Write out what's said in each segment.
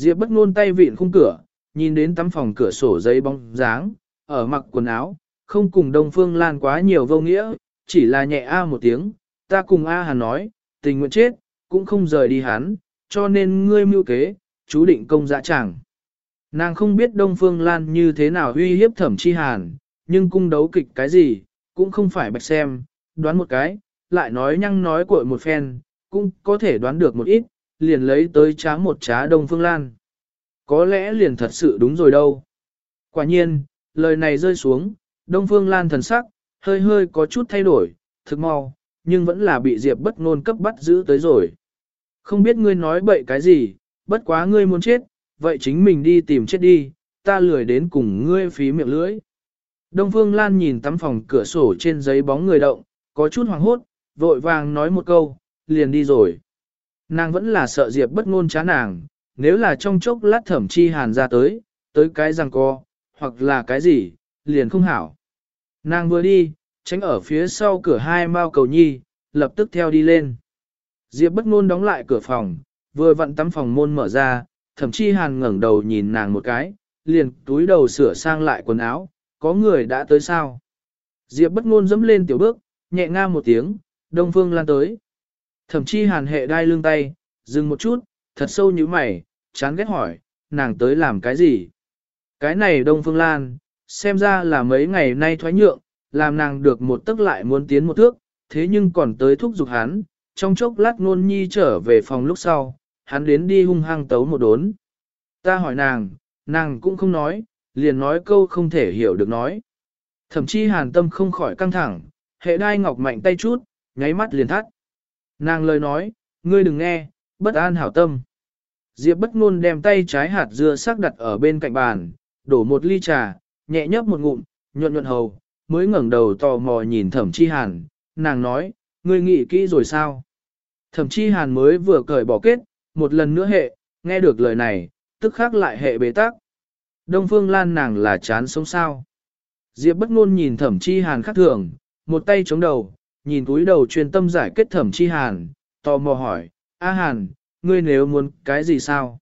Diệp bất ngôn tay vịn khung cửa, nhìn đến tắm phòng cửa sổ giấy bóng dáng, ở mặc quần áo, không cùng Đông Phương Lan quá nhiều vô nghĩa, chỉ là nhẹ a một tiếng, ta cùng A Hàn nói, tình nguyện chết, cũng không rời đi hắn, cho nên ngươi mưu kế, chú định công dạ chẳng. Nàng không biết Đông Phương Lan như thế nào uy hiếp thẩm chi hàn, nhưng cung đấu kịch cái gì, cũng không phải bạch xem, đoán một cái, lại nói nhăng nói cội một phen, cũng có thể đoán được một ít, liền lấy tới trá một trá Đông Phương Lan. Có lẽ liền thật sự đúng rồi đâu. Quả nhiên, lời này rơi xuống, Đông Phương Lan thần sắc, hơi hơi có chút thay đổi, thực mau, nhưng vẫn là bị Diệp bất ngôn cấp bắt giữ tới rồi. Không biết ngươi nói bậy cái gì, bất quá ngươi muốn chết, vậy chính mình đi tìm chết đi, ta lười đến cùng ngươi phí miệng lưỡi. Đông Phương Lan nhìn tắm phòng cửa sổ trên giấy bóng người động, có chút hoảng hốt, vội vàng nói một câu, liền đi rồi. Nàng vẫn là sợ Diệp bất ngôn chán nàng, nếu là trong chốc lát thẩm chi hàn ra tới, tới cái răng co, hoặc là cái gì, liền không hảo. Nàng vừa đi, tránh ở phía sau cửa hai mao cầu nhi, lập tức theo đi lên. Diệp bất ngôn đóng lại cửa phòng, vừa vặn tắm phòng môn mở ra, thậm chí hàn ngẩng đầu nhìn nàng một cái, liền túi đầu sửa sang lại quần áo, có người đã tới sao. Diệp bất ngôn dẫm lên tiểu bước, nhẹ nga một tiếng, đông phương lan tới. Thậm chí hàn hệ đai lưng tay, dừng một chút, thật sâu như mày, chán ghét hỏi, nàng tới làm cái gì? Cái này đông phương lan, xem ra là mấy ngày nay thoái nhượng, làm nàng được một tức lại muốn tiến một thước, thế nhưng còn tới thúc giục hắn, trong chốc lát Nôn nhi trở về phòng lúc sau, hắn đến đi hung hăng tấu một đốn. Ta hỏi nàng, nàng cũng không nói, liền nói câu không thể hiểu được nói. Thậm chí hàn tâm không khỏi căng thẳng, hệ đai ngọc mạnh tay chút, nháy mắt liền thắt. Nàng lời nói, ngươi đừng nghe, bất an hảo tâm. Diệp bất ngôn đem tay trái hạt dưa sắc đặt ở bên cạnh bàn, đổ một ly trà, nhẹ nhấp một ngụm, nhuận nhuận hầu, mới ngẩng đầu tò mò nhìn thẩm chi hàn, nàng nói, ngươi nghĩ kỹ rồi sao? Thẩm chi hàn mới vừa cởi bỏ kết, một lần nữa hệ, nghe được lời này, tức khắc lại hệ bế tắc. Đông phương lan nàng là chán sống sao. Diệp bất ngôn nhìn thẩm chi hàn khắc thường, một tay chống đầu, nhìn túi đầu truyền tâm giải kết thẩm chi hàn, tò mò hỏi, A hàn, ngươi nếu muốn cái gì sao?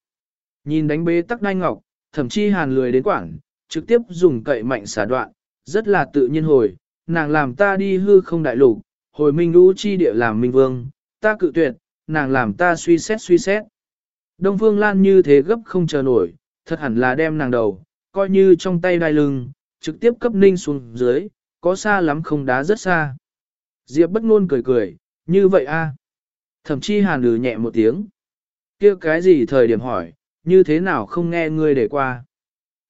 Nhìn đánh bế tắc đai ngọc, thẩm chi hàn lười đến quảng, trực tiếp dùng cậy mạnh xả đoạn, rất là tự nhiên hồi, nàng làm ta đi hư không đại lục, hồi minh lũ chi địa làm minh vương, ta cự tuyệt, nàng làm ta suy xét suy xét. Đông Phương Lan như thế gấp không chờ nổi, thật hẳn là đem nàng đầu, coi như trong tay đai lưng, trực tiếp cấp ninh xuống dưới, có xa lắm không đá rất xa. Diệp bất ngôn cười cười, như vậy a Thậm chí hàn lừ nhẹ một tiếng. kia cái gì thời điểm hỏi, như thế nào không nghe ngươi để qua.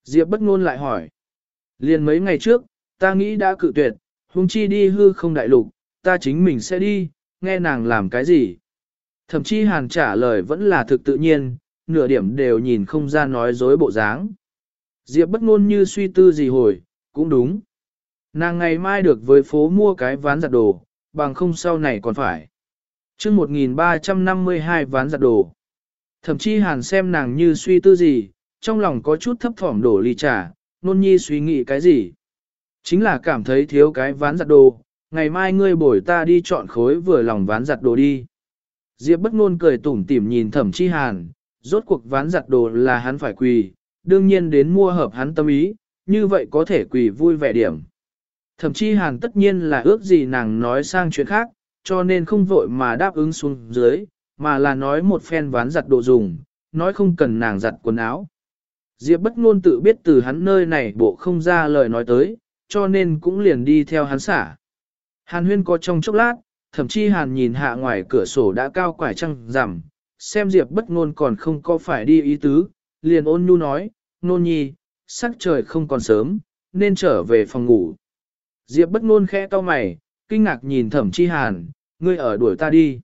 Diệp bất ngôn lại hỏi. Liền mấy ngày trước, ta nghĩ đã cự tuyệt, hung chi đi hư không đại lục, ta chính mình sẽ đi, nghe nàng làm cái gì. Thậm chí hàn trả lời vẫn là thực tự nhiên, nửa điểm đều nhìn không ra nói dối bộ dáng. Diệp bất ngôn như suy tư gì hồi, cũng đúng. Nàng ngày mai được với phố mua cái ván giặt đồ, bằng không sau này còn phải. chương 1352 ván giặt đồ. Thậm chí hàn xem nàng như suy tư gì, trong lòng có chút thấp thỏm đổ ly trà, nôn nhi suy nghĩ cái gì. Chính là cảm thấy thiếu cái ván giặt đồ, ngày mai ngươi bổi ta đi chọn khối vừa lòng ván giặt đồ đi. Diệp bất ngôn cười tủm tỉm nhìn thẩm chi hàn, rốt cuộc ván giặt đồ là hắn phải quỳ, đương nhiên đến mua hợp hắn tâm ý, như vậy có thể quỳ vui vẻ điểm thậm chí hàn tất nhiên là ước gì nàng nói sang chuyện khác, cho nên không vội mà đáp ứng xuống dưới, mà là nói một phen ván giặt đồ dùng, nói không cần nàng giặt quần áo. Diệp bất ngôn tự biết từ hắn nơi này bộ không ra lời nói tới, cho nên cũng liền đi theo hắn xả. Hàn huyên có trong chốc lát, thậm chí hàn nhìn hạ ngoài cửa sổ đã cao quải trăng rằm, xem Diệp bất ngôn còn không có phải đi ý tứ, liền ôn nhu nói, nôn nhi, sắc trời không còn sớm, nên trở về phòng ngủ. Diệp bất ngôn khẽ cau mày, kinh ngạc nhìn thẩm chi hàn, ngươi ở đuổi ta đi.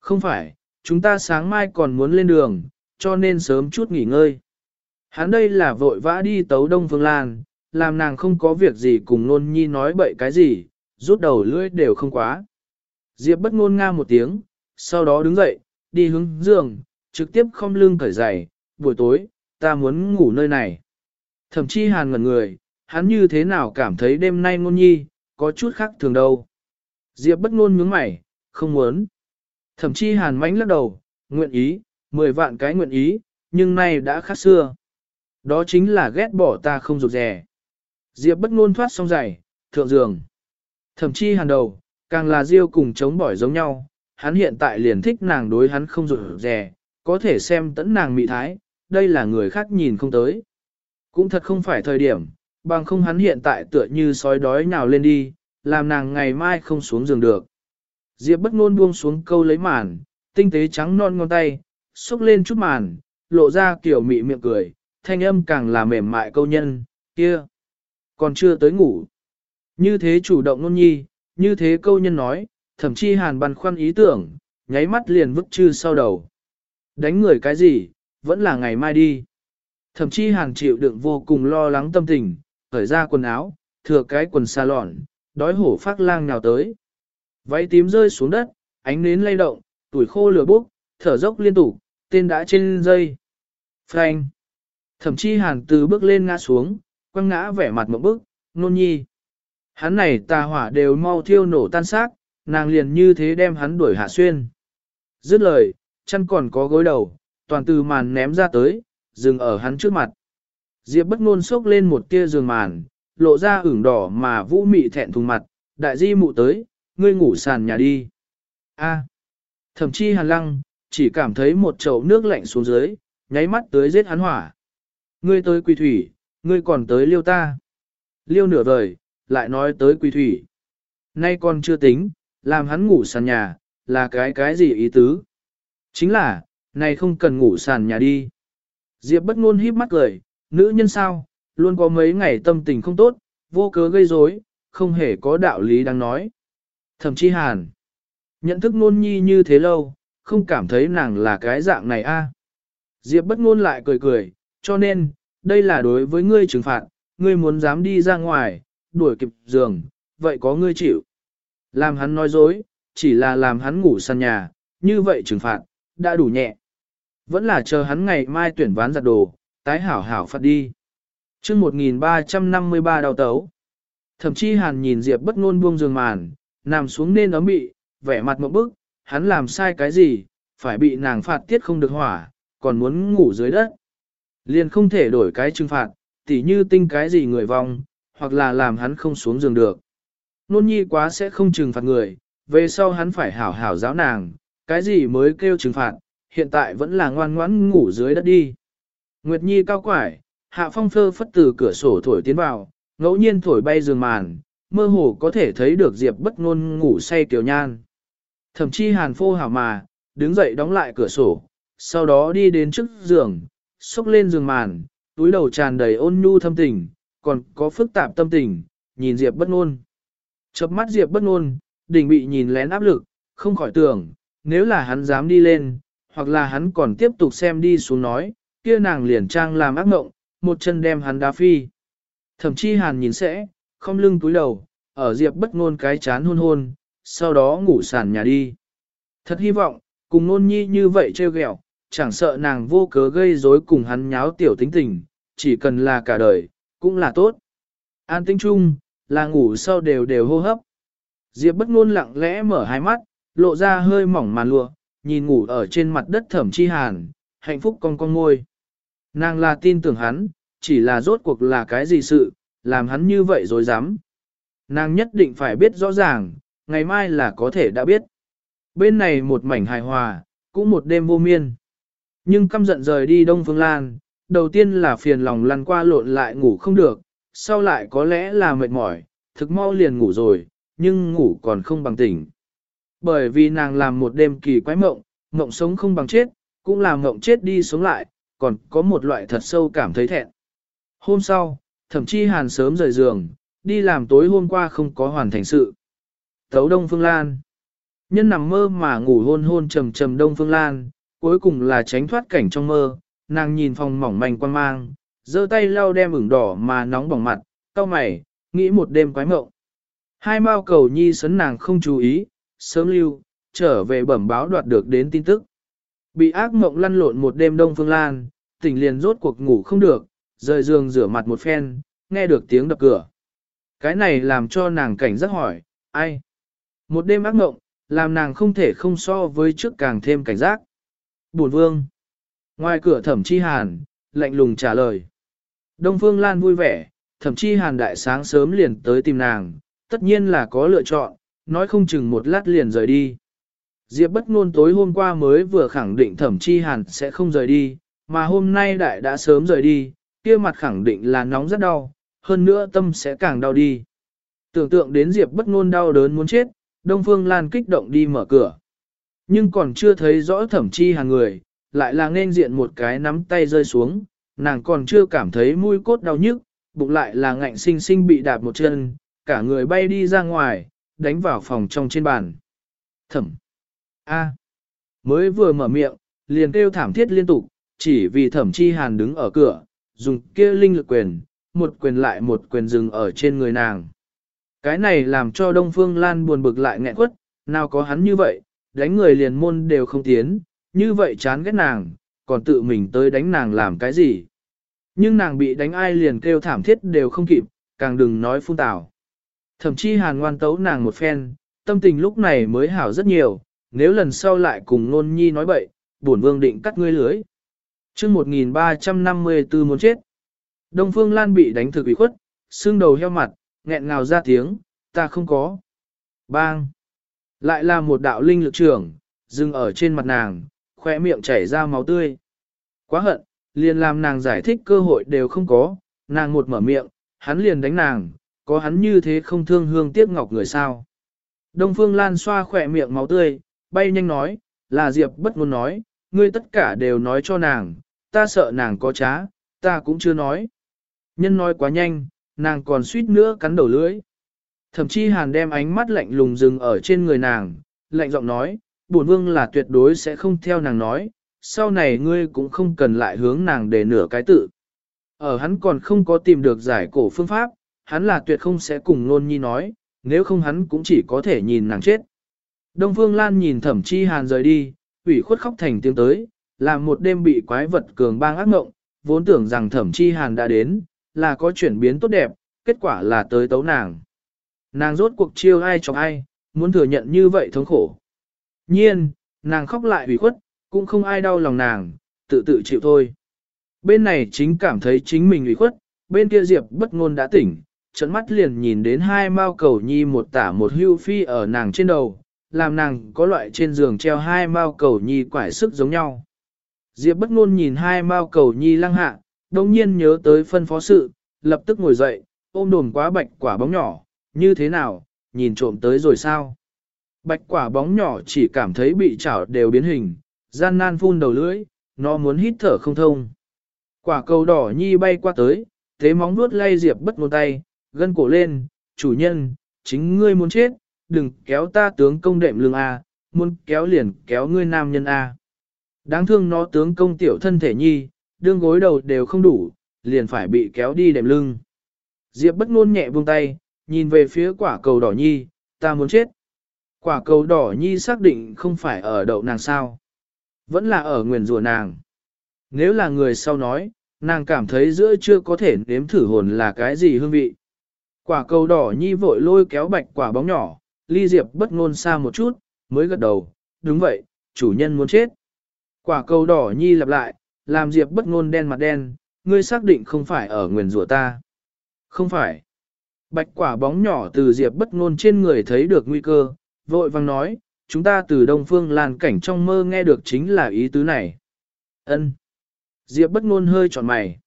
Không phải, chúng ta sáng mai còn muốn lên đường, cho nên sớm chút nghỉ ngơi. Hắn đây là vội vã đi tấu Đông Phương Lan, làm nàng không có việc gì cùng nôn nhi nói bậy cái gì, rút đầu lưỡi đều không quá. Diệp bất ngôn nga một tiếng, sau đó đứng dậy, đi hướng giường, trực tiếp không lưng cởi giày, buổi tối, ta muốn ngủ nơi này. Thậm chí hàn ngẩn người, hắn như thế nào cảm thấy đêm nay ngôn nhi, có chút khác thường đâu. Diệp bất ngôn nhướng mày, không muốn. Thậm chí hàn mánh lắc đầu, nguyện ý, mười vạn cái nguyện ý, nhưng nay đã khác xưa. Đó chính là ghét bỏ ta không rụt rè. Diệp bất ngôn thoát xong giày, thượng giường. Thậm chí hàn đầu, càng là diêu cùng chống bỏi giống nhau, hắn hiện tại liền thích nàng đối hắn không rụt rè, có thể xem tẫn nàng mị thái, đây là người khác nhìn không tới. Cũng thật không phải thời điểm, bằng không hắn hiện tại tựa như sói đói nào lên đi, làm nàng ngày mai không xuống giường được. Diệp bất ngôn buông xuống câu lấy màn, tinh tế trắng non ngón tay, xúc lên chút màn, lộ ra kiểu mị miệng cười, thanh âm càng là mềm mại câu nhân, kia. Còn chưa tới ngủ. Như thế chủ động nôn nhi, như thế câu nhân nói, thậm chí hàn băn khoăn ý tưởng, nháy mắt liền vứt chư sau đầu. Đánh người cái gì, vẫn là ngày mai đi. Thậm chí hàn chịu đựng vô cùng lo lắng tâm tình, khởi ra quần áo, thừa cái quần xa lọn, đói hổ phát lang nào tới. Váy tím rơi xuống đất, ánh nến lay động, tuổi khô lửa bốc, thở dốc liên tục, tên đã trên dây. Frank. Thậm chí hàn từ bước lên ngã xuống, quăng ngã vẻ mặt một bức, nôn nhi. Hắn này tà hỏa đều mau thiêu nổ tan xác, nàng liền như thế đem hắn đuổi hạ xuyên. Dứt lời, chân còn có gối đầu, toàn từ màn ném ra tới, dừng ở hắn trước mặt. Diệp bất ngôn sốc lên một tia giường màn, lộ ra ửng đỏ mà vũ mị thẹn thùng mặt, đại di mụ tới, ngươi ngủ sàn nhà đi. A. Thậm chí hàn lăng, chỉ cảm thấy một chậu nước lạnh xuống dưới, nháy mắt tới giết hắn hỏa. Ngươi tới quỳ thủy, ngươi còn tới liêu ta. Liêu nửa vời, lại nói tới quỳ thủy. Nay còn chưa tính, làm hắn ngủ sàn nhà, là cái cái gì ý tứ? Chính là, này không cần ngủ sàn nhà đi. Diệp bất ngôn híp mắt cười, nữ nhân sao, luôn có mấy ngày tâm tình không tốt, vô cớ gây rối, không hề có đạo lý đang nói. Thậm chí hàn, nhận thức ngôn nhi như thế lâu, không cảm thấy nàng là cái dạng này a. Diệp bất ngôn lại cười cười, cho nên, đây là đối với ngươi trừng phạt, ngươi muốn dám đi ra ngoài, đuổi kịp giường, vậy có ngươi chịu. Làm hắn nói dối, chỉ là làm hắn ngủ sàn nhà, như vậy trừng phạt, đã đủ nhẹ. Vẫn là chờ hắn ngày mai tuyển ván giặt đồ, tái hảo hảo phạt đi. chương 1353 đau tấu. Thậm chí hàn nhìn Diệp bất ngôn buông giường màn, nằm xuống nên ấm bị, vẻ mặt một bức, hắn làm sai cái gì, phải bị nàng phạt tiết không được hỏa, còn muốn ngủ dưới đất. Liền không thể đổi cái trừng phạt, tỉ như tinh cái gì người vong, hoặc là làm hắn không xuống giường được. Nôn nhi quá sẽ không trừng phạt người, về sau hắn phải hảo hảo giáo nàng, cái gì mới kêu trừng phạt, hiện tại vẫn là ngoan ngoãn ngủ dưới đất đi. Nguyệt nhi cao quải, hạ phong phơ phất từ cửa sổ thổi tiến vào, ngẫu nhiên thổi bay giường màn, mơ hồ có thể thấy được Diệp bất ngôn ngủ say tiểu nhan. Thậm chí hàn phô hảo mà, đứng dậy đóng lại cửa sổ, sau đó đi đến trước giường, xúc lên giường màn, túi đầu tràn đầy ôn nhu thâm tình, còn có phức tạp tâm tình, nhìn Diệp bất ngôn. Chớp mắt Diệp bất ngôn, đỉnh bị nhìn lén áp lực, không khỏi tưởng, nếu là hắn dám đi lên, hoặc là hắn còn tiếp tục xem đi xuống nói, kia nàng liền trang làm ác mộng, một chân đem hắn đá phi. Thậm chi hàn nhìn sẽ, không lưng túi đầu, ở Diệp bất ngôn cái chán hôn hôn, sau đó ngủ sàn nhà đi. Thật hy vọng, cùng nôn nhi như vậy trêu ghẹo, chẳng sợ nàng vô cớ gây rối cùng hắn nháo tiểu tính tình, chỉ cần là cả đời, cũng là tốt. An tinh chung, là ngủ sau đều đều hô hấp. Diệp bất ngôn lặng lẽ mở hai mắt, lộ ra hơi mỏng màn lụa, nhìn ngủ ở trên mặt đất thẩm chi hàn, hạnh phúc con con ngôi. Nàng là tin tưởng hắn, chỉ là rốt cuộc là cái gì sự, làm hắn như vậy rồi dám. Nàng nhất định phải biết rõ ràng, ngày mai là có thể đã biết. Bên này một mảnh hài hòa, cũng một đêm vô miên. Nhưng căm giận rời đi Đông Phương Lan, đầu tiên là phiền lòng lăn qua lộn lại ngủ không được, sau lại có lẽ là mệt mỏi, thực mau liền ngủ rồi, nhưng ngủ còn không bằng tỉnh. Bởi vì nàng làm một đêm kỳ quái mộng, mộng sống không bằng chết, cũng là mộng chết đi sống lại, còn có một loại thật sâu cảm thấy thẹn. Hôm sau, thậm chí hàn sớm rời giường, đi làm tối hôm qua không có hoàn thành sự. Thấu Đông Phương Lan Nhân nằm mơ mà ngủ hôn hôn trầm trầm Đông Phương Lan, cuối cùng là tránh thoát cảnh trong mơ, nàng nhìn phòng mỏng manh quan mang, giơ tay lau đem ửng đỏ mà nóng bỏng mặt, cau mày, nghĩ một đêm quái mộng. Hai mao cầu nhi sấn nàng không chú ý, sớm lưu, trở về bẩm báo đoạt được đến tin tức. Bị ác mộng lăn lộn một đêm đông phương lan, tỉnh liền rốt cuộc ngủ không được, rời giường rửa mặt một phen, nghe được tiếng đập cửa. Cái này làm cho nàng cảnh giác hỏi, ai? Một đêm ác mộng, làm nàng không thể không so với trước càng thêm cảnh giác. Buồn vương. Ngoài cửa thẩm chi hàn, lạnh lùng trả lời. Đông Phương Lan vui vẻ, thẩm chi hàn đại sáng sớm liền tới tìm nàng, tất nhiên là có lựa chọn, nói không chừng một lát liền rời đi. Diệp bất ngôn tối hôm qua mới vừa khẳng định thẩm chi hàn sẽ không rời đi, mà hôm nay đại đã sớm rời đi, kia mặt khẳng định là nóng rất đau, hơn nữa tâm sẽ càng đau đi. Tưởng tượng đến Diệp bất ngôn đau đớn muốn chết, Đông Phương Lan kích động đi mở cửa. Nhưng còn chưa thấy rõ thẩm chi hàng người, lại là nên diện một cái nắm tay rơi xuống, nàng còn chưa cảm thấy mũi cốt đau nhức, bụng lại là ngạnh sinh sinh bị đạp một chân, cả người bay đi ra ngoài, đánh vào phòng trong trên bàn. Thẩm. A. Mới vừa mở miệng, liền kêu thảm thiết liên tục, chỉ vì thẩm chi hàn đứng ở cửa, dùng kia linh lực quyền, một quyền lại một quyền dừng ở trên người nàng. Cái này làm cho Đông Phương Lan buồn bực lại nghẹn quất, nào có hắn như vậy, đánh người liền môn đều không tiến, như vậy chán ghét nàng, còn tự mình tới đánh nàng làm cái gì. Nhưng nàng bị đánh ai liền kêu thảm thiết đều không kịp, càng đừng nói phun tảo. Thậm chí hàn ngoan tấu nàng một phen, tâm tình lúc này mới hảo rất nhiều, nếu lần sau lại cùng nôn nhi nói bậy, bổn vương định cắt ngươi lưới. chương 1354 muốn chết. Đông Phương Lan bị đánh thực ủy khuất, xương đầu heo mặt, nghẹn ngào ra tiếng, ta không có. Bang! Lại là một đạo linh lực trưởng, dừng ở trên mặt nàng, khỏe miệng chảy ra máu tươi. Quá hận, liền làm nàng giải thích cơ hội đều không có, nàng một mở miệng, hắn liền đánh nàng, có hắn như thế không thương hương tiếc ngọc người sao. Đông Phương Lan xoa khỏe miệng máu tươi, bay nhanh nói, là Diệp bất ngôn nói, ngươi tất cả đều nói cho nàng, ta sợ nàng có trá, ta cũng chưa nói. Nhân nói quá nhanh, nàng còn suýt nữa cắn đầu lưỡi. Thậm chí hàn đem ánh mắt lạnh lùng dừng ở trên người nàng, lạnh giọng nói, bổn vương là tuyệt đối sẽ không theo nàng nói, sau này ngươi cũng không cần lại hướng nàng để nửa cái tự. Ở hắn còn không có tìm được giải cổ phương pháp, hắn là tuyệt không sẽ cùng nôn nhi nói, nếu không hắn cũng chỉ có thể nhìn nàng chết. Đông Phương Lan nhìn thẩm chi hàn rời đi, ủy khuất khóc thành tiếng tới, làm một đêm bị quái vật cường bang ác mộng, vốn tưởng rằng thẩm chi hàn đã đến, là có chuyển biến tốt đẹp, kết quả là tới tấu nàng. Nàng rốt cuộc chiêu ai chọc ai, muốn thừa nhận như vậy thống khổ. Nhiên, nàng khóc lại ủy khuất, cũng không ai đau lòng nàng, tự tự chịu thôi. Bên này chính cảm thấy chính mình ủy khuất, bên kia Diệp bất ngôn đã tỉnh, trận mắt liền nhìn đến hai mao cầu nhi một tả một hưu phi ở nàng trên đầu, làm nàng có loại trên giường treo hai mao cầu nhi quải sức giống nhau. Diệp bất ngôn nhìn hai mao cầu nhi lăng hạ, đồng nhiên nhớ tới phân phó sự, lập tức ngồi dậy, ôm đồn quá bạch quả bóng nhỏ, như thế nào, nhìn trộm tới rồi sao? Bạch quả bóng nhỏ chỉ cảm thấy bị chảo đều biến hình, gian nan phun đầu lưỡi, nó muốn hít thở không thông. Quả cầu đỏ nhi bay qua tới, thế móng nuốt lay Diệp bất ngôn tay, gân cổ lên, chủ nhân, chính ngươi muốn chết, đừng kéo ta tướng công đệm lưng A, muốn kéo liền kéo ngươi nam nhân A. Đáng thương nó tướng công tiểu thân thể nhi, đương gối đầu đều không đủ, liền phải bị kéo đi đệm lưng. Diệp bất ngôn nhẹ buông tay, nhìn về phía quả cầu đỏ nhi, ta muốn chết. Quả cầu đỏ nhi xác định không phải ở đậu nàng sao. Vẫn là ở nguyền rùa nàng. Nếu là người sau nói, nàng cảm thấy giữa chưa có thể nếm thử hồn là cái gì hương vị. Quả cầu đỏ nhi vội lôi kéo bạch quả bóng nhỏ, ly diệp bất ngôn xa một chút, mới gật đầu, đúng vậy, chủ nhân muốn chết. Quả cầu đỏ nhi lặp lại, làm diệp bất ngôn đen mặt đen, ngươi xác định không phải ở nguyền rủa ta. Không phải. Bạch quả bóng nhỏ từ diệp bất ngôn trên người thấy được nguy cơ, vội vang nói, chúng ta từ đông phương làn cảnh trong mơ nghe được chính là ý tứ này. Ân. Diệp bất ngôn hơi tròn mày.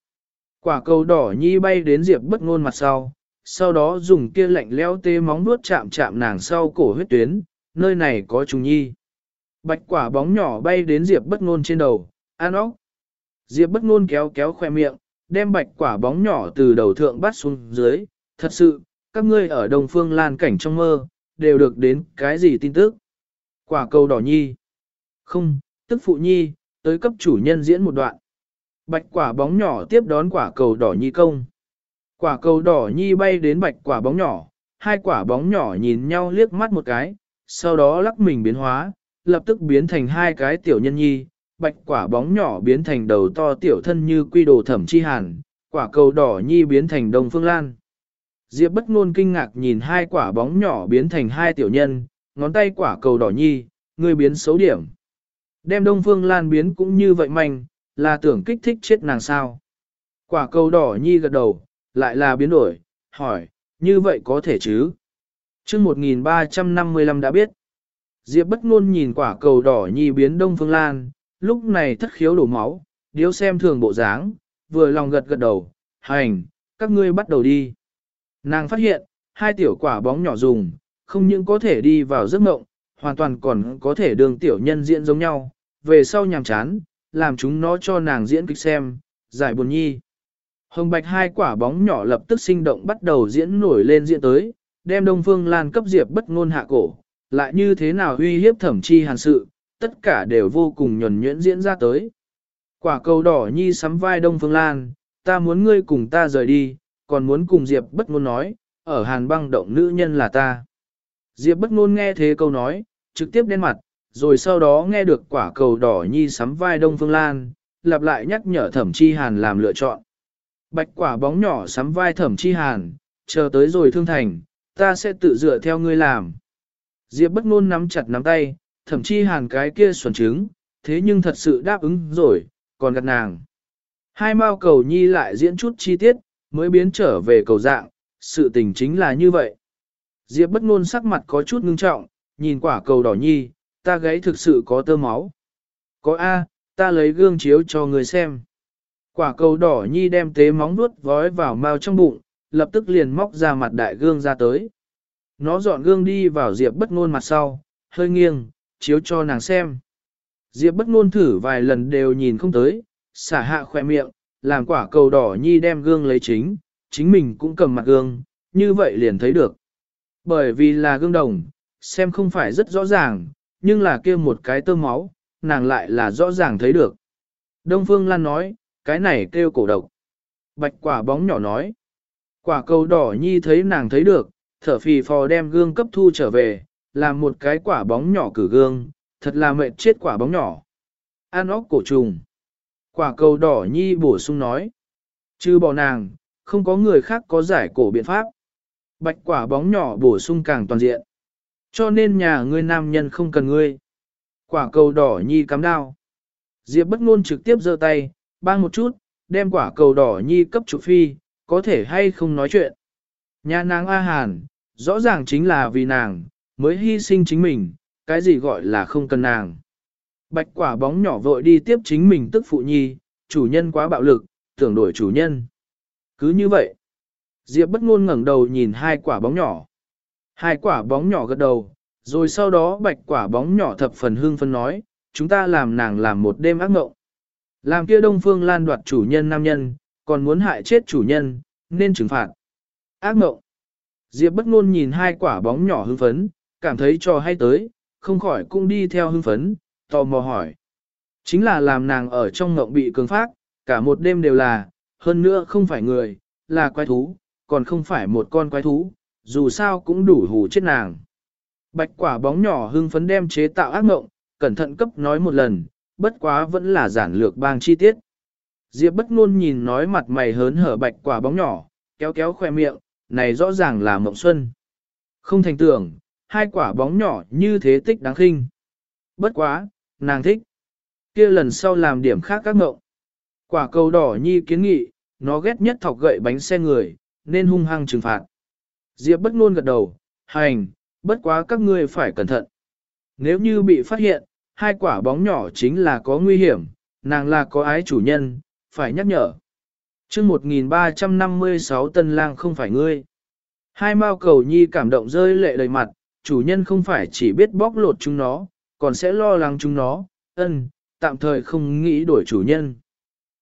Quả cầu đỏ nhi bay đến diệp bất ngôn mặt sau, sau đó dùng kia lạnh leo tê móng nuốt chạm chạm nàng sau cổ huyết tuyến, nơi này có trùng nhi. Bạch quả bóng nhỏ bay đến diệp bất ngôn trên đầu, an óc. Diệp bất ngôn kéo kéo khoe miệng, đem bạch quả bóng nhỏ từ đầu thượng bắt xuống dưới, thật sự, các ngươi ở Đông Phương Lan cảnh trong mơ, đều được đến cái gì tin tức? Quả cầu đỏ nhi. Không, tức phụ nhi, tới cấp chủ nhân diễn một đoạn. Bạch quả bóng nhỏ tiếp đón quả cầu đỏ nhi công. Quả cầu đỏ nhi bay đến bạch quả bóng nhỏ, hai quả bóng nhỏ nhìn nhau liếc mắt một cái, sau đó lắc mình biến hóa, lập tức biến thành hai cái tiểu nhân nhi, bạch quả bóng nhỏ biến thành đầu to tiểu thân như quy đồ thẩm chi hàn, quả cầu đỏ nhi biến thành đông phương lan. Diệp bất ngôn kinh ngạc nhìn hai quả bóng nhỏ biến thành hai tiểu nhân, ngón tay quả cầu đỏ nhi, người biến xấu điểm. Đem đông phương lan biến cũng như vậy mạnh, là tưởng kích thích chết nàng sao. Quả cầu đỏ nhi gật đầu, lại là biến đổi, hỏi, như vậy có thể chứ? chương 1355 đã biết. Diệp bất ngôn nhìn quả cầu đỏ nhi biến đông phương lan, lúc này thất khiếu đổ máu, điếu xem thường bộ dáng, vừa lòng gật gật đầu, hành, các ngươi bắt đầu đi. Nàng phát hiện, hai tiểu quả bóng nhỏ dùng, không những có thể đi vào giấc mộng, hoàn toàn còn có thể đường tiểu nhân diễn giống nhau, về sau nhàm chán, làm chúng nó cho nàng diễn kịch xem, giải buồn nhi. Hồng bạch hai quả bóng nhỏ lập tức sinh động bắt đầu diễn nổi lên diễn tới, đem Đông Phương Lan cấp diệp bất ngôn hạ cổ, lại như thế nào uy hiếp thẩm chi hàn sự, tất cả đều vô cùng nhuần nhuyễn diễn ra tới. Quả cầu đỏ nhi sắm vai Đông Phương Lan, ta muốn ngươi cùng ta rời đi, còn muốn cùng Diệp bất ngôn nói, ở hàn băng động nữ nhân là ta. Diệp bất ngôn nghe thế câu nói, trực tiếp đen mặt, rồi sau đó nghe được quả cầu đỏ nhi sắm vai Đông Phương Lan, lặp lại nhắc nhở thẩm chi hàn làm lựa chọn. Bạch quả bóng nhỏ sắm vai thẩm chi hàn, chờ tới rồi thương thành, ta sẽ tự dựa theo ngươi làm. Diệp bất ngôn nắm chặt nắm tay, thẩm chi hàn cái kia xuẩn trứng, thế nhưng thật sự đáp ứng rồi, còn gặt nàng. Hai mao cầu nhi lại diễn chút chi tiết, mới biến trở về cầu dạng, sự tình chính là như vậy. Diệp bất ngôn sắc mặt có chút ngưng trọng, nhìn quả cầu đỏ nhi, ta gáy thực sự có tơ máu. Có A, ta lấy gương chiếu cho người xem. Quả cầu đỏ nhi đem tế móng vuốt vói vào mao trong bụng, lập tức liền móc ra mặt đại gương ra tới. Nó dọn gương đi vào Diệp bất ngôn mặt sau, hơi nghiêng, chiếu cho nàng xem. Diệp bất ngôn thử vài lần đều nhìn không tới, xả hạ khỏe miệng, làm quả cầu đỏ nhi đem gương lấy chính, chính mình cũng cầm mặt gương, như vậy liền thấy được. Bởi vì là gương đồng, xem không phải rất rõ ràng, nhưng là kia một cái tơ máu, nàng lại là rõ ràng thấy được. Đông Phương Lan nói, cái này kêu cổ độc. Bạch quả bóng nhỏ nói. Quả cầu đỏ nhi thấy nàng thấy được, thở phì phò đem gương cấp thu trở về, làm một cái quả bóng nhỏ cử gương, thật là mệt chết quả bóng nhỏ. An óc cổ trùng. Quả cầu đỏ nhi bổ sung nói. Chứ bỏ nàng, không có người khác có giải cổ biện pháp. Bạch quả bóng nhỏ bổ sung càng toàn diện. Cho nên nhà ngươi nam nhân không cần ngươi. Quả cầu đỏ nhi cắm đao. Diệp bất ngôn trực tiếp giơ tay, bang một chút, đem quả cầu đỏ nhi cấp chủ phi, có thể hay không nói chuyện. Nhà nàng A Hàn, rõ ràng chính là vì nàng, mới hy sinh chính mình, cái gì gọi là không cần nàng. Bạch quả bóng nhỏ vội đi tiếp chính mình tức phụ nhi, chủ nhân quá bạo lực, tưởng đổi chủ nhân. Cứ như vậy, Diệp bất ngôn ngẩng đầu nhìn hai quả bóng nhỏ. Hai quả bóng nhỏ gật đầu, rồi sau đó bạch quả bóng nhỏ thập phần hương phân nói, chúng ta làm nàng làm một đêm ác mộng. Làm kia đông phương lan đoạt chủ nhân nam nhân, còn muốn hại chết chủ nhân, nên trừng phạt. Ác mộng. Diệp bất ngôn nhìn hai quả bóng nhỏ hưng phấn, cảm thấy trò hay tới, không khỏi cũng đi theo hưng phấn, tò mò hỏi. Chính là làm nàng ở trong ngộng bị cường phát, cả một đêm đều là, hơn nữa không phải người, là quái thú, còn không phải một con quái thú, dù sao cũng đủ hù chết nàng. Bạch quả bóng nhỏ hưng phấn đem chế tạo ác ngộng, cẩn thận cấp nói một lần, bất quá vẫn là giản lược bang chi tiết. Diệp bất ngôn nhìn nói mặt mày hớn hở bạch quả bóng nhỏ, kéo kéo khoe miệng, này rõ ràng là mộng xuân. Không thành tưởng, hai quả bóng nhỏ như thế tích đáng khinh. Bất quá, nàng thích. kia lần sau làm điểm khác các ngộng. Quả cầu đỏ nhi kiến nghị, nó ghét nhất thọc gậy bánh xe người, nên hung hăng trừng phạt. Diệp bất ngôn gật đầu, hành, bất quá các ngươi phải cẩn thận. Nếu như bị phát hiện, hai quả bóng nhỏ chính là có nguy hiểm, nàng là có ái chủ nhân, phải nhắc nhở. chương 1356 tân lang không phải ngươi. Hai mao cầu nhi cảm động rơi lệ đầy mặt, chủ nhân không phải chỉ biết bóc lột chúng nó, còn sẽ lo lắng chúng nó, ân, tạm thời không nghĩ đổi chủ nhân.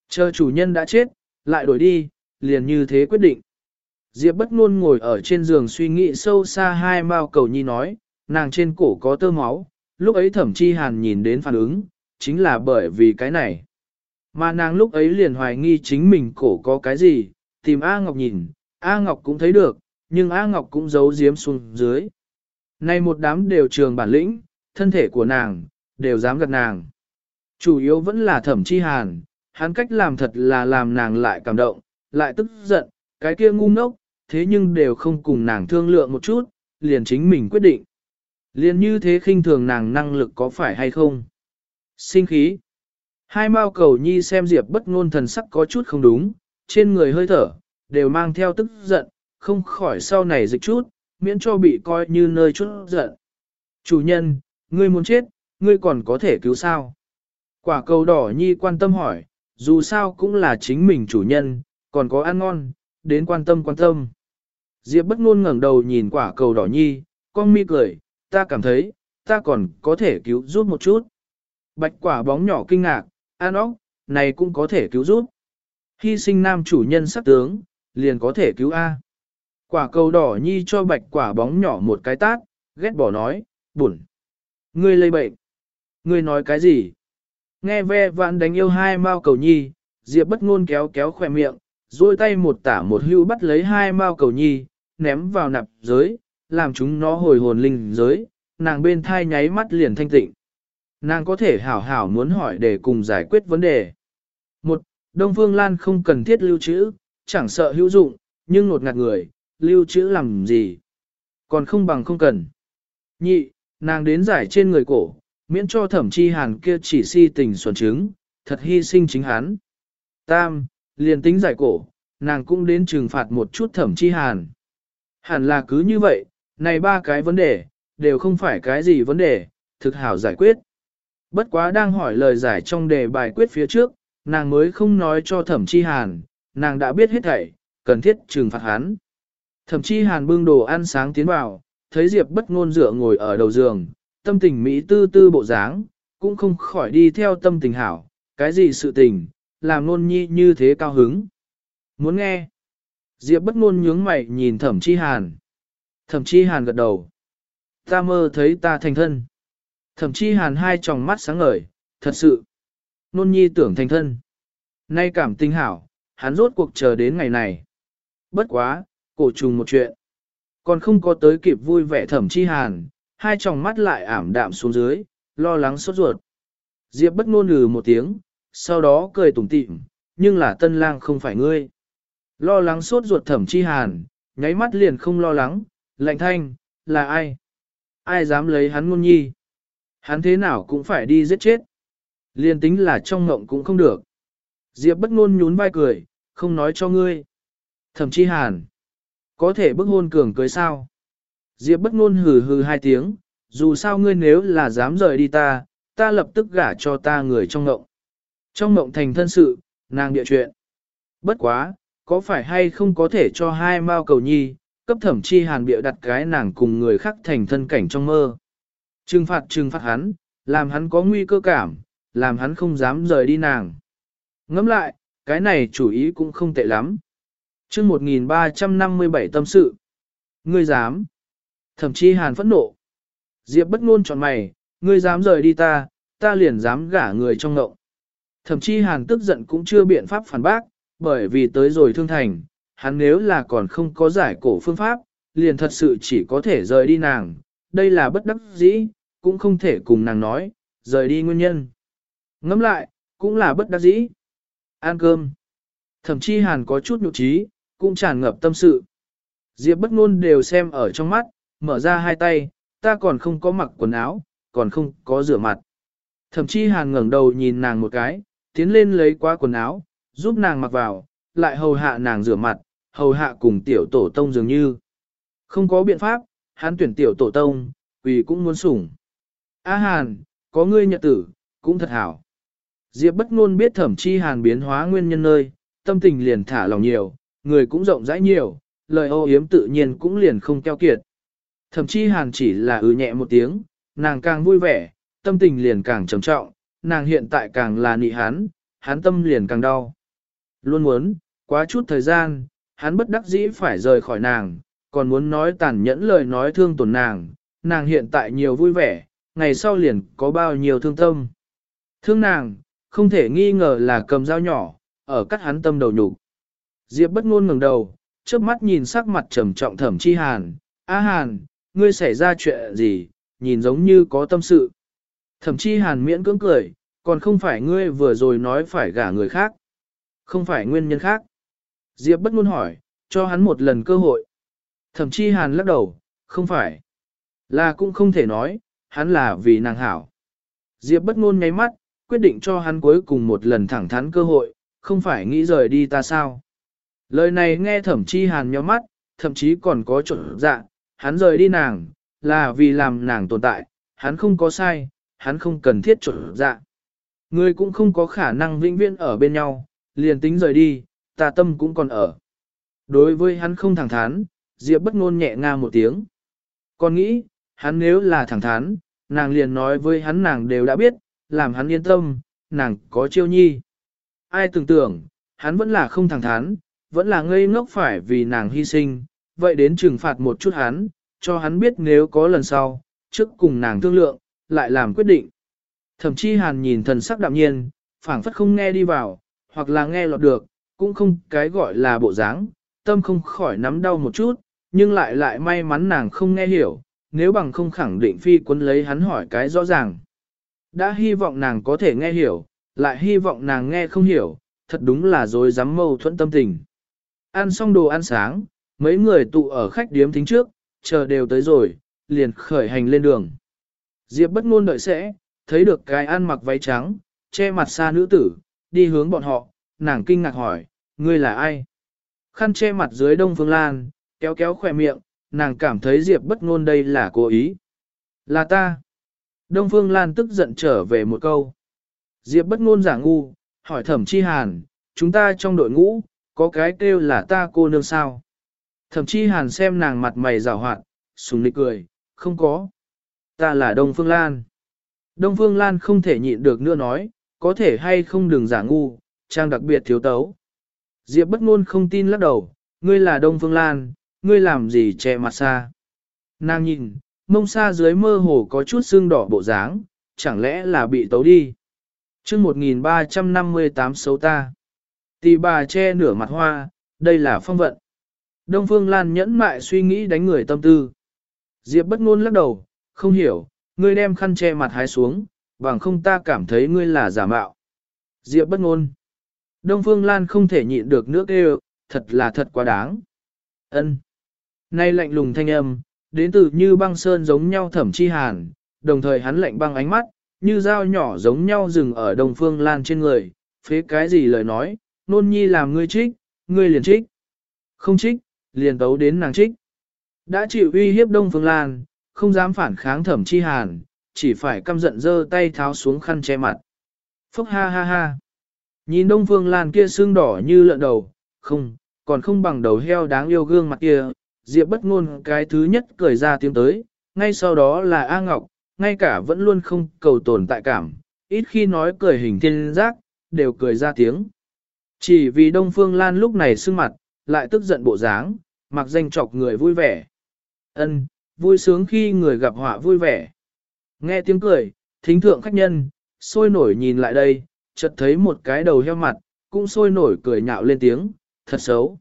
Chờ chủ nhân đã chết, lại đổi đi, liền như thế quyết định. Diệp bất ngôn ngồi ở trên giường suy nghĩ sâu xa hai mao cầu nhi nói, nàng trên cổ có tơ máu, lúc ấy thẩm chi hàn nhìn đến phản ứng, chính là bởi vì cái này. Mà nàng lúc ấy liền hoài nghi chính mình cổ có cái gì, tìm A Ngọc nhìn, A Ngọc cũng thấy được, nhưng A Ngọc cũng giấu giếm xuống dưới. Nay một đám đều trường bản lĩnh, thân thể của nàng, đều dám gật nàng. Chủ yếu vẫn là thẩm chi hàn, hắn cách làm thật là làm nàng lại cảm động, lại tức giận, cái kia ngu ngốc, thế nhưng đều không cùng nàng thương lượng một chút, liền chính mình quyết định. Liền như thế khinh thường nàng năng lực có phải hay không? Sinh khí. Hai mao cầu nhi xem Diệp bất ngôn thần sắc có chút không đúng, trên người hơi thở, đều mang theo tức giận, không khỏi sau này dịch chút, miễn cho bị coi như nơi chút giận. Chủ nhân, ngươi muốn chết, ngươi còn có thể cứu sao? Quả cầu đỏ nhi quan tâm hỏi, dù sao cũng là chính mình chủ nhân, còn có ăn ngon, đến quan tâm quan tâm. Diệp bất ngôn ngẩng đầu nhìn quả cầu đỏ nhi, con mi cười, ta cảm thấy, ta còn có thể cứu giúp một chút. Bạch quả bóng nhỏ kinh ngạc, an óc, này cũng có thể cứu giúp. Hy sinh nam chủ nhân sắc tướng, liền có thể cứu A. Quả cầu đỏ nhi cho bạch quả bóng nhỏ một cái tát, ghét bỏ nói, buồn. Ngươi lây bệnh. Ngươi nói cái gì? Nghe ve vạn đánh yêu hai mao cầu nhi, Diệp bất ngôn kéo kéo khỏe miệng, duỗi tay một tả một hưu bắt lấy hai mao cầu nhi, ném vào nạp giới, làm chúng nó hồi hồn linh giới, nàng bên thai nháy mắt liền thanh tịnh. Nàng có thể hảo hảo muốn hỏi để cùng giải quyết vấn đề. Một, Đông Phương Lan không cần thiết lưu trữ, chẳng sợ hữu dụng, nhưng ngột ngạt người, lưu trữ làm gì. Còn không bằng không cần. Nhị, nàng đến giải trên người cổ, miễn cho thẩm chi hàn kia chỉ si tình xuẩn trứng, thật hy sinh chính hắn. Tam, liền tính giải cổ, nàng cũng đến trừng phạt một chút thẩm chi hàn. Hẳn là cứ như vậy, này ba cái vấn đề, đều không phải cái gì vấn đề, thực hảo giải quyết. Bất quá đang hỏi lời giải trong đề bài quyết phía trước, nàng mới không nói cho thẩm chi hàn, nàng đã biết hết thảy, cần thiết trừng phạt hắn. Thẩm chi hàn bưng đồ ăn sáng tiến vào, thấy Diệp bất ngôn dựa ngồi ở đầu giường, tâm tình Mỹ tư tư bộ dáng, cũng không khỏi đi theo tâm tình hảo, cái gì sự tình, làm nôn nhi như thế cao hứng. Muốn nghe? Diệp bất ngôn nhướng mày nhìn thẩm chi hàn. Thẩm chi hàn gật đầu. Ta mơ thấy ta thành thân. Thẩm chi hàn hai tròng mắt sáng ngời, thật sự. Nôn nhi tưởng thành thân. Nay cảm tình hảo, hắn rốt cuộc chờ đến ngày này. Bất quá, cổ trùng một chuyện. Còn không có tới kịp vui vẻ thẩm chi hàn, hai tròng mắt lại ảm đạm xuống dưới, lo lắng sốt ruột. Diệp bất ngôn lừ một tiếng, sau đó cười tủm tỉm, nhưng là tân lang không phải ngươi. Lo lắng sốt ruột thẩm chi hàn, nháy mắt liền không lo lắng, lạnh thanh, là ai? Ai dám lấy hắn ngôn nhi? Hắn thế nào cũng phải đi giết chết. Liên tính là trong ngộng cũng không được. Diệp bất ngôn nhún vai cười, không nói cho ngươi. Thẩm chi hàn, có thể bức hôn cường cưới sao? Diệp bất ngôn hừ hừ hai tiếng, dù sao ngươi nếu là dám rời đi ta, ta lập tức gả cho ta người trong ngộng. Trong ngộng thành thân sự, nàng địa chuyện. Bất quá, có phải hay không có thể cho hai mao cầu nhi, cấp thẩm chi hàn bịa đặt cái nàng cùng người khác thành thân cảnh trong mơ. Trừng phạt trừng phạt hắn, làm hắn có nguy cơ cảm, làm hắn không dám rời đi nàng. Ngẫm lại, cái này chủ ý cũng không tệ lắm. chương 1357 tâm sự. Ngươi dám. Thẩm chi hàn phẫn nộ. Diệp bất ngôn chọn mày, ngươi dám rời đi ta, ta liền dám gả người trong ngộng. Thẩm chi hàn tức giận cũng chưa biện pháp phản bác, bởi vì tới rồi thương thành, hắn nếu là còn không có giải cổ phương pháp, liền thật sự chỉ có thể rời đi nàng, đây là bất đắc dĩ, cũng không thể cùng nàng nói, rời đi nguyên nhân. Ngẫm lại, cũng là bất đắc dĩ. Ăn cơm. Thậm chí hàn có chút nhục trí, cũng tràn ngập tâm sự. Diệp bất ngôn đều xem ở trong mắt, mở ra hai tay, ta còn không có mặc quần áo, còn không có rửa mặt. Thậm chí hàn ngẩng đầu nhìn nàng một cái, tiến lên lấy qua quần áo, giúp nàng mặc vào, lại hầu hạ nàng rửa mặt, hầu hạ cùng tiểu tổ tông dường như. Không có biện pháp, hắn tuyển tiểu tổ tông, vì cũng muốn sủng. A Hàn, có ngươi nhận tử, cũng thật hảo. Diệp bất ngôn biết thẩm chi Hàn biến hóa nguyên nhân nơi, tâm tình liền thả lòng nhiều, người cũng rộng rãi nhiều, lời ô yếm tự nhiên cũng liền không keo kiệt. Thẩm chi Hàn chỉ là ư ừ nhẹ một tiếng, nàng càng vui vẻ, tâm tình liền càng trầm trọng, nàng hiện tại càng là nị hắn, hắn tâm liền càng đau. Luôn muốn, quá chút thời gian, hắn bất đắc dĩ phải rời khỏi nàng, còn muốn nói tàn nhẫn lời nói thương tổn nàng, nàng hiện tại nhiều vui vẻ, ngày sau liền có bao nhiêu thương tâm. Thương nàng, không thể nghi ngờ là cầm dao nhỏ, ở cắt hắn tâm đầu nhục. Diệp bất ngôn ngẩng đầu, chớp mắt nhìn sắc mặt trầm trọng thẩm chi hàn, A hàn, ngươi xảy ra chuyện gì, nhìn giống như có tâm sự. Thẩm chi hàn miễn cưỡng cười, còn không phải ngươi vừa rồi nói phải gả người khác. Không phải nguyên nhân khác. Diệp bất ngôn hỏi, cho hắn một lần cơ hội. Thẩm chi hàn lắc đầu, không phải. Là cũng không thể nói, hắn là vì nàng hảo. Diệp bất ngôn nháy mắt, quyết định cho hắn cuối cùng một lần thẳng thắn cơ hội, không phải nghĩ rời đi ta sao. Lời này nghe thẩm chi hàn nhó mắt, thậm chí còn có trộn dạ, hắn rời đi nàng, là vì làm nàng tồn tại, hắn không có sai, hắn không cần thiết trộn dạ. Người cũng không có khả năng vĩnh viễn ở bên nhau, liền tính rời đi, ta tâm cũng còn ở. Đối với hắn không thẳng thắn, Diệp bất ngôn nhẹ nga một tiếng. Còn nghĩ, hắn nếu là thẳng thắn, nàng liền nói với hắn nàng đều đã biết, làm hắn yên tâm, nàng có chiêu nhi. Ai tưởng tưởng, hắn vẫn là không thẳng thắn, vẫn là ngây ngốc phải vì nàng hy sinh, vậy đến trừng phạt một chút hắn, cho hắn biết nếu có lần sau, trước cùng nàng thương lượng, lại làm quyết định. Thậm chí hàn nhìn thần sắc đạm nhiên, phảng phất không nghe đi vào, hoặc là nghe lọt được, cũng không cái gọi là bộ dáng, tâm không khỏi nắm đau một chút, nhưng lại lại may mắn nàng không nghe hiểu, nếu bằng không khẳng định phi quân lấy hắn hỏi cái rõ ràng. Đã hy vọng nàng có thể nghe hiểu, lại hy vọng nàng nghe không hiểu, thật đúng là dối dám mâu thuẫn tâm tình. Ăn xong đồ ăn sáng, mấy người tụ ở khách điếm thính trước, chờ đều tới rồi, liền khởi hành lên đường. Diệp bất ngôn đợi sẽ, thấy được cái ăn mặc váy trắng, che mặt xa nữ tử, đi hướng bọn họ, nàng kinh ngạc hỏi, ngươi là ai? Khăn che mặt dưới đông phương lan, kéo kéo khỏe miệng, nàng cảm thấy Diệp bất ngôn đây là cố ý. Là ta. Đông Phương Lan tức giận trở về một câu. Diệp bất ngôn giả ngu, hỏi thẩm chi hàn, chúng ta trong đội ngũ, có cái kêu là ta cô nương sao. Thẩm chi hàn xem nàng mặt mày rào hoạt, sùng nịch cười, không có. Ta là Đông Phương Lan. Đông Phương Lan không thể nhịn được nữa nói, có thể hay không đừng giả ngu, trang đặc biệt thiếu tấu. Diệp bất ngôn không tin lắc đầu, ngươi là Đông Phương Lan, ngươi làm gì che mặt xa. Nàng nhìn, mông xa dưới mơ hồ có chút xương đỏ bộ dáng, chẳng lẽ là bị tấu đi. chương 1358 xấu ta. Tì bà che nửa mặt hoa, đây là phong vận. Đông Phương Lan nhẫn mại suy nghĩ đánh người tâm tư. Diệp bất ngôn lắc đầu, không hiểu, ngươi đem khăn che mặt hái xuống, bằng không ta cảm thấy ngươi là giả mạo. Diệp bất ngôn. Đông Phương Lan không thể nhịn được nước kêu, thật là thật quá đáng. Ân. Nay lạnh lùng thanh âm, đến từ như băng sơn giống nhau thẩm chi hàn, đồng thời hắn lạnh băng ánh mắt, như dao nhỏ giống nhau dừng ở Đông Phương Lan trên người, phế cái gì lời nói, nôn nhi làm ngươi trích, ngươi liền trích. Không trích, liền tấu đến nàng trích. Đã chịu uy hiếp Đông Phương Lan, không dám phản kháng thẩm chi hàn, chỉ phải căm giận giơ tay tháo xuống khăn che mặt. Phúc ha ha ha. Nhìn Đông Phương Lan kia xương đỏ như lợn đầu, không, còn không bằng đầu heo đáng yêu gương mặt kia, Diệp bất ngôn cái thứ nhất cười ra tiếng tới, ngay sau đó là A Ngọc, ngay cả vẫn luôn không cầu tồn tại cảm, ít khi nói cười hình thiên giác, đều cười ra tiếng. Chỉ vì Đông Phương Lan lúc này sưng mặt, lại tức giận bộ dáng, mặc danh chọc người vui vẻ. Ân, vui sướng khi người gặp họa vui vẻ. Nghe tiếng cười, thính thượng khách nhân, sôi nổi nhìn lại đây, chợt thấy một cái đầu heo mặt, cũng sôi nổi cười nhạo lên tiếng, thật xấu.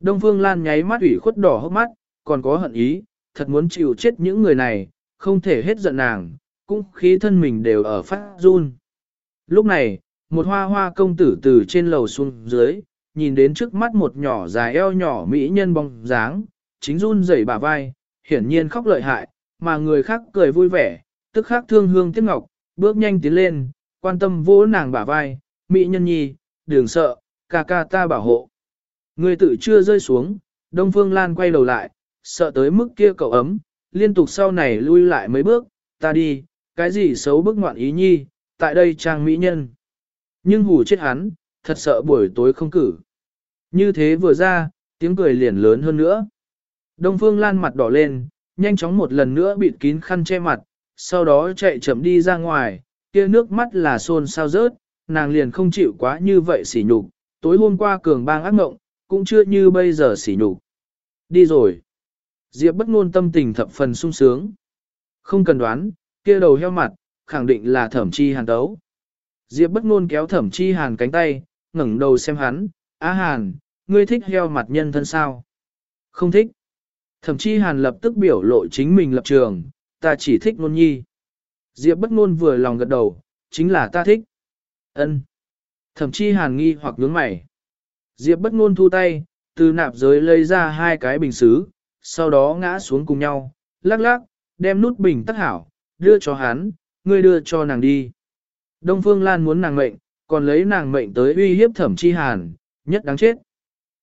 Đông Phương Lan nháy mắt ủy khuất đỏ hốc mắt, còn có hận ý, thật muốn chịu chết những người này, không thể hết giận nàng, cũng khí thân mình đều ở phát run. Lúc này, một hoa hoa công tử từ trên lầu xuống dưới, nhìn đến trước mắt một nhỏ dài eo nhỏ mỹ nhân bóng dáng, chính run rẩy bả vai, hiển nhiên khóc lợi hại, mà người khác cười vui vẻ, tức khắc thương hương tiếc ngọc, bước nhanh tiến lên, quan tâm vỗ nàng bả vai, mỹ nhân nhi, đừng sợ, ca ca ta bảo hộ. Người tự chưa rơi xuống, Đông Phương Lan quay đầu lại, sợ tới mức kia cậu ấm, liên tục sau này lui lại mấy bước, ta đi, cái gì xấu bức ngoạn ý nhi, tại đây trang mỹ nhân. Nhưng hù chết hắn, thật sợ buổi tối không cử. Như thế vừa ra, tiếng cười liền lớn hơn nữa. Đông Phương Lan mặt đỏ lên, nhanh chóng một lần nữa bịt kín khăn che mặt, sau đó chạy chậm đi ra ngoài, kia nước mắt là xôn sao rớt, nàng liền không chịu quá như vậy xỉ nhục. Tối hôm qua cường bang ác ngộng, cũng chưa như bây giờ xỉ nhục. Đi rồi. Diệp bất ngôn tâm tình thập phần sung sướng. Không cần đoán, kia đầu heo mặt, khẳng định là thẩm chi hàn đấu. Diệp bất ngôn kéo thẩm chi hàn cánh tay, ngẩng đầu xem hắn, á hàn, ngươi thích heo mặt nhân thân sao? Không thích. Thẩm chi hàn lập tức biểu lộ chính mình lập trường, ta chỉ thích ngôn nhi. Diệp bất ngôn vừa lòng gật đầu, chính là ta thích. Ân. Thẩm chi hàn nghi hoặc nhướng mày. Diệp bất ngôn thu tay, từ nạp giới lấy ra hai cái bình xứ, sau đó ngã xuống cùng nhau, lắc lắc, đem nút bình tắt hảo, đưa cho hắn, ngươi đưa cho nàng đi. Đông Phương Lan muốn nàng mệnh, còn lấy nàng mệnh tới uy hiếp thẩm chi hàn, nhất đáng chết.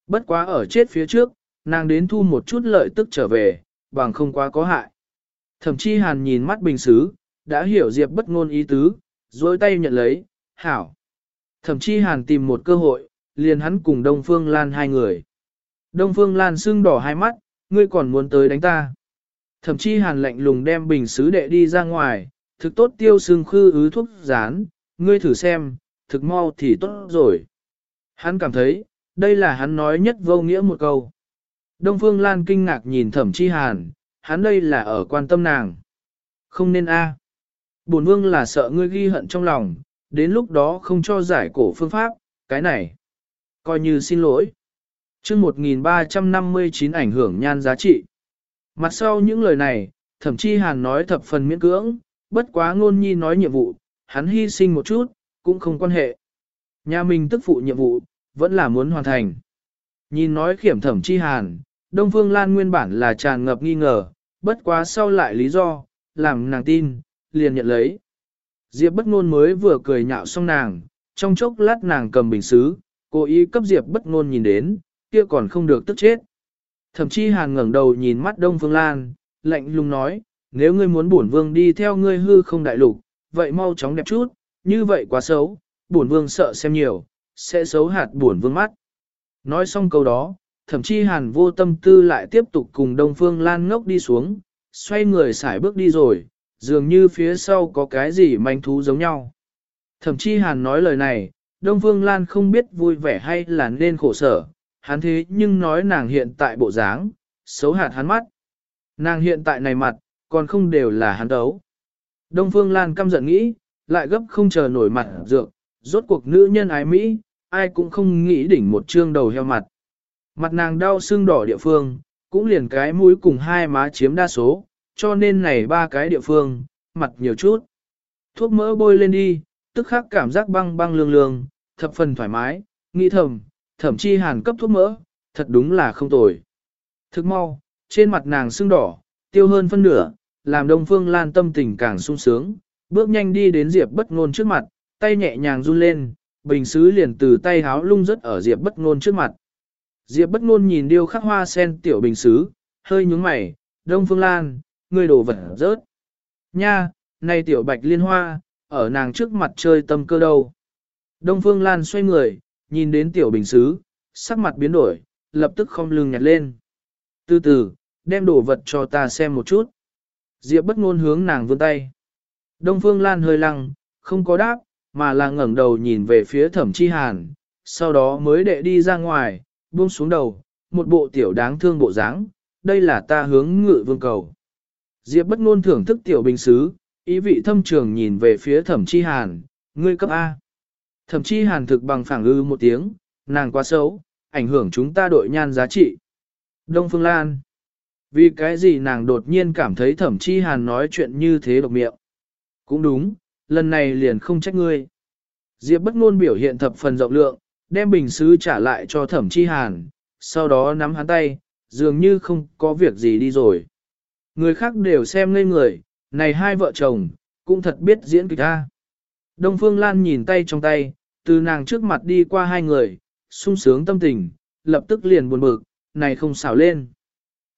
Bất quá ở chết phía trước, nàng đến thu một chút lợi tức trở về, bằng không quá có hại. Thẩm chi hàn nhìn mắt bình xứ, đã hiểu Diệp bất ngôn ý tứ, dối tay nhận lấy, hảo. Thẩm chi hàn tìm một cơ hội, liền hắn cùng Đông Phương Lan hai người. Đông Phương Lan sưng đỏ hai mắt, ngươi còn muốn tới đánh ta. Thẩm chi hàn lạnh lùng đem bình sứ đệ đi ra ngoài, thực tốt tiêu sưng khư ứ thuốc rán, ngươi thử xem, thực mau thì tốt rồi. Hắn cảm thấy, đây là hắn nói nhất vô nghĩa một câu. Đông Phương Lan kinh ngạc nhìn thẩm chi hàn, hắn đây là ở quan tâm nàng. Không nên a. Bổn vương là sợ ngươi ghi hận trong lòng, đến lúc đó không cho giải cổ phương pháp, cái này. Coi như xin lỗi. chương 1359 ảnh hưởng nhan giá trị. Mặt sau những lời này, thậm chí hàn nói thập phần miễn cưỡng, bất quá ngôn nhi nói nhiệm vụ, hắn hy sinh một chút, cũng không quan hệ. Nhà mình tức phụ nhiệm vụ, vẫn là muốn hoàn thành. Nhìn nói khiểm thẩm chi hàn, Đông Phương Lan nguyên bản là tràn ngập nghi ngờ, bất quá sau lại lý do, làm nàng tin, liền nhận lấy. Diệp bất ngôn mới vừa cười nhạo xong nàng, trong chốc lát nàng cầm bình xứ, cố ý cấp Diệp bất ngôn nhìn đến, kia còn không được tức chết. Thậm chí hàn ngẩng đầu nhìn mắt Đông Phương Lan, lạnh lùng nói, nếu ngươi muốn bổn vương đi theo ngươi hư không đại lục, vậy mau chóng đẹp chút, như vậy quá xấu, bổn vương sợ xem nhiều, sẽ xấu hạt bổn vương mắt. Nói xong câu đó, thậm chí hàn vô tâm tư lại tiếp tục cùng Đông Phương Lan ngốc đi xuống, xoay người xài bước đi rồi, dường như phía sau có cái gì manh thú giống nhau. Thậm chí hàn nói lời này, Đông Phương Lan không biết vui vẻ hay là nên khổ sở, hắn thế nhưng nói nàng hiện tại bộ dáng, xấu hạt hắn mắt. Nàng hiện tại này mặt, còn không đều là hắn đấu. Đông Phương Lan căm giận nghĩ, lại gấp không chờ nổi mặt dược, rốt cuộc nữ nhân ái Mỹ, ai cũng không nghĩ đỉnh một trương đầu heo mặt. Mặt nàng đau sưng đỏ địa phương, cũng liền cái mũi cùng hai má chiếm đa số, cho nên này ba cái địa phương, mặt nhiều chút. Thuốc mỡ bôi lên đi, tức khắc cảm giác băng băng lương lương, thập phần thoải mái, nghĩ thầm, thậm chí hàn cấp thuốc mỡ, thật đúng là không tồi. Thức mau, trên mặt nàng sưng đỏ, tiêu hơn phân nửa, làm Đông Phương Lan tâm tình càng sung sướng, bước nhanh đi đến Diệp bất ngôn trước mặt, tay nhẹ nhàng run lên, bình sứ liền từ tay háo lung rất ở Diệp bất ngôn trước mặt. Diệp bất ngôn nhìn điêu khắc hoa sen tiểu bình sứ, hơi nhướng mày, Đông Phương Lan, ngươi đồ vật rớt. Nha, này tiểu bạch liên hoa, ở nàng trước mặt chơi tâm cơ đâu. Đông Phương Lan xoay người, nhìn đến tiểu bình xứ, sắc mặt biến đổi, lập tức không lưng nhặt lên. Từ từ, đem đồ vật cho ta xem một chút. Diệp bất ngôn hướng nàng vươn tay. Đông Phương Lan hơi lăng, không có đáp, mà là ngẩng đầu nhìn về phía thẩm chi hàn, sau đó mới đệ đi ra ngoài, buông xuống đầu, một bộ tiểu đáng thương bộ dáng, đây là ta hướng ngự vương cầu. Diệp bất ngôn thưởng thức tiểu bình xứ, ý vị thâm trường nhìn về phía thẩm chi hàn, ngươi cấp A. Thẩm chi hàn thực bằng phẳng ư một tiếng, nàng quá xấu, ảnh hưởng chúng ta đội nhan giá trị. Đông Phương Lan. Vì cái gì nàng đột nhiên cảm thấy thẩm chi hàn nói chuyện như thế độc miệng. Cũng đúng, lần này liền không trách ngươi. Diệp bất ngôn biểu hiện thập phần rộng lượng, đem bình sứ trả lại cho thẩm chi hàn, sau đó nắm hắn tay, dường như không có việc gì đi rồi. Người khác đều xem ngây người, này hai vợ chồng, cũng thật biết diễn kịch ta. Đông Phương Lan nhìn tay trong tay, từ nàng trước mặt đi qua hai người, sung sướng tâm tình, lập tức liền buồn bực, này không xảo lên.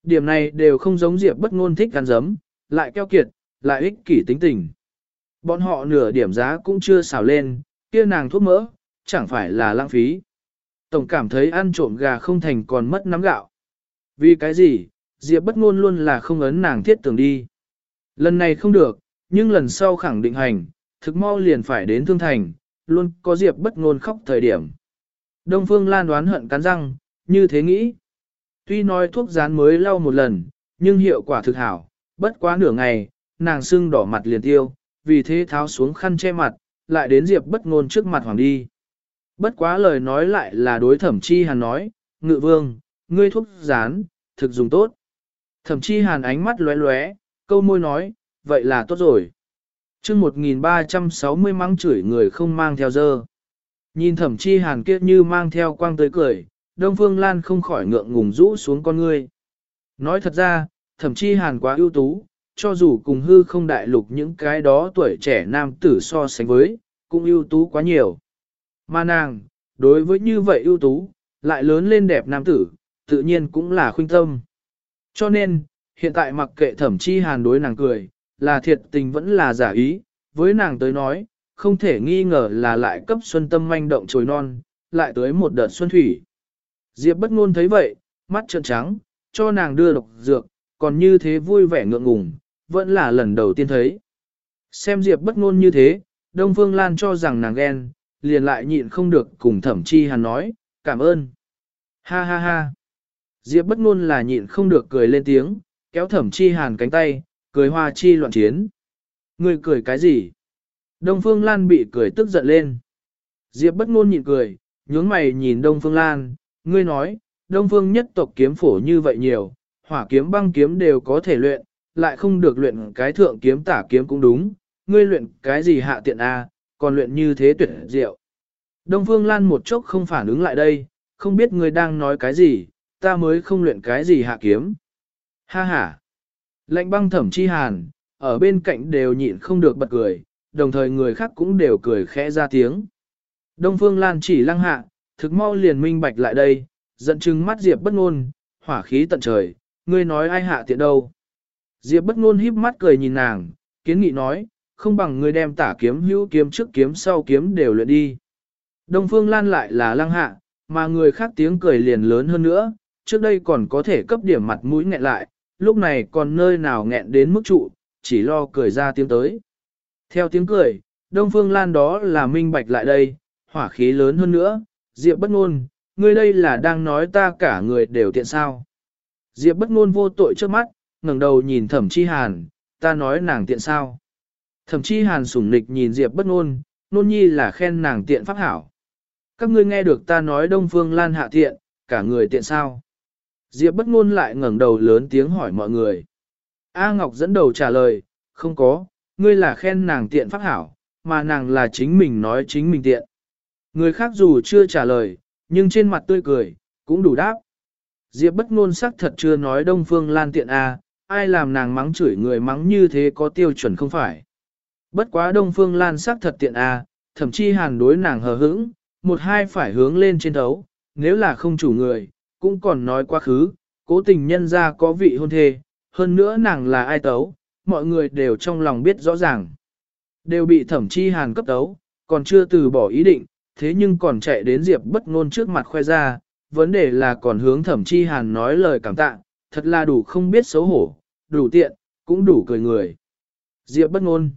Điểm này đều không giống Diệp bất ngôn thích ăn dấm, lại keo kiệt, lại ích kỷ tính tình. Bọn họ nửa điểm giá cũng chưa xảo lên, kia nàng thuốc mỡ, chẳng phải là lãng phí. Tổng cảm thấy ăn trộm gà không thành còn mất nắm gạo. Vì cái gì, Diệp bất ngôn luôn là không ấn nàng thiết tưởng đi. Lần này không được, nhưng lần sau khẳng định hành, thực mau liền phải đến thương thành, luôn có Diệp bất ngôn khóc thời điểm. Đông Phương Lan đoán hận cắn răng, như thế nghĩ. Tuy nói thuốc dán mới lau một lần, nhưng hiệu quả thực hảo, bất quá nửa ngày, nàng sưng đỏ mặt liền tiêu, vì thế tháo xuống khăn che mặt, lại đến Diệp bất ngôn trước mặt hoàng đi. Bất quá lời nói lại là đối thẩm chi hàn nói, ngự vương, ngươi thuốc dán, thực dùng tốt. Thẩm chi hàn ánh mắt lóe lóe, câu môi nói, vậy là tốt rồi. chương 1360 mắng chửi người không mang theo dơ. Nhìn thẩm chi hàn kia như mang theo quang tới cười, Đông Phương Lan không khỏi ngượng ngùng rũ xuống con ngươi. Nói thật ra, thẩm chi hàn quá ưu tú, cho dù cùng hư không đại lục những cái đó tuổi trẻ nam tử so sánh với, cũng ưu tú quá nhiều. Mà nàng, đối với như vậy ưu tú, lại lớn lên đẹp nam tử, tự nhiên cũng là khuynh tâm. Cho nên, hiện tại mặc kệ thẩm chi hàn đối nàng cười, là thiệt tình vẫn là giả ý, với nàng tới nói, không thể nghi ngờ là lại cấp xuân tâm manh động trồi non, lại tới một đợt xuân thủy. Diệp bất ngôn thấy vậy, mắt trợn trắng, cho nàng đưa độc dược, còn như thế vui vẻ ngượng ngùng, vẫn là lần đầu tiên thấy. Xem Diệp bất ngôn như thế, Đông Phương Lan cho rằng nàng ghen, liền lại nhịn không được cùng thẩm chi hàn nói, cảm ơn. Ha ha ha. Diệp bất ngôn là nhịn không được cười lên tiếng, kéo thẩm chi hàn cánh tay, cười hoa chi loạn chiến. Ngươi cười cái gì? Đông Phương Lan bị cười tức giận lên. Diệp bất ngôn nhịn cười, nhướng mày nhìn Đông Phương Lan, ngươi nói, Đông Phương nhất tộc kiếm phổ như vậy nhiều, hỏa kiếm băng kiếm đều có thể luyện, lại không được luyện cái thượng kiếm tả kiếm cũng đúng, ngươi luyện cái gì hạ tiện a, còn luyện như thế tuyệt diệu. Đông Phương Lan một chốc không phản ứng lại đây, không biết ngươi đang nói cái gì, ta mới không luyện cái gì hạ kiếm. Ha ha. Lệnh băng thẩm chi hàn, ở bên cạnh đều nhịn không được bật cười, đồng thời người khác cũng đều cười khẽ ra tiếng. Đông Phương Lan chỉ lăng hạ, thực mau liền minh bạch lại đây, giận chừng mắt Diệp bất ngôn, hỏa khí tận trời, ngươi nói ai hạ tiện đâu. Diệp bất ngôn híp mắt cười nhìn nàng, kiến nghị nói, không bằng ngươi đem tả kiếm hữu kiếm trước kiếm sau kiếm đều luyện đi. Đông Phương Lan lại là lăng hạ, mà người khác tiếng cười liền lớn hơn nữa, trước đây còn có thể cấp điểm mặt mũi nghẹn lại, lúc này còn nơi nào nghẹn đến mức trụ, chỉ lo cười ra tiếng tới. Theo tiếng cười, Đông Phương Lan đó là minh bạch lại đây, hỏa khí lớn hơn nữa, Diệp bất ngôn, ngươi đây là đang nói ta cả người đều tiện sao. Diệp bất ngôn vô tội trước mắt, ngẩng đầu nhìn thẩm chi hàn, ta nói nàng tiện sao. Thẩm chi hàn sủng nịch nhìn Diệp bất ngôn, nôn nhi là khen nàng tiện pháp hảo. Các ngươi nghe được ta nói Đông Phương Lan hạ tiện, cả người tiện sao. Diệp bất ngôn lại ngẩng đầu lớn tiếng hỏi mọi người. A Ngọc dẫn đầu trả lời, không có, ngươi là khen nàng tiện pháp hảo, mà nàng là chính mình nói chính mình tiện. Người khác dù chưa trả lời, nhưng trên mặt tươi cười, cũng đủ đáp. Diệp bất ngôn sắc thật chưa nói Đông Phương Lan tiện A, ai làm nàng mắng chửi người mắng như thế có tiêu chuẩn không phải. Bất quá Đông Phương Lan sắc thật tiện A, thậm chí hàn đối nàng hờ hững, một hai phải hướng lên trên thấu, nếu là không chủ người, cũng còn nói quá khứ, cố tình nhân ra có vị hôn thê, hơn nữa nàng là ai tấu, mọi người đều trong lòng biết rõ ràng. Đều bị thẩm chi hàn cấp tấu, còn chưa từ bỏ ý định, thế nhưng còn chạy đến Diệp bất ngôn trước mặt khoe ra, vấn đề là còn hướng thẩm chi hàn nói lời cảm tạ, thật là đủ không biết xấu hổ, đủ tiện, cũng đủ cười người. Diệp bất ngôn.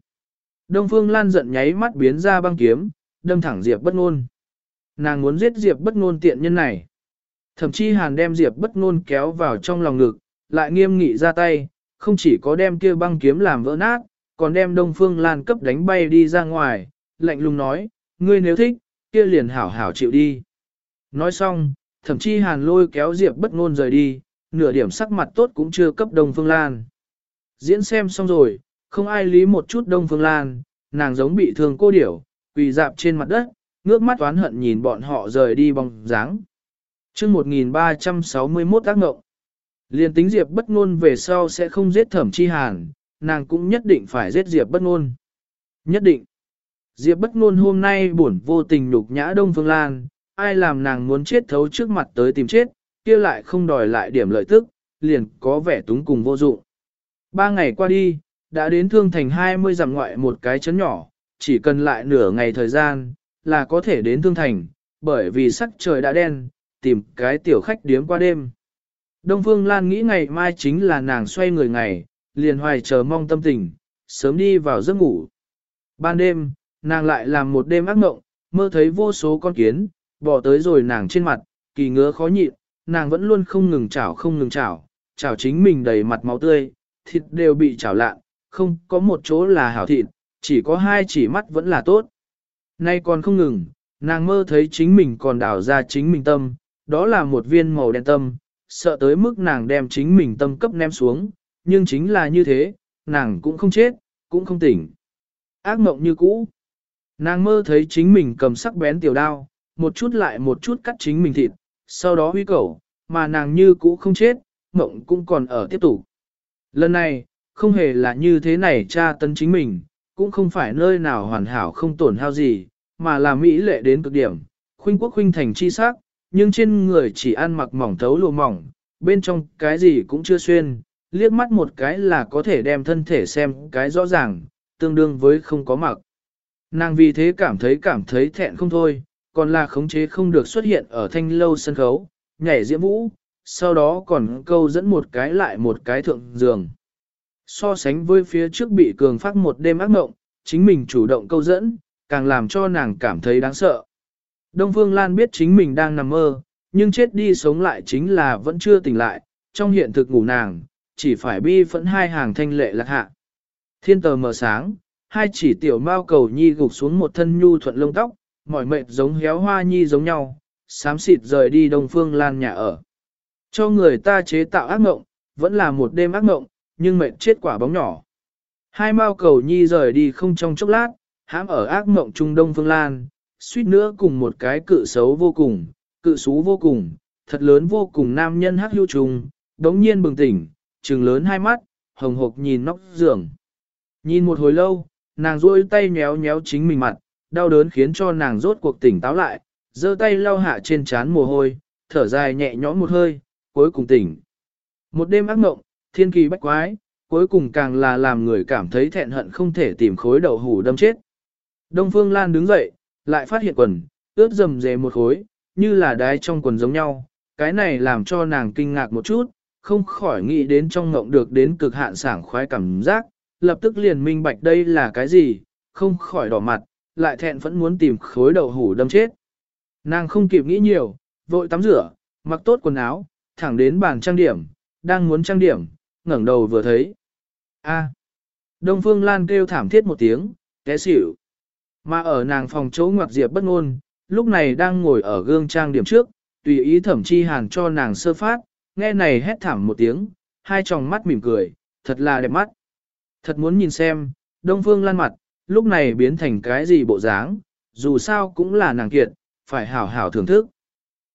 Đông Phương Lan giận nháy mắt biến ra băng kiếm, đâm thẳng Diệp bất ngôn. Nàng muốn giết Diệp bất ngôn tiện nhân này. Thẩm chi hàn đem Diệp bất ngôn kéo vào trong lòng ngực, lại nghiêm nghị ra tay, không chỉ có đem kia băng kiếm làm vỡ nát, còn đem Đông Phương Lan cấp đánh bay đi ra ngoài, lạnh lùng nói, ngươi nếu thích, kia liền hảo hảo chịu đi. Nói xong, thậm chí hàn lôi kéo Diệp bất ngôn rời đi, nửa điểm sắc mặt tốt cũng chưa cấp Đông Phương Lan. Diễn xem xong rồi, không ai lý một chút Đông Phương Lan, nàng giống bị thương cô điểu, quỳ dạp trên mặt đất, ngước mắt oán hận nhìn bọn họ rời đi bóng dáng. Chương 1361 tác ngộng. Liên tính Diệp bất ngôn về sau sẽ không giết thẩm chi hàn, nàng cũng nhất định phải giết Diệp bất ngôn. Nhất định. Diệp bất ngôn hôm nay buồn vô tình nhục nhã Đông Phương Lan, ai làm nàng muốn chết thấu trước mặt tới tìm chết, kia lại không đòi lại điểm lợi tức, liền có vẻ túng cùng vô dụng. Ba ngày qua đi, đã đến thương thành 20 dặm ngoại một cái chấn nhỏ, chỉ cần lại nửa ngày thời gian, là có thể đến thương thành, bởi vì sắc trời đã đen, tìm cái tiểu khách điếm qua đêm. Đông Phương Lan nghĩ ngày mai chính là nàng xoay người ngày, liền hoài chờ mong tâm tình, sớm đi vào giấc ngủ. Ban đêm, nàng lại làm một đêm ác mộng, mơ thấy vô số con kiến, bỏ tới rồi nàng trên mặt, kỳ ngứa khó nhịn, nàng vẫn luôn không ngừng chảo không ngừng chảo, chảo chính mình đầy mặt máu tươi, thịt đều bị chảo lạ, không có một chỗ là hảo thịt, chỉ có hai chỉ mắt vẫn là tốt. Nay còn không ngừng, nàng mơ thấy chính mình còn đảo ra chính mình tâm, đó là một viên màu đen tâm, sợ tới mức nàng đem chính mình tâm cấp ném xuống, nhưng chính là như thế, nàng cũng không chết, cũng không tỉnh. Ác mộng như cũ. Nàng mơ thấy chính mình cầm sắc bén tiểu đao, một chút lại một chút cắt chính mình thịt, sau đó huy cẩu, mà nàng như cũ không chết, mộng cũng còn ở tiếp tục. Lần này, không hề là như thế này tra tấn chính mình, cũng không phải nơi nào hoàn hảo không tổn hao gì, mà là mỹ lệ đến cực điểm, khuynh quốc khuynh thành chi sắc, nhưng trên người chỉ ăn mặc mỏng thấu lụa mỏng, bên trong cái gì cũng chưa xuyên, liếc mắt một cái là có thể đem thân thể xem cái rõ ràng, tương đương với không có mặc. Nàng vì thế cảm thấy cảm thấy thẹn không thôi, còn là khống chế không được xuất hiện ở thanh lâu sân khấu, nhảy diễm vũ, sau đó còn câu dẫn một cái lại một cái thượng giường. So sánh với phía trước bị cường phát một đêm ác mộng, chính mình chủ động câu dẫn, càng làm cho nàng cảm thấy đáng sợ. Đông Phương Lan biết chính mình đang nằm mơ, nhưng chết đi sống lại chính là vẫn chưa tỉnh lại, trong hiện thực ngủ nàng, chỉ phải bi phẫn hai hàng thanh lệ lạc hạ. Thiên tờ mờ sáng, hai chỉ tiểu mao cầu nhi gục xuống một thân nhu thuận lông tóc, mỏi mệt giống héo hoa nhi giống nhau, xám xịt rời đi Đông Phương Lan nhà ở. Cho người ta chế tạo ác mộng, vẫn là một đêm ác mộng, nhưng mệt chết quả bóng nhỏ. Hai mao cầu nhi rời đi không trong chốc lát, hãm ở ác mộng Trung Đông Phương Lan, suýt nữa cùng một cái cự xấu vô cùng, cự xú vô cùng, thật lớn vô cùng nam nhân hắc hưu trùng, đống nhiên bừng tỉnh, trừng lớn hai mắt, hồng hộc nhìn nóc giường. Nhìn một hồi lâu, nàng duỗi tay nhéo nhéo chính mình mặt, đau đớn khiến cho nàng rốt cuộc tỉnh táo lại, giơ tay lau hạ trên trán mồ hôi, thở dài nhẹ nhõm một hơi, cuối cùng tỉnh. Một đêm ác mộng, thiên kỳ bách quái, cuối cùng càng là làm người cảm thấy thẹn hận không thể tìm khối đậu hủ đâm chết. Đông Phương Lan đứng dậy, lại phát hiện quần, ướt dầm dề một khối, như là đái trong quần giống nhau, cái này làm cho nàng kinh ngạc một chút, không khỏi nghĩ đến trong ngộng được đến cực hạn sảng khoái cảm giác, lập tức liền minh bạch đây là cái gì, không khỏi đỏ mặt, lại thẹn vẫn muốn tìm khối đậu hủ đâm chết. Nàng không kịp nghĩ nhiều, vội tắm rửa, mặc tốt quần áo, thẳng đến bàn trang điểm, đang muốn trang điểm, ngẩng đầu vừa thấy. A. Đông Phương Lan kêu thảm thiết một tiếng, té xỉu. Mà ở nàng phòng chỗ ngoặc diệp bất ngôn, lúc này đang ngồi ở gương trang điểm trước, tùy ý thẩm chi hàn cho nàng sơ phát, nghe này hét thảm một tiếng, hai tròng mắt mỉm cười, thật là đẹp mắt. Thật muốn nhìn xem, Đông Phương Lan mặt, lúc này biến thành cái gì bộ dáng, dù sao cũng là nàng kiệt, phải hảo hảo thưởng thức.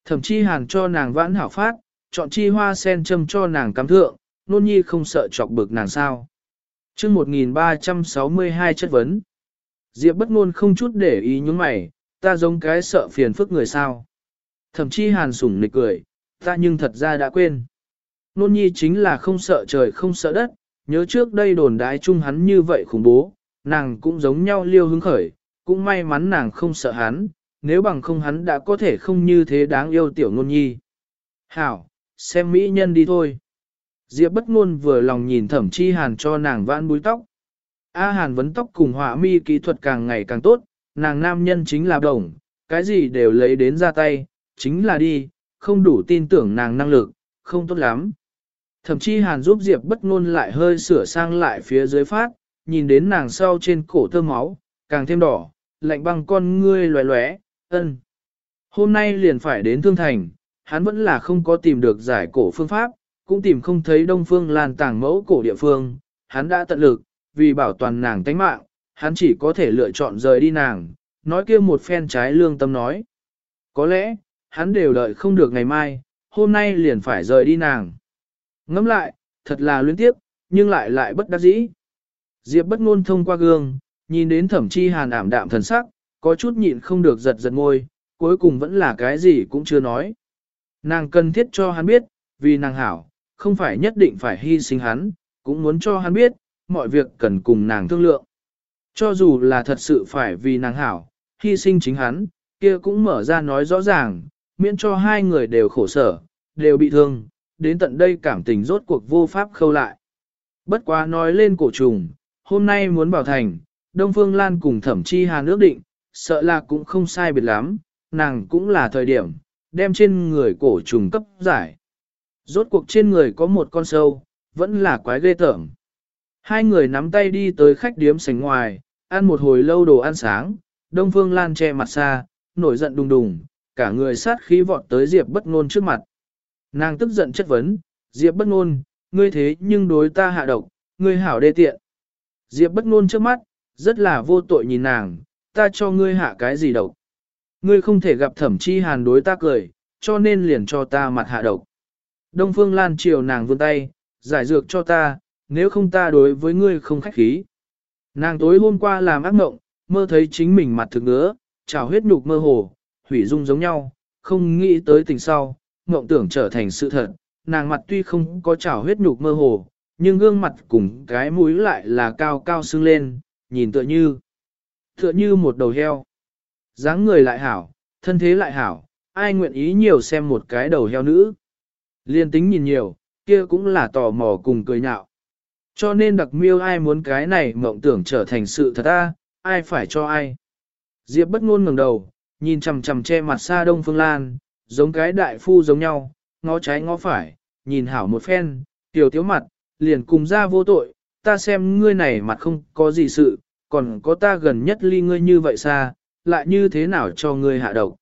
Thẩm chi hàn cho nàng vãn hảo phát, chọn chi hoa sen châm cho nàng cắm thượng, nôn nhi không sợ chọc bực nàng sao. chương 1362 chất vấn. Diệp bất ngôn không chút để ý những mày, ta giống cái sợ phiền phức người sao. Thậm chí hàn sủng nịch cười, ta nhưng thật ra đã quên. Nôn nhi chính là không sợ trời không sợ đất, nhớ trước đây đồn đái chung hắn như vậy khủng bố, nàng cũng giống nhau liêu hứng khởi, cũng may mắn nàng không sợ hắn, nếu bằng không hắn đã có thể không như thế đáng yêu tiểu nôn nhi. Hảo, xem mỹ nhân đi thôi. Diệp bất ngôn vừa lòng nhìn thẩm chi hàn cho nàng vãn búi tóc. A hàn vấn tóc cùng họa mi kỹ thuật càng ngày càng tốt, nàng nam nhân chính là đồng, cái gì đều lấy đến ra tay, chính là đi, không đủ tin tưởng nàng năng lực, không tốt lắm. Thậm chí hàn giúp Diệp bất ngôn lại hơi sửa sang lại phía dưới phát, nhìn đến nàng sau trên cổ thơm máu, càng thêm đỏ, lạnh băng con ngươi loé loé, ân. Hôm nay liền phải đến Thương Thành, hắn vẫn là không có tìm được giải cổ phương pháp, cũng tìm không thấy Đông Phương Lan tàng mẫu cổ địa phương, hắn đã tận lực, vì bảo toàn nàng tánh mạng, hắn chỉ có thể lựa chọn rời đi nàng, nói kia một phen trái lương tâm nói. Có lẽ, hắn đều đợi không được ngày mai, hôm nay liền phải rời đi nàng. Ngẫm lại, thật là luyến tiếp, nhưng lại lại bất đắc dĩ. Diệp bất ngôn thông qua gương, nhìn đến thẩm chi hàn ảm đạm thần sắc, có chút nhịn không được giật giật ngôi, cuối cùng vẫn là cái gì cũng chưa nói. Nàng cần thiết cho hắn biết, vì nàng hảo, không phải nhất định phải hy sinh hắn, cũng muốn cho hắn biết, mọi việc cần cùng nàng thương lượng. Cho dù là thật sự phải vì nàng hảo, hy sinh chính hắn, kia cũng mở ra nói rõ ràng, miễn cho hai người đều khổ sở, đều bị thương, đến tận đây cảm tình rốt cuộc vô pháp khâu lại. Bất quá nói lên cổ trùng, hôm nay muốn bảo thành, Đông Phương Lan cùng thẩm chi hà nước định, sợ là cũng không sai biệt lắm, nàng cũng là thời điểm, đem trên người cổ trùng cấp giải. Rốt cuộc trên người có một con sâu, vẫn là quái ghê tởm. Hai người nắm tay đi tới khách điếm sảnh ngoài, ăn một hồi lâu đồ ăn sáng, Đông Phương Lan che mặt xa, nổi giận đùng đùng, cả người sát khí vọt tới Diệp bất ngôn trước mặt. Nàng tức giận chất vấn, Diệp bất ngôn, ngươi thế nhưng đối ta hạ độc, ngươi hảo đê tiện. Diệp bất ngôn trước mắt, rất là vô tội nhìn nàng, ta cho ngươi hạ cái gì độc. Ngươi không thể gặp thẩm chi hàn đối ta cười, cho nên liền cho ta mặt hạ độc. Đông Phương Lan chiều nàng vươn tay, giải dược cho ta, nếu không ta đối với ngươi không khách khí. Nàng tối hôm qua làm ác mộng, mơ thấy chính mình mặt thực ngứa, trào huyết nhục mơ hồ, hủy dung giống nhau, không nghĩ tới tình sau, mộng tưởng trở thành sự thật, nàng mặt tuy không có trào huyết nhục mơ hồ, nhưng gương mặt cùng cái mũi lại là cao cao sưng lên, nhìn tựa như, tựa như một đầu heo. dáng người lại hảo, thân thế lại hảo, ai nguyện ý nhiều xem một cái đầu heo nữ. Liên tính nhìn nhiều, kia cũng là tò mò cùng cười nhạo. Cho nên đặc miêu ai muốn cái này mộng tưởng trở thành sự thật ta, ai phải cho ai. Diệp bất ngôn ngẩng đầu, nhìn chằm chằm che mặt xa đông phương lan, giống cái đại phu giống nhau, ngó trái ngó phải, nhìn hảo một phen, tiểu thiếu mặt, liền cùng ra vô tội, ta xem ngươi này mặt không có gì sự, còn có ta gần nhất ly ngươi như vậy xa, lại như thế nào cho ngươi hạ độc.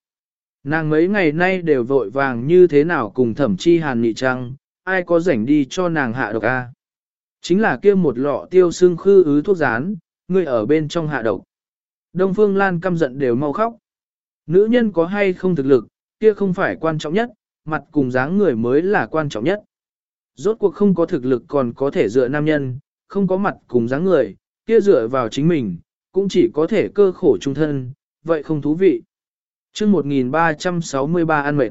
Nàng mấy ngày nay đều vội vàng như thế nào cùng thẩm chi hàn nghị trăng, ai có rảnh đi cho nàng hạ độc a? Chính là kia một lọ tiêu xương khư ứ thuốc rán, ngươi ở bên trong hạ độc. Đông Phương Lan căm giận đều mau khóc. Nữ nhân có hay không thực lực, kia không phải quan trọng nhất, mặt cùng dáng người mới là quan trọng nhất. Rốt cuộc không có thực lực còn có thể dựa nam nhân, không có mặt cùng dáng người, kia dựa vào chính mình, cũng chỉ có thể cơ khổ trung thân, vậy không thú vị. chương 1363 ăn mệt.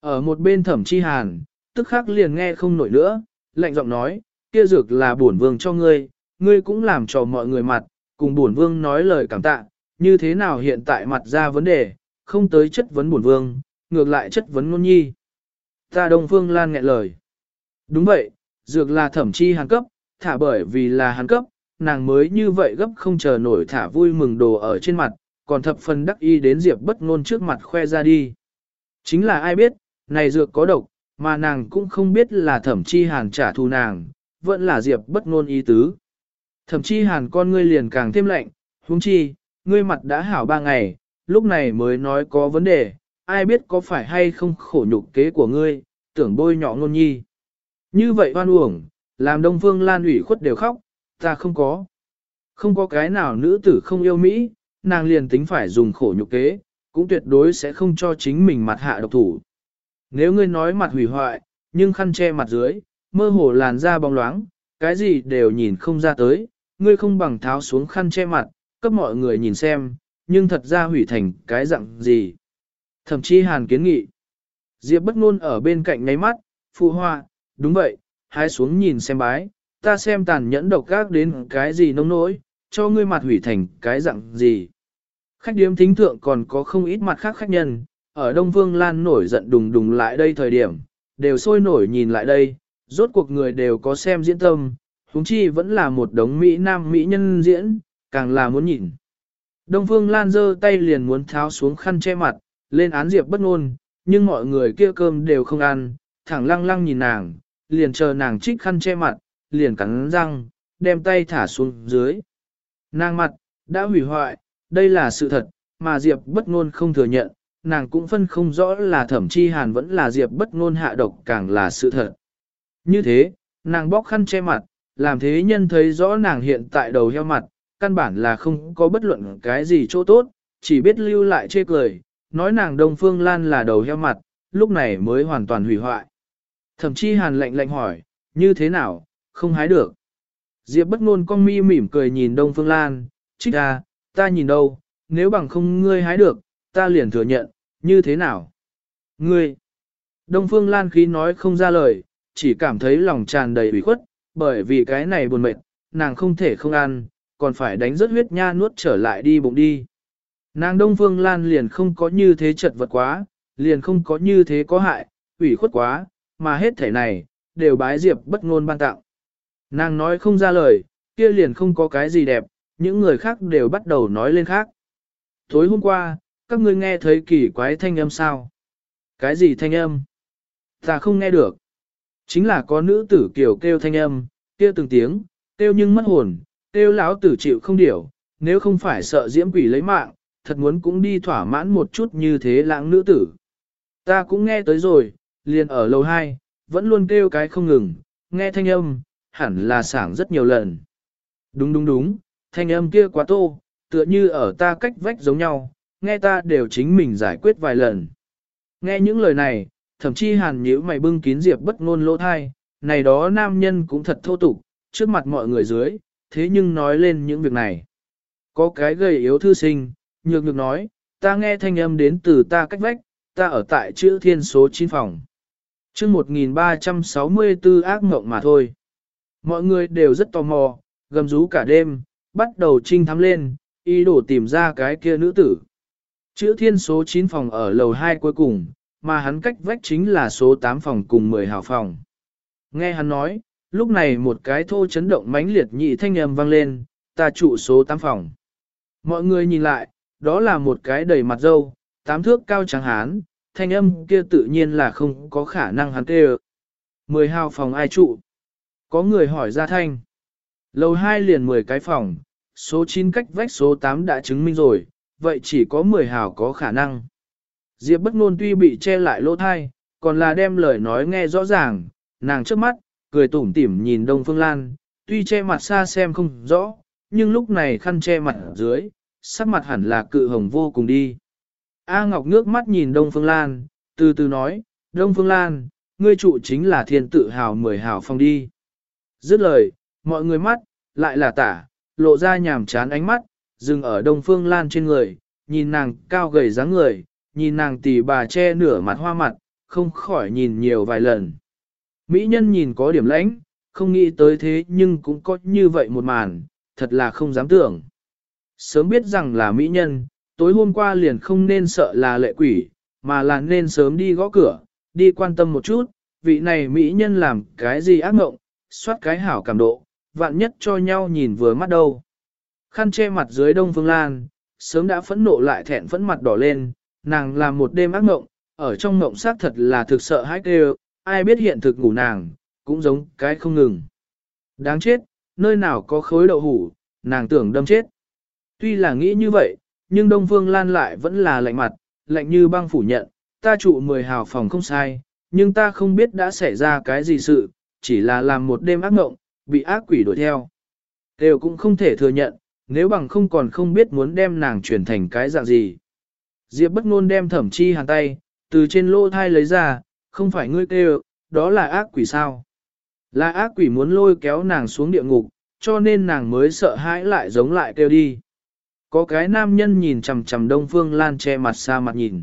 Ở một bên thẩm chi hàn, tức khắc liền nghe không nổi nữa, lạnh giọng nói, kia dược là bổn vương cho ngươi, ngươi cũng làm cho mọi người mặt, cùng bổn vương nói lời cảm tạ, như thế nào hiện tại mặt ra vấn đề, không tới chất vấn bổn vương, ngược lại chất vấn ngôn nhi. Ta Đông Phương Lan nghẹn lời. Đúng vậy, dược là thẩm chi hàng cấp, thả bởi vì là hàng cấp, nàng mới như vậy gấp không chờ nổi thả vui mừng đồ ở trên mặt, còn thập phần đắc y đến Diệp bất ngôn trước mặt khoe ra đi. Chính là ai biết, này dược có độc, mà nàng cũng không biết là thẩm chi hàn trả thù nàng, vẫn là Diệp bất ngôn ý tứ. thậm chí hàn con ngươi liền càng thêm lạnh, huống chi, ngươi mặt đã hảo ba ngày, lúc này mới nói có vấn đề, ai biết có phải hay không khổ nhục kế của ngươi, tưởng bôi nhọ ngôn nhi. Như vậy oan uổng, làm Đông Phương Lan ủy khuất đều khóc, ta không có. Không có cái nào nữ tử không yêu Mỹ, nàng liền tính phải dùng khổ nhục kế, cũng tuyệt đối sẽ không cho chính mình mặt hạ độc thủ. Nếu ngươi nói mặt hủy hoại, nhưng khăn che mặt dưới, mơ hồ làn da bóng loáng, cái gì đều nhìn không ra tới, ngươi không bằng tháo xuống khăn che mặt, cấp mọi người nhìn xem, nhưng thật ra hủy thành cái dạng gì. Thậm chí hàn kiến nghị. Diệp bất ngôn ở bên cạnh ngáy mắt, phụ hoa, đúng vậy, hái xuống nhìn xem bái, ta xem tàn nhẫn độc gác đến cái gì nông nỗi, cho ngươi mặt hủy thành cái dạng gì. Khách điếm thính thượng còn có không ít mặt khác khách nhân, ở Đông Vương Lan nổi giận đùng đùng lại đây thời điểm, đều sôi nổi nhìn lại đây, rốt cuộc người đều có xem diễn tâm, huống chi vẫn là một đống Mỹ Nam Mỹ nhân diễn, càng là muốn nhìn. Đông Phương Lan giơ tay liền muốn tháo xuống khăn che mặt, lên án Diệp bất ngôn, nhưng mọi người kia cơm đều không ăn, thẳng lăng lăng nhìn nàng, liền chờ nàng trích khăn che mặt, liền cắn răng, đem tay thả xuống dưới. Nàng mặt, đã hủy hoại, đây là sự thật, mà Diệp bất ngôn không thừa nhận, nàng cũng phân không rõ là thẩm chi hàn vẫn là Diệp bất ngôn hạ độc càng là sự thật. Như thế, nàng bóc khăn che mặt, làm thế nhân thấy rõ nàng hiện tại đầu heo mặt, căn bản là không có bất luận cái gì chỗ tốt, chỉ biết lưu lại chê cười, nói nàng Đông Phương Lan là đầu heo mặt, lúc này mới hoàn toàn hủy hoại. Thậm chí hàn lạnh lạnh hỏi, như thế nào, không hái được. Diệp bất ngôn con mi mỉm cười nhìn Đông Phương Lan, trích à, ta nhìn đâu, nếu bằng không ngươi hái được, ta liền thừa nhận, như thế nào? Ngươi! Đông Phương Lan khí nói không ra lời, chỉ cảm thấy lòng tràn đầy ủy khuất, bởi vì cái này buồn mệt, nàng không thể không ăn, còn phải đánh rất huyết nha nuốt trở lại đi bụng đi. Nàng Đông Phương Lan liền không có như thế chật vật quá, liền không có như thế có hại, ủy khuất quá, mà hết thể này, đều bái Diệp bất ngôn ban tặng. Nàng nói không ra lời, kia liền không có cái gì đẹp, những người khác đều bắt đầu nói lên khác. Tối hôm qua, các ngươi nghe thấy kỳ quái thanh âm sao? Cái gì thanh âm? Ta không nghe được. Chính là có nữ tử kiểu kêu thanh âm, kêu từng tiếng, kêu nhưng mất hồn, kêu lão tử chịu không điểu, nếu không phải sợ diễm quỷ lấy mạng, thật muốn cũng đi thỏa mãn một chút như thế lãng nữ tử. Ta cũng nghe tới rồi, liền ở lầu 2, vẫn luôn kêu cái không ngừng, nghe thanh âm, hẳn là sảng rất nhiều lần. Đúng đúng đúng, thanh âm kia quá tô, tựa như ở ta cách vách giống nhau, nghe ta đều chính mình giải quyết vài lần. Nghe những lời này, thậm chí hàn nhữ mày bưng kín diệp bất ngôn lỗ thai, này đó nam nhân cũng thật thô tục, trước mặt mọi người dưới, thế nhưng nói lên những việc này. Có cái gầy yếu thư sinh, nhược nhược nói, ta nghe thanh âm đến từ ta cách vách, ta ở tại chữ thiên số 9 phòng. chương 1364 ác mộng mà thôi. Mọi người đều rất tò mò, gầm rú cả đêm, bắt đầu trinh thám lên, ý đồ tìm ra cái kia nữ tử. Chữ thiên số 9 phòng ở lầu 2 cuối cùng, mà hắn cách vách chính là số 8 phòng cùng 10 hào phòng. Nghe hắn nói, lúc này một cái thô chấn động mãnh liệt nhị thanh âm vang lên, ta trụ số 8 phòng. Mọi người nhìn lại, đó là một cái đầy mặt dâu, tám thước cao trắng hán, thanh âm kia tự nhiên là không có khả năng hắn kêu. Mười hào phòng ai trụ? Có người hỏi ra thanh. Lầu 2 liền 10 cái phòng, số 9 cách vách số 8 đã chứng minh rồi, vậy chỉ có 10 hào có khả năng. Diệp bất ngôn tuy bị che lại lỗ thai, còn là đem lời nói nghe rõ ràng, nàng trước mắt, cười tủm tỉm nhìn Đông Phương Lan, tuy che mặt xa xem không rõ, nhưng lúc này khăn che mặt dưới, sắc mặt hẳn là cự hồng vô cùng đi. A Ngọc nước mắt nhìn Đông Phương Lan, từ từ nói, Đông Phương Lan, ngươi trụ chính là thiên tự hào mười hào phong đi. Dứt lời, mọi người mắt, lại là tả, lộ ra nhàm chán ánh mắt, dừng ở Đông Phương Lan trên người, nhìn nàng cao gầy dáng người, nhìn nàng tỷ bà che nửa mặt hoa mặt, không khỏi nhìn nhiều vài lần. Mỹ nhân nhìn có điểm lãnh, không nghĩ tới thế nhưng cũng có như vậy một màn, thật là không dám tưởng. Sớm biết rằng là Mỹ nhân, tối hôm qua liền không nên sợ là lệ quỷ, mà là nên sớm đi gõ cửa, đi quan tâm một chút, vị này Mỹ nhân làm cái gì ác mộng, soát cái hảo cảm độ, vạn nhất cho nhau nhìn vừa mắt đâu. Khăn che mặt dưới đông phương lan, sớm đã phẫn nộ lại thẹn phẫn mặt đỏ lên, nàng làm một đêm ác mộng, ở trong mộng xác thật là thực sợ hãi kêu, ai biết hiện thực ngủ nàng, cũng giống cái không ngừng. Đáng chết, nơi nào có khối đậu hủ, nàng tưởng đâm chết. Tuy là nghĩ như vậy, nhưng Đông Phương Lan lại vẫn là lạnh mặt, lạnh như băng phủ nhận, ta trụ 10 hào phòng không sai, nhưng ta không biết đã xảy ra cái gì sự, chỉ là làm một đêm ác mộng, bị ác quỷ đuổi theo. Đều cũng không thể thừa nhận, nếu bằng không còn không biết muốn đem nàng chuyển thành cái dạng gì. Diệp bất ngôn đem thẩm chi hàn tay, từ trên lô thai lấy ra, không phải ngươi kêu, đó là ác quỷ sao. Là ác quỷ muốn lôi kéo nàng xuống địa ngục, cho nên nàng mới sợ hãi lại giống lại kêu đi. Có cái nam nhân nhìn chằm chằm Đông Phương Lan che mặt xa mặt nhìn.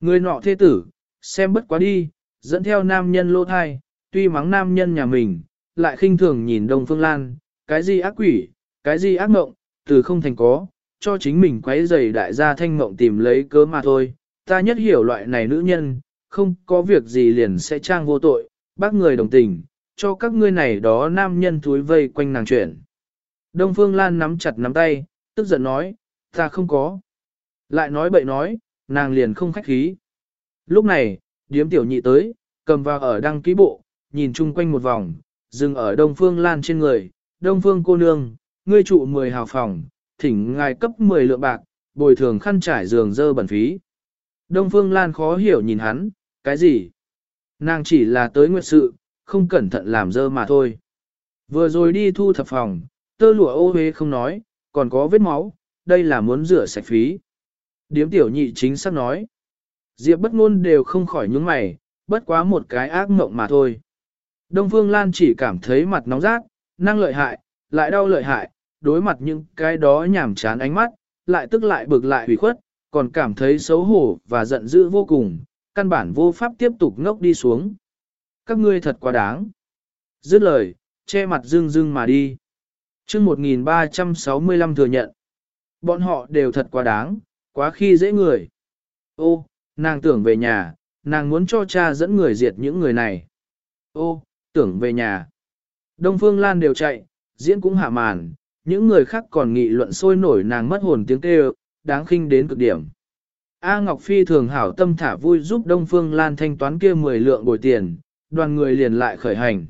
Người nọ thế tử, xem bất quá đi, dẫn theo nam nhân lô thai, tuy mắng nam nhân nhà mình, lại khinh thường nhìn Đông Phương Lan, cái gì ác quỷ, cái gì ác mộng, từ không thành có, cho chính mình quấy giày đại gia thanh mộng tìm lấy cớ mà thôi. Ta nhất hiểu loại này nữ nhân, không có việc gì liền sẽ trang vô tội, bác người đồng tình, cho các ngươi này đó nam nhân thúi vây quanh nàng chuyển. Đông Phương Lan nắm chặt nắm tay, tức giận nói, ta không có. Lại nói bậy nói, nàng liền không khách khí. Lúc này, điếm tiểu nhị tới, cầm vào ở đăng ký bộ, nhìn chung quanh một vòng, dừng ở Đông Phương Lan trên người. Đông Phương cô nương, ngươi trụ 10 hào phòng, thỉnh ngài cấp 10 lượng bạc, bồi thường khăn trải giường dơ bẩn phí. Đông Phương Lan khó hiểu nhìn hắn, cái gì? Nàng chỉ là tới nguyệt sự, không cẩn thận làm dơ mà thôi. Vừa rồi đi thu thập phòng, tơ lụa ô hế không nói, còn có vết máu, đây là muốn rửa sạch phí. Điếm tiểu nhị chính xác nói. Diệp bất ngôn đều không khỏi nhướng mày, bất quá một cái ác mộng mà thôi. Đông Phương Lan chỉ cảm thấy mặt nóng rát, năng lợi hại, lại đau lợi hại, đối mặt những cái đó nhảm chán ánh mắt, lại tức lại bực lại hủy khuất, còn cảm thấy xấu hổ và giận dữ vô cùng, căn bản vô pháp tiếp tục ngốc đi xuống. Các ngươi thật quá đáng. Dứt lời, che mặt dưng dưng mà đi. chương 1365 thừa nhận. Bọn họ đều thật quá đáng, quá khi dễ người. Ô, nàng tưởng về nhà, nàng muốn cho cha dẫn người diệt những người này. Ô, tưởng về nhà. Đông Phương Lan đều chạy, diễn cũng hạ màn, những người khác còn nghị luận sôi nổi nàng mất hồn tiếng kêu, đáng khinh đến cực điểm. A Ngọc Phi thường hảo tâm thả vui giúp Đông Phương Lan thanh toán kia 10 lượng bồi tiền, đoàn người liền lại khởi hành.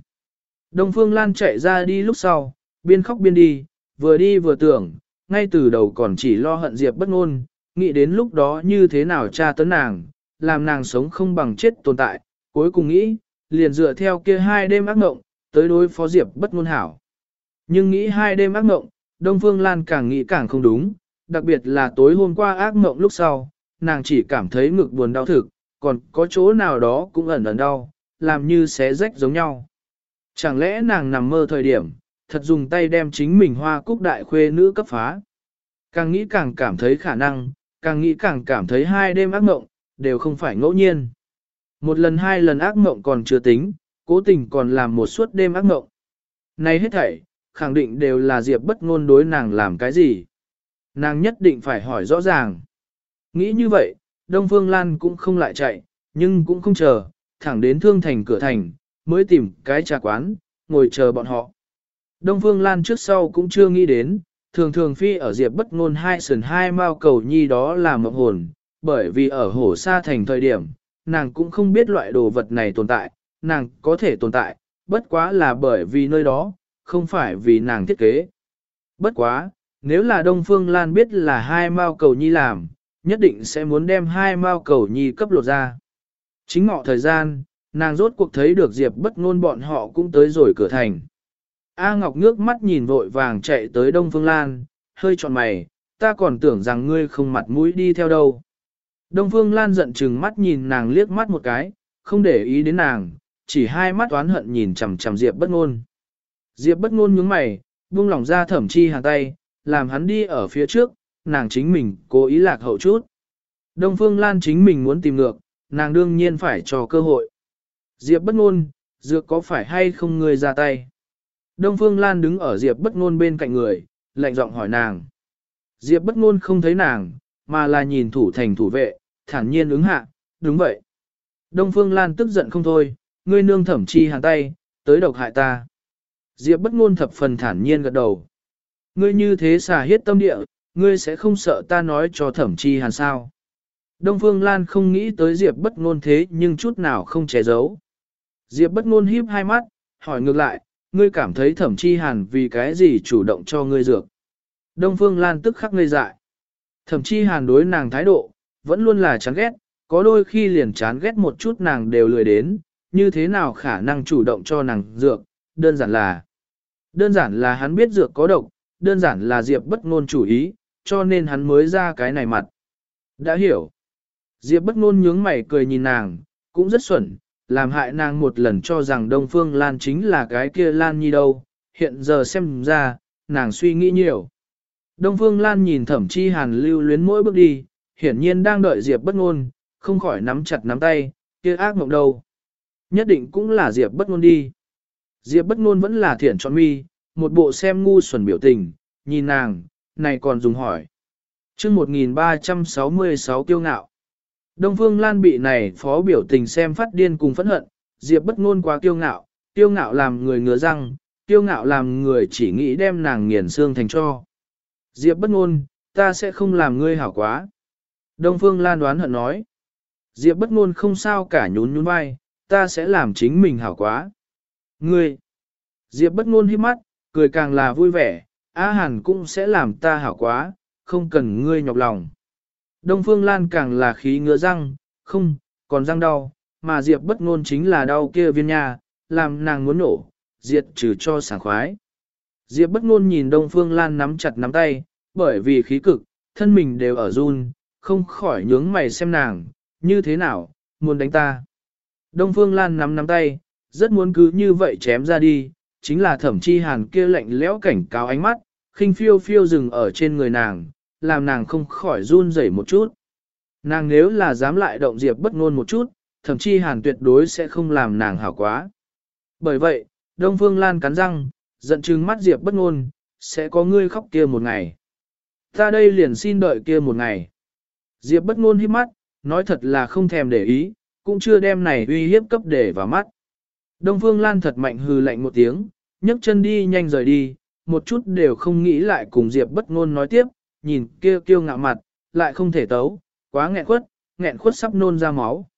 Đông Phương Lan chạy ra đi lúc sau, biên khóc biên đi, vừa đi vừa tưởng, ngay từ đầu còn chỉ lo hận Diệp bất ngôn, nghĩ đến lúc đó như thế nào tra tấn nàng, làm nàng sống không bằng chết tồn tại, cuối cùng nghĩ, liền dựa theo kia hai đêm ác mộng, tới đối phó Diệp bất ngôn hảo. Nhưng nghĩ hai đêm ác mộng, Đông Phương Lan càng nghĩ càng không đúng, đặc biệt là tối hôm qua ác mộng lúc sau, nàng chỉ cảm thấy ngực buồn đau thực, còn có chỗ nào đó cũng ẩn ẩn đau, làm như xé rách giống nhau. Chẳng lẽ nàng nằm mơ thời điểm, thật dùng tay đem chính mình hoa cúc đại khuê nữ cấp phá. Càng nghĩ càng cảm thấy khả năng, càng nghĩ càng cảm thấy hai đêm ác mộng, đều không phải ngẫu nhiên. Một lần hai lần ác mộng còn chưa tính, cố tình còn làm một suốt đêm ác mộng. Này hết thảy, khẳng định đều là Diệp bất ngôn đối nàng làm cái gì. Nàng nhất định phải hỏi rõ ràng. Nghĩ như vậy, Đông Phương Lan cũng không lại chạy, nhưng cũng không chờ, thẳng đến thương thành cửa thành, mới tìm cái trà quán, ngồi chờ bọn họ. Đông Phương Lan trước sau cũng chưa nghĩ đến, thường thường phi ở Diệp bất ngôn hai sườn hai mao cầu nhi đó là mộng hồn, bởi vì ở hổ sa thành thời điểm, nàng cũng không biết loại đồ vật này tồn tại, nàng có thể tồn tại, bất quá là bởi vì nơi đó, không phải vì nàng thiết kế. Bất quá, nếu là Đông Phương Lan biết là hai mao cầu nhi làm, nhất định sẽ muốn đem hai mao cầu nhi cấp lột ra. Chính ngọ thời gian, nàng rốt cuộc thấy được Diệp bất ngôn bọn họ cũng tới rồi cửa thành. A Ngọc ngước mắt nhìn vội vàng chạy tới Đông Phương Lan, hơi trọn mày, ta còn tưởng rằng ngươi không mặt mũi đi theo đâu. Đông Phương Lan giận chừng mắt nhìn nàng liếc mắt một cái, không để ý đến nàng, chỉ hai mắt oán hận nhìn chằm chằm Diệp bất ngôn. Diệp bất ngôn nhướng mày, buông lỏng ra thẩm chi hàng tay, làm hắn đi ở phía trước, nàng chính mình cố ý lạc hậu chút. Đông Phương Lan chính mình muốn tìm ngược, nàng đương nhiên phải cho cơ hội. Diệp bất ngôn, dược có phải hay không ngươi ra tay? Đông Phương Lan đứng ở Diệp bất ngôn bên cạnh người, lạnh giọng hỏi nàng. Diệp bất ngôn không thấy nàng, mà là nhìn thủ thành thủ vệ, thản nhiên ứng hạ, đúng vậy. Đông Phương Lan tức giận không thôi, ngươi nương thẩm chi hàng tay, tới độc hại ta. Diệp bất ngôn thập phần thản nhiên gật đầu. Ngươi như thế xả hết tâm địa, ngươi sẽ không sợ ta nói cho thẩm chi hàn sao. Đông Phương Lan không nghĩ tới Diệp bất ngôn thế nhưng chút nào không che giấu. Diệp bất ngôn híp hai mắt, hỏi ngược lại, ngươi cảm thấy thẩm chi hàn vì cái gì chủ động cho ngươi dược. Đông Phương Lan tức khắc ngây dại. Thẩm chi hàn đối nàng thái độ, vẫn luôn là chán ghét, có đôi khi liền chán ghét một chút nàng đều lười đến, như thế nào khả năng chủ động cho nàng dược, đơn giản là. Đơn giản là hắn biết dược có độc, đơn giản là Diệp bất ngôn chủ ý, cho nên hắn mới ra cái này mặt. Đã hiểu. Diệp bất ngôn nhướng mày cười nhìn nàng, cũng rất xuẩn, làm hại nàng một lần cho rằng Đông Phương Lan chính là cái kia Lan Nhi đâu, hiện giờ xem ra, nàng suy nghĩ nhiều. Đông Phương Lan nhìn thẩm chi hàn lưu luyến mỗi bước đi, hiển nhiên đang đợi Diệp bất ngôn, không khỏi nắm chặt nắm tay, kia ác mộng đâu. Nhất định cũng là Diệp bất ngôn đi. Diệp bất ngôn vẫn là thiện chọn mi, một bộ xem ngu xuẩn biểu tình, nhìn nàng, này còn dùng hỏi. chương 1366 tiêu ngạo. Đông Phương Lan bị này phó biểu tình xem phát điên cùng phẫn hận, Diệp bất ngôn quá kiêu ngạo, kiêu ngạo làm người ngứa răng, kiêu ngạo làm người chỉ nghĩ đem nàng nghiền xương thành cho. Diệp bất ngôn, ta sẽ không làm ngươi hảo quá. Đông Phương Lan đoán hận nói. Diệp bất ngôn không sao cả nhún nhún vai, ta sẽ làm chính mình hảo quá. Ngươi. Diệp bất ngôn hiếp mắt, cười càng là vui vẻ, A Hàn cũng sẽ làm ta hảo quá, không cần ngươi nhọc lòng. Đông Phương Lan càng là khí ngứa răng, không, còn răng đau, mà Diệp bất ngôn chính là đau kia viên nha, làm nàng muốn nổ, diệt trừ cho sảng khoái. Diệp bất ngôn nhìn Đông Phương Lan nắm chặt nắm tay, bởi vì khí cực, thân mình đều ở run, không khỏi nhướng mày xem nàng, như thế nào, muốn đánh ta. Đông Phương Lan nắm nắm tay, rất muốn cứ như vậy chém ra đi, chính là thẩm chi hàn kia lạnh lẽo cảnh cáo ánh mắt, khinh phiêu phiêu dừng ở trên người nàng, làm nàng không khỏi run rẩy một chút. Nàng nếu là dám lại động diệp bất ngôn một chút, thậm chí hàn tuyệt đối sẽ không làm nàng hảo quá. Bởi vậy, Đông Phương Lan cắn răng, giận trừng mắt diệp bất ngôn, sẽ có ngươi khóc kia một ngày. Ta đây liền xin đợi kia một ngày. Diệp bất ngôn hít mắt, nói thật là không thèm để ý, cũng chưa đem này uy hiếp cấp để vào mắt. Đông Phương Lan thật mạnh hừ lạnh một tiếng, nhấc chân đi nhanh rời đi, một chút đều không nghĩ lại cùng Diệp bất ngôn nói tiếp, nhìn kia kiêu ngạo mặt, lại không thể tấu, quá nghẹn quất, nghẹn khuất sắp nôn ra máu.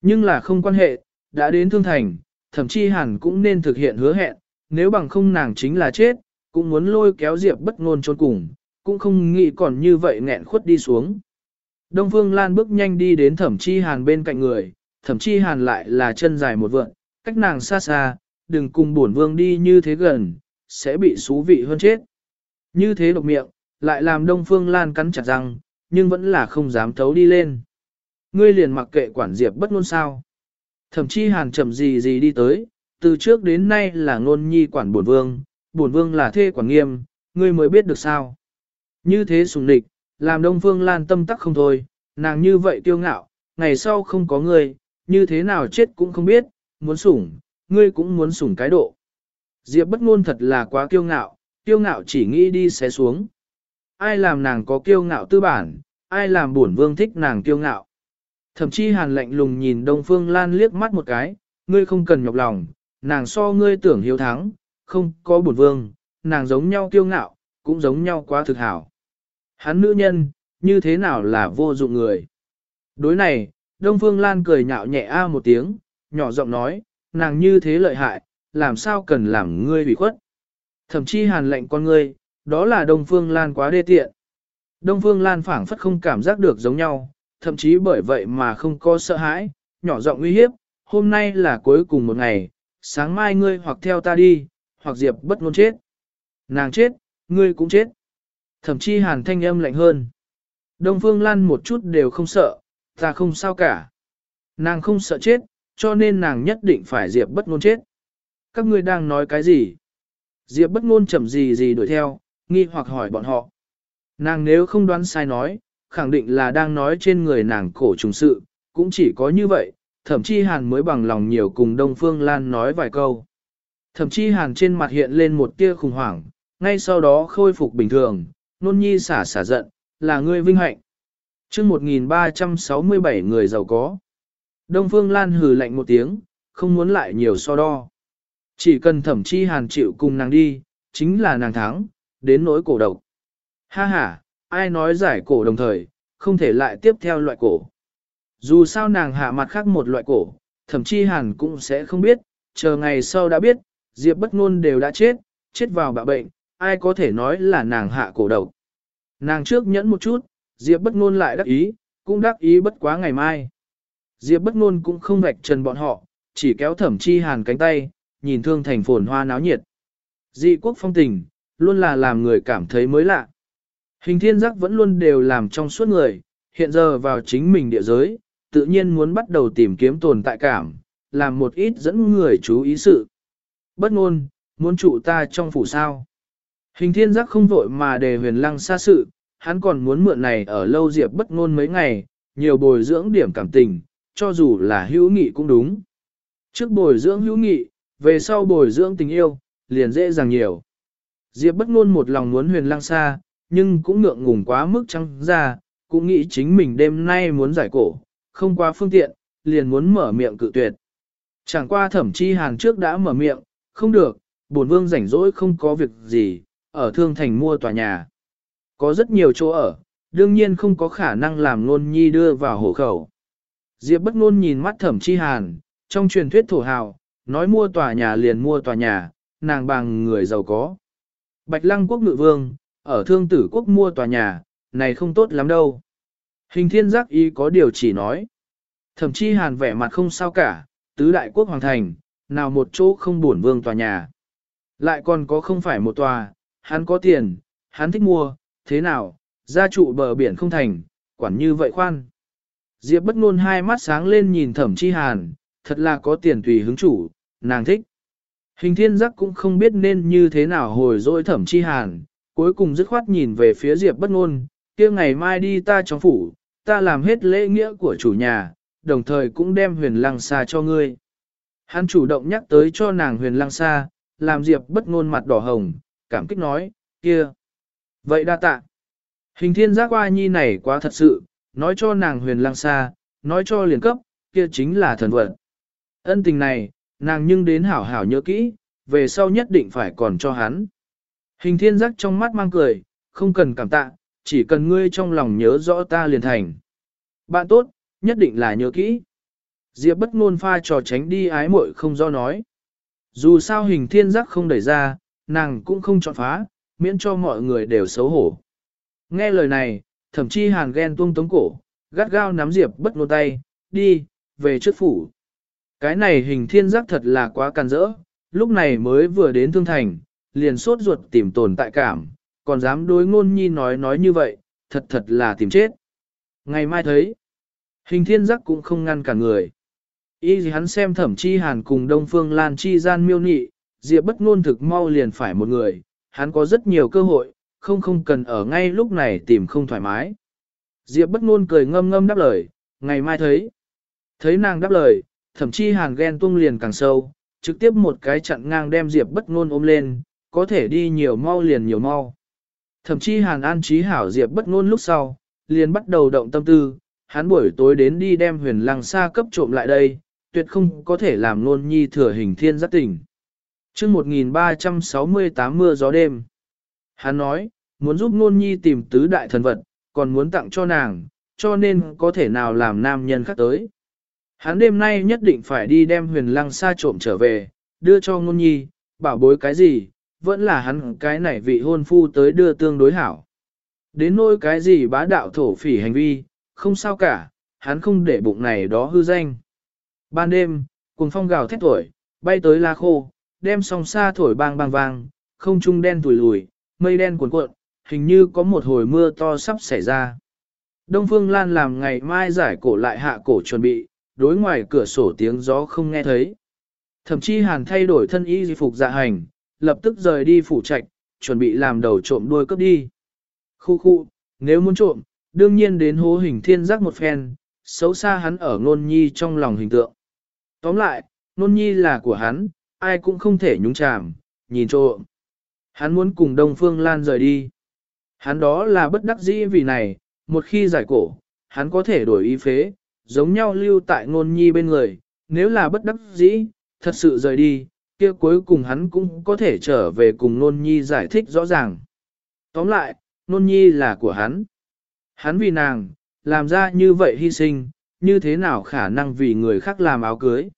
Nhưng là không quan hệ, đã đến thương thành, thậm chí hẳn cũng nên thực hiện hứa hẹn, nếu bằng không nàng chính là chết, cũng muốn lôi kéo Diệp bất ngôn trốn cùng, cũng không nghĩ còn như vậy nghẹn khuất đi xuống. Đông Phương Lan bước nhanh đi đến thẩm chi hàn bên cạnh người, thẩm chi hàn lại là chân dài một vượn, cách nàng xa xa, đừng cùng bổn vương đi như thế gần, sẽ bị xú vị hơn chết. Như thế độc miệng, lại làm Đông Phương Lan cắn chặt răng, nhưng vẫn là không dám thấu đi lên. Ngươi liền mặc kệ quản diệp bất ngôn sao. Thậm chí hàn chậm gì gì đi tới, từ trước đến nay là ngôn nhi quản bổn vương, bổn vương là thê quản nghiêm, ngươi mới biết được sao. Như thế sùng địch, làm Đông Phương Lan tâm tắc không thôi, nàng như vậy kiêu ngạo, ngày sau không có ngươi, như thế nào chết cũng không biết, muốn sủng, ngươi cũng muốn sủng cái độ. Diệp bất ngôn thật là quá kiêu ngạo, kiêu ngạo chỉ nghĩ đi xé xuống. Ai làm nàng có kiêu ngạo tư bản, ai làm bổn vương thích nàng kiêu ngạo. Thậm chí hàn lạnh lùng nhìn Đông Phương Lan liếc mắt một cái, ngươi không cần nhọc lòng, nàng so ngươi tưởng hiếu thắng, không có bổn vương, nàng giống nhau kiêu ngạo, cũng giống nhau quá thực hảo. Hắn nữ nhân, như thế nào là vô dụng người. Đối này, Đông Phương Lan cười nhạo nhẹ a một tiếng, nhỏ giọng nói, nàng như thế lợi hại, làm sao cần làm ngươi bị khuất. Thậm chí hàn lệnh con ngươi, đó là Đông Phương Lan quá đê tiện. Đông Phương Lan phảng phất không cảm giác được giống nhau, thậm chí bởi vậy mà không có sợ hãi, nhỏ giọng uy hiếp, hôm nay là cuối cùng một ngày, sáng mai ngươi hoặc theo ta đi, hoặc diệp bất ngôn chết. Nàng chết, ngươi cũng chết. Thậm chí hàn thanh âm lạnh hơn. Đông Phương Lan một chút đều không sợ, ta không sao cả. Nàng không sợ chết, cho nên nàng nhất định phải Diệp bất ngôn chết. Các ngươi đang nói cái gì? Diệp bất ngôn chậm gì gì đuổi theo, nghi hoặc hỏi bọn họ. Nàng nếu không đoán sai nói, khẳng định là đang nói trên người nàng cổ trùng sự, cũng chỉ có như vậy, thậm chí hàn mới bằng lòng nhiều cùng Đông Phương Lan nói vài câu. Thậm chí hàn trên mặt hiện lên một tia khủng hoảng, ngay sau đó khôi phục bình thường, nôn nhi xả xả giận, là ngươi vinh hạnh. chương 1367 người giàu có. Đông Phương Lan hừ lạnh một tiếng, không muốn lại nhiều so đo. Chỉ cần thẩm chi hàn chịu cùng nàng đi, chính là nàng thắng, đến nỗi cổ độc. Ha ha, ai nói giải cổ đồng thời, không thể lại tiếp theo loại cổ. Dù sao nàng hạ mặt khác một loại cổ, thẩm chi hàn cũng sẽ không biết, chờ ngày sau đã biết, Diệp bất ngôn đều đã chết, chết vào bạ bệnh, ai có thể nói là nàng hạ cổ độc. Nàng trước nhẫn một chút, Diệp bất ngôn lại đắc ý, cũng đắc ý bất quá ngày mai. Diệp bất ngôn cũng không vạch trần bọn họ, chỉ kéo thẩm chi hàn cánh tay, nhìn thương thành phồn hoa náo nhiệt. Dị quốc phong tình, luôn là làm người cảm thấy mới lạ. Hình thiên giác vẫn luôn đều làm trong suốt người, hiện giờ vào chính mình địa giới, tự nhiên muốn bắt đầu tìm kiếm tồn tại cảm, làm một ít dẫn người chú ý sự. Bất ngôn, muốn trụ ta trong phủ sao. Hình thiên giác không vội mà đề huyền lăng xa sự, hắn còn muốn mượn này ở lâu diệp bất ngôn mấy ngày, nhiều bồi dưỡng điểm cảm tình, cho dù là hữu nghị cũng đúng. Trước bồi dưỡng hữu nghị, về sau bồi dưỡng tình yêu, liền dễ dàng nhiều. Diệp bất ngôn một lòng muốn huyền Lang xa, nhưng cũng ngượng ngùng quá mức trăng ra, cũng nghĩ chính mình đêm nay muốn giải cổ, không qua phương tiện, liền muốn mở miệng cự tuyệt. Chẳng qua thẩm chi hàng trước đã mở miệng, không được, bổn vương rảnh rỗi không có việc gì, ở thương thành mua tòa nhà. Có rất nhiều chỗ ở, đương nhiên không có khả năng làm nôn nhi đưa vào hộ khẩu. Diệp bất nôn nhìn mắt thẩm chi hàn, trong truyền thuyết thổ hào, nói mua tòa nhà liền mua tòa nhà, nàng bằng người giàu có. Bạch lăng quốc ngự vương, ở thương tử quốc mua tòa nhà, này không tốt lắm đâu. Hình thiên giác y có điều chỉ nói. Thẩm chi hàn vẻ mặt không sao cả, tứ đại quốc hoàng thành, nào một chỗ không buồn vương tòa nhà. Lại còn có không phải một tòa, hắn có tiền, hắn thích mua, thế nào, gia trụ bờ biển không thành, quản như vậy khoan. Diệp bất ngôn hai mắt sáng lên nhìn thẩm chi hàn, thật là có tiền tùy hứng chủ, nàng thích. Hình thiên giác cũng không biết nên như thế nào hồi dỗi thẩm chi hàn, cuối cùng dứt khoát nhìn về phía Diệp bất ngôn, kia ngày mai đi ta trong phủ, ta làm hết lễ nghĩa của chủ nhà, đồng thời cũng đem huyền lăng xa cho ngươi. Hắn chủ động nhắc tới cho nàng huyền lăng xa, làm Diệp bất ngôn mặt đỏ hồng, cảm kích nói, kia. Vậy đa tạ. Hình thiên giác qua nhi này quá thật sự, nói cho nàng huyền Lang xa, nói cho liền cấp, kia chính là thần vận. Ân tình này, nàng nhưng đến hảo hảo nhớ kỹ, về sau nhất định phải còn cho hắn. Hình thiên giác trong mắt mang cười, không cần cảm tạ, chỉ cần ngươi trong lòng nhớ rõ ta liền thành. Bạn tốt, nhất định là nhớ kỹ. Diệp bất ngôn pha trò tránh đi ái muội không do nói. Dù sao hình thiên giác không đẩy ra, nàng cũng không chọn phá, miễn cho mọi người đều xấu hổ. Nghe lời này, thậm chí hàn ghen tuông tống cổ, gắt gao nắm Diệp bất nô tay, đi, về trước phủ. Cái này hình thiên giác thật là quá càn rỡ, lúc này mới vừa đến thương thành, liền sốt ruột tìm tồn tại cảm, còn dám đối ngôn nhi nói nói như vậy, thật thật là tìm chết. Ngày mai thấy, hình thiên giác cũng không ngăn cả người. ý gì hắn xem thẩm chi hàn cùng Đông Phương Lan chi gian miêu nị, Diệp bất ngôn thực mau liền phải một người, hắn có rất nhiều cơ hội, không không cần ở ngay lúc này tìm không thoải mái. Diệp bất ngôn cười ngâm ngâm đáp lời, ngày mai thấy. Thấy nàng đáp lời, thậm chí hàn ghen tung liền càng sâu, trực tiếp một cái chặn ngang đem Diệp bất ngôn ôm lên, có thể đi nhiều mau liền nhiều mau. Thậm chí hàn an trí hảo Diệp bất ngôn lúc sau, liền bắt đầu động tâm tư, hắn buổi tối đến đi đem huyền lăng xa cấp trộm lại đây, tuyệt không có thể làm nôn nhi thừa hình thiên giác tỉnh. Trước 1368 mưa gió đêm, hắn nói, muốn giúp nôn nhi tìm tứ đại thần vật, còn muốn tặng cho nàng, cho nên có thể nào làm nam nhân khác tới. Hắn đêm nay nhất định phải đi đem huyền lăng xa trộm trở về, đưa cho nôn nhi, bảo bối cái gì, vẫn là hắn cái này vị hôn phu tới đưa tương đối hảo. Đến nỗi cái gì bá đạo thổ phỉ hành vi, không sao cả, hắn không để bụng này đó hư danh. Ban đêm, cùng phong gào thét tuổi, bay tới la khô, đem song xa thổi bang bang vang, không trung đen tủi lùi, mây đen cuộn cuộn, hình như có một hồi mưa to sắp xảy ra. Đông Phương Lan làm ngày mai giải cổ lại hạ cổ chuẩn bị, đối ngoài cửa sổ tiếng gió không nghe thấy. Thậm chí hàn thay đổi thân y phục dạ hành, lập tức rời đi phủ trạch, chuẩn bị làm đầu trộm đuôi cướp đi. Khu khu, nếu muốn trộm, đương nhiên đến hố hình thiên giác một phen, xấu xa hắn ở ngôn nhi trong lòng hình tượng. Tóm lại, ngôn nhi là của hắn, ai cũng không thể nhúng chàm, nhìn trộm. Hắn muốn cùng Đông Phương Lan rời đi. Hắn đó là bất đắc dĩ vì này, một khi giải cổ, hắn có thể đổi ý phế, giống nhau lưu tại ngôn nhi bên người, nếu là bất đắc dĩ, thật sự rời đi, kia cuối cùng hắn cũng có thể trở về cùng ngôn nhi giải thích rõ ràng. Tóm lại, ngôn nhi là của hắn. Hắn vì nàng, làm ra như vậy hy sinh, như thế nào khả năng vì người khác làm áo cưới.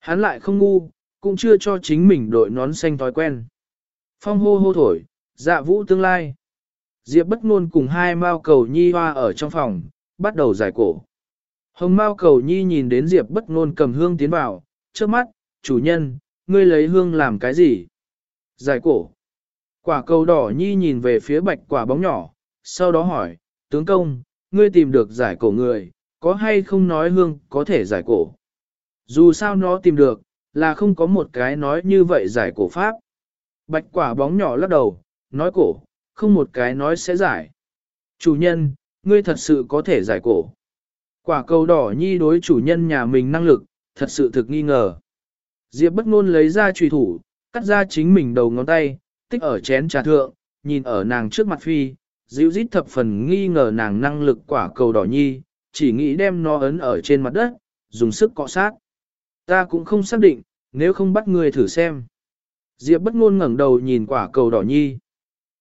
Hắn lại không ngu, cũng chưa cho chính mình đội nón xanh thói quen. Phong hô hô thổi, dạ vũ tương lai. Diệp bất ngôn cùng hai mao cầu nhi hoa ở trong phòng, bắt đầu giải cổ. Hồng mao cầu nhi nhìn đến Diệp bất ngôn cầm hương tiến vào, trước mắt, chủ nhân, ngươi lấy hương làm cái gì? Giải cổ. Quả cầu đỏ nhi nhìn về phía bạch quả bóng nhỏ, sau đó hỏi, tướng công, ngươi tìm được giải cổ người, có hay không nói hương có thể giải cổ? Dù sao nó tìm được, là không có một cái nói như vậy giải cổ pháp. Bạch quả bóng nhỏ lắc đầu, nói cổ, không một cái nói sẽ giải. Chủ nhân, ngươi thật sự có thể giải cổ. Quả cầu đỏ nhi đối chủ nhân nhà mình năng lực, thật sự thực nghi ngờ. Diệp bất ngôn lấy ra trùy thủ, cắt ra chính mình đầu ngón tay, tích ở chén trà thượng, nhìn ở nàng trước mặt phi, dịu dít thập phần nghi ngờ nàng năng lực quả cầu đỏ nhi, chỉ nghĩ đem nó ấn ở trên mặt đất, dùng sức cọ sát. Ta cũng không xác định, nếu không bắt người thử xem. Diệp bất ngôn ngẩng đầu nhìn quả cầu đỏ nhi.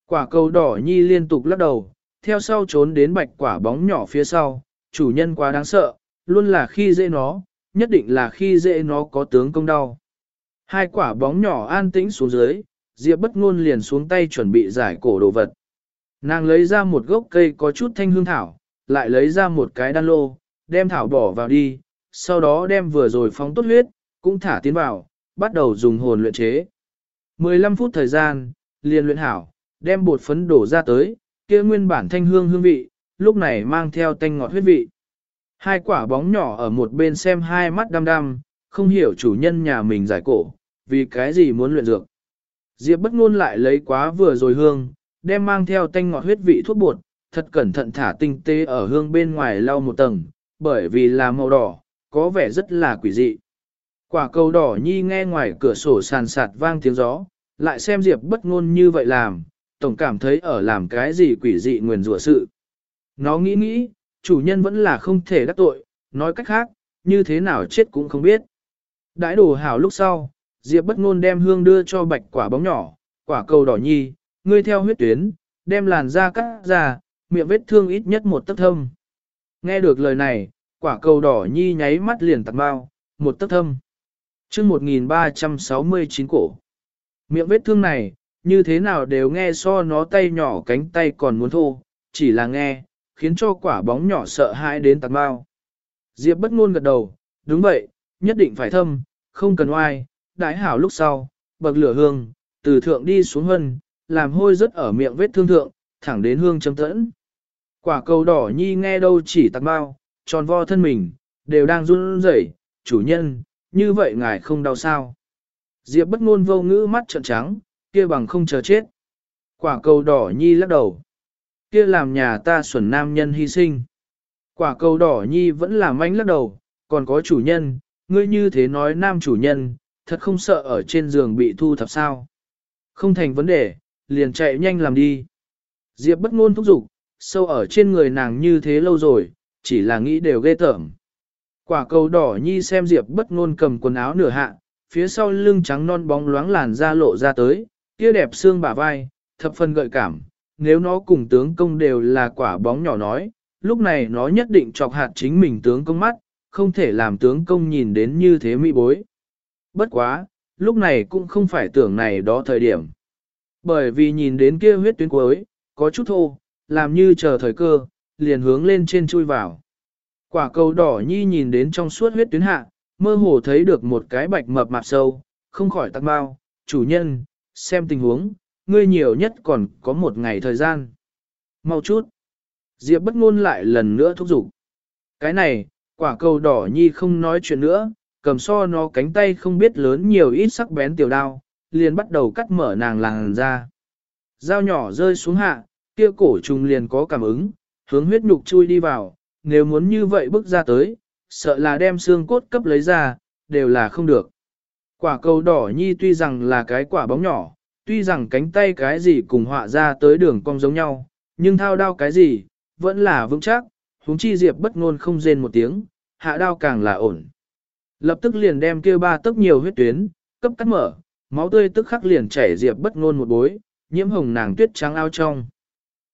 Quả cầu đỏ nhi liên tục lắc đầu, theo sau trốn đến bạch quả bóng nhỏ phía sau, chủ nhân quá đáng sợ, luôn là khi dễ nó, nhất định là khi dễ nó có tướng công đau. Hai quả bóng nhỏ an tĩnh xuống dưới, Diệp bất ngôn liền xuống tay chuẩn bị giải cổ đồ vật. Nàng lấy ra một gốc cây có chút thanh hương thảo, lại lấy ra một cái đan lô, đem thảo bỏ vào đi, sau đó đem vừa rồi phóng tốt huyết, cũng thả tiến vào, bắt đầu dùng hồn luyện chế. 15 phút thời gian, liền luyện hảo, đem bột phấn đổ ra tới, kia nguyên bản thanh hương hương vị, lúc này mang theo tanh ngọt huyết vị. Hai quả bóng nhỏ ở một bên xem hai mắt đăm đăm, không hiểu chủ nhân nhà mình giải cổ, vì cái gì muốn luyện dược. Diệp bất ngôn lại lấy quá vừa rồi hương, đem mang theo tanh ngọt huyết vị thuốc bột, thật cẩn thận thả tinh tế ở hương bên ngoài lau một tầng, bởi vì là màu đỏ, có vẻ rất là quỷ dị. Quả cầu đỏ nhi nghe ngoài cửa sổ sàn sạt vang tiếng gió, lại xem Diệp bất ngôn như vậy làm, tổng cảm thấy ở làm cái gì quỷ dị nguyền rủa sự. Nó nghĩ nghĩ, chủ nhân vẫn là không thể đắc tội, nói cách khác, như thế nào chết cũng không biết. Đãi đồ hảo lúc sau, Diệp bất ngôn đem hương đưa cho bạch quả bóng nhỏ, quả cầu đỏ nhi, ngươi theo huyết tuyến, đem làn da cắt ra, miệng vết thương ít nhất một tấc thâm. Nghe được lời này, quả cầu đỏ nhi nháy mắt liền tặng bao, một tấc thâm. Trước 1369 cổ. Miệng vết thương này, như thế nào đều nghe so nó tay nhỏ cánh tay còn muốn thô, chỉ là nghe, khiến cho quả bóng nhỏ sợ hãi đến tạt bao. Diệp bất ngôn gật đầu, đúng vậy, nhất định phải thâm, không cần oai, đái hảo lúc sau, bậc lửa hương, từ thượng đi xuống hân, làm hôi rất ở miệng vết thương thượng, thẳng đến hương chấm tẫn. Quả cầu đỏ nhi nghe đâu chỉ tạt bao, tròn vo thân mình, đều đang run rẩy, chủ nhân, như vậy ngài không đau sao. Diệp bất ngôn vô ngữ mắt trợn trắng, kia bằng không chờ chết. Quả cầu đỏ nhi lắc đầu. Kia làm nhà ta xuẩn nam nhân hy sinh. Quả cầu đỏ nhi vẫn là manh lắc đầu, còn có chủ nhân, ngươi như thế nói nam chủ nhân, thật không sợ ở trên giường bị thu thập sao. Không thành vấn đề, liền chạy nhanh làm đi. Diệp bất ngôn thúc giục, sâu ở trên người nàng như thế lâu rồi, chỉ là nghĩ đều ghê tởm. Quả cầu đỏ nhi xem Diệp bất ngôn cầm quần áo nửa hạ, phía sau lưng trắng non bóng loáng làn da lộ ra tới, kia đẹp xương bả vai, thập phần gợi cảm, nếu nó cùng tướng công đều là quả bóng nhỏ nói, lúc này nó nhất định chọc hạt chính mình tướng công mắt, không thể làm tướng công nhìn đến như thế mỹ bối. Bất quá, lúc này cũng không phải tưởng này đó thời điểm. Bởi vì nhìn đến kia huyết tuyến cuối, có chút thô, làm như chờ thời cơ, liền hướng lên trên chui vào. Quả cầu đỏ nhi nhìn đến trong suốt huyết tuyến hạ, mơ hồ thấy được một cái bạch mập mạp sâu, không khỏi tắc bao, chủ nhân, xem tình huống, ngươi nhiều nhất còn có một ngày thời gian. Mau chút. Diệp bất ngôn lại lần nữa thúc giục. Cái này, quả cầu đỏ nhi không nói chuyện nữa, cầm so nó cánh tay không biết lớn nhiều ít sắc bén tiểu đao, liền bắt đầu cắt mở nàng làng ra. Dao nhỏ rơi xuống hạ, kia cổ trùng liền có cảm ứng, hướng huyết nhục chui đi vào, nếu muốn như vậy bước ra tới, sợ là đem xương cốt cấp lấy ra, đều là không được. Quả cầu đỏ nhi tuy rằng là cái quả bóng nhỏ, tuy rằng cánh tay cái gì cùng họa ra tới đường cong giống nhau, nhưng thao đao cái gì, vẫn là vững chắc, huống chi diệp bất ngôn không rên một tiếng, hạ đao càng là ổn. Lập tức liền đem kia ba tấc nhiều huyết tuyến, cấp cắt mở, máu tươi tức khắc liền chảy diệp bất ngôn một bối, nhiễm hồng nàng tuyết trắng ao trong.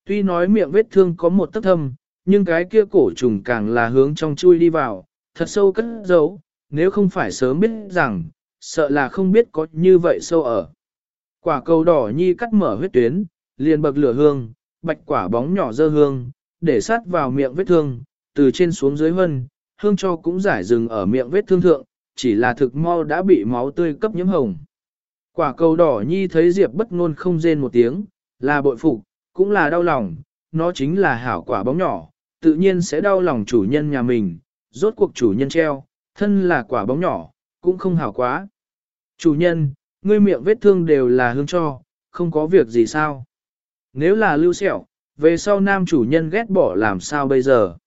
Tuy nói miệng vết thương có một tấc thâm, nhưng cái kia cổ trùng càng là hướng trong chui đi vào, thật sâu cất giấu, nếu không phải sớm biết rằng, sợ là không biết có như vậy sâu ở. Quả cầu đỏ nhi cắt mở huyết tuyến, liền bậc lửa hương, bạch quả bóng nhỏ dơ hương, để sát vào miệng vết thương, từ trên xuống dưới hân, hương cho cũng giải rừng ở miệng vết thương thượng, chỉ là thực mau đã bị máu tươi cấp nhiễm hồng. Quả cầu đỏ nhi thấy Diệp bất ngôn không rên một tiếng, là bội phục, cũng là đau lòng, nó chính là hảo quả bóng nhỏ, tự nhiên sẽ đau lòng chủ nhân nhà mình, rốt cuộc chủ nhân treo, thân là quả bóng nhỏ, cũng không hảo quá. Chủ nhân, ngươi miệng vết thương đều là hương cho, không có việc gì sao. Nếu là lưu sẹo, về sau nam chủ nhân ghét bỏ làm sao bây giờ.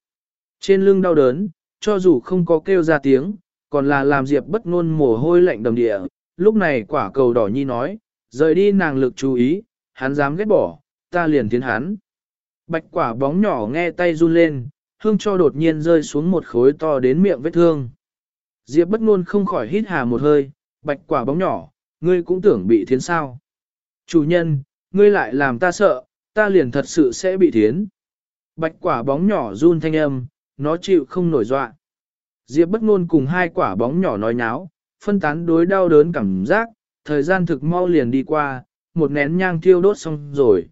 Trên lưng đau đớn, cho dù không có kêu ra tiếng, còn là làm Diệp bất ngôn mồ hôi lạnh đầm địa. Lúc này quả cầu đỏ nhi nói, rời đi nàng lực chú ý, hắn dám ghét bỏ, ta liền tiến hắn. Bạch quả bóng nhỏ nghe tay run lên, hương cho đột nhiên rơi xuống một khối to đến miệng vết thương. Diệp bất ngôn không khỏi hít hà một hơi, bạch quả bóng nhỏ, ngươi cũng tưởng bị thiến sao. Chủ nhân, ngươi lại làm ta sợ, ta liền thật sự sẽ bị thiến. Bạch quả bóng nhỏ run thanh âm, nó chịu không nổi dọa. Diệp bất ngôn cùng hai quả bóng nhỏ nói nháo, phân tán đối đau đớn cảm giác, thời gian thực mau liền đi qua, một nén nhang thiêu đốt xong rồi.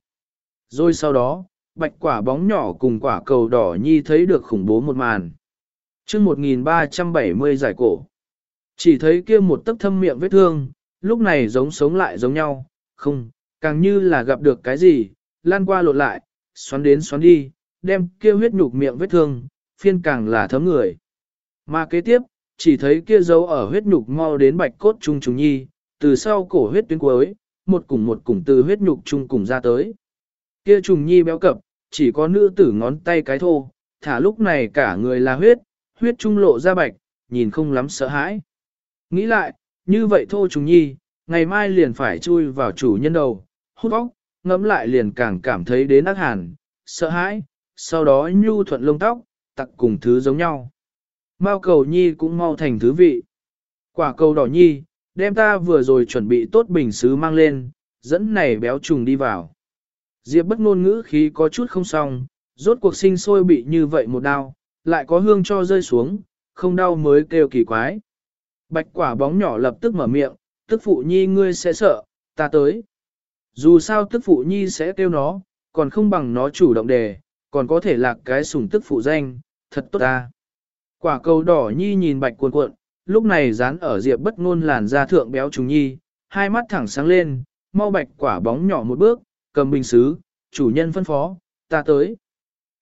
Rồi sau đó, bạch quả bóng nhỏ cùng quả cầu đỏ nhi thấy được khủng bố một màn. chương 1370 giải cổ. Chỉ thấy kia một tấc thâm miệng vết thương, lúc này giống sống lại giống nhau, không, càng như là gặp được cái gì, lan qua lột lại, xoắn đến xoắn đi, đem kia huyết nhục miệng vết thương, phiên càng là thấm người. Mà kế tiếp, chỉ thấy kia dấu ở huyết nhục mau đến bạch cốt trung trùng nhi, từ sau cổ huyết tuyến cuối, một cùng một cùng từ huyết nhục trung cùng ra tới. Kia trùng nhi béo cập, chỉ có nữ tử ngón tay cái thô, thả lúc này cả người là huyết, huyết trung lộ ra bạch, nhìn không lắm sợ hãi. Nghĩ lại, như vậy thô trùng nhi, ngày mai liền phải chui vào chủ nhân đầu, hút óc, ngẫm lại liền càng cảm thấy đến ác hàn, sợ hãi, sau đó nhu thuận lông tóc, tặc cùng thứ giống nhau. Mao cầu nhi cũng mau thành thứ vị. Quả cầu đỏ nhi, đem ta vừa rồi chuẩn bị tốt bình xứ mang lên, dẫn này béo trùng đi vào. Diệp bất ngôn ngữ khí có chút không xong, rốt cuộc sinh sôi bị như vậy một đau, lại có hương cho rơi xuống, không đau mới kêu kỳ quái. Bạch quả bóng nhỏ lập tức mở miệng, tức phụ nhi ngươi sẽ sợ, ta tới. Dù sao tức phụ nhi sẽ kêu nó, còn không bằng nó chủ động đề, còn có thể lạc cái sủng tức phụ danh, thật tốt ta. Quả cầu đỏ nhi nhìn bạch cuộn cuộn, lúc này dán ở diệp bất ngôn làn da thượng béo trùng nhi, hai mắt thẳng sáng lên, mau bạch quả bóng nhỏ một bước, cầm bình xứ, chủ nhân phân phó, ta tới.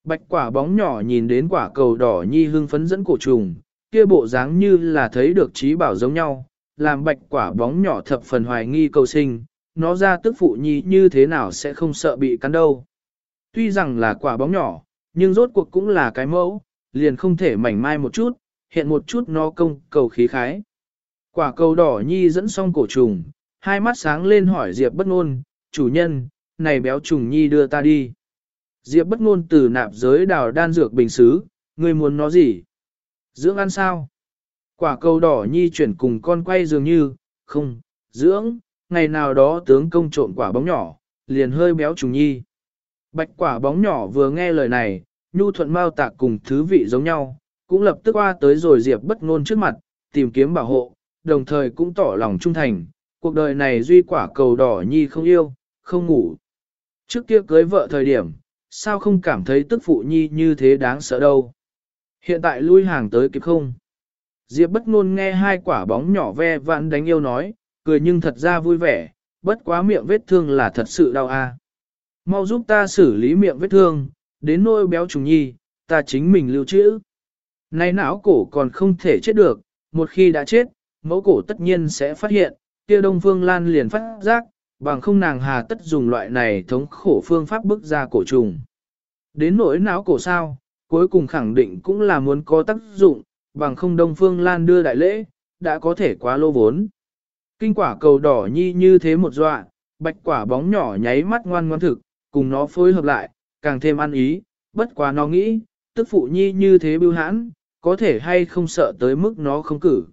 Bạch quả bóng nhỏ nhìn đến quả cầu đỏ nhi hưng phấn dẫn cổ trùng, kia bộ dáng như là thấy được trí bảo giống nhau, làm bạch quả bóng nhỏ thập phần hoài nghi cầu sinh, nó ra tức phụ nhi như thế nào sẽ không sợ bị cắn đâu. Tuy rằng là quả bóng nhỏ, nhưng rốt cuộc cũng là cái mẫu, liền không thể mảnh mai một chút, hiện một chút nó công cầu khí khái. Quả cầu đỏ nhi dẫn xong cổ trùng, hai mắt sáng lên hỏi Diệp bất ngôn, chủ nhân, này béo trùng nhi đưa ta đi. Diệp bất ngôn từ nạp giới đào đan dược bình xứ, ngươi muốn nó gì? Dưỡng ăn sao? Quả cầu đỏ nhi chuyển cùng con quay dường như, không, dưỡng, ngày nào đó tướng công trộn quả bóng nhỏ, liền hơi béo trùng nhi. Bạch quả bóng nhỏ vừa nghe lời này, nhu thuận mau tạc cùng thứ vị giống nhau, cũng lập tức qua tới rồi Diệp bất ngôn trước mặt, tìm kiếm bảo hộ, đồng thời cũng tỏ lòng trung thành, cuộc đời này duy quả cầu đỏ nhi không yêu, không ngủ. Trước kia cưới vợ thời điểm, sao không cảm thấy tức phụ nhi như thế đáng sợ đâu. Hiện tại lui hàng tới kịp không? Diệp bất ngôn nghe hai quả bóng nhỏ ve vãn đánh yêu nói, cười nhưng thật ra vui vẻ, bất quá miệng vết thương là thật sự đau a. Mau giúp ta xử lý miệng vết thương, đến nôi béo trùng nhi, ta chính mình lưu trữ. Này não cổ còn không thể chết được, một khi đã chết, mẫu cổ tất nhiên sẽ phát hiện, kia Đông Phương Lan liền phát giác, bằng không nàng hà tất dùng loại này thống khổ phương pháp bức ra cổ trùng. Đến nỗi não cổ sao, cuối cùng khẳng định cũng là muốn có tác dụng, bằng không Đông Phương Lan đưa đại lễ, đã có thể quá lô vốn. Kinh quả cầu đỏ nhi như thế một dọa, bạch quả bóng nhỏ nháy mắt ngoan ngoan thực, cùng nó phối hợp lại, càng thêm ăn ý, bất quá nó nghĩ, tức phụ nhi như thế bưu hãn, có thể hay không sợ tới mức nó không cử.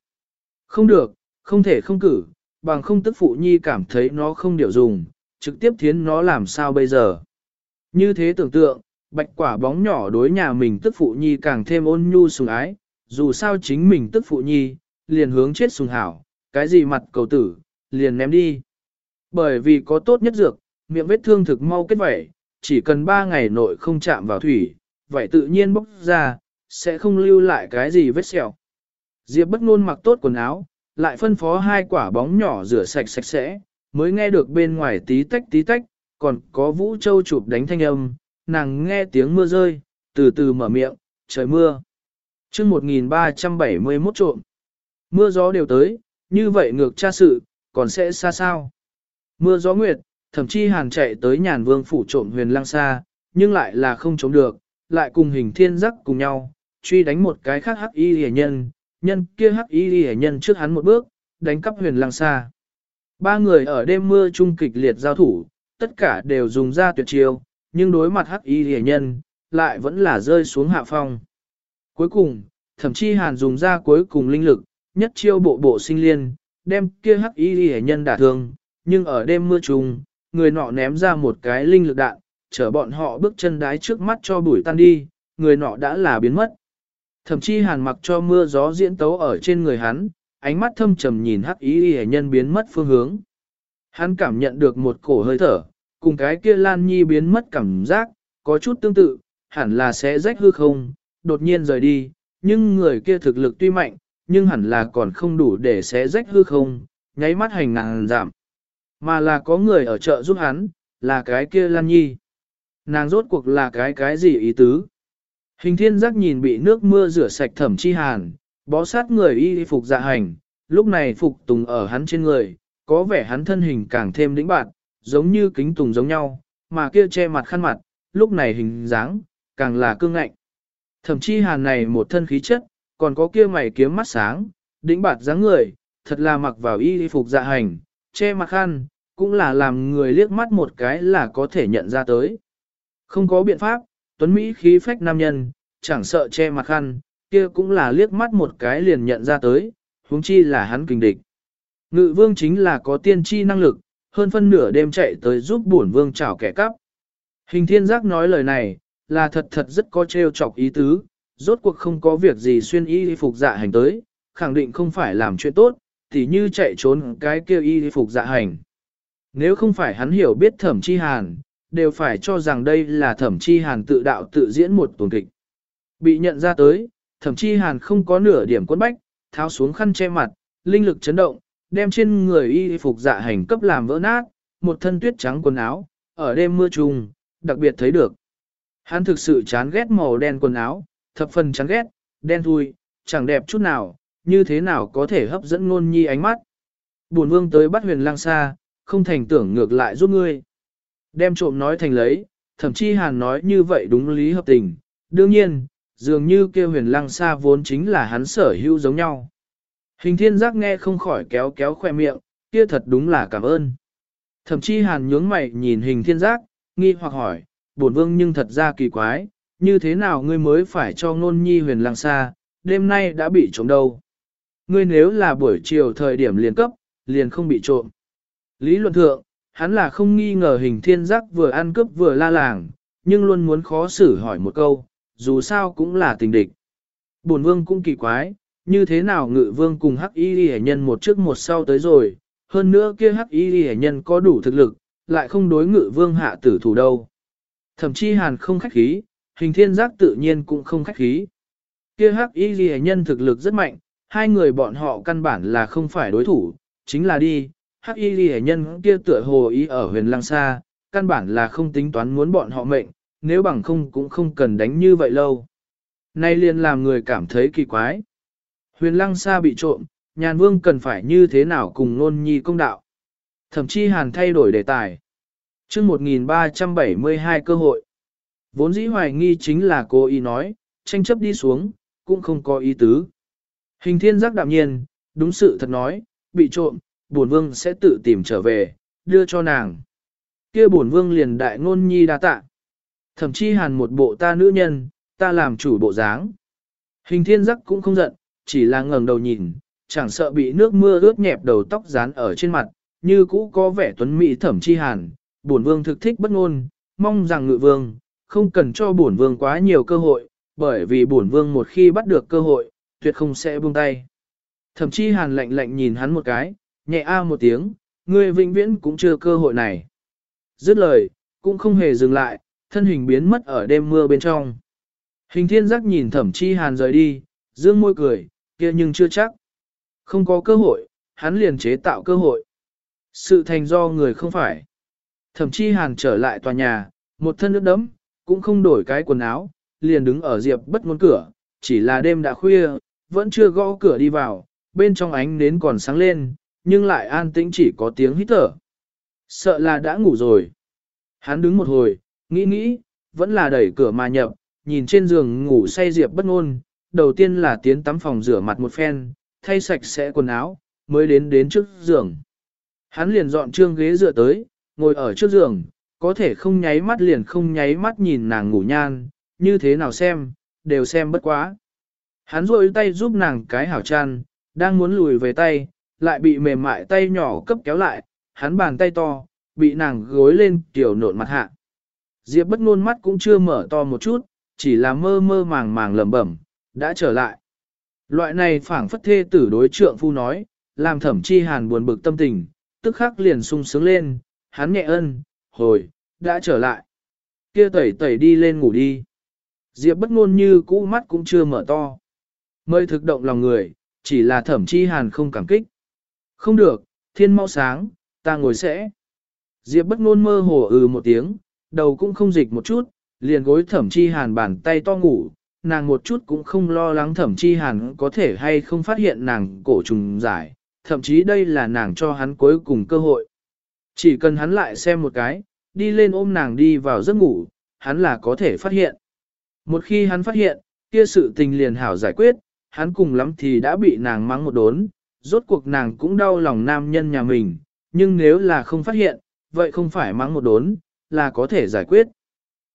Không được, không thể không cử, bằng không tức phụ nhi cảm thấy nó không điều dùng, trực tiếp thiến nó làm sao bây giờ. Như thế tưởng tượng, bạch quả bóng nhỏ đối nhà mình tức phụ nhi càng thêm ôn nhu sùng ái, dù sao chính mình tức phụ nhi, liền hướng chết sùng hảo, cái gì mặt cầu tử, liền ném đi. Bởi vì có tốt nhất dược, miệng vết thương thực mau kết vẩy, chỉ cần 3 ngày nội không chạm vào thủy, vậy tự nhiên bốc ra, sẽ không lưu lại cái gì vết sẹo. Diệp bất ngôn mặc tốt quần áo, lại phân phó hai quả bóng nhỏ rửa sạch sạch sẽ, mới nghe được bên ngoài tí tách tí tách, còn có Vũ Châu chụp đánh thanh âm, nàng nghe tiếng mưa rơi, từ từ mở miệng, trời mưa. chương 1371 trộm. Mưa gió đều tới, như vậy ngược tra sự, còn sẽ xa sao. Mưa gió nguyệt, thậm chí hàn chạy tới nhàn vương phủ trộm huyền lang xa, nhưng lại là không chống được, lại cùng hình thiên giác cùng nhau, truy đánh một cái khác hắc y hề nhân, nhân kia hắc y y nhân trước hắn một bước, đánh cắp huyền lang xa. Ba người ở đêm mưa trung kịch liệt giao thủ, tất cả đều dùng ra tuyệt chiêu, nhưng đối mặt hắc y y nhân, lại vẫn là rơi xuống hạ phong. Cuối cùng, thậm chí hàn dùng ra cuối cùng linh lực, nhất chiêu bộ bộ sinh liên, đem kia hắc y y nhân đả thương, nhưng ở đêm mưa trùng, người nọ ném ra một cái linh lực đạn, chở bọn họ bước chân đái trước mắt cho bụi tan đi, người nọ đã là biến mất. Thậm chí hàn mặc cho mưa gió diễn tấu ở trên người hắn, ánh mắt thâm trầm nhìn hắc ý y nhân biến mất phương hướng. Hắn cảm nhận được một cổ hơi thở, cùng cái kia Lan Nhi biến mất cảm giác, có chút tương tự, hẳn là sẽ rách hư không, đột nhiên rời đi, nhưng người kia thực lực tuy mạnh, nhưng hẳn là còn không đủ để sẽ rách hư không, nháy mắt hành ngàn giảm. Mà là có người ở chợ giúp hắn, là cái kia Lan Nhi. Nàng rốt cuộc là cái cái gì ý tứ? Hình thiên giác nhìn bị nước mưa rửa sạch thẩm chi hàn, bó sát người y phục dạ hành, lúc này phục tùng ở hắn trên người, có vẻ hắn thân hình càng thêm đĩnh bạn, giống như kính tùng giống nhau, mà kia che mặt khăn mặt, lúc này hình dáng, càng là cương ngạnh. Thẩm chi hàn này một thân khí chất, còn có kia mày kiếm mắt sáng, đĩnh bạt dáng người, thật là mặc vào y phục dạ hành, che mặt khăn, cũng là làm người liếc mắt một cái là có thể nhận ra tới. Không có biện pháp, tuấn Mỹ khí phách nam nhân, chẳng sợ che mặt khăn, kia cũng là liếc mắt một cái liền nhận ra tới, huống chi là hắn kinh địch. Ngự vương chính là có tiên tri năng lực, hơn phân nửa đêm chạy tới giúp bổn vương chảo kẻ cắp. Hình thiên giác nói lời này, là thật thật rất có trêu chọc ý tứ, rốt cuộc không có việc gì xuyên y phục dạ hành tới, khẳng định không phải làm chuyện tốt, tỉ như chạy trốn cái kêu y phục dạ hành. Nếu không phải hắn hiểu biết thẩm chi hàn, đều phải cho rằng đây là thẩm chi hàn tự đạo tự diễn một tuần kịch. Bị nhận ra tới, thẩm chi hàn không có nửa điểm quân bách, tháo xuống khăn che mặt, linh lực chấn động, đem trên người y phục dạ hành cấp làm vỡ nát, một thân tuyết trắng quần áo, ở đêm mưa trùng, đặc biệt thấy được. Hắn thực sự chán ghét màu đen quần áo, thập phần chán ghét, đen thui, chẳng đẹp chút nào, như thế nào có thể hấp dẫn ngôn nhi ánh mắt, Bổn vương tới bắt huyền lang xa, không thành tưởng ngược lại giúp ngươi. Đem trộm nói thành lấy, thậm chí hàn nói như vậy đúng lý hợp tình. Đương nhiên, dường như kêu huyền lang xa vốn chính là hắn sở hữu giống nhau. Hình thiên giác nghe không khỏi kéo kéo khoe miệng, kia thật đúng là cảm ơn. Thậm chí hàn nhướng mày nhìn hình thiên giác, nghi hoặc hỏi, bổn vương nhưng thật ra kỳ quái, như thế nào ngươi mới phải cho ngôn nhi huyền lang xa, đêm nay đã bị trộm đâu. Ngươi nếu là buổi chiều thời điểm liền cấp, liền không bị trộm. Lý luận thượng, hắn là không nghi ngờ hình thiên giác vừa ăn cướp vừa la làng, nhưng luôn muốn khó xử hỏi một câu, dù sao cũng là tình địch. Bổn vương cũng kỳ quái, như thế nào ngự vương cùng hắc y hệ nhân một trước một sau tới rồi, hơn nữa kia hắc y hệ nhân có đủ thực lực, lại không đối ngự vương hạ tử thủ đâu. Thậm chí hàn không khách khí, hình thiên giác tự nhiên cũng không khách khí. Kia hắc y ghi nhân thực lực rất mạnh, hai người bọn họ căn bản là không phải đối thủ, chính là đi, hắc y ghi nhân kia tựa hồ ý ở huyền Lang xa, căn bản là không tính toán muốn bọn họ mệnh, nếu bằng không cũng không cần đánh như vậy lâu. Nay liền làm người cảm thấy kỳ quái. Huyền lăng xa bị trộm, nhàn vương cần phải như thế nào cùng nôn nhi công đạo. Thậm chí hàn thay đổi đề tài. chương 1372 cơ hội. Vốn dĩ hoài nghi chính là cô ý nói, tranh chấp đi xuống, cũng không có ý tứ. Hình thiên giác đạm nhiên, đúng sự thật nói, bị trộm, bổn vương sẽ tự tìm trở về, đưa cho nàng. kia bổn vương liền đại ngôn nhi đa tạ. Thậm chí hàn một bộ ta nữ nhân, ta làm chủ bộ dáng. Hình thiên giác cũng không giận, chỉ là ngẩng đầu nhìn, chẳng sợ bị nước mưa ướt nhẹp đầu tóc dán ở trên mặt, như cũ có vẻ tuấn mỹ thẩm chi hàn. Bổn vương thực thích bất ngôn, mong rằng ngự vương, không cần cho bổn vương quá nhiều cơ hội, bởi vì bổn vương một khi bắt được cơ hội, tuyệt không sẽ buông tay. Thậm Chi hàn lạnh lạnh nhìn hắn một cái, nhẹ a một tiếng, ngươi vĩnh viễn cũng chưa cơ hội này. Dứt lời, cũng không hề dừng lại, thân hình biến mất ở đêm mưa bên trong. Hình thiên giác nhìn thẩm chi hàn rời đi, dương môi cười, kia nhưng chưa chắc. Không có cơ hội, hắn liền chế tạo cơ hội. Sự thành do người không phải. Thẩm chi hàn trở lại tòa nhà, một thân nước đấm, cũng không đổi cái quần áo, liền đứng ở diệp bất ngôn cửa, chỉ là đêm đã khuya, vẫn chưa gõ cửa đi vào, bên trong ánh nến còn sáng lên, nhưng lại an tĩnh chỉ có tiếng hít thở. Sợ là đã ngủ rồi. Hắn đứng một hồi, nghĩ nghĩ, vẫn là đẩy cửa mà nhập, nhìn trên giường ngủ say diệp bất ngôn, đầu tiên là tiến tắm phòng rửa mặt một phen, thay sạch sẽ quần áo, mới đến đến trước giường. Hắn liền dọn trương ghế dựa tới, ngồi ở trước giường, có thể không nháy mắt liền không nháy mắt nhìn nàng ngủ nhan, như thế nào xem, đều xem bất quá. Hắn rôi tay giúp nàng cái hảo chăn, đang muốn lùi về tay, lại bị mềm mại tay nhỏ cấp kéo lại, hắn bàn tay to, bị nàng gối lên tiểu nộn mặt hạ. Diệp bất ngôn mắt cũng chưa mở to một chút, chỉ là mơ mơ màng màng lẩm bẩm, đã trở lại. Loại này phảng phất thê tử đối trượng phu nói, làm thẩm chi hàn buồn bực tâm tình, tức khắc liền sung sướng lên, hắn nhẹ ân, hồi, đã trở lại. Kia tẩy tẩy đi lên ngủ đi. Diệp bất ngôn như cũ mắt cũng chưa mở to. Mời thực động lòng người, chỉ là thẩm chi hàn không cảm kích. Không được, thiên mau sáng, ta ngồi sẽ. Diệp bất ngôn mơ hồ ừ một tiếng, đầu cũng không dịch một chút, liền gối thẩm chi hàn bàn tay to ngủ, nàng một chút cũng không lo lắng thẩm chi hàn có thể hay không phát hiện nàng cổ trùng giải, thậm chí đây là nàng cho hắn cuối cùng cơ hội. Chỉ cần hắn lại xem một cái, đi lên ôm nàng đi vào giấc ngủ, hắn là có thể phát hiện. Một khi hắn phát hiện, kia sự tình liền hảo giải quyết, hắn cùng lắm thì đã bị nàng mắng một đốn, rốt cuộc nàng cũng đau lòng nam nhân nhà mình, nhưng nếu là không phát hiện, vậy không phải mắng một đốn, là có thể giải quyết.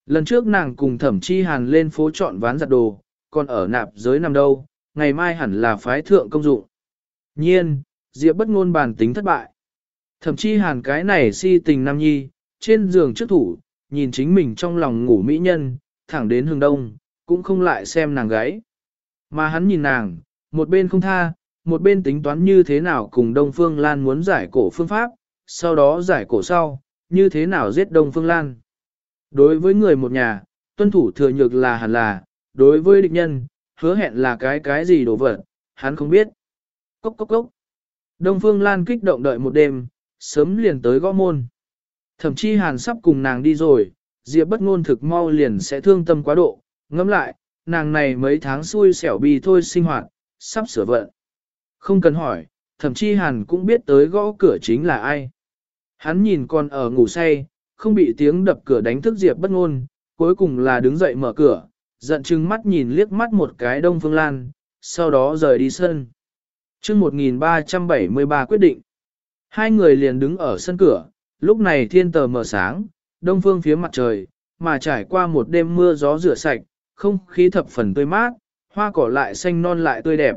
Lần trước nàng cùng thẩm chi hàn lên phố chọn ván giặt đồ, còn ở nạp giới nằm đâu, ngày mai hẳn là phái thượng công dụng. Nhiên, Diệp bất ngôn bản tính thất bại. Thẩm chi hàn cái này si tình nam nhi, trên giường trước thủ, nhìn chính mình trong lòng ngủ mỹ nhân, thẳng đến hướng đông, cũng không lại xem nàng gái. Mà hắn nhìn nàng, một bên không tha, một bên tính toán như thế nào cùng Đông Phương Lan muốn giải cổ phương pháp, sau đó giải cổ sau, như thế nào giết Đông Phương Lan. Đối với người một nhà, tuân thủ thừa nhược là hẳn là, đối với địch nhân, hứa hẹn là cái cái gì đổ vật, hắn không biết. Cốc cốc cốc. Đông Phương Lan kích động đợi một đêm, sớm liền tới gõ môn. Thậm chí hàn sắp cùng nàng đi rồi, Diệp bất ngôn thực mau liền sẽ thương tâm quá độ, ngẫm lại, nàng này mấy tháng xui xẻo bi thôi sinh hoạt, sắp sửa vận. Không cần hỏi, thậm chí hàn cũng biết tới gõ cửa chính là ai. Hắn nhìn con ở ngủ say, không bị tiếng đập cửa đánh thức Diệp bất ngôn, cuối cùng là đứng dậy mở cửa, giận chừng mắt nhìn liếc mắt một cái Đông Phương Lan, sau đó rời đi sân. chương 1373 quyết định. Hai người liền đứng ở sân cửa, lúc này thiên tờ mở sáng, đông phương phía mặt trời, mà trải qua một đêm mưa gió rửa sạch, không khí thập phần tươi mát, hoa cỏ lại xanh non lại tươi đẹp.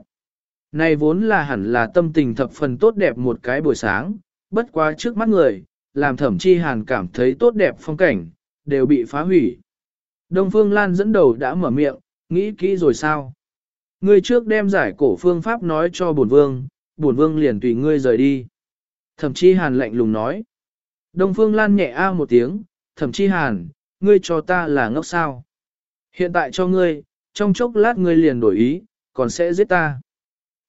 Này vốn là hẳn là tâm tình thập phần tốt đẹp một cái buổi sáng, bất quá trước mắt người, làm thẩm chi hàn cảm thấy tốt đẹp phong cảnh, đều bị phá hủy. Đông Phương Lan dẫn đầu đã mở miệng, nghĩ kỹ rồi sao? Ngươi trước đem giải cổ phương pháp nói cho bổn vương, bổn vương liền tùy ngươi rời đi. Thẩm chi hàn lạnh lùng nói. Đông Phương Lan nhẹ a một tiếng, thẩm chi hàn, ngươi cho ta là ngốc sao. Hiện tại cho ngươi, trong chốc lát ngươi liền đổi ý, còn sẽ giết ta.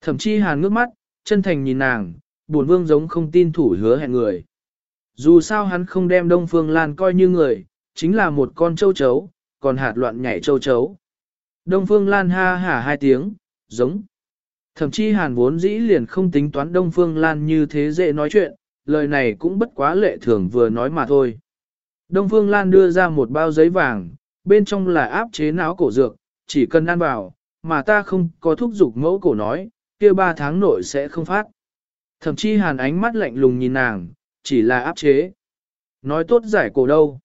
Thẩm chi hàn ngước mắt, chân thành nhìn nàng, buồn vương giống không tin thủ hứa hẹn người. Dù sao hắn không đem Đông Phương Lan coi như người, chính là một con châu chấu, còn hạt loạn nhảy châu chấu. Đông Phương Lan ha hả hai tiếng, giống. Thậm chí hàn vốn dĩ liền không tính toán Đông Phương Lan như thế dễ nói chuyện, lời này cũng bất quá lệ thường vừa nói mà thôi. Đông Phương Lan đưa ra một bao giấy vàng, bên trong là áp chế não cổ dược, chỉ cần ăn vào, mà ta không có thúc giục mẫu cổ nói, kia ba tháng nội sẽ không phát. Thậm chí hàn ánh mắt lạnh lùng nhìn nàng, chỉ là áp chế. Nói tốt giải cổ đâu.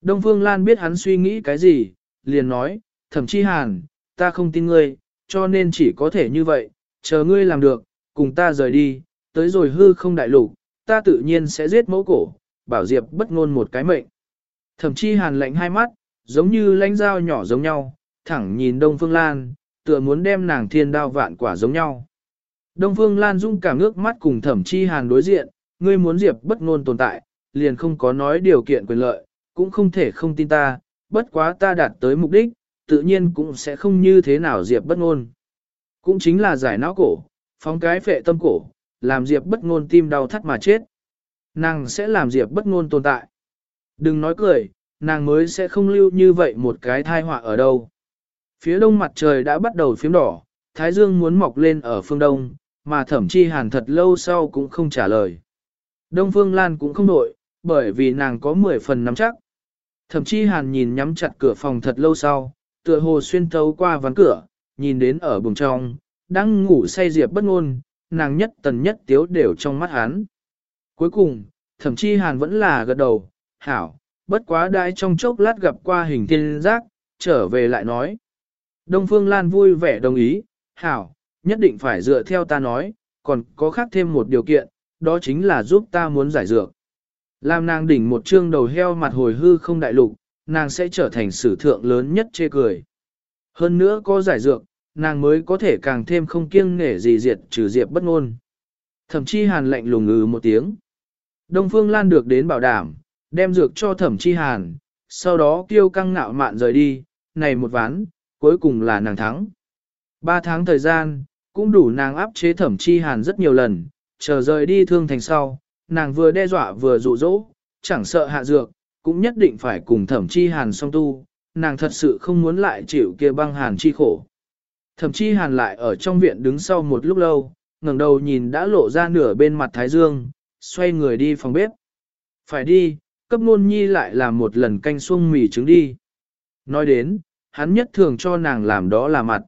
Đông Phương Lan biết hắn suy nghĩ cái gì, liền nói, thậm chí hàn, ta không tin ngươi, cho nên chỉ có thể như vậy, chờ ngươi làm được, cùng ta rời đi, tới rồi hư không đại lục, ta tự nhiên sẽ giết mẫu cổ, bảo Diệp bất ngôn một cái mệnh. Thậm chí hàn lạnh hai mắt, giống như lãnh dao nhỏ giống nhau, thẳng nhìn Đông Phương Lan, tựa muốn đem nàng thiên đao vạn quả giống nhau. Đông Phương Lan dung cả nước mắt cùng thẩm chi hàn đối diện, ngươi muốn Diệp bất ngôn tồn tại, liền không có nói điều kiện quyền lợi, cũng không thể không tin ta, bất quá ta đạt tới mục đích, tự nhiên cũng sẽ không như thế nào Diệp bất ngôn. Cũng chính là giải não cổ, phóng cái phệ tâm cổ, làm Diệp bất ngôn tim đau thắt mà chết. Nàng sẽ làm Diệp bất ngôn tồn tại. Đừng nói cười, nàng mới sẽ không lưu như vậy một cái thai họa ở đâu. Phía đông mặt trời đã bắt đầu phím đỏ, thái dương muốn mọc lên ở phương đông, mà thẩm chi hàn thật lâu sau cũng không trả lời. Đông phương lan cũng không nội, bởi vì nàng có 10 phần nắm chắc. Thẩm chi hàn nhìn nhắm chặt cửa phòng thật lâu sau, tựa hồ xuyên thấu qua ván cửa, nhìn đến ở bùng trong, đang ngủ say diệp bất ngôn, nàng nhất tần nhất tiếu đều trong mắt hắn. Cuối cùng, thẩm chi hàn vẫn là gật đầu, hảo, bất quá đai trong chốc lát gặp qua hình thiên giác, trở về lại nói. Đông Phương Lan vui vẻ đồng ý, hảo, nhất định phải dựa theo ta nói, còn có khác thêm một điều kiện, đó chính là giúp ta muốn giải dược. Làm nàng đỉnh một trương đầu heo mặt hồi hư không đại lục, nàng sẽ trở thành sử thượng lớn nhất chê cười. Hơn nữa có giải dược, nàng mới có thể càng thêm không kiêng nể gì diệt trừ diệp bất ngôn. Thẩm chi hàn lạnh lùng ngừ một tiếng. Đông Phương Lan được đến bảo đảm, đem dược cho thẩm chi hàn, sau đó kiêu căng ngạo mạn rời đi, này một ván, cuối cùng là nàng thắng. Ba tháng thời gian, cũng đủ nàng áp chế thẩm chi hàn rất nhiều lần, chờ rời đi thương thành sau, nàng vừa đe dọa vừa dụ dỗ, chẳng sợ hạ dược, cũng nhất định phải cùng thẩm chi hàn song tu, nàng thật sự không muốn lại chịu kia băng hàn chi khổ. Thẩm chi hàn lại ở trong viện đứng sau một lúc lâu, ngẩng đầu nhìn đã lộ ra nửa bên mặt thái dương, xoay người đi phòng bếp. Phải đi, cấp nôn nhi lại làm một lần canh xuông mì trứng đi. Nói đến, hắn nhất thường cho nàng làm đó là mặt.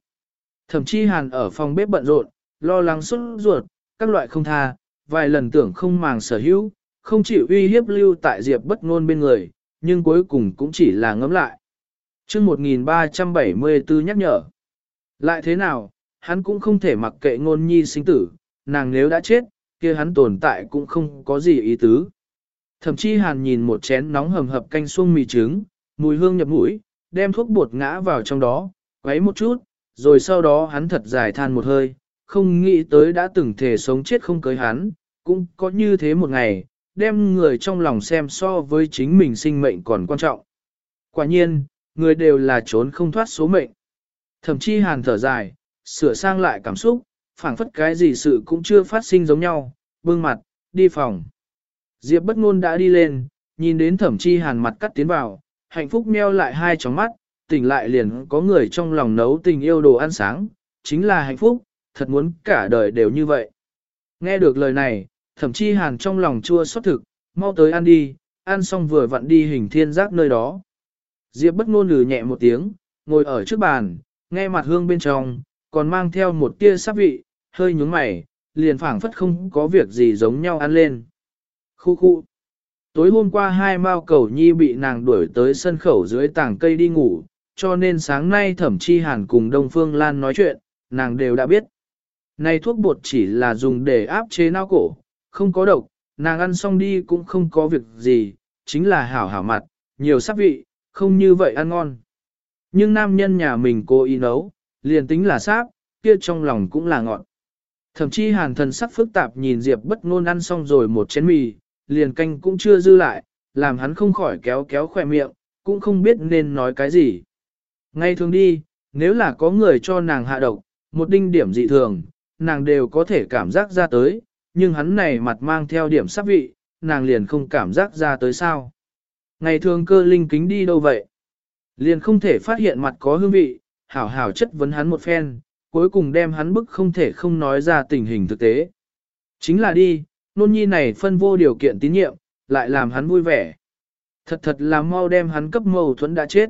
thậm chí hàn ở phòng bếp bận rộn, lo lắng xuất ruột, các loại không tha, vài lần tưởng không màng sở hữu, không chịu uy hiếp lưu tại diệp bất ngôn bên người, nhưng cuối cùng cũng chỉ là ngấm lại. trước 1374 nhắc nhở. Lại thế nào, hắn cũng không thể mặc kệ ngôn nhi sinh tử, nàng nếu đã chết, kia hắn tồn tại cũng không có gì ý tứ. Thậm chí hàn nhìn một chén nóng hầm hập canh xuông mì trứng, mùi hương nhập mũi, đem thuốc bột ngã vào trong đó, quấy một chút, rồi sau đó hắn thật dài than một hơi, không nghĩ tới đã từng thể sống chết không cưới hắn, cũng có như thế một ngày, đem người trong lòng xem so với chính mình sinh mệnh còn quan trọng. Quả nhiên, người đều là trốn không thoát số mệnh. Thậm chí hàn thở dài, sửa sang lại cảm xúc, phảng phất cái gì sự cũng chưa phát sinh giống nhau, bưng mặt, đi phòng. Diệp bất ngôn đã đi lên, nhìn đến thẩm chi hàn mặt cắt tiến vào, hạnh phúc meo lại hai tròng mắt, tỉnh lại liền có người trong lòng nấu tình yêu đồ ăn sáng, chính là hạnh phúc, thật muốn cả đời đều như vậy. Nghe được lời này, thậm chí hàn trong lòng chua xót thực, mau tới ăn đi, ăn xong vừa vặn đi hình thiên giác nơi đó. Diệp bất ngôn lừ nhẹ một tiếng, ngồi ở trước bàn, nghe mặt hương bên trong, còn mang theo một tia sắc vị, hơi nhúng mày, liền phảng phất không có việc gì giống nhau ăn lên. Khu khu. Tối hôm qua hai mao cầu nhi bị nàng đuổi tới sân khẩu dưới tảng cây đi ngủ, cho nên sáng nay thẩm chi hàn cùng Đông Phương Lan nói chuyện, nàng đều đã biết. Này thuốc bột chỉ là dùng để áp chế não cổ, không có độc, nàng ăn xong đi cũng không có việc gì, chính là hảo hảo mặt, nhiều sắc vị, không như vậy ăn ngon. Nhưng nam nhân nhà mình cố ý nấu, liền tính là sáp, kia trong lòng cũng là ngọn. Thậm chí hàn thần sắc phức tạp nhìn Diệp bất ngôn ăn xong rồi một chén mì, liền canh cũng chưa dư lại, làm hắn không khỏi kéo kéo khỏe miệng, cũng không biết nên nói cái gì. Ngay thường đi, nếu là có người cho nàng hạ độc, một đinh điểm dị thường, nàng đều có thể cảm giác ra tới, nhưng hắn này mặt mang theo điểm sắc vị, nàng liền không cảm giác ra tới sao. Ngày thường cơ linh kính đi đâu vậy? Liền không thể phát hiện mặt có hương vị, hảo hảo chất vấn hắn một phen, cuối cùng đem hắn bức không thể không nói ra tình hình thực tế. Chính là đi, nôn nhi này phân vô điều kiện tín nhiệm, lại làm hắn vui vẻ. Thật thật là mau đem hắn cấp mâu thuẫn đã chết.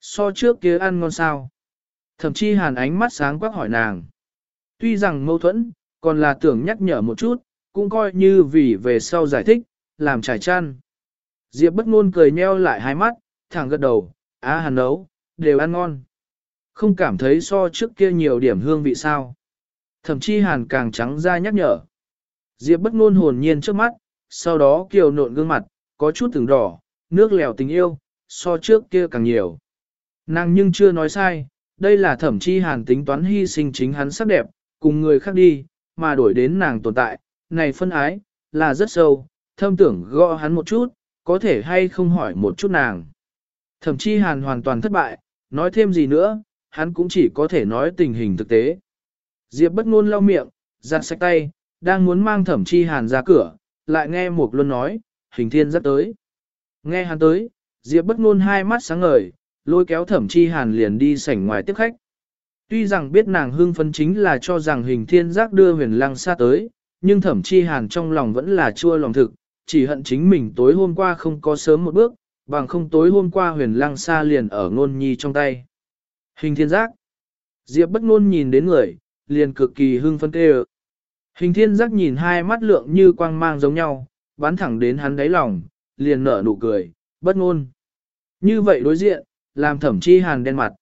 So trước kia ăn ngon sao. Thậm chí hàn ánh mắt sáng quắc hỏi nàng. Tuy rằng mâu thuẫn, còn là tưởng nhắc nhở một chút, cũng coi như vì về sau giải thích, làm trải chăn. Diệp bất ngôn cười nheo lại hai mắt, thẳng gật đầu, á hàn nấu, đều ăn ngon. Không cảm thấy so trước kia nhiều điểm hương vị sao. Thậm chí hàn càng trắng ra nhắc nhở. Diệp bất ngôn hồn nhiên trước mắt, sau đó kiều nộn gương mặt, có chút từng đỏ, nước lèo tình yêu, so trước kia càng nhiều. Nàng nhưng chưa nói sai, đây là thẩm chi hàn tính toán hy sinh chính hắn sắc đẹp, cùng người khác đi, mà đổi đến nàng tồn tại, này phân ái, là rất sâu, thâm tưởng gõ hắn một chút, có thể hay không hỏi một chút nàng. Thẩm chi hàn hoàn toàn thất bại, nói thêm gì nữa, hắn cũng chỉ có thể nói tình hình thực tế. Diệp bất ngôn lau miệng, giặt sạch tay, đang muốn mang thẩm chi hàn ra cửa, lại nghe Mục luân nói, hình thiên rất tới. Nghe hắn tới, Diệp bất ngôn hai mắt sáng ngời, lôi kéo thẩm chi hàn liền đi sảnh ngoài tiếp khách. Tuy rằng biết nàng hưng phấn chính là cho rằng hình thiên giác đưa huyền lăng xa tới, nhưng thẩm chi hàn trong lòng vẫn là chua lòng thực, chỉ hận chính mình tối hôm qua không có sớm một bước, bằng không tối hôm qua huyền lăng xa liền ở ngôn nhi trong tay. Hình thiên giác. Diệp bất ngôn nhìn đến người, liền cực kỳ hưng phấn tê Hình thiên giác nhìn hai mắt lượng như quang mang giống nhau, bắn thẳng đến hắn đáy lòng, liền nở nụ cười, bất ngôn. Như vậy đối diện, làm thẩm chi hàn đen mặt.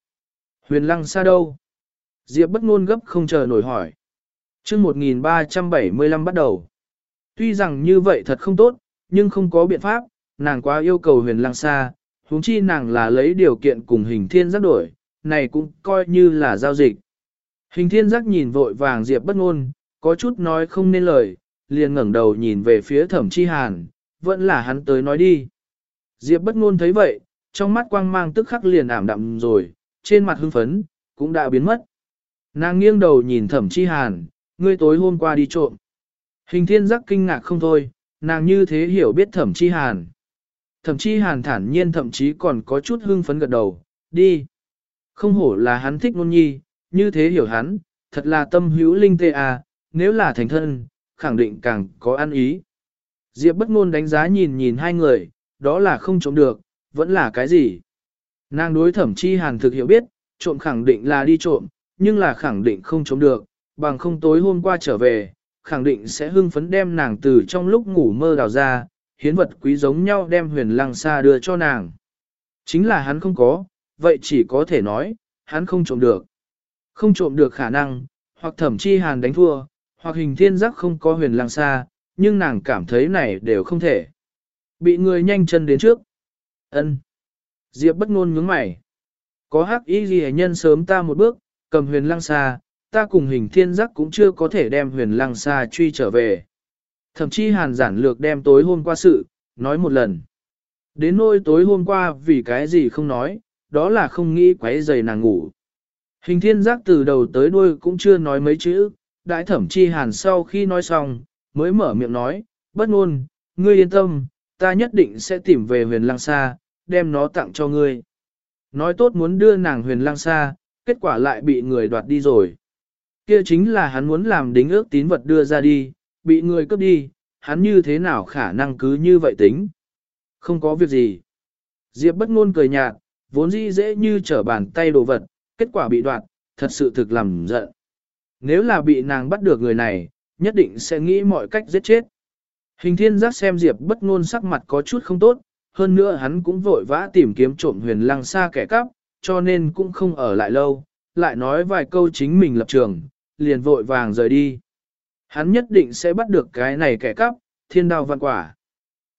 Huyền lăng xa đâu? Diệp bất ngôn gấp không chờ nổi hỏi. Chương 1375 bắt đầu. Tuy rằng như vậy thật không tốt, nhưng không có biện pháp, nàng quá yêu cầu huyền lăng xa, huống chi nàng là lấy điều kiện cùng hình thiên giác đổi, này cũng coi như là giao dịch. Hình thiên giác nhìn vội vàng Diệp bất ngôn, có chút nói không nên lời, liền ngẩng đầu nhìn về phía thẩm chi hàn, vẫn là hắn tới nói đi. Diệp bất ngôn thấy vậy, trong mắt quang mang tức khắc liền ảm đạm rồi, trên mặt hưng phấn, cũng đã biến mất. Nàng nghiêng đầu nhìn thẩm chi hàn, ngươi tối hôm qua đi trộm. Hình thiên giác kinh ngạc không thôi, nàng như thế hiểu biết thẩm chi hàn. Thẩm chi hàn thản nhiên thậm chí còn có chút hưng phấn gật đầu, đi. Không hổ là hắn thích nôn nhi, như thế hiểu hắn, thật là tâm hữu linh tê à, nếu là thành thân, khẳng định càng có ăn ý. Diệp bất ngôn đánh giá nhìn nhìn hai người, đó là không trộm được, vẫn là cái gì. Nàng đối thẩm chi hàn thực hiểu biết, trộm khẳng định là đi trộm, nhưng là khẳng định không trộm được, bằng không tối hôm qua trở về, khẳng định sẽ hưng phấn đem nàng từ trong lúc ngủ mơ đào ra, hiến vật quý giống nhau đem huyền lăng xa đưa cho nàng. Chính là hắn không có, vậy chỉ có thể nói, hắn không trộm được. Không trộm được khả năng, hoặc thẩm chi hàn đánh thua, hoặc hình thiên giác không có huyền Lang xa, nhưng nàng cảm thấy này đều không thể. Bị người nhanh chân đến trước. ân Diệp bất ngôn nhướng mày. Có hắc y ghi nhân sớm ta một bước, cầm huyền Lang xa, ta cùng hình thiên giác cũng chưa có thể đem huyền Lang xa truy trở về. Thậm chí hàn giản lược đem tối hôm qua sự, nói một lần. Đến nỗi tối hôm qua vì cái gì không nói, đó là không nghĩ quấy giày nàng ngủ. Hình thiên giác từ đầu tới đuôi cũng chưa nói mấy chữ, đại thẩm chi hàn sau khi nói xong, mới mở miệng nói, bất ngôn, ngươi yên tâm, ta nhất định sẽ tìm về huyền Lang xa, đem nó tặng cho ngươi. Nói tốt muốn đưa nàng huyền Lang xa, kết quả lại bị người đoạt đi rồi. Kia chính là hắn muốn làm đính ước tín vật đưa ra đi, bị người cướp đi, hắn như thế nào khả năng cứ như vậy tính. Không có việc gì. Diệp bất ngôn cười nhạt, vốn dĩ dễ như trở bàn tay đồ vật, kết quả bị đoạt, thật sự thực làm giận. Nếu là bị nàng bắt được người này, nhất định sẽ nghĩ mọi cách giết chết. Hình thiên giác xem Diệp bất ngôn sắc mặt có chút không tốt, hơn nữa hắn cũng vội vã tìm kiếm trộm huyền lăng xa kẻ cắp, cho nên cũng không ở lại lâu, lại nói vài câu chính mình lập trường, liền vội vàng rời đi. Hắn nhất định sẽ bắt được cái này kẻ cắp, thiên đao văn quả.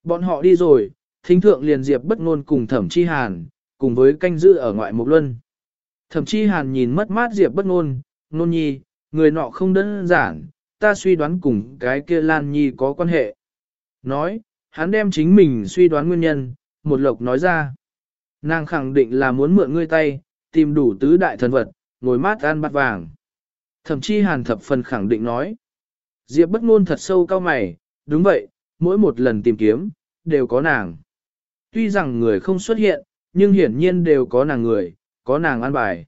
Bọn họ đi rồi, thính thượng liền Diệp bất ngôn cùng thẩm chi hàn, cùng với canh giữ ở ngoại mục luân. Thẩm chi hàn nhìn mất mát Diệp bất ngôn, nôn nhi, người nọ không đơn giản, ta suy đoán cùng cái kia Lan Nhi có quan hệ. Nói, hắn đem chính mình suy đoán nguyên nhân, một lộc nói ra. Nàng khẳng định là muốn mượn ngươi tay, tìm đủ tứ đại thần vật, ngồi mát ăn bát vàng. Thậm chí hàn thập phần khẳng định nói. Diệp bất ngôn thật sâu cao mày, đúng vậy, mỗi một lần tìm kiếm, đều có nàng. Tuy rằng người không xuất hiện, nhưng hiển nhiên đều có nàng người, có nàng ăn bài.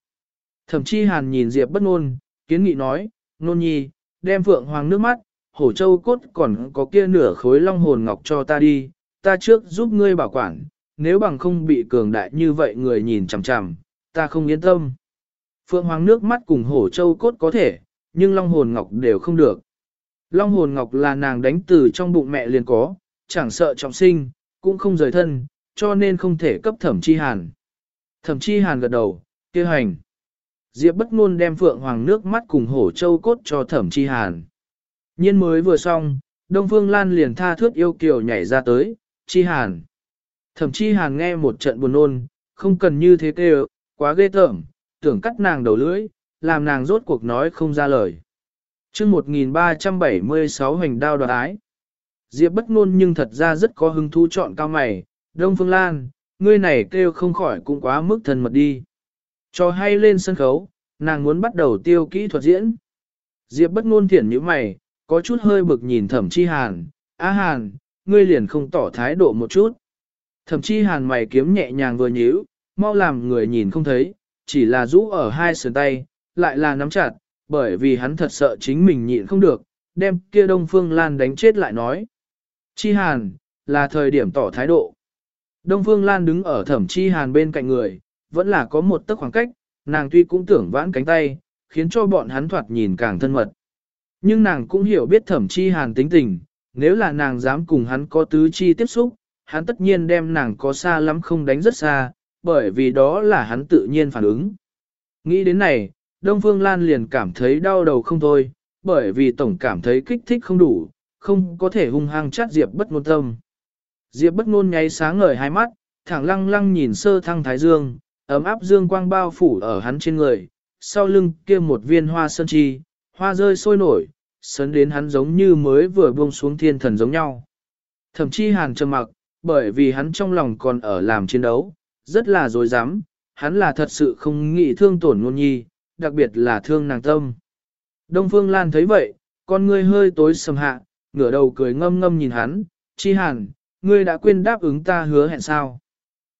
Thậm chí hàn nhìn Diệp bất ngôn, kiến nghị nói, nôn nhi, đem phượng hoàng nước mắt, hổ châu cốt còn có kia nửa khối long hồn ngọc cho ta đi, ta trước giúp ngươi bảo quản, nếu bằng không bị cường đại như vậy người nhìn chằm chằm, ta không yên tâm. Phượng hoàng nước mắt cùng hổ châu cốt có thể, nhưng long hồn ngọc đều không được. Long hồn ngọc là nàng đánh từ trong bụng mẹ liền có, chẳng sợ trọng sinh, cũng không rời thân, cho nên không thể cấp thẩm chi hàn. Thẩm chi hàn gật đầu, kêu hành. Diệp bất ngôn đem phượng hoàng nước mắt cùng hổ châu cốt cho thẩm chi hàn. Nhiên mới vừa xong, Đông Phương Lan liền tha thước yêu kiều nhảy ra tới, chi hàn. Thẩm chi hàn nghe một trận buồn nôn, không cần như thế kêu, quá ghê tởm, tưởng cắt nàng đầu lưỡi, làm nàng rốt cuộc nói không ra lời. chương 1376 hành đao đoạt ái. Diệp bất ngôn nhưng thật ra rất có hứng thú chọn cao mày, Đông Phương Lan, ngươi này kêu không khỏi cũng quá mức thân mật đi. Cho hay lên sân khấu, nàng muốn bắt đầu tiêu kỹ thuật diễn. Diệp bất ngôn thiển như mày, có chút hơi bực nhìn thẩm chi hàn, á hàn, ngươi liền không tỏ thái độ một chút. Thẩm chi hàn mày kiếm nhẹ nhàng vừa nhíu, mau làm người nhìn không thấy, chỉ là rũ ở hai sườn tay, lại là nắm chặt, bởi vì hắn thật sợ chính mình nhịn không được, đem kia Đông Phương Lan đánh chết lại nói. Chi hàn, là thời điểm tỏ thái độ. Đông Phương Lan đứng ở thẩm chi hàn bên cạnh người, vẫn là có một tấc khoảng cách, nàng tuy cũng tưởng vãn cánh tay, khiến cho bọn hắn thoạt nhìn càng thân mật. Nhưng nàng cũng hiểu biết thẩm chi hàn tính tình, nếu là nàng dám cùng hắn có tứ chi tiếp xúc, hắn tất nhiên đem nàng có xa lắm không đánh rất xa, bởi vì đó là hắn tự nhiên phản ứng. Nghĩ đến này, Đông Phương Lan liền cảm thấy đau đầu không thôi, bởi vì tổng cảm thấy kích thích không đủ, không có thể hung hăng chát Diệp bất ngôn tâm. Diệp bất ngôn nháy sáng ngời hai mắt, thẳng lăng lăng nhìn sơ thăng thái dương, ấm áp dương quang bao phủ ở hắn trên người, sau lưng kia một viên hoa sơn chi, hoa rơi sôi nổi, sấn đến hắn giống như mới vừa buông xuống thiên thần giống nhau. Thậm chí hàn trầm mặc, bởi vì hắn trong lòng còn ở làm chiến đấu, rất là dối dám, hắn là thật sự không nghĩ thương tổn ngôn nhi, đặc biệt là thương nàng tâm. Đông Phương Lan thấy vậy, con ngươi hơi tối sầm hạ, ngửa đầu cười ngâm ngâm nhìn hắn, chi hàn, ngươi đã quên đáp ứng ta hứa hẹn sao.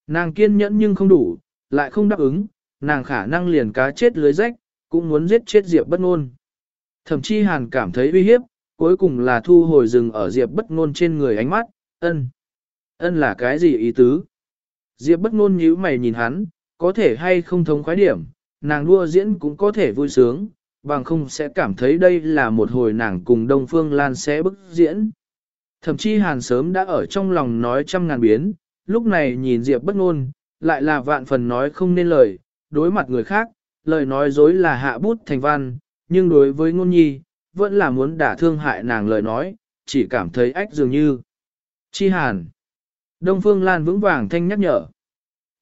Nàng kiên nhẫn nhưng không đủ, lại không đáp ứng, nàng khả năng liền cá chết lưới rách, cũng muốn giết chết Diệp bất ngôn. Thậm chí hàn cảm thấy uy hiếp, cuối cùng là thu hồi rừng ở Diệp bất ngôn trên người ánh mắt, ân. Ân là cái gì ý tứ? Diệp bất ngôn nhíu mày nhìn hắn, có thể hay không thống khoái điểm, nàng đua diễn cũng có thể vui sướng, bằng không sẽ cảm thấy đây là một hồi nàng cùng Đông Phương Lan sẽ bức diễn. Thậm chí hàn sớm đã ở trong lòng nói trăm ngàn biến, lúc này nhìn Diệp bất ngôn, lại là vạn phần nói không nên lời, đối mặt người khác, lời nói dối là hạ bút thành văn, nhưng đối với ngôn nhi, vẫn là muốn đả thương hại nàng lời nói, chỉ cảm thấy ách dường như. Chi hàn. Đông Phương Lan vững vàng thanh nhắc nhở.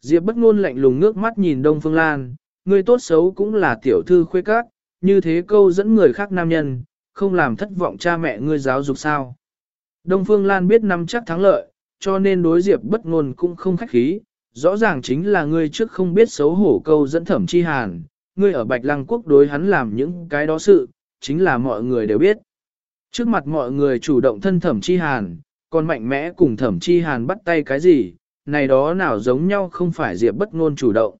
Diệp bất ngôn lạnh lùng ngước mắt nhìn Đông Phương Lan, người tốt xấu cũng là tiểu thư khuê các, như thế câu dẫn người khác nam nhân, không làm thất vọng cha mẹ ngươi giáo dục sao. Đông Phương Lan biết năm chắc thắng lợi, cho nên đối Diệp bất ngôn cũng không khách khí, rõ ràng chính là ngươi trước không biết xấu hổ câu dẫn thẩm chi hàn, ngươi ở Bạch Lăng Quốc đối hắn làm những cái đó sự, chính là mọi người đều biết. Trước mặt mọi người chủ động thân thẩm chi hàn, còn mạnh mẽ cùng thẩm chi hàn bắt tay cái gì, này đó nào giống nhau không phải Diệp bất ngôn chủ động.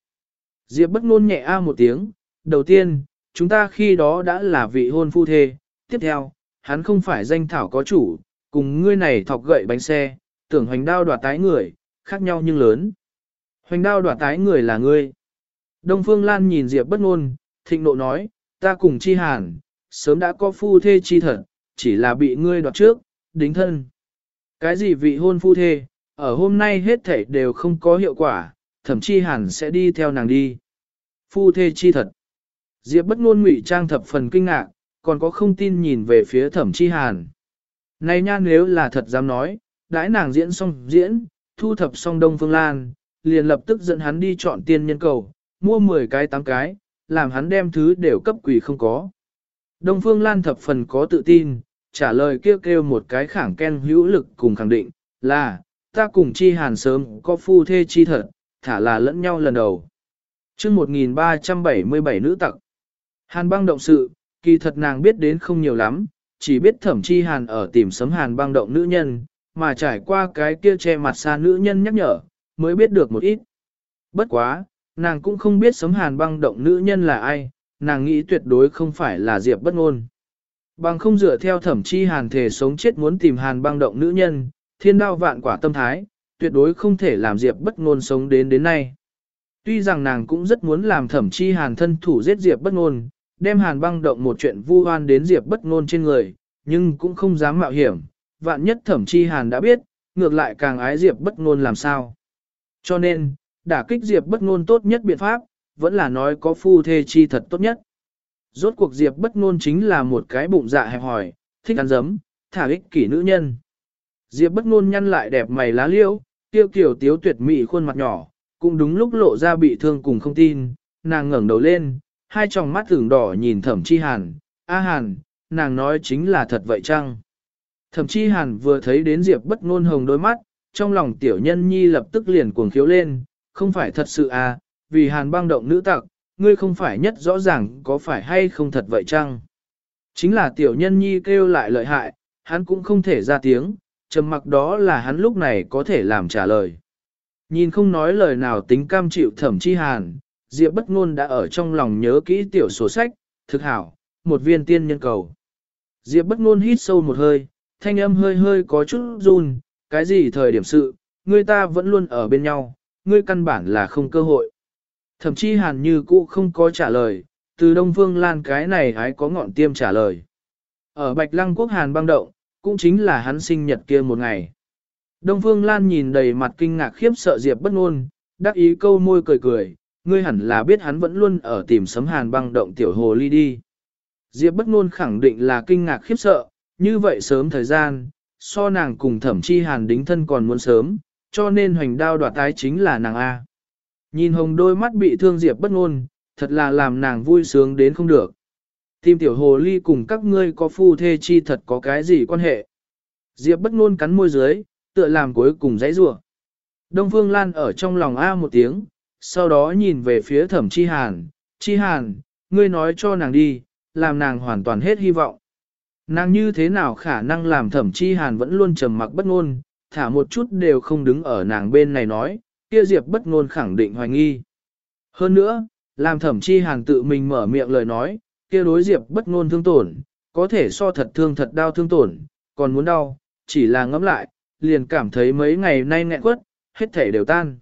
Diệp bất ngôn nhẹ a một tiếng, đầu tiên, chúng ta khi đó đã là vị hôn phu thê, tiếp theo, hắn không phải danh thảo có chủ, cùng ngươi này thọc gậy bánh xe, tưởng hoành đao đoạt tái người, khác nhau nhưng lớn. Hoành đao đoạt tái người là ngươi. Đông Phương Lan nhìn Diệp bất ngôn, thịnh nộ nói, ta cùng chi hàn, sớm đã có phu thê chi thật, chỉ là bị ngươi đoạt trước, đính thân. Cái gì vị hôn phu thê, ở hôm nay hết thảy đều không có hiệu quả, thậm chí hẳn sẽ đi theo nàng đi. Phu thê chi thật. Diệp bất ngôn ngụy trang thập phần kinh ngạc, còn có không tin nhìn về phía thẩm chi hàn. Này nha nếu là thật dám nói, đãi nàng diễn xong diễn, thu thập xong Đông Phương Lan, liền lập tức dẫn hắn đi chọn tiên nhân cầu, mua 10 cái 8 cái, làm hắn đem thứ đều cấp quỷ không có. Đông Phương Lan thập phần có tự tin, trả lời kêu kêu một cái khẳng ken hữu lực cùng khẳng định, là, ta cùng chi hàn sớm có phu thê chi thật, thả là lẫn nhau lần đầu. chương 1377 nữ tặc. Hàn băng động sự, kỳ thật nàng biết đến không nhiều lắm, chỉ biết thẩm chi hàn ở tìm sấm hàn băng động nữ nhân, mà trải qua cái kia che mặt xa nữ nhân nhắc nhở, mới biết được một ít. Bất quá, nàng cũng không biết sấm hàn băng động nữ nhân là ai, nàng nghĩ tuyệt đối không phải là Diệp bất ngôn. Bằng không dựa theo thẩm chi hàn thể sống chết muốn tìm hàn băng động nữ nhân, thiên đao vạn quả tâm thái, tuyệt đối không thể làm Diệp bất ngôn sống đến đến nay. Tuy rằng nàng cũng rất muốn làm thẩm chi hàn thân thủ giết Diệp bất ngôn, đem hàn băng động một chuyện vu oan đến Diệp bất ngôn trên người, nhưng cũng không dám mạo hiểm, vạn nhất thẩm chi hàn đã biết, ngược lại càng ái Diệp bất ngôn làm sao. Cho nên, đả kích Diệp bất ngôn tốt nhất biện pháp, vẫn là nói có phu thê chi thật tốt nhất. Rốt cuộc Diệp bất ngôn chính là một cái bụng dạ hẹp hòi, thích ăn dấm, thả ích kỷ nữ nhân. Diệp bất ngôn nhăn lại đẹp mày lá liễu, tiêu kiểu tiếu tuyệt mỹ khuôn mặt nhỏ, cũng đúng lúc lộ ra bị thương cùng không tin, nàng ngẩng đầu lên, hai tròng mắt thường đỏ nhìn thẩm chi hàn, a hàn, nàng nói chính là thật vậy chăng? Thẩm chi hàn vừa thấy đến Diệp bất ngôn hồng đôi mắt, trong lòng tiểu nhân nhi lập tức liền cuồng khiếu lên, không phải thật sự à, vì hàn băng động nữ tặc, ngươi không phải nhất rõ ràng có phải hay không thật vậy chăng? Chính là tiểu nhân nhi kêu lại lợi hại, hắn cũng không thể ra tiếng, trầm mặc đó là hắn lúc này có thể làm trả lời. Nhìn không nói lời nào tính cam chịu thẩm chi hàn, Diệp bất ngôn đã ở trong lòng nhớ kỹ tiểu sổ sách, thực hảo, một viên tiên nhân cầu. Diệp bất ngôn hít sâu một hơi, thanh âm hơi hơi có chút run, cái gì thời điểm sự, người ta vẫn luôn ở bên nhau, ngươi căn bản là không cơ hội. Thậm chí hàn như cũ không có trả lời, từ Đông Phương Lan cái này hái có ngọn tiêm trả lời. Ở Bạch Lăng Quốc Hàn băng động, cũng chính là hắn sinh nhật kia một ngày. Đông Phương Lan nhìn đầy mặt kinh ngạc khiếp sợ Diệp bất ngôn, đắc ý câu môi cười cười, ngươi hẳn là biết hắn vẫn luôn ở tìm sấm Hàn băng động tiểu hồ ly đi. Diệp bất ngôn khẳng định là kinh ngạc khiếp sợ, như vậy sớm thời gian, so nàng cùng thẩm chi Hàn đính thân còn muốn sớm, cho nên hoành đao đoạt tái chính là nàng A. Nhìn hồng đôi mắt bị thương Diệp bất ngôn, thật là làm nàng vui sướng đến không được. Tim tiểu hồ ly cùng các ngươi có phu thê chi thật có cái gì quan hệ. Diệp bất ngôn cắn môi dưới, tựa làm cuối cùng dãy rủa. Đông Phương Lan ở trong lòng A một tiếng, sau đó nhìn về phía thẩm chi hàn, chi hàn, ngươi nói cho nàng đi, làm nàng hoàn toàn hết hy vọng. Nàng như thế nào khả năng làm thẩm chi hàn vẫn luôn trầm mặc bất ngôn, thả một chút đều không đứng ở nàng bên này nói, kia Diệp bất ngôn khẳng định hoài nghi. Hơn nữa, làm thẩm chi hàn tự mình mở miệng lời nói, kia đối Diệp bất ngôn thương tổn, có thể so thật thương thật đau thương tổn, còn muốn đau, chỉ là ngẫm lại, liền cảm thấy mấy ngày nay nghẹn quất, hết thể đều tan.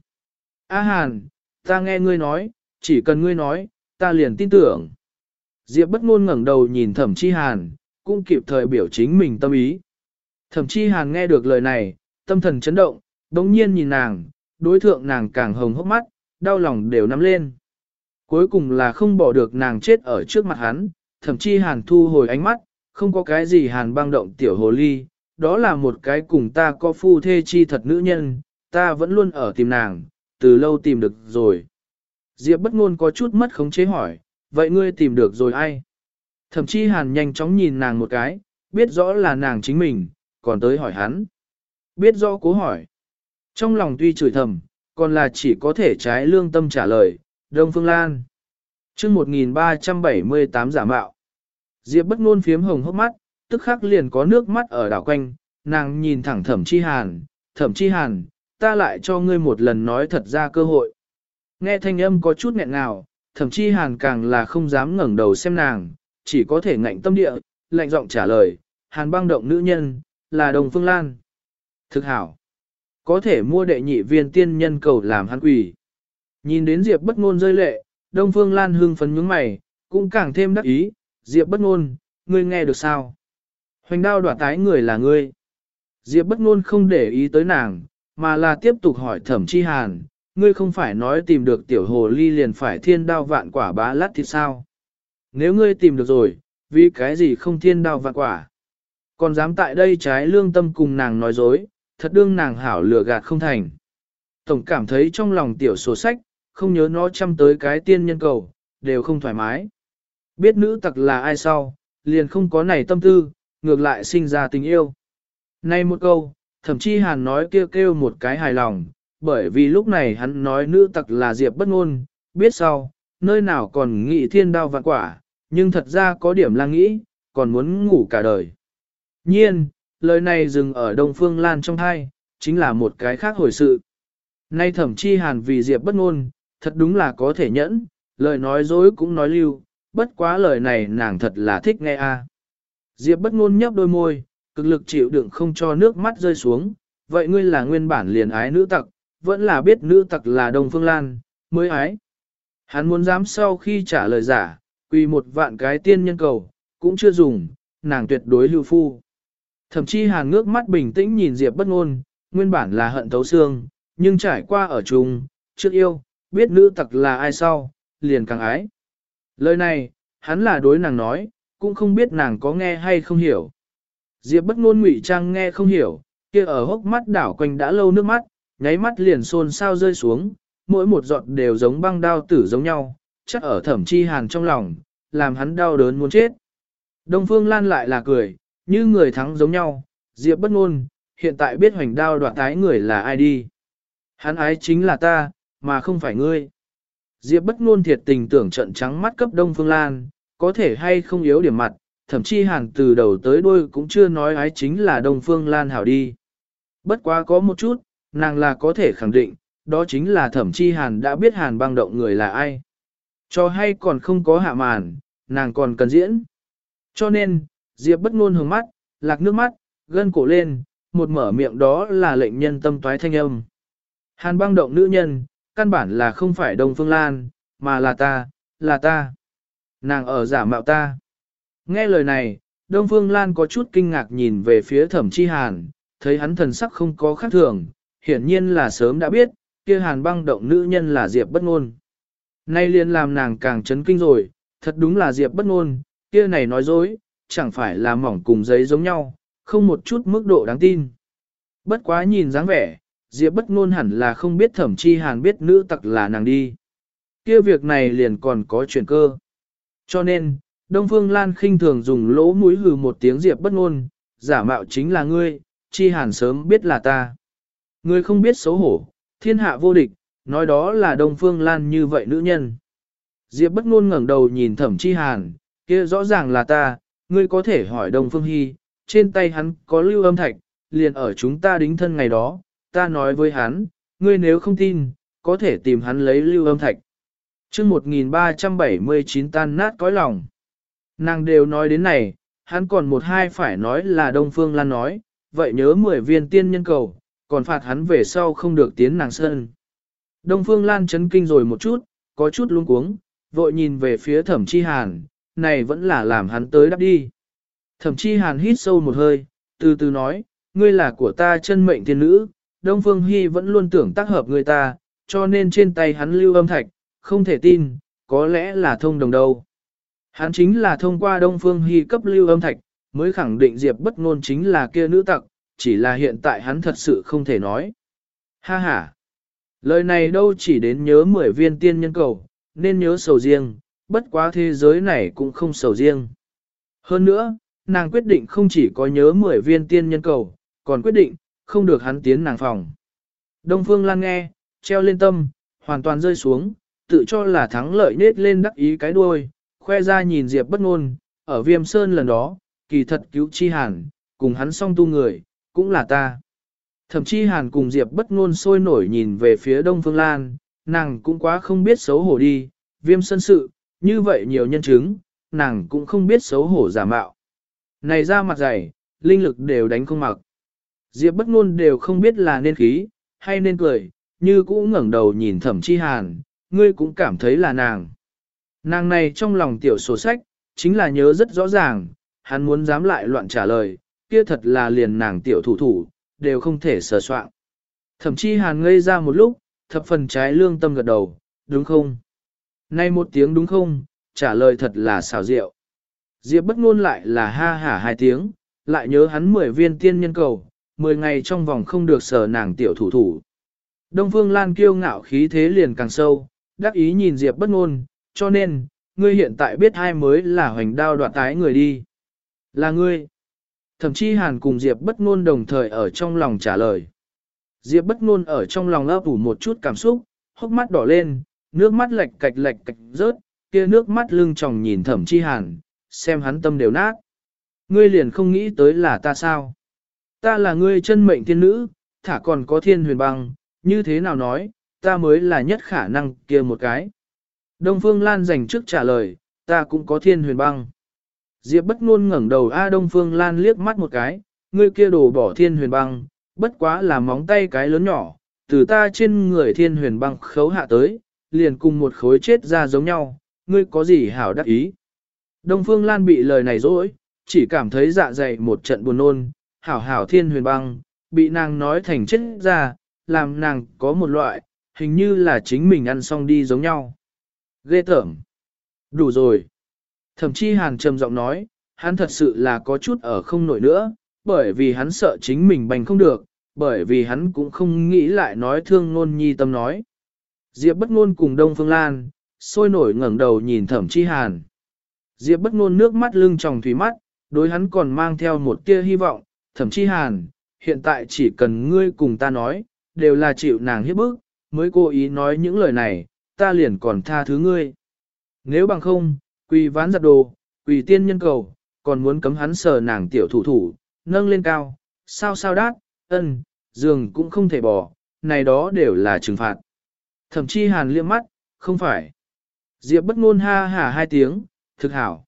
A Hàn, ta nghe ngươi nói, chỉ cần ngươi nói, ta liền tin tưởng. Diệp bất ngôn ngẩng đầu nhìn thẩm chi Hàn, cũng kịp thời biểu chính mình tâm ý. Thẩm chi Hàn nghe được lời này, tâm thần chấn động, đống nhiên nhìn nàng, đối thượng nàng càng hồng hốc mắt, đau lòng đều nắm lên. Cuối cùng là không bỏ được nàng chết ở trước mặt hắn, thậm chí hàn thu hồi ánh mắt, không có cái gì hàn băng động tiểu hồ ly, đó là một cái cùng ta có phu thê chi thật nữ nhân, ta vẫn luôn ở tìm nàng, từ lâu tìm được rồi. Diệp bất ngôn có chút mất khống chế hỏi, vậy ngươi tìm được rồi ai? Thậm chí hàn nhanh chóng nhìn nàng một cái, biết rõ là nàng chính mình, còn tới hỏi hắn. Biết rõ cố hỏi. Trong lòng tuy chửi thầm, còn là chỉ có thể trái lương tâm trả lời, Đông Phương Lan. chương 1378 giả mạo. Diệp bất ngôn phiếm hồng hốc mắt, tức khắc liền có nước mắt ở đảo quanh, nàng nhìn thẳng thẩm chi hàn, thẩm chi hàn, ta lại cho ngươi một lần nói thật ra cơ hội. Nghe thanh âm có chút nghẹn ngào, thẩm chi hàn càng là không dám ngẩng đầu xem nàng, chỉ có thể ngạnh tâm địa, lạnh giọng trả lời, hàn băng động nữ nhân, là đồng phương lan. Thực hảo. Có thể mua đệ nhị viên tiên nhân cầu làm hắn quỷ. Nhìn đến Diệp bất ngôn rơi lệ, Đông Phương Lan hưng phấn nhướng mày, cũng càng thêm đắc ý, Diệp bất ngôn, ngươi nghe được sao? Hoành đao đoạt tái người là ngươi. Diệp bất ngôn không để ý tới nàng, mà là tiếp tục hỏi thẩm chi hàn, ngươi không phải nói tìm được tiểu hồ ly liền phải thiên đao vạn quả bá lát thì sao? Nếu ngươi tìm được rồi, vì cái gì không thiên đao vạn quả? Còn dám tại đây trái lương tâm cùng nàng nói dối, thật đương nàng hảo lừa gạt không thành. Tổng cảm thấy trong lòng tiểu sổ sách, không nhớ nó chăm tới cái tiên nhân cầu, đều không thoải mái. Biết nữ tặc là ai sau, liền không có này tâm tư, ngược lại sinh ra tình yêu. Nay một câu, thậm chí hàn nói kêu kêu một cái hài lòng, bởi vì lúc này hắn nói nữ tặc là diệp bất ngôn, biết sau, nơi nào còn nghĩ thiên đao vạn quả, nhưng thật ra có điểm lang nghĩ, còn muốn ngủ cả đời. Nhiên, lời này dừng ở Đông Phương Lan trong hai, chính là một cái khác hồi sự. Nay thẩm chi hàn vì diệp bất ngôn, thật đúng là có thể nhẫn, lời nói dối cũng nói lưu, bất quá lời này nàng thật là thích nghe a. Diệp bất ngôn nhấp đôi môi, cực lực chịu đựng không cho nước mắt rơi xuống, vậy ngươi là nguyên bản liền ái nữ tặc, vẫn là biết nữ tặc là Đông Phương Lan, mới ái. Hắn muốn dám sau khi trả lời giả, quỳ một vạn cái tiên nhân cầu, cũng chưa dùng, nàng tuyệt đối lưu phu. Thậm chí hàn ngước mắt bình tĩnh nhìn Diệp bất ngôn, nguyên bản là hận thấu xương, nhưng trải qua ở chung, trước yêu, biết nữ tặc là ai sau, liền càng ái. Lời này, hắn là đối nàng nói, cũng không biết nàng có nghe hay không hiểu. Diệp bất ngôn ngụy trang nghe không hiểu, kia ở hốc mắt đảo quanh đã lâu nước mắt, nháy mắt liền xôn xao rơi xuống, mỗi một giọt đều giống băng đao tử giống nhau, chắc ở thẩm chi hàn trong lòng, làm hắn đau đớn muốn chết. Đông Phương Lan lại là cười, như người thắng giống nhau, Diệp bất ngôn, hiện tại biết hoành đao đoạt tái người là ai đi. Hắn ái chính là ta, mà không phải ngươi. Diệp bất ngôn thiệt tình tưởng trận trắng mắt cấp Đông Phương Lan, có thể hay không yếu điểm mặt, thậm chí hàn từ đầu tới đuôi cũng chưa nói ái chính là Đông Phương Lan hảo đi. Bất quá có một chút, nàng là có thể khẳng định, đó chính là thẩm chi hàn đã biết hàn băng động người là ai. Cho hay còn không có hạ màn, nàng còn cần diễn. Cho nên, Diệp bất ngôn hướng mắt, lạc nước mắt, gân cổ lên, một mở miệng đó là lệnh nhân tâm toái thanh âm. Hàn băng động nữ nhân, căn bản là không phải Đông Phương Lan, mà là ta, là ta. Nàng ở giả mạo ta. Nghe lời này, Đông Phương Lan có chút kinh ngạc nhìn về phía thẩm chi hàn, thấy hắn thần sắc không có khác thường, hiển nhiên là sớm đã biết, kia hàn băng động nữ nhân là Diệp bất ngôn. Nay liền làm nàng càng chấn kinh rồi, thật đúng là Diệp bất ngôn, kia này nói dối, chẳng phải là mỏng cùng giấy giống nhau, không một chút mức độ đáng tin. Bất quá nhìn dáng vẻ, Diệp bất ngôn hẳn là không biết thẩm chi hàn biết nữ tặc là nàng đi. kia việc này liền còn có chuyện cơ. Cho nên, Đông Phương Lan khinh thường dùng lỗ mũi hừ một tiếng Diệp bất ngôn, giả mạo chính là ngươi, chi hàn sớm biết là ta. Ngươi không biết xấu hổ, thiên hạ vô địch, nói đó là Đông Phương Lan như vậy nữ nhân. Diệp bất ngôn ngẩng đầu nhìn thẩm chi hàn, kia rõ ràng là ta, ngươi có thể hỏi Đông Phương Hi trên tay hắn có lưu âm thạch, liền ở chúng ta đính thân ngày đó, ta nói với hắn, ngươi nếu không tin, có thể tìm hắn lấy lưu âm thạch. chương 1379 tan nát cõi lòng. Nàng đều nói đến này, hắn còn một hai phải nói là Đông Phương Lan nói, vậy nhớ 10 viên tiên nhân cầu, còn phạt hắn về sau không được tiến nàng sơn. Đông Phương Lan chấn kinh rồi một chút, có chút luống cuống, vội nhìn về phía thẩm chi hàn, này vẫn là làm hắn tới đắp đi. Thẩm chi hàn hít sâu một hơi, từ từ nói, ngươi là của ta chân mệnh thiên nữ, Đông Phương Hy vẫn luôn tưởng tác hợp người ta, cho nên trên tay hắn lưu âm thạch, không thể tin, có lẽ là thông đồng đâu. Hắn chính là thông qua Đông Phương Hy cấp lưu âm thạch, mới khẳng định Diệp bất ngôn chính là kia nữ tặc, chỉ là hiện tại hắn thật sự không thể nói. Ha ha! Lời này đâu chỉ đến nhớ 10 viên tiên nhân cầu, nên nhớ sầu riêng, bất quá thế giới này cũng không sầu riêng. Hơn nữa, nàng quyết định không chỉ có nhớ 10 viên tiên nhân cầu, còn quyết định, không được hắn tiến nàng phòng. Đông Phương Lan nghe, treo lên tâm, hoàn toàn rơi xuống, tự cho là thắng lợi nết lên đắc ý cái đuôi, khoe ra nhìn Diệp bất ngôn, ở viêm sơn lần đó, kỳ thật cứu chi hàn, cùng hắn song tu người, cũng là ta. Thậm chí hàn cùng Diệp bất ngôn sôi nổi nhìn về phía Đông Phương Lan, nàng cũng quá không biết xấu hổ đi, viêm sân sự, như vậy nhiều nhân chứng, nàng cũng không biết xấu hổ giả mạo. Này ra mặt dày, linh lực đều đánh không mặc. Diệp bất ngôn đều không biết là nên khí, hay nên cười, như cũ ngẩng đầu nhìn thẩm chi hàn, ngươi cũng cảm thấy là nàng. Nàng này trong lòng tiểu sổ sách, chính là nhớ rất rõ ràng, hắn muốn dám lại loạn trả lời, kia thật là liền nàng tiểu thủ thủ, đều không thể sờ soạn. Thậm chí hàn ngây ra một lúc, thập phần trái lương tâm gật đầu, đúng không? Nay một tiếng đúng không, trả lời thật là xảo rượu. Diệp bất ngôn lại là ha hả hai tiếng, lại nhớ hắn 10 viên tiên nhân cầu, 10 ngày trong vòng không được sờ nàng tiểu thủ thủ. Đông Phương Lan kiêu ngạo khí thế liền càng sâu, đắc ý nhìn Diệp bất ngôn, cho nên, ngươi hiện tại biết ai mới là hoành đao đoạt tái người đi. Là ngươi. Thậm chí Hàn cùng Diệp bất ngôn đồng thời ở trong lòng trả lời. Diệp bất ngôn ở trong lòng ấp ủ một chút cảm xúc, hốc mắt đỏ lên, nước mắt lệch cạch lệch cạch rớt, kia nước mắt lưng tròng nhìn thẩm chi hàn, xem hắn tâm đều nát. Ngươi liền không nghĩ tới là ta sao? Ta là ngươi chân mệnh thiên nữ, thả còn có thiên huyền băng, như thế nào nói, ta mới là nhất khả năng kia một cái. Đông Phương Lan dành trước trả lời, ta cũng có thiên huyền băng. Diệp bất ngôn ngẩng đầu A Đông Phương Lan liếc mắt một cái, ngươi kia đổ bỏ thiên huyền băng, bất quá là móng tay cái lớn nhỏ, từ ta trên người thiên huyền băng khấu hạ tới, liền cùng một khối chết ra giống nhau, ngươi có gì hảo đắc ý. Đông Phương Lan bị lời này dỗi, chỉ cảm thấy dạ dày một trận buồn nôn, hảo hảo thiên huyền băng, bị nàng nói thành chết ra, làm nàng có một loại, hình như là chính mình ăn xong đi giống nhau. Ghê tởm. Đủ rồi. Thậm chí hàn trầm giọng nói, hắn thật sự là có chút ở không nổi nữa, bởi vì hắn sợ chính mình bành không được, bởi vì hắn cũng không nghĩ lại nói thương ngôn nhi tâm nói. Diệp bất ngôn cùng Đông Phương Lan, sôi nổi ngẩng đầu nhìn thẩm chi hàn. Diệp bất ngôn nước mắt lưng tròng thủy mắt, đối hắn còn mang theo một tia hy vọng, thẩm chi hàn, hiện tại chỉ cần ngươi cùng ta nói, đều là chịu nàng hiếp bức, mới cố ý nói những lời này, ta liền còn tha thứ ngươi. Nếu bằng không, quỳ ván giặt đồ, quỳ tiên nhân cầu, còn muốn cấm hắn sờ nàng tiểu thủ thủ, nâng lên cao, sao sao đát, ân, giường cũng không thể bỏ, này đó đều là trừng phạt. Thậm chí hàn liếc mắt, không phải. Diệp bất ngôn ha hả hai tiếng, thực hảo.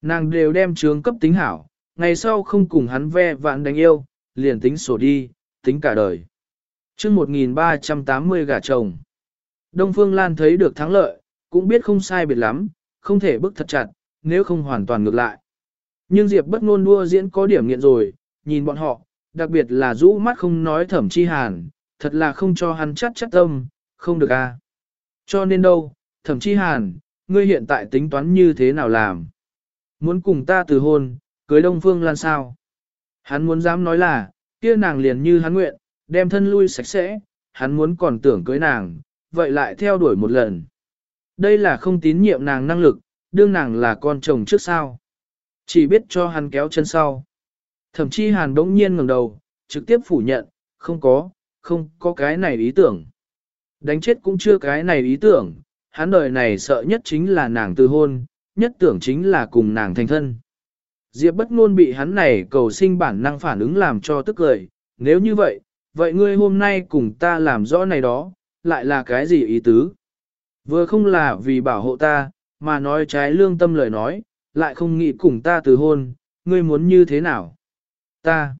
Nàng đều đem trướng cấp tính hảo, ngày sau không cùng hắn ve vạn đánh yêu, liền tính sổ đi, tính cả đời. chương 1380 gả chồng. Đông Phương Lan thấy được thắng lợi, cũng biết không sai biệt lắm, không thể bức thật chặt, nếu không hoàn toàn ngược lại. Nhưng Diệp bất ngôn đua diễn có điểm nghiện rồi, nhìn bọn họ, đặc biệt là rũ mắt không nói thẩm chi hàn, thật là không cho hắn chắc chắc tâm, không được a. À. Cho nên đâu, thẩm chi hàn, ngươi hiện tại tính toán như thế nào làm? Muốn cùng ta từ hôn, cưới Đông Phương Lan sao? Hắn muốn dám nói là, kia nàng liền như hắn nguyện, đem thân lui sạch sẽ, hắn muốn còn tưởng cưới nàng, vậy lại theo đuổi một lần. Đây là không tín nhiệm nàng năng lực, đương nàng là con chồng trước sao. Chỉ biết cho hắn kéo chân sau. Thậm chí hàn đống nhiên ngẩng đầu, trực tiếp phủ nhận, không có, không có cái này ý tưởng. Đánh chết cũng chưa cái này ý tưởng, hắn đời này sợ nhất chính là nàng từ hôn, nhất tưởng chính là cùng nàng thành thân. Diệp bất ngôn bị hắn này cầu sinh bản năng phản ứng làm cho tức cười, nếu như vậy, vậy ngươi hôm nay cùng ta làm rõ này đó, lại là cái gì ý tứ? Vừa không là vì bảo hộ ta, mà nói trái lương tâm lời nói, lại không nghĩ cùng ta từ hôn, ngươi muốn như thế nào? Ta.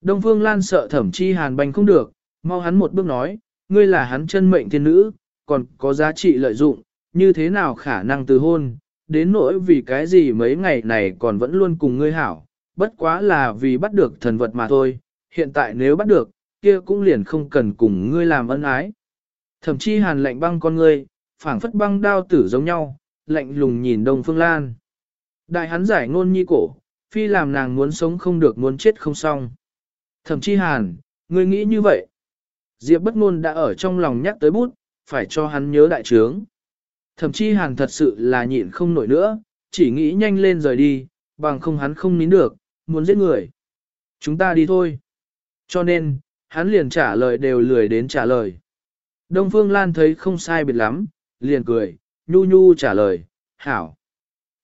Đông Phương Lan sợ thẩm chi hàn bành không được, mau hắn một bước nói, ngươi là hắn chân mệnh thiên nữ, còn có giá trị lợi dụng, như thế nào khả năng từ hôn, đến nỗi vì cái gì mấy ngày này còn vẫn luôn cùng ngươi hảo, bất quá là vì bắt được thần vật mà thôi, hiện tại nếu bắt được, kia cũng liền không cần cùng ngươi làm ân ái. Thậm chi hàn lạnh băng con ngươi, phảng phất băng đao tử giống nhau, lạnh lùng nhìn Đông Phương Lan. Đại hắn giải ngôn nhi cổ, phi làm nàng muốn sống không được muốn chết không xong. Thẩm Chi hàn, ngươi nghĩ như vậy. Diệp bất ngôn đã ở trong lòng nhắc tới bút, phải cho hắn nhớ đại trướng. Thẩm Chi hàn thật sự là nhịn không nổi nữa, chỉ nghĩ nhanh lên rời đi, bằng không hắn không nín được, muốn giết người. Chúng ta đi thôi. Cho nên, hắn liền trả lời đều lười đến trả lời. Đông Phương Lan thấy không sai biệt lắm, liền cười, nhu nhu trả lời, hảo.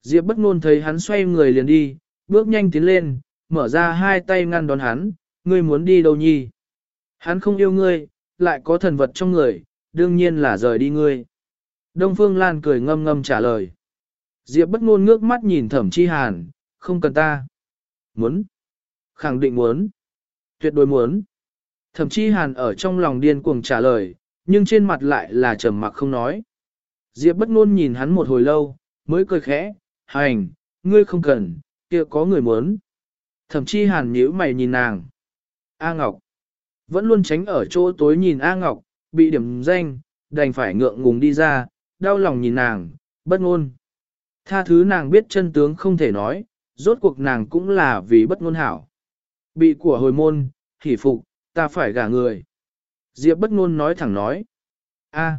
Diệp bất ngôn thấy hắn xoay người liền đi, bước nhanh tiến lên, mở ra hai tay ngăn đón hắn, ngươi muốn đi đâu nhi? Hắn không yêu ngươi, lại có thần vật trong người, đương nhiên là rời đi ngươi. Đông Phương Lan cười ngâm ngâm trả lời. Diệp bất ngôn ngước mắt nhìn thẩm chi hàn, không cần ta. Muốn. Khẳng định muốn. Tuyệt đối muốn. thẩm chi hàn ở trong lòng điên cuồng trả lời, nhưng trên mặt lại là trầm mặc không nói. Diệp bất ngôn nhìn hắn một hồi lâu, mới cười khẽ, hành, ngươi không cần, kia có người muốn. Thậm chí hàn nhíu mày nhìn nàng. A Ngọc. Vẫn luôn tránh ở chỗ tối nhìn A Ngọc, bị điểm danh, đành phải ngượng ngùng đi ra, đau lòng nhìn nàng, bất ngôn. Tha thứ nàng biết chân tướng không thể nói, rốt cuộc nàng cũng là vì bất ngôn hảo. Bị của hồi môn, hỉ phục, ta phải gả người. Diệp bất ngôn nói thẳng nói. A.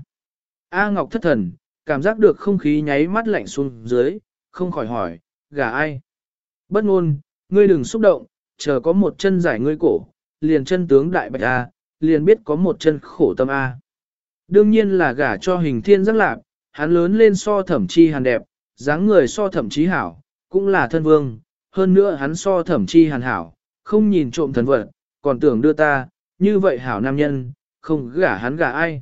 A Ngọc thất thần, cảm giác được không khí nháy mắt lạnh xuống dưới, không khỏi hỏi, gả ai? Bất ngôn, ngươi đừng xúc động, chờ có một chân giải ngươi cổ, liền chân tướng đại bạch A, liền biết có một chân khổ tâm A. Đương nhiên là gả cho hình thiên giác lạc, hắn lớn lên so thẩm chi hàn đẹp, dáng người so thẩm chi hảo, cũng là thân vương, hơn nữa hắn so thẩm chi hàn hảo, không nhìn trộm thần vật, còn tưởng đưa ta, như vậy hảo nam nhân, không gả hắn gả ai.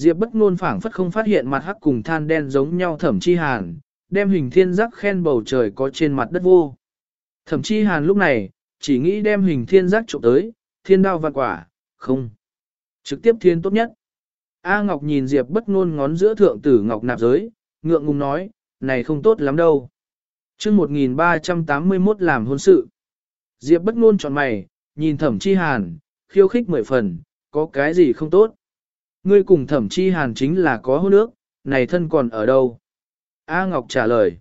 Diệp bất ngôn phảng phất không phát hiện mặt hắc cùng than đen giống nhau thẩm chi hàn, đem hình thiên giác khen bầu trời có trên mặt đất vô. Thẩm chi hàn lúc này, chỉ nghĩ đem hình thiên giác trộm tới, thiên đao vạn quả, không. Trực tiếp thiên tốt nhất. A Ngọc nhìn Diệp bất ngôn ngón giữa thượng tử Ngọc nạp giới, ngượng ngùng nói, này không tốt lắm đâu. chương 1381 làm hôn sự. Diệp bất ngôn chọn mày, nhìn thẩm chi hàn, khiêu khích mười phần, có cái gì không tốt. Ngươi cùng thẩm chi hàn chính là có hôn ước, này thân còn ở đâu? A Ngọc trả lời.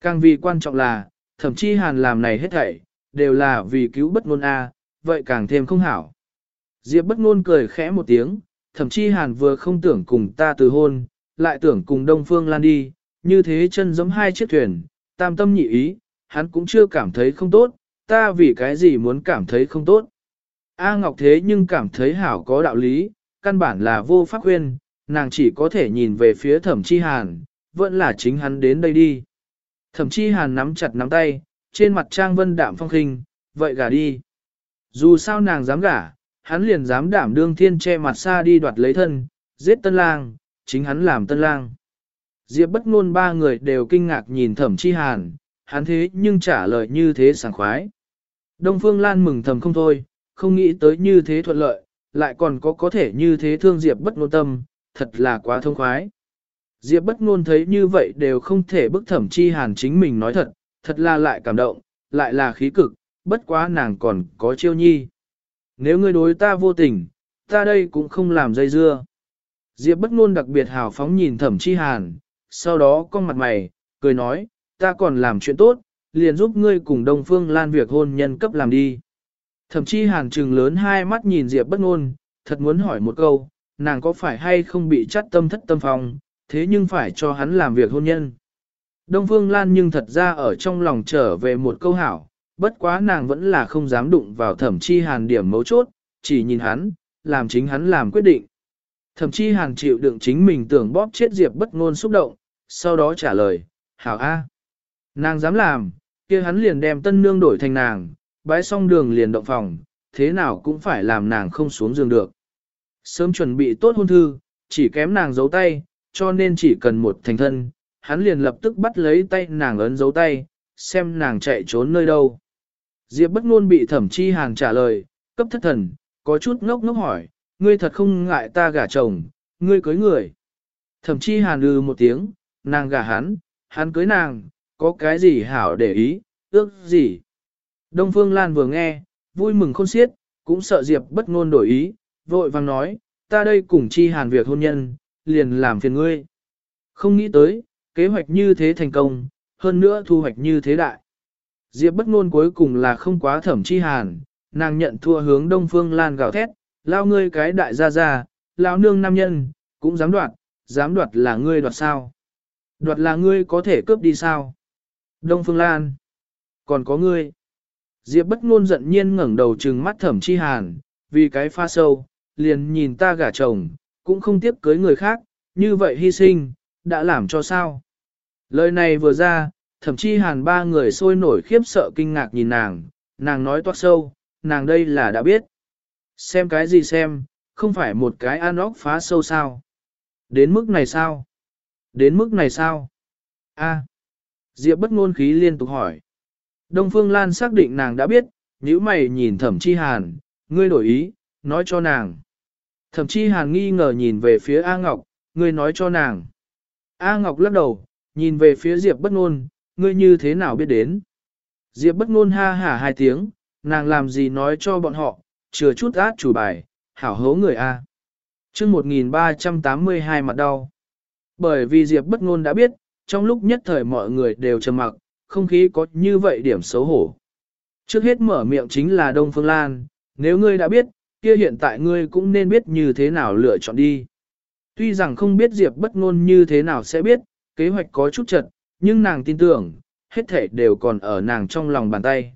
Càng vì quan trọng là, thẩm chi hàn làm này hết thảy, đều là vì cứu bất ngôn A, vậy càng thêm không hảo. Diệp bất ngôn cười khẽ một tiếng, thẩm chi hàn vừa không tưởng cùng ta từ hôn, lại tưởng cùng Đông Phương Lan đi, như thế chân giống hai chiếc thuyền, tam tâm nhị ý, hắn cũng chưa cảm thấy không tốt, ta vì cái gì muốn cảm thấy không tốt. A Ngọc thế nhưng cảm thấy hảo có đạo lý, căn bản là vô pháp khuyên, nàng chỉ có thể nhìn về phía thẩm chi hàn, vẫn là chính hắn đến đây đi. Thẩm chi hàn nắm chặt nắm tay, trên mặt trang vân đạm phong khinh, vậy gả đi. Dù sao nàng dám gả, hắn liền dám đảm đương thiên che mặt xa đi đoạt lấy thân, giết tân lang, chính hắn làm tân lang. Diệp bất ngôn ba người đều kinh ngạc nhìn thẩm chi hàn, hắn thế nhưng trả lời như thế sảng khoái. Đông Phương Lan mừng thầm không thôi, không nghĩ tới như thế thuận lợi, lại còn có có thể như thế thương Diệp bất ngôn tâm, thật là quá thông khoái. Diệp bất ngôn thấy như vậy đều không thể bức thẩm chi hàn chính mình nói thật, thật là lại cảm động, lại là khí cực, bất quá nàng còn có chiêu nhi. Nếu ngươi đối ta vô tình, ta đây cũng không làm dây dưa. Diệp bất ngôn đặc biệt hào phóng nhìn thẩm chi hàn, sau đó con mặt mày, cười nói, ta còn làm chuyện tốt, liền giúp ngươi cùng Đông Phương Lan việc hôn nhân cấp làm đi. Thậm chí hàn trừng lớn hai mắt nhìn Diệp bất ngôn, thật muốn hỏi một câu, nàng có phải hay không bị chắt tâm thất tâm phòng, thế nhưng phải cho hắn làm việc hôn nhân. Đông Phương Lan nhưng thật ra ở trong lòng trở về một câu hảo, bất quá nàng vẫn là không dám đụng vào thẩm chi hàn điểm mấu chốt, chỉ nhìn hắn, làm chính hắn làm quyết định. Thẩm chi hàn chịu đựng chính mình tưởng bóp chết Diệp bất ngôn xúc động, sau đó trả lời, hảo a, Nàng dám làm, kia hắn liền đem tân nương đổi thành nàng, bãi xong đường liền động phòng, thế nào cũng phải làm nàng không xuống giường được. Sớm chuẩn bị tốt hôn thư, chỉ kém nàng giấu tay, cho nên chỉ cần một thành thân, hắn liền lập tức bắt lấy tay nàng ấn giấu tay, xem nàng chạy trốn nơi đâu. Diệp bất ngôn bị thẩm chi hàng trả lời, cấp thất thần, có chút ngốc ngốc hỏi, ngươi thật không ngại ta gả chồng, ngươi cưới người. Thẩm chi hàn lư một tiếng, nàng gả hắn, hắn cưới nàng, có cái gì hảo để ý, ước gì. Đông Phương Lan vừa nghe, vui mừng khôn xiết, cũng sợ Diệp bất ngôn đổi ý, vội vàng nói, ta đây cùng chi hàn việc hôn nhân, liền làm phiền ngươi. Không nghĩ tới, kế hoạch như thế thành công, hơn nữa thu hoạch như thế đại. Diệp bất ngôn cuối cùng là không quá thẩm chi hàn, nàng nhận thua hướng Đông Phương Lan gào thét, lao ngươi cái đại gia gia, lao nương nam nhân, cũng dám đoạt, dám đoạt là ngươi đoạt sao? Đoạt là ngươi có thể cướp đi sao? Đông Phương Lan, còn có ngươi. Diệp bất ngôn giận nhiên ngẩng đầu trừng mắt thẩm chi hàn, vì cái pha sâu, liền nhìn ta gả chồng, cũng không tiếp cưới người khác, như vậy hy sinh, đã làm cho sao? Lời này vừa ra, thậm chí hàn ba người sôi nổi khiếp sợ kinh ngạc nhìn nàng, nàng nói toát sâu, nàng đây là đã biết. Xem cái gì xem, không phải một cái an óc phá sâu sao? Đến mức này sao? Đến mức này sao? A. Diệp bất ngôn khí liên tục hỏi. Đông Phương Lan xác định nàng đã biết, nhíu mày nhìn thẩm chi hàn, ngươi đổi ý, nói cho nàng. Thẩm chi hàn nghi ngờ nhìn về phía A Ngọc, ngươi nói cho nàng. A Ngọc lắc đầu, nhìn về phía Diệp bất ngôn, ngươi như thế nào biết đến. Diệp bất ngôn ha hả hai tiếng, nàng làm gì nói cho bọn họ, chừa chút át chủ bài, hảo hố người A. chương 1382 mặt đau. Bởi vì Diệp bất ngôn đã biết, trong lúc nhất thời mọi người đều trầm mặc, không khí có như vậy điểm xấu hổ. Trước hết mở miệng chính là Đông Phương Lan, nếu ngươi đã biết, kia hiện tại ngươi cũng nên biết như thế nào lựa chọn đi. Tuy rằng không biết Diệp bất ngôn như thế nào sẽ biết, kế hoạch có chút chật, nhưng nàng tin tưởng, hết thể đều còn ở nàng trong lòng bàn tay.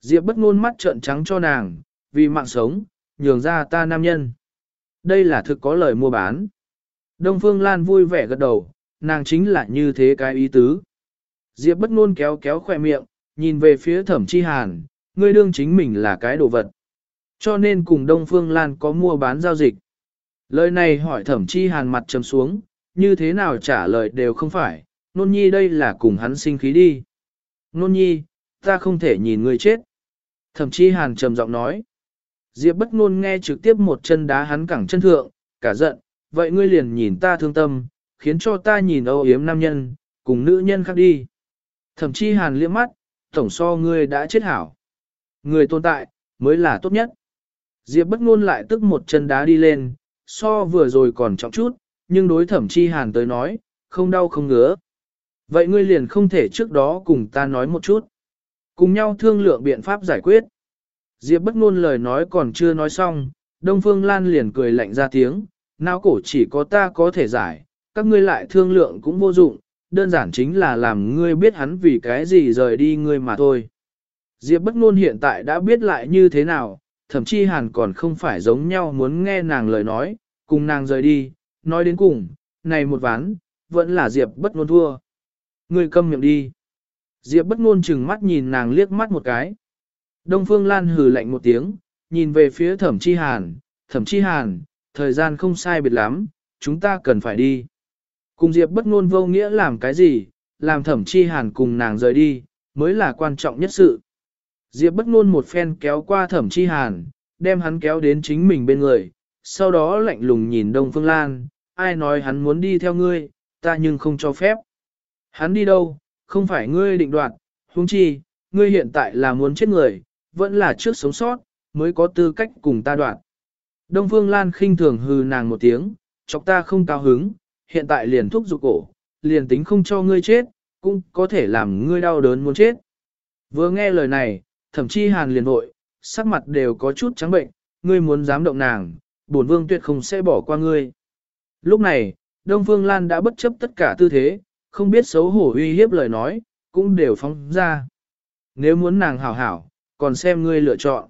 Diệp bất ngôn mắt trợn trắng cho nàng, vì mạng sống, nhường ra ta nam nhân. Đây là thực có lời mua bán. Đông Phương Lan vui vẻ gật đầu, nàng chính là như thế cái ý tứ. Diệp bất ngôn kéo kéo khỏe miệng, nhìn về phía thẩm chi hàn, ngươi đương chính mình là cái đồ vật. Cho nên cùng Đông Phương Lan có mua bán giao dịch. Lời này hỏi thẩm chi hàn mặt trầm xuống, như thế nào trả lời đều không phải, nôn nhi đây là cùng hắn sinh khí đi. Nôn nhi, ta không thể nhìn ngươi chết. Thẩm chi hàn trầm giọng nói. Diệp bất ngôn nghe trực tiếp một chân đá hắn cẳng chân thượng, cả giận, vậy ngươi liền nhìn ta thương tâm, khiến cho ta nhìn âu yếm nam nhân, cùng nữ nhân khác đi. Thẩm chi hàn liếc mắt, tổng so ngươi đã chết hảo. Người tồn tại, mới là tốt nhất. Diệp bất ngôn lại tức một chân đá đi lên, so vừa rồi còn trọng chút, nhưng đối thẩm chi hàn tới nói, không đau không ngứa. Vậy ngươi liền không thể trước đó cùng ta nói một chút. Cùng nhau thương lượng biện pháp giải quyết. Diệp bất ngôn lời nói còn chưa nói xong, Đông Phương Lan liền cười lạnh ra tiếng, não cổ chỉ có ta có thể giải, các ngươi lại thương lượng cũng vô dụng, đơn giản chính là làm ngươi biết hắn vì cái gì rời đi ngươi mà thôi. Diệp bất ngôn hiện tại đã biết lại như thế nào, thậm chí hàn còn không phải giống nhau muốn nghe nàng lời nói, cùng nàng rời đi, nói đến cùng, này một ván, vẫn là Diệp bất ngôn thua. Ngươi câm miệng đi. Diệp bất ngôn chừng mắt nhìn nàng liếc mắt một cái. Đông Phương Lan hừ lạnh một tiếng, nhìn về phía thẩm chi hàn, thẩm chi hàn, thời gian không sai biệt lắm, chúng ta cần phải đi. Cùng Diệp bất ngôn vô nghĩa làm cái gì, làm thẩm chi hàn cùng nàng rời đi, mới là quan trọng nhất sự. Diệp bất ngôn một phen kéo qua thẩm chi hàn, đem hắn kéo đến chính mình bên người, sau đó lạnh lùng nhìn Đông Phương Lan, ai nói hắn muốn đi theo ngươi, ta nhưng không cho phép. Hắn đi đâu, không phải ngươi định đoạt, huống chi, ngươi hiện tại là muốn chết người, vẫn là trước sống sót, mới có tư cách cùng ta đoạn. Đông Phương Lan khinh thường hừ nàng một tiếng, chọc ta không cao hứng, hiện tại liền thúc giục cổ, liền tính không cho ngươi chết, cũng có thể làm ngươi đau đớn muốn chết. Vừa nghe lời này, thậm chí hàn liền vội, sắc mặt đều có chút trắng bệnh, ngươi muốn dám động nàng, bổn vương tuyệt không sẽ bỏ qua ngươi. Lúc này, Đông Phương Lan đã bất chấp tất cả tư thế, không biết xấu hổ uy hiếp lời nói, cũng đều phóng ra. Nếu muốn nàng hảo hảo, còn xem ngươi lựa chọn.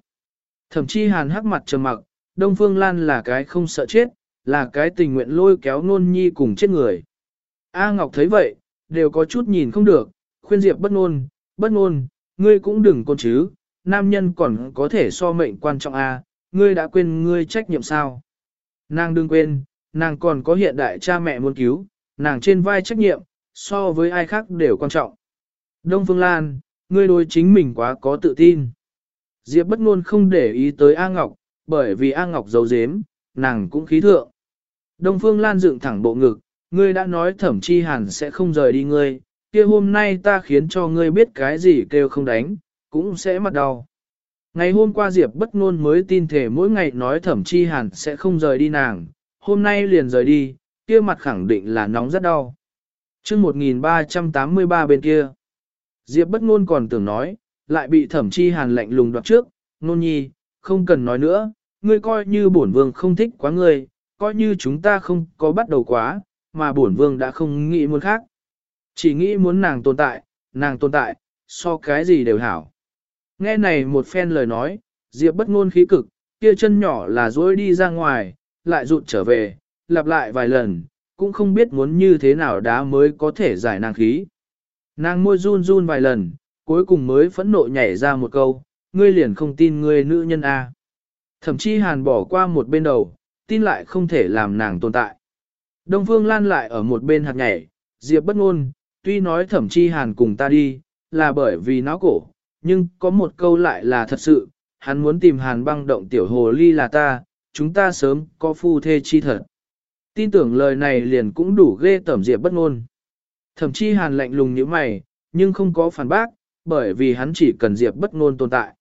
Thậm chí hàn hắc mặt trầm mặc, Đông Phương Lan là cái không sợ chết, là cái tình nguyện lôi kéo nôn nhi cùng chết người. A Ngọc thấy vậy, đều có chút nhìn không được, khuyên Diệp bất ngôn, bất ngôn, ngươi cũng đừng con chứ, nam nhân còn có thể so mệnh quan trọng A, ngươi đã quên ngươi trách nhiệm sao. Nàng đừng quên, nàng còn có hiện đại cha mẹ muốn cứu, nàng trên vai trách nhiệm, so với ai khác đều quan trọng. Đông Phương Lan, ngươi đối chính mình quá có tự tin. Diệp bất ngôn không để ý tới A Ngọc, bởi vì A Ngọc giấu giếm, nàng cũng khí thượng. Đông Phương Lan dựng thẳng bộ ngực, ngươi đã nói thẩm chi hàn sẽ không rời đi ngươi, kia hôm nay ta khiến cho ngươi biết cái gì kêu không đánh, cũng sẽ mặt đau. Ngày hôm qua Diệp bất ngôn mới tin thể mỗi ngày nói thẩm chi hàn sẽ không rời đi nàng, hôm nay liền rời đi, kia mặt khẳng định là nóng rất đau. chương 1383 bên kia, Diệp bất ngôn còn tưởng nói, lại bị thẩm chi hàn lạnh lùng đoạt trước, nôn nhi, không cần nói nữa, ngươi coi như bổn vương không thích quá ngươi, coi như chúng ta không có bắt đầu quá, mà bổn vương đã không nghĩ muốn khác. Chỉ nghĩ muốn nàng tồn tại, nàng tồn tại, so cái gì đều hảo. Nghe này một phen lời nói, Diệp bất ngôn khí cực, kia chân nhỏ là dối đi ra ngoài, lại rụt trở về, lặp lại vài lần, cũng không biết muốn như thế nào đá mới có thể giải nàng khí. Nàng môi run run vài lần, cuối cùng mới phẫn nộ nhảy ra một câu, ngươi liền không tin ngươi nữ nhân A. Thậm chí hàn bỏ qua một bên đầu, tin lại không thể làm nàng tồn tại. Đông Phương Lan lại ở một bên hạt nhảy, Diệp bất ngôn, tuy nói thẩm chi hàn cùng ta đi, là bởi vì nó cổ, nhưng có một câu lại là thật sự, hắn muốn tìm hàn băng động tiểu hồ ly là ta, chúng ta sớm có phu thê chi thật. Tin tưởng lời này liền cũng đủ ghê tẩm Diệp bất ngôn. Thẩm Chi hàn lạnh lùng như mày, nhưng không có phản bác, bởi vì hắn chỉ cần Diệp bất ngôn tồn tại.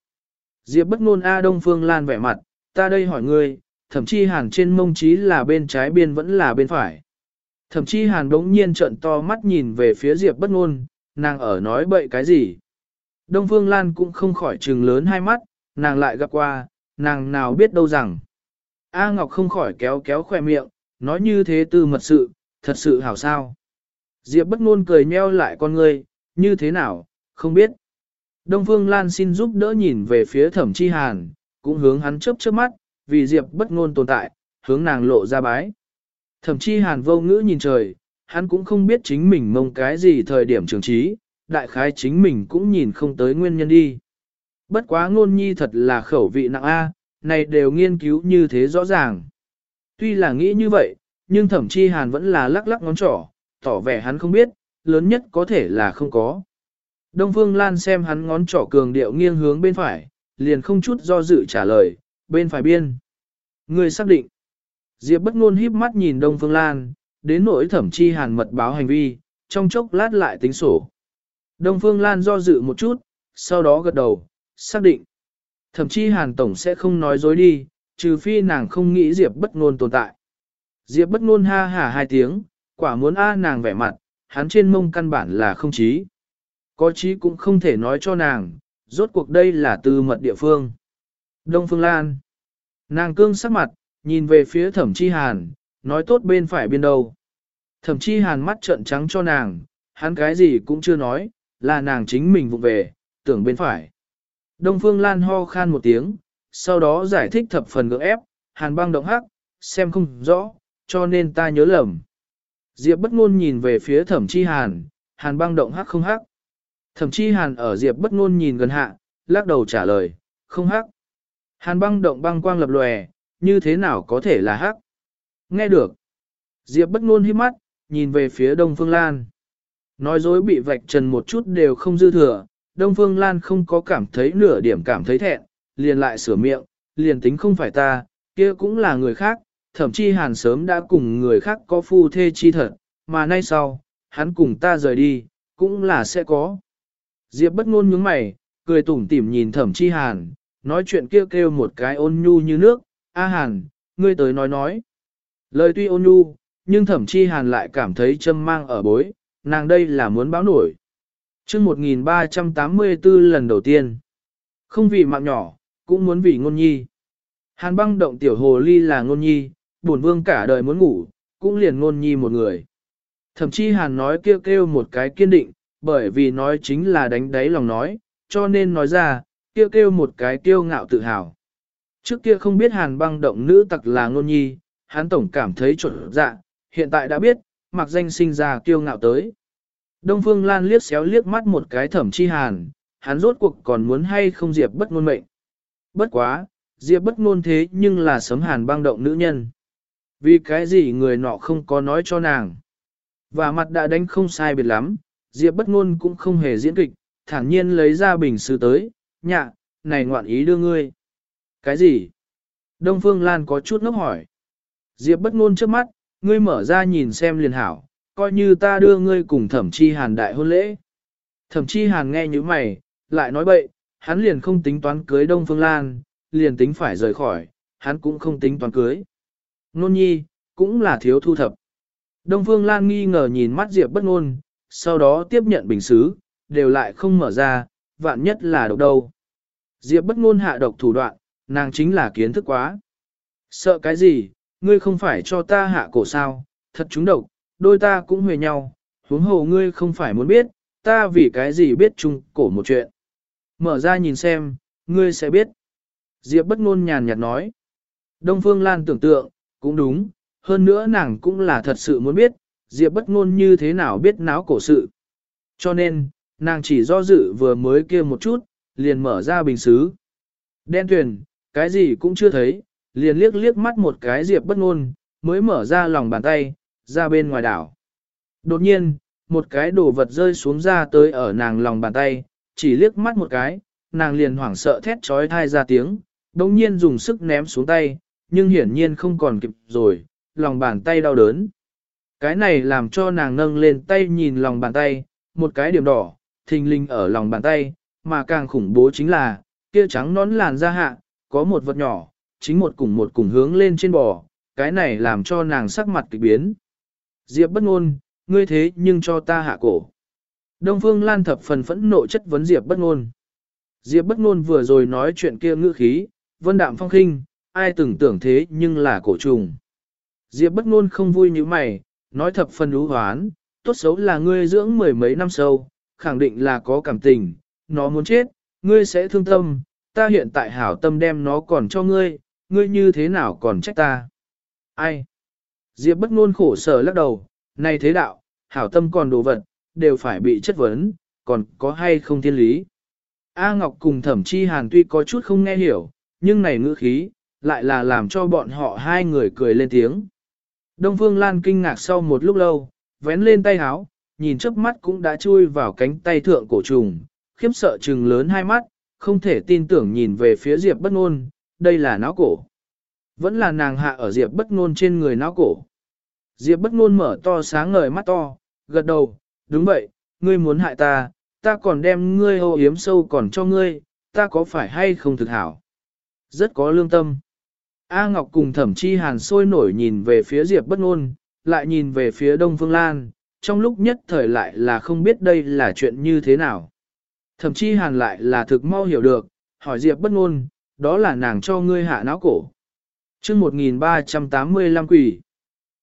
Diệp bất ngôn A Đông Phương Lan vẻ mặt, ta đây hỏi ngươi, thậm chí hàn trên mông trí là bên trái biên vẫn là bên phải. Thậm chí hàn đống nhiên trợn to mắt nhìn về phía Diệp bất ngôn, nàng ở nói bậy cái gì. Đông Phương Lan cũng không khỏi trừng lớn hai mắt, nàng lại gặp qua, nàng nào biết đâu rằng. A Ngọc không khỏi kéo kéo khỏe miệng, nói như thế tư mật sự, thật sự hảo sao. Diệp bất ngôn cười nheo lại con ngươi, như thế nào, không biết. Đông Phương Lan xin giúp đỡ nhìn về phía thẩm chi hàn, cũng hướng hắn chớp chớp mắt, vì Diệp bất ngôn tồn tại, hướng nàng lộ ra bái. Thẩm chi hàn vô ngữ nhìn trời, hắn cũng không biết chính mình mong cái gì thời điểm trường trí, đại khái chính mình cũng nhìn không tới nguyên nhân đi. Bất quá ngôn nhi thật là khẩu vị nặng A, này đều nghiên cứu như thế rõ ràng. Tuy là nghĩ như vậy, nhưng thẩm chi hàn vẫn là lắc lắc ngón trỏ, tỏ vẻ hắn không biết, lớn nhất có thể là không có. Đông Phương Lan xem hắn ngón trỏ cường điệu nghiêng hướng bên phải, liền không chút do dự trả lời, bên phải biên. Người xác định. Diệp bất ngôn híp mắt nhìn Đông Phương Lan, đến nỗi thẩm chi hàn mật báo hành vi, trong chốc lát lại tính sổ. Đông Phương Lan do dự một chút, sau đó gật đầu, xác định. Thẩm chi hàn tổng sẽ không nói dối đi, trừ phi nàng không nghĩ Diệp bất ngôn tồn tại. Diệp bất ngôn ha hả hai tiếng, quả muốn a nàng vẻ mặt, hắn trên mông căn bản là không trí. Có trí cũng không thể nói cho nàng, rốt cuộc đây là tư mật địa phương. Đông Phương Lan. Nàng cương sắc mặt, nhìn về phía thẩm chi hàn, nói tốt bên phải bên đâu. Thẩm chi hàn mắt trợn trắng cho nàng, hắn cái gì cũng chưa nói, là nàng chính mình vụ về, tưởng bên phải. Đông Phương Lan ho khan một tiếng, sau đó giải thích thập phần gượng ép, hàn băng động hắc, xem không rõ, cho nên ta nhớ lầm. Diệp bất ngôn nhìn về phía thẩm chi hàn, hàn băng động hắc không hắc. Thẩm chi hàn ở Diệp bất ngôn nhìn gần hạ, lắc đầu trả lời, không hắc. Hàn băng động băng quang lập lòe, như thế nào có thể là hắc? Nghe được. Diệp bất ngôn hít mắt, nhìn về phía Đông Phương Lan. Nói dối bị vạch trần một chút đều không dư thừa, Đông Phương Lan không có cảm thấy nửa điểm cảm thấy thẹn, liền lại sửa miệng, liền tính không phải ta, kia cũng là người khác, thậm chí hàn sớm đã cùng người khác có phu thê chi thật, mà nay sau, hắn cùng ta rời đi, cũng là sẽ có. Diệp bất ngôn nhướng mày, cười tủm tỉm nhìn thẩm chi hàn, nói chuyện kêu kêu một cái ôn nhu như nước, A hàn, ngươi tới nói nói. Lời tuy ôn nhu, nhưng thẩm chi hàn lại cảm thấy châm mang ở bối, nàng đây là muốn báo nổi. chương 1384 lần đầu tiên, không vì mạng nhỏ, cũng muốn vì ngôn nhi. Hàn băng động tiểu hồ ly là ngôn nhi, buồn vương cả đời muốn ngủ, cũng liền ngôn nhi một người. Thậm chí hàn nói kêu kêu một cái kiên định, bởi vì nói chính là đánh đáy lòng nói, cho nên nói ra, kêu kêu một cái kiêu ngạo tự hào. Trước kia không biết hàn băng động nữ tặc là ngôn nhi, hắn tổng cảm thấy trộn dạ, hiện tại đã biết, mặc danh sinh ra kiêu ngạo tới. Đông Phương Lan liếc xéo liếc mắt một cái thẩm chi hàn, hắn rốt cuộc còn muốn hay không diệp bất ngôn mệnh. Bất quá, diệp bất ngôn thế nhưng là sấm hàn băng động nữ nhân. Vì cái gì người nọ không có nói cho nàng. Và mặt đã đánh không sai biệt lắm, diệp bất ngôn cũng không hề diễn kịch, thản nhiên lấy ra bình sứ tới, nhạ, này ngoạn ý đưa ngươi. Cái gì? Đông Phương Lan có chút ngốc hỏi. Diệp bất ngôn trước mắt, ngươi mở ra nhìn xem liền hảo, coi như ta đưa ngươi cùng thẩm chi hàn đại hôn lễ. Thẩm chi hàn nghe như mày, lại nói bậy, hắn liền không tính toán cưới Đông Phương Lan, liền tính phải rời khỏi, hắn cũng không tính toán cưới. Nôn nhi, cũng là thiếu thu thập. Đông Phương Lan nghi ngờ nhìn mắt Diệp bất ngôn, sau đó tiếp nhận bình xứ, đều lại không mở ra, vạn nhất là độc đâu. Diệp bất ngôn hạ độc thủ đoạn, nàng chính là kiến thức quá. Sợ cái gì, ngươi không phải cho ta hạ cổ sao, thật chúng độc, đôi ta cũng huề nhau, huống hồ ngươi không phải muốn biết, ta vì cái gì biết chung cổ một chuyện. Mở ra nhìn xem, ngươi sẽ biết. Diệp bất ngôn nhàn nhạt nói. Đông Phương Lan tưởng tượng, cũng đúng, hơn nữa nàng cũng là thật sự muốn biết, Diệp bất ngôn như thế nào biết náo cổ sự. Cho nên, nàng chỉ do dự vừa mới kia một chút, liền mở ra bình xứ. Đen tuyền, cái gì cũng chưa thấy, liền liếc liếc mắt một cái Diệp bất ngôn, mới mở ra lòng bàn tay, ra bên ngoài đảo. Đột nhiên, một cái đồ vật rơi xuống ra tới ở nàng lòng bàn tay, chỉ liếc mắt một cái, nàng liền hoảng sợ thét trói thai ra tiếng, đồng nhiên dùng sức ném xuống tay, nhưng hiển nhiên không còn kịp rồi, lòng bàn tay đau đớn. Cái này làm cho nàng nâng lên tay nhìn lòng bàn tay, một cái điểm đỏ, thình linh ở lòng bàn tay, mà càng khủng bố chính là, kia trắng nón làn da hạ, có một vật nhỏ, chính một cùng một cùng hướng lên trên bò, cái này làm cho nàng sắc mặt kịch biến. Diệp bất ngôn, ngươi thế nhưng cho ta hạ cổ. Đông Phương Lan thập phần phẫn nộ chất vấn Diệp bất ngôn. Diệp bất ngôn vừa rồi nói chuyện kia ngữ khí, vân đạm phong khinh, ai từng tưởng thế nhưng là cổ trùng. Diệp bất ngôn không vui như mày, nói thập phần ú hoán, tốt xấu là ngươi dưỡng mười mấy năm sâu, khẳng định là có cảm tình, nó muốn chết, ngươi sẽ thương tâm, ta hiện tại hảo tâm đem nó còn cho ngươi, ngươi như thế nào còn trách ta. Ai? Diệp bất ngôn khổ sở lắc đầu, này thế đạo, hảo tâm còn đồ vật, đều phải bị chất vấn, còn có hay không thiên lý. A Ngọc cùng thẩm chi hàn tuy có chút không nghe hiểu, nhưng này ngữ khí, lại là làm cho bọn họ hai người cười lên tiếng. Đông Phương Lan kinh ngạc sau một lúc lâu, vén lên tay háo, nhìn chớp mắt cũng đã chui vào cánh tay thượng cổ trùng, khiếp sợ trừng lớn hai mắt, không thể tin tưởng nhìn về phía Diệp bất ngôn, đây là não cổ. Vẫn là nàng hạ ở Diệp bất ngôn trên người não cổ. Diệp bất ngôn mở to sáng ngời mắt to, gật đầu, đúng vậy, ngươi muốn hại ta, ta còn đem ngươi ô yếm sâu còn cho ngươi, ta có phải hay không thực hảo? Rất có lương tâm. A Ngọc cùng thẩm chi hàn sôi nổi nhìn về phía Diệp bất ngôn, lại nhìn về phía Đông Phương Lan, trong lúc nhất thời lại là không biết đây là chuyện như thế nào. thậm chí hàn lại là thực mau hiểu được, hỏi Diệp bất ngôn, đó là nàng cho ngươi hạ não cổ. chương 1385 quỷ.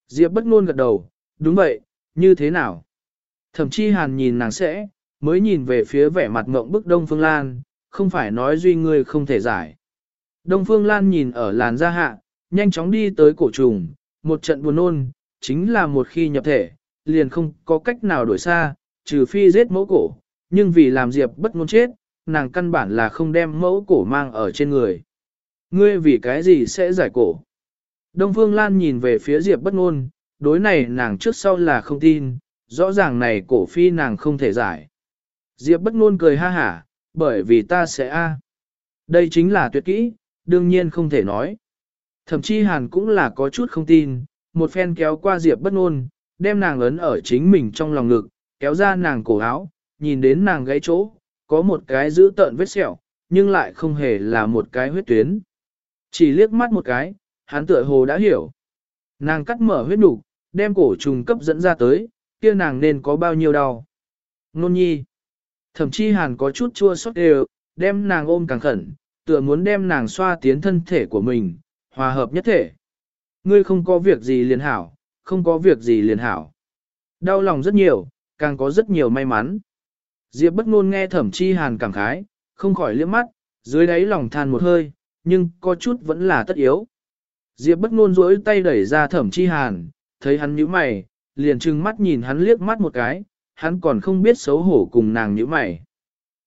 Diệp bất ngôn gật đầu, đúng vậy, như thế nào? thậm chí hàn nhìn nàng sẽ, mới nhìn về phía vẻ mặt ngộng bức Đông Phương Lan, không phải nói duy ngươi không thể giải. Đông Phương Lan nhìn ở làn da hạ, nhanh chóng đi tới cổ trùng, một trận buồn nôn, chính là một khi nhập thể, liền không có cách nào đổi xa, trừ phi giết mẫu cổ, nhưng vì làm Diệp bất ngôn chết, nàng căn bản là không đem mẫu cổ mang ở trên người. Ngươi vì cái gì sẽ giải cổ? Đông Phương Lan nhìn về phía Diệp bất ngôn, đối này nàng trước sau là không tin, rõ ràng này cổ phi nàng không thể giải. Diệp bất ngôn cười ha hả, bởi vì ta sẽ a. Đây chính là tuyệt kỹ, đương nhiên không thể nói. Thậm chí Hàn cũng là có chút không tin, một phen kéo qua Diệp bất ngôn, đem nàng ấn ở chính mình trong lòng ngực, kéo ra nàng cổ áo, nhìn đến nàng gãy chỗ, có một cái giữ tợn vết sẹo, nhưng lại không hề là một cái huyết tuyến. Chỉ liếc mắt một cái, hắn tựa hồ đã hiểu. Nàng cắt mở huyết nục, đem cổ trùng cấp dẫn ra tới, kia nàng nên có bao nhiêu đau. Nôn nhi. Thậm chí hàn có chút chua xót đều, đem nàng ôm càng khẩn, tựa muốn đem nàng xoa tiến thân thể của mình, hòa hợp nhất thể. Ngươi không có việc gì liền hảo, không có việc gì liền hảo. Đau lòng rất nhiều, càng có rất nhiều may mắn. Diệp bất ngôn nghe thẩm chi hàn cảm khái, không khỏi liếc mắt, dưới đáy lòng than một hơi, nhưng có chút vẫn là tất yếu. Diệp bất ngôn duỗi tay đẩy ra thẩm chi hàn, thấy hắn nhíu mày, liền trừng mắt nhìn hắn liếc mắt một cái, hắn còn không biết xấu hổ cùng nàng nhíu mày.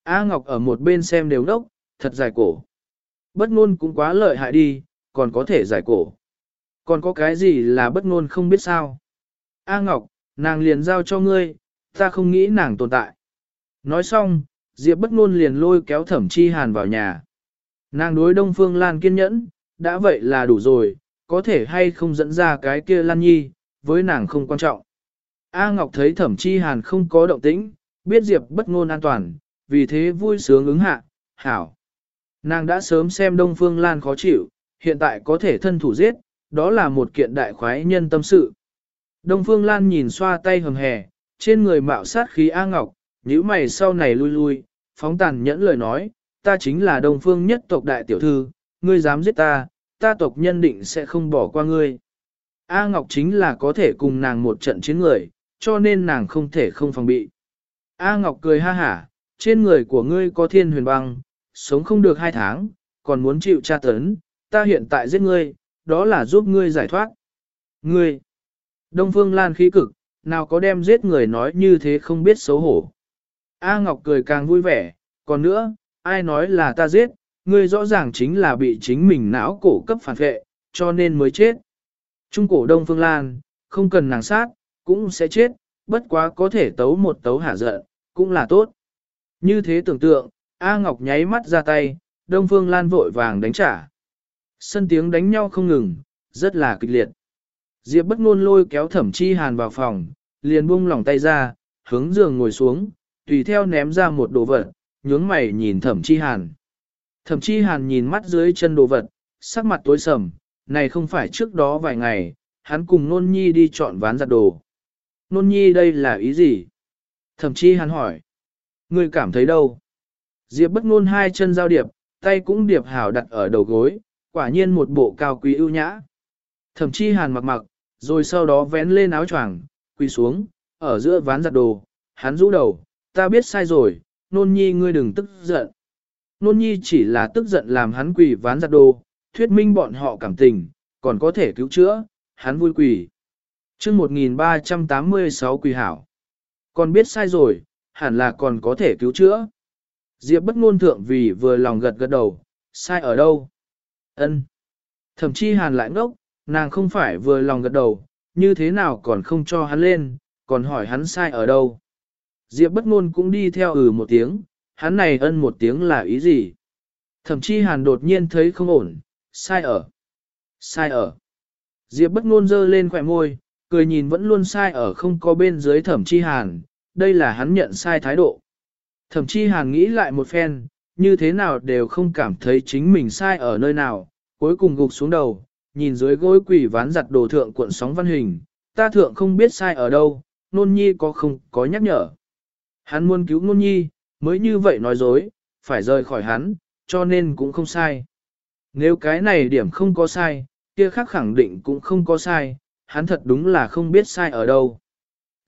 A Ngọc ở một bên xem đều đốc, thật dài cổ. Bất ngôn cũng quá lợi hại đi, còn có thể giải cổ. Còn có cái gì là bất ngôn không biết sao? A Ngọc, nàng liền giao cho ngươi, ta không nghĩ nàng tồn tại. Nói xong, Diệp bất ngôn liền lôi kéo thẩm chi hàn vào nhà. Nàng đối Đông Phương Lan kiên nhẫn, đã vậy là đủ rồi, có thể hay không dẫn ra cái kia Lan Nhi, với nàng không quan trọng. A Ngọc thấy thẩm chi hàn không có động tĩnh, biết Diệp bất ngôn an toàn, vì thế vui sướng ứng hạ, hảo. Nàng đã sớm xem Đông Phương Lan khó chịu, hiện tại có thể thân thủ giết, đó là một kiện đại khoái nhân tâm sự. Đông Phương Lan nhìn xoa tay hầm hè, trên người mạo sát khí A Ngọc, nhíu mày sau này lui lui, phóng tàn nhẫn lời nói, ta chính là Đông Phương nhất tộc đại tiểu thư, ngươi dám giết ta, ta tộc nhân định sẽ không bỏ qua ngươi. A Ngọc chính là có thể cùng nàng một trận chiến người, cho nên nàng không thể không phòng bị. A Ngọc cười ha hả, trên người của ngươi có thiên huyền băng, sống không được hai tháng, còn muốn chịu tra tấn, ta hiện tại giết ngươi, đó là giúp ngươi giải thoát. Ngươi, Đông Phương Lan khí cực, nào có đem giết người nói như thế không biết xấu hổ. A Ngọc cười càng vui vẻ, còn nữa, ai nói là ta giết, ngươi rõ ràng chính là bị chính mình não cổ cấp phản vệ, cho nên mới chết. Trung cổ Đông Phương Lan, không cần nàng sát, cũng sẽ chết, bất quá có thể tấu một tấu hạ giận, cũng là tốt. Như thế tưởng tượng, A Ngọc nháy mắt ra tay, Đông Phương Lan vội vàng đánh trả. Sân tiếng đánh nhau không ngừng, rất là kịch liệt. Diệp bất ngôn lôi kéo thẩm chi hàn vào phòng, liền buông lỏng tay ra, hướng giường ngồi xuống, tùy theo ném ra một đồ vật, nhướng mày nhìn thẩm chi hàn. Thẩm chi hàn nhìn mắt dưới chân đồ vật, sắc mặt tối sầm, này không phải trước đó vài ngày, hắn cùng nôn nhi đi chọn ván giặt đồ. Nôn nhi đây là ý gì? Thẩm chi hàn hỏi. Ngươi cảm thấy đâu? Diệp bất ngôn hai chân giao điệp, tay cũng điệp hảo đặt ở đầu gối, quả nhiên một bộ cao quý ưu nhã. Thẩm chi hàn mặc mặc, rồi sau đó vén lên áo choàng, quỳ xuống, ở giữa ván giặt đồ, hắn rũ đầu, ta biết sai rồi, nôn nhi ngươi đừng tức giận. Nôn nhi chỉ là tức giận làm hắn quỳ ván giặt đồ, thuyết minh bọn họ cảm tình, còn có thể cứu chữa, hắn vui quỳ. chương 1386 quỳ hảo. Còn biết sai rồi, hẳn là còn có thể cứu chữa. Diệp bất ngôn thượng vì vừa lòng gật gật đầu, sai ở đâu? Ân. Thậm chí hàn lại ngốc, nàng không phải vừa lòng gật đầu, như thế nào còn không cho hắn lên, còn hỏi hắn sai ở đâu. Diệp bất ngôn cũng đi theo ừ một tiếng, hắn này ân một tiếng là ý gì? Thậm chí hàn đột nhiên thấy không ổn, sai ở. Sai ở. Diệp bất ngôn dơ lên khỏe môi, cười nhìn vẫn luôn sai ở không có bên dưới thẩm chi hàn, đây là hắn nhận sai thái độ. Thẩm chi hàn nghĩ lại một phen, như thế nào đều không cảm thấy chính mình sai ở nơi nào, cuối cùng gục xuống đầu, nhìn dưới gối quỷ ván giặt đồ thượng cuộn sóng văn hình, ta thượng không biết sai ở đâu, nôn nhi có không có nhắc nhở. Hắn muốn cứu nôn nhi, mới như vậy nói dối, phải rời khỏi hắn, cho nên cũng không sai. Nếu cái này điểm không có sai, kia khác khẳng định cũng không có sai, hắn thật đúng là không biết sai ở đâu.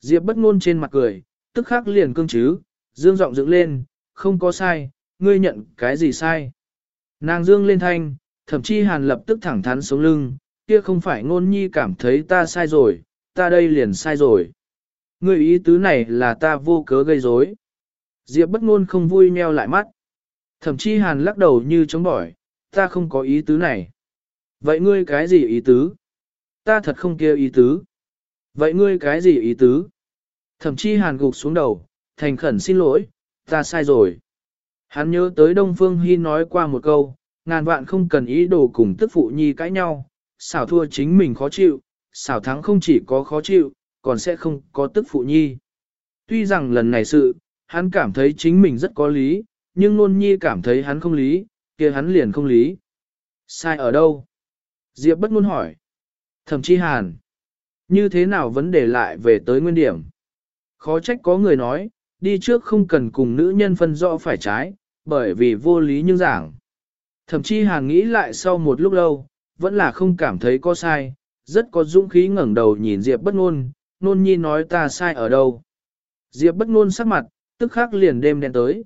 Diệp bất ngôn trên mặt cười, tức khắc liền cương chứ, dương giọng dựng lên, không có sai, ngươi nhận cái gì sai. Nàng dương lên thanh, thậm chí hàn lập tức thẳng thắn sống lưng, kia không phải ngôn nhi cảm thấy ta sai rồi, ta đây liền sai rồi. Ngươi ý tứ này là ta vô cớ gây rối. Diệp bất ngôn không vui meo lại mắt. Thậm chí hàn lắc đầu như chống bỏi, ta không có ý tứ này. Vậy ngươi cái gì ý tứ? Ta thật không kia ý tứ. Vậy ngươi cái gì ý tứ? Thậm chí hàn gục xuống đầu, thành khẩn xin lỗi, ta sai rồi. Hắn nhớ tới Đông Phương Hy nói qua một câu, ngàn vạn không cần ý đồ cùng tức phụ nhi cãi nhau, xảo thua chính mình khó chịu, xảo thắng không chỉ có khó chịu, còn sẽ không có tức phụ nhi. Tuy rằng lần này sự, hắn cảm thấy chính mình rất có lý, nhưng luôn nhi cảm thấy hắn không lý, kia hắn liền không lý. Sai ở đâu? Diệp bất luôn hỏi. Thẩm chi hàn. Như thế nào vấn đề lại về tới nguyên điểm? Khó trách có người nói, đi trước không cần cùng nữ nhân phân rõ phải trái, bởi vì vô lý nhưng giảng. Thậm chí hàn nghĩ lại sau một lúc lâu, vẫn là không cảm thấy có sai, rất có dũng khí ngẩng đầu nhìn Diệp bất ngôn, nôn nhi nói ta sai ở đâu. Diệp bất ngôn sắc mặt, tức khắc liền đêm đen tới.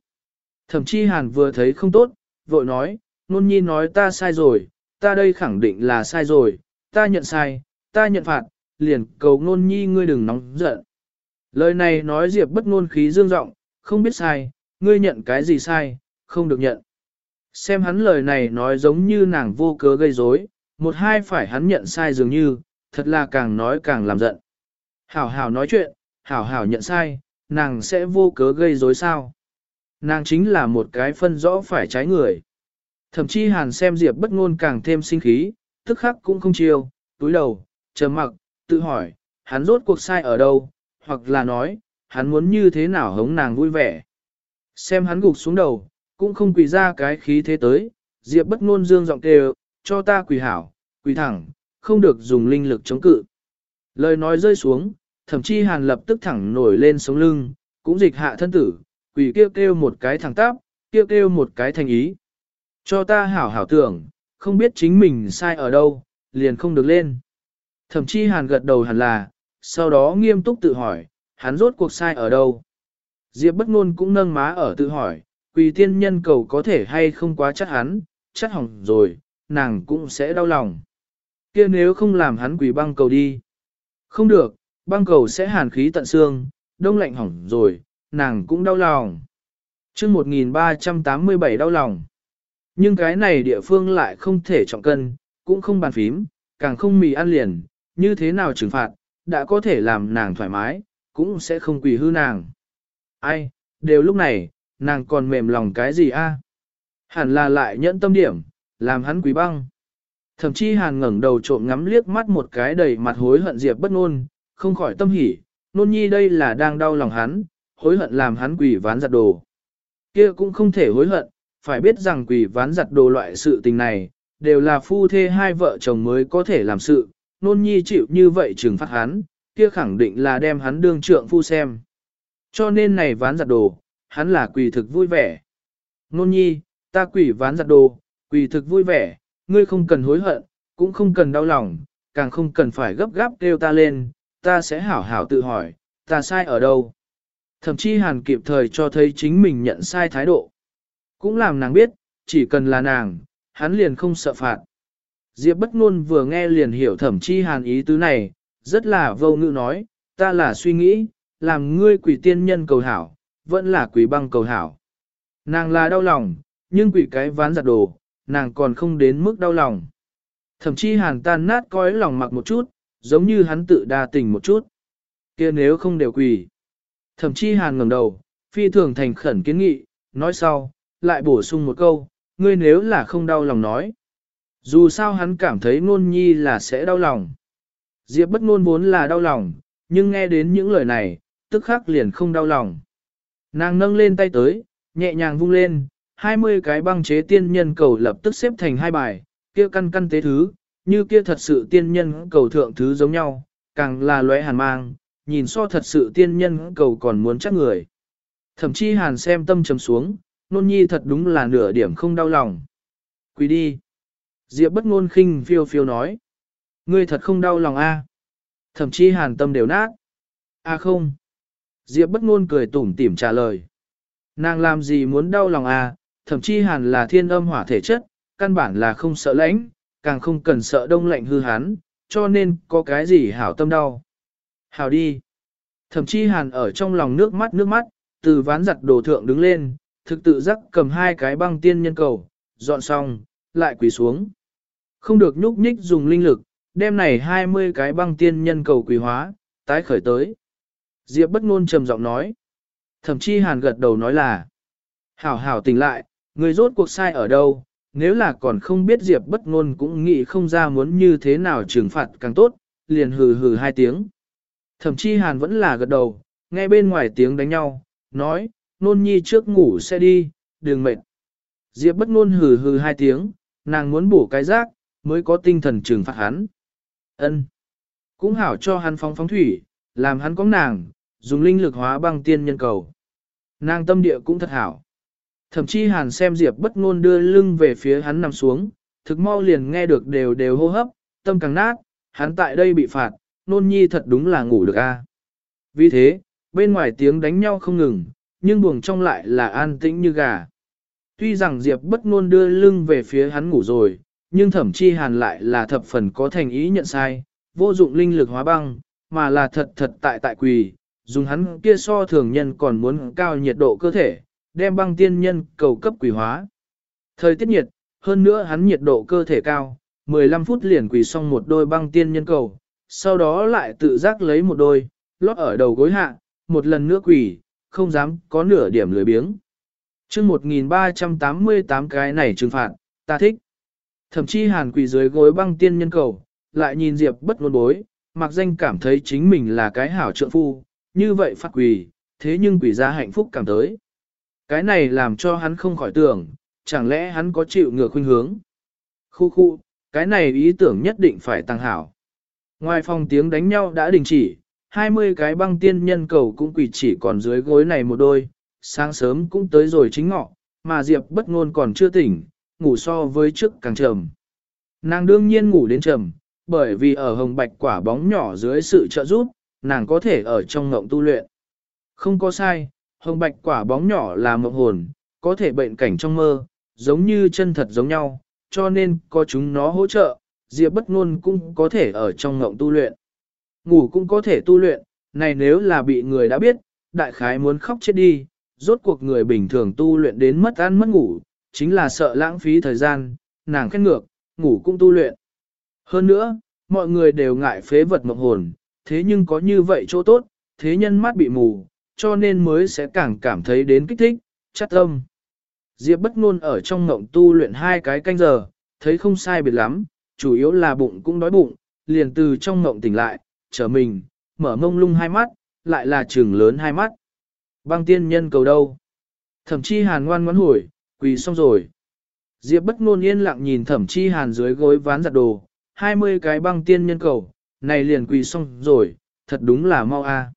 Thậm chí hàn vừa thấy không tốt, vội nói, nôn nhi nói ta sai rồi, ta đây khẳng định là sai rồi, ta nhận sai, ta nhận phạt, liền cầu nôn nhi ngươi đừng nóng giận. Lời này nói Diệp bất ngôn khí dương giọng, không biết sai, ngươi nhận cái gì sai, không được nhận. Xem hắn lời này nói giống như nàng vô cớ gây rối, một hai phải hắn nhận sai dường như, thật là càng nói càng làm giận. Hảo hảo nói chuyện, hảo hảo nhận sai, nàng sẽ vô cớ gây rối sao? Nàng chính là một cái phân rõ phải trái người. Thậm chí hàn xem Diệp bất ngôn càng thêm sinh khí, tức khắc cũng không chiêu, túi đầu, trầm mặc, tự hỏi, hắn rốt cuộc sai ở đâu, hoặc là nói, hắn muốn như thế nào hống nàng vui vẻ. Xem hắn gục xuống đầu, cũng không quỳ ra cái khí thế tới, Diệp bất ngôn dương giọng kêu, cho ta quỳ hảo, quỳ thẳng, không được dùng linh lực chống cự. Lời nói rơi xuống, thậm chí hàn lập tức thẳng nổi lên sống lưng, cũng dịch hạ thân tử, quỳ kêu kêu một cái thẳng tắp, kêu kêu một cái thành ý. Cho ta hảo hảo tưởng, không biết chính mình sai ở đâu, liền không được lên. Thậm chí hàn gật đầu hẳn là, sau đó nghiêm túc tự hỏi, hắn rốt cuộc sai ở đâu. Diệp bất ngôn cũng nâng má ở tự hỏi, quỳ tiên nhân cầu có thể hay không quá chắc hắn, chắc hỏng rồi, nàng cũng sẽ đau lòng. kia nếu không làm hắn quỳ băng cầu đi. Không được, băng cầu sẽ hàn khí tận xương, đông lạnh hỏng rồi, nàng cũng đau lòng. chương 1387 đau lòng. Nhưng cái này địa phương lại không thể trọng cân, cũng không bàn phím, càng không mì ăn liền, như thế nào trừng phạt, đã có thể làm nàng thoải mái, cũng sẽ không quỳ hư nàng. Ai, đều lúc này, nàng còn mềm lòng cái gì a? Hẳn là lại nhẫn tâm điểm, làm hắn quý băng. Thậm chí hàn ngẩng đầu trộm ngắm liếc mắt một cái đầy mặt hối hận Diệp bất nôn, không khỏi tâm hỉ, nôn nhi đây là đang đau lòng hắn, hối hận làm hắn quỷ ván giặt đồ. Kia cũng không thể hối hận, phải biết rằng quỷ ván giặt đồ loại sự tình này, đều là phu thê hai vợ chồng mới có thể làm sự, nôn nhi chịu như vậy trừng phạt hắn, kia khẳng định là đem hắn đương trượng phu xem. Cho nên này ván giặt đồ, hắn là quỷ thực vui vẻ. Nôn nhi, ta quỷ ván giặt đồ, quỷ thực vui vẻ, ngươi không cần hối hận, cũng không cần đau lòng, càng không cần phải gấp gáp kêu ta lên, ta sẽ hảo hảo tự hỏi, ta sai ở đâu. Thậm chí hàn kịp thời cho thấy chính mình nhận sai thái độ. Cũng làm nàng biết, chỉ cần là nàng, hắn liền không sợ phạt. Diệp bất ngôn vừa nghe liền hiểu thẩm chi hàn ý tứ này, rất là vô ngữ nói, ta là suy nghĩ, làm ngươi quỷ tiên nhân cầu hảo, vẫn là quỷ băng cầu hảo. Nàng là đau lòng, nhưng quỷ cái ván giặt đồ, nàng còn không đến mức đau lòng. Thậm chí hàn tan nát coi lòng mặc một chút, giống như hắn tự đa tình một chút. kia nếu không đều quỷ. Thậm chí hàn ngẩng đầu, phi thường thành khẩn kiến nghị, nói sau, lại bổ sung một câu, ngươi nếu là không đau lòng nói. Dù sao hắn cảm thấy ngôn nhi là sẽ đau lòng. Diệp bất ngôn vốn là đau lòng, nhưng nghe đến những lời này, tức khắc liền không đau lòng. Nàng nâng lên tay tới, nhẹ nhàng vung lên, 20 cái băng chế tiên nhân cầu lập tức xếp thành hai bài, kia căn căn tế thứ, như kia thật sự tiên nhân cầu thượng thứ giống nhau, càng là lóe hàn mang, nhìn so thật sự tiên nhân cầu còn muốn chắc người. Thậm chí hàn xem tâm trầm xuống, nôn nhi thật đúng là nửa điểm không đau lòng. Quỳ đi. Diệp bất ngôn khinh phiêu phiêu nói. Ngươi thật không đau lòng à? a? Thậm chí hàn tâm đều nát. A không. Diệp bất ngôn cười tủm tỉm trả lời. Nàng làm gì muốn đau lòng à? thậm chí hàn là thiên âm hỏa thể chất, căn bản là không sợ lãnh, càng không cần sợ đông lạnh hư hán. cho nên có cái gì hảo tâm đau. Hảo đi. Thậm chí hàn ở trong lòng nước mắt nước mắt, từ ván giặt đồ thượng đứng lên, thực tự giác cầm hai cái băng tiên nhân cầu, dọn xong, lại quỳ xuống. Không được nhúc nhích dùng linh lực, đem này 20 cái băng tiên nhân cầu quỳ hóa, tái khởi tới. Diệp bất ngôn trầm giọng nói. Thẩm Chi hàn gật đầu nói là. Hảo hảo tỉnh lại, người rốt cuộc sai ở đâu, nếu là còn không biết Diệp bất ngôn cũng nghĩ không ra muốn như thế nào trừng phạt càng tốt, liền hừ hừ hai tiếng. Thẩm Chi hàn vẫn là gật đầu, nghe bên ngoài tiếng đánh nhau, nói, nôn nhi trước ngủ sẽ đi, đừng mệt. Diệp bất ngôn hừ hừ hai tiếng, nàng muốn bổ cái rác, mới có tinh thần trừng phạt hắn. Ân, Cũng hảo cho hắn phóng phóng thủy, làm hắn có nàng, dùng linh lực hóa băng tiên nhân cầu. Nàng tâm địa cũng thật hảo. Thậm chí hàn xem Diệp bất ngôn đưa lưng về phía hắn nằm xuống, thực mau liền nghe được đều đều hô hấp, tâm càng nát, hắn tại đây bị phạt, nôn nhi thật đúng là ngủ được a. À. Vì thế, bên ngoài tiếng đánh nhau không ngừng, nhưng buồng trong lại là an tĩnh như gà. Tuy rằng Diệp bất ngôn đưa lưng về phía hắn ngủ rồi, nhưng thậm chi hàn lại là thập phần có thành ý nhận sai, vô dụng linh lực hóa băng, mà là thật thật tại tại quỳ, dùng hắn kia so thường nhân còn muốn cao nhiệt độ cơ thể, đem băng tiên nhân cầu cấp quỷ hóa. Thời tiết nhiệt, hơn nữa hắn nhiệt độ cơ thể cao, 15 phút liền quỳ xong một đôi băng tiên nhân cầu, sau đó lại tự giác lấy một đôi, lót ở đầu gối hạ, một lần nữa quỳ, không dám có nửa điểm lười biếng. chương 1388 cái này trừng phạt, ta thích. Thậm chí hàn quỳ dưới gối băng tiên nhân cầu, lại nhìn Diệp bất ngôn bối, mặc danh cảm thấy chính mình là cái hảo trượng phu, như vậy phát quỳ, thế nhưng quỳ ra hạnh phúc cảm tới. Cái này làm cho hắn không khỏi tưởng, chẳng lẽ hắn có chịu ngược khuynh hướng. Khu khu, cái này ý tưởng nhất định phải tăng hảo. Ngoài phòng tiếng đánh nhau đã đình chỉ, 20 cái băng tiên nhân cầu cũng quỳ chỉ còn dưới gối này một đôi, sáng sớm cũng tới rồi chính ngọ, mà Diệp bất ngôn còn chưa tỉnh, ngủ so với trước càng trầm. Nàng đương nhiên ngủ đến trầm, bởi vì ở hồng bạch quả bóng nhỏ dưới sự trợ giúp, nàng có thể ở trong ngộng tu luyện. Không có sai, hồng bạch quả bóng nhỏ là mộng hồn, có thể bệnh cảnh trong mơ, giống như chân thật giống nhau, cho nên có chúng nó hỗ trợ, Diệp bất ngôn cũng có thể ở trong ngộng tu luyện. Ngủ cũng có thể tu luyện, này nếu là bị người đã biết, đại khái muốn khóc chết đi, rốt cuộc người bình thường tu luyện đến mất ăn mất ngủ, chính là sợ lãng phí thời gian, nàng khét ngược, ngủ cũng tu luyện. Hơn nữa, mọi người đều ngại phế vật mộng hồn, thế nhưng có như vậy chỗ tốt, thế nhân mắt bị mù, cho nên mới sẽ càng cảm thấy đến kích thích, chắc tâm. Diệp bất ngôn ở trong ngộng tu luyện hai cái canh giờ, thấy không sai biệt lắm, chủ yếu là bụng cũng đói bụng, liền từ trong ngộng tỉnh lại, trở mình, mở mông lung hai mắt, lại là trừng lớn hai mắt. Băng tiên nhân cầu đâu? Thẩm chi hàn ngoan ngoãn hồi, quỳ xong rồi. Diệp bất ngôn yên lặng nhìn thẩm chi hàn dưới gối ván giặt đồ, 20 cái băng tiên nhân cầu, này liền quỳ xong rồi, thật đúng là mau a.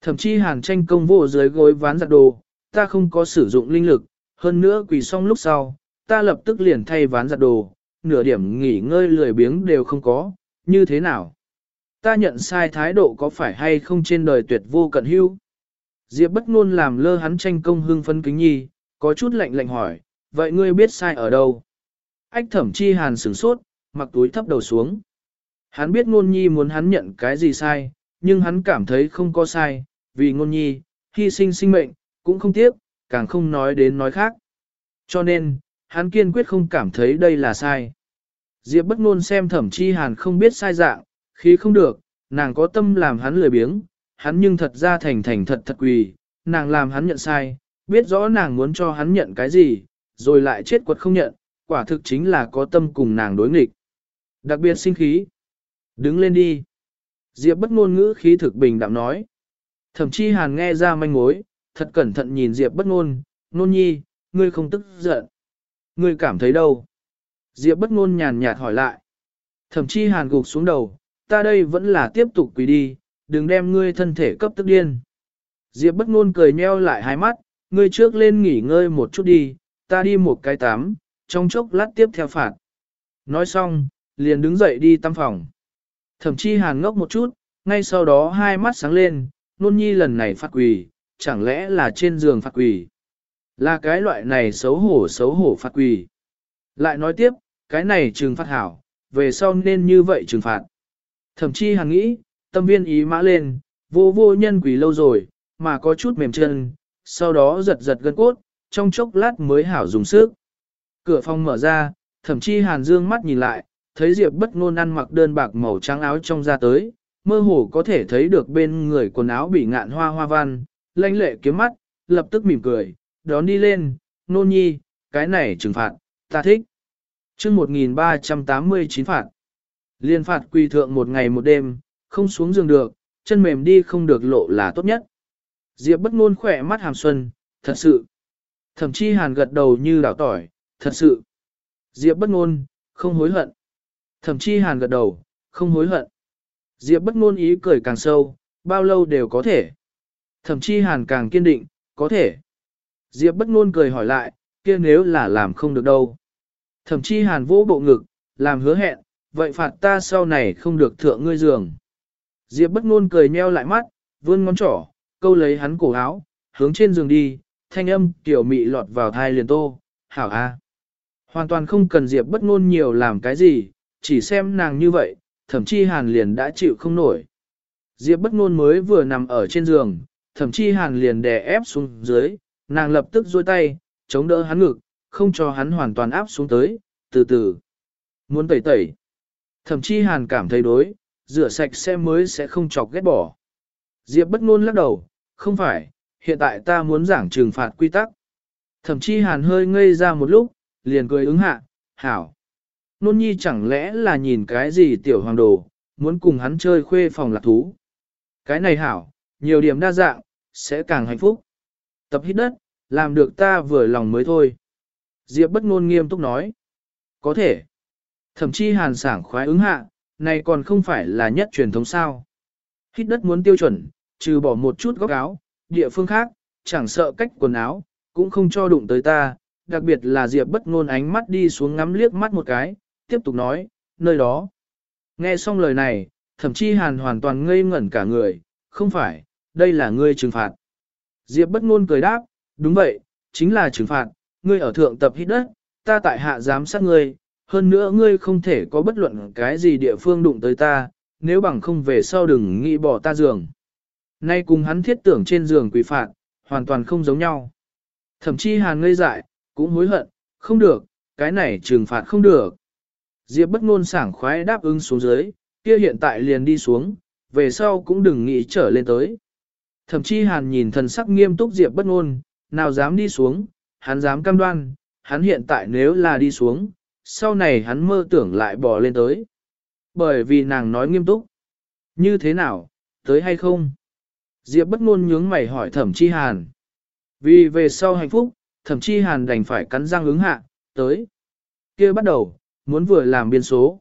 thậm chí hàn tranh công vô dưới gối ván giặt đồ, ta không có sử dụng linh lực, hơn nữa quỳ xong lúc sau, ta lập tức liền thay ván giặt đồ, nửa điểm nghỉ ngơi lười biếng đều không có, như thế nào? Ta nhận sai thái độ có phải hay không trên đời tuyệt vô cận hưu? Diệp bất ngôn làm lơ hắn tranh công hưng phấn kính nhi, có chút lạnh lạnh hỏi, vậy ngươi biết sai ở đâu? Ách thẩm chi hàn sửng sốt, mặc túi thấp đầu xuống. Hắn biết ngôn nhi muốn hắn nhận cái gì sai, nhưng hắn cảm thấy không có sai, vì ngôn nhi, hy sinh sinh mệnh, cũng không tiếc, càng không nói đến nói khác. Cho nên, hắn kiên quyết không cảm thấy đây là sai. Diệp bất ngôn xem thẩm chi hàn không biết sai dạng, khi không được, nàng có tâm làm hắn lười biếng, hắn nhưng thật ra thành thành thật thật quỳ, nàng làm hắn nhận sai, biết rõ nàng muốn cho hắn nhận cái gì, rồi lại chết quật không nhận, quả thực chính là có tâm cùng nàng đối nghịch. Đặc biệt sinh khí. Đứng lên đi. Diệp bất ngôn ngữ khí thực bình đạm nói. Thẩm chi hàn nghe ra manh mối, thật cẩn thận nhìn Diệp bất ngôn, nôn nhi, ngươi không tức giận. Ngươi cảm thấy đâu? Diệp bất ngôn nhàn nhạt hỏi lại. Thẩm chi hàn gục xuống đầu, ta đây vẫn là tiếp tục quỳ đi, đừng đem ngươi thân thể cấp tức điên. Diệp bất ngôn cười nheo lại hai mắt, ngươi trước lên nghỉ ngơi một chút đi, ta đi một cái tắm, trong chốc lát tiếp theo phạt. Nói xong, liền đứng dậy đi tắm phòng. Thẩm chi hàn ngốc một chút, ngay sau đó hai mắt sáng lên, nôn nhi lần này phát quỳ, chẳng lẽ là trên giường phạt quỳ. Là cái loại này xấu hổ xấu hổ phạt quỳ. Lại nói tiếp, cái này trừng phạt hảo, về sau nên như vậy trừng phạt. Thậm chí hàn nghĩ, tâm viên ý mã lên, vô vô nhân quỳ lâu rồi, mà có chút mềm chân, sau đó giật giật gân cốt, trong chốc lát mới hảo dùng sức. Cửa phòng mở ra, thậm chí hàn dương mắt nhìn lại, thấy Diệp bất ngôn ăn mặc đơn bạc màu trắng áo trong ra tới, mơ hồ có thể thấy được bên người quần áo bị ngạn hoa hoa văn, lanh lệ kiếm mắt, lập tức mỉm cười, đón đi lên, nôn nhi, cái này trừng phạt, ta thích. chương 1389 phạt, liên phạt quy thượng một ngày một đêm, không xuống giường được, chân mềm đi không được lộ là tốt nhất. Diệp bất ngôn khỏe mắt hàm xuân, thật sự. Thậm chí hàn gật đầu như đảo tỏi, thật sự. Diệp bất ngôn, không hối hận. Thẩm Chi hàn gật đầu, không hối hận. Diệp bất ngôn ý cười càng sâu, bao lâu đều có thể. Thẩm Chi hàn càng kiên định, có thể. Diệp bất ngôn cười hỏi lại, kia nếu là làm không được đâu. Thẩm Chi hàn vỗ bộ ngực, làm hứa hẹn, vậy phạt ta sau này không được thượng ngươi giường. Diệp bất ngôn cười nheo lại mắt, vươn ngón trỏ, câu lấy hắn cổ áo, hướng trên giường đi, thanh âm tiểu mị lọt vào thai liền tô, hảo a. Hoàn toàn không cần Diệp bất ngôn nhiều làm cái gì, chỉ xem nàng như vậy, thậm chí hàn liền đã chịu không nổi. Diệp bất ngôn mới vừa nằm ở trên giường, thậm chí hàn liền đè ép xuống dưới, nàng lập tức duỗi tay, chống đỡ hắn ngực, không cho hắn hoàn toàn áp xuống tới, từ từ. Muốn tẩy tẩy. Thậm chí hàn cảm thấy đối, rửa sạch sẽ mới sẽ không chọc ghét bỏ. Diệp bất ngôn lắc đầu, không phải, hiện tại ta muốn giảng trừng phạt quy tắc. Thậm chí hàn hơi ngây ra một lúc, liền cười ứng hạ, hảo. Nôn nhi chẳng lẽ là nhìn cái gì tiểu hoàng đồ, muốn cùng hắn chơi khuê phòng lạc thú. Cái này hảo, nhiều điểm đa dạng, sẽ càng hạnh phúc. Tập hít đất, làm được ta vừa lòng mới thôi. Diệp bất ngôn nghiêm túc nói. Có thể. Thậm chí hàn sảng khoái ứng hạ, này còn không phải là nhất truyền thống sao. Hít đất muốn tiêu chuẩn, trừ bỏ một chút góc áo, địa phương khác, chẳng sợ cách quần áo, cũng không cho đụng tới ta, đặc biệt là Diệp bất ngôn ánh mắt đi xuống ngắm liếc mắt một cái, tiếp tục nói, nơi đó. Nghe xong lời này, thậm chí hàn hoàn toàn ngây ngẩn cả người, không phải, đây là ngươi trừng phạt. Diệp bất ngôn cười đáp, đúng vậy, chính là trừng phạt, ngươi ở thượng tập hít đất, ta tại hạ giám sát ngươi, hơn nữa ngươi không thể có bất luận cái gì địa phương đụng tới ta, nếu bằng không về sau đừng nghĩ bỏ ta giường. Nay cùng hắn thiết tưởng trên giường quỷ phạt, hoàn toàn không giống nhau. Thậm chí hàn ngây dại, cũng hối hận, không được, cái này trừng phạt không được. Diệp bất ngôn sảng khoái đáp ứng xuống dưới, kia hiện tại liền đi xuống, về sau cũng đừng nghĩ trở lên tới. Thậm chí hàn nhìn thần sắc nghiêm túc Diệp bất ngôn, nào dám đi xuống, hắn dám cam đoan, hắn hiện tại nếu là đi xuống, sau này hắn mơ tưởng lại bỏ lên tới. Bởi vì nàng nói nghiêm túc. Như thế nào, tới hay không? Diệp bất ngôn nhướng mày hỏi thẩm chi hàn. Vì về sau hạnh phúc, thẩm chi hàn đành phải cắn răng ứng hạ, tới. kia bắt đầu, muốn vừa làm biên số.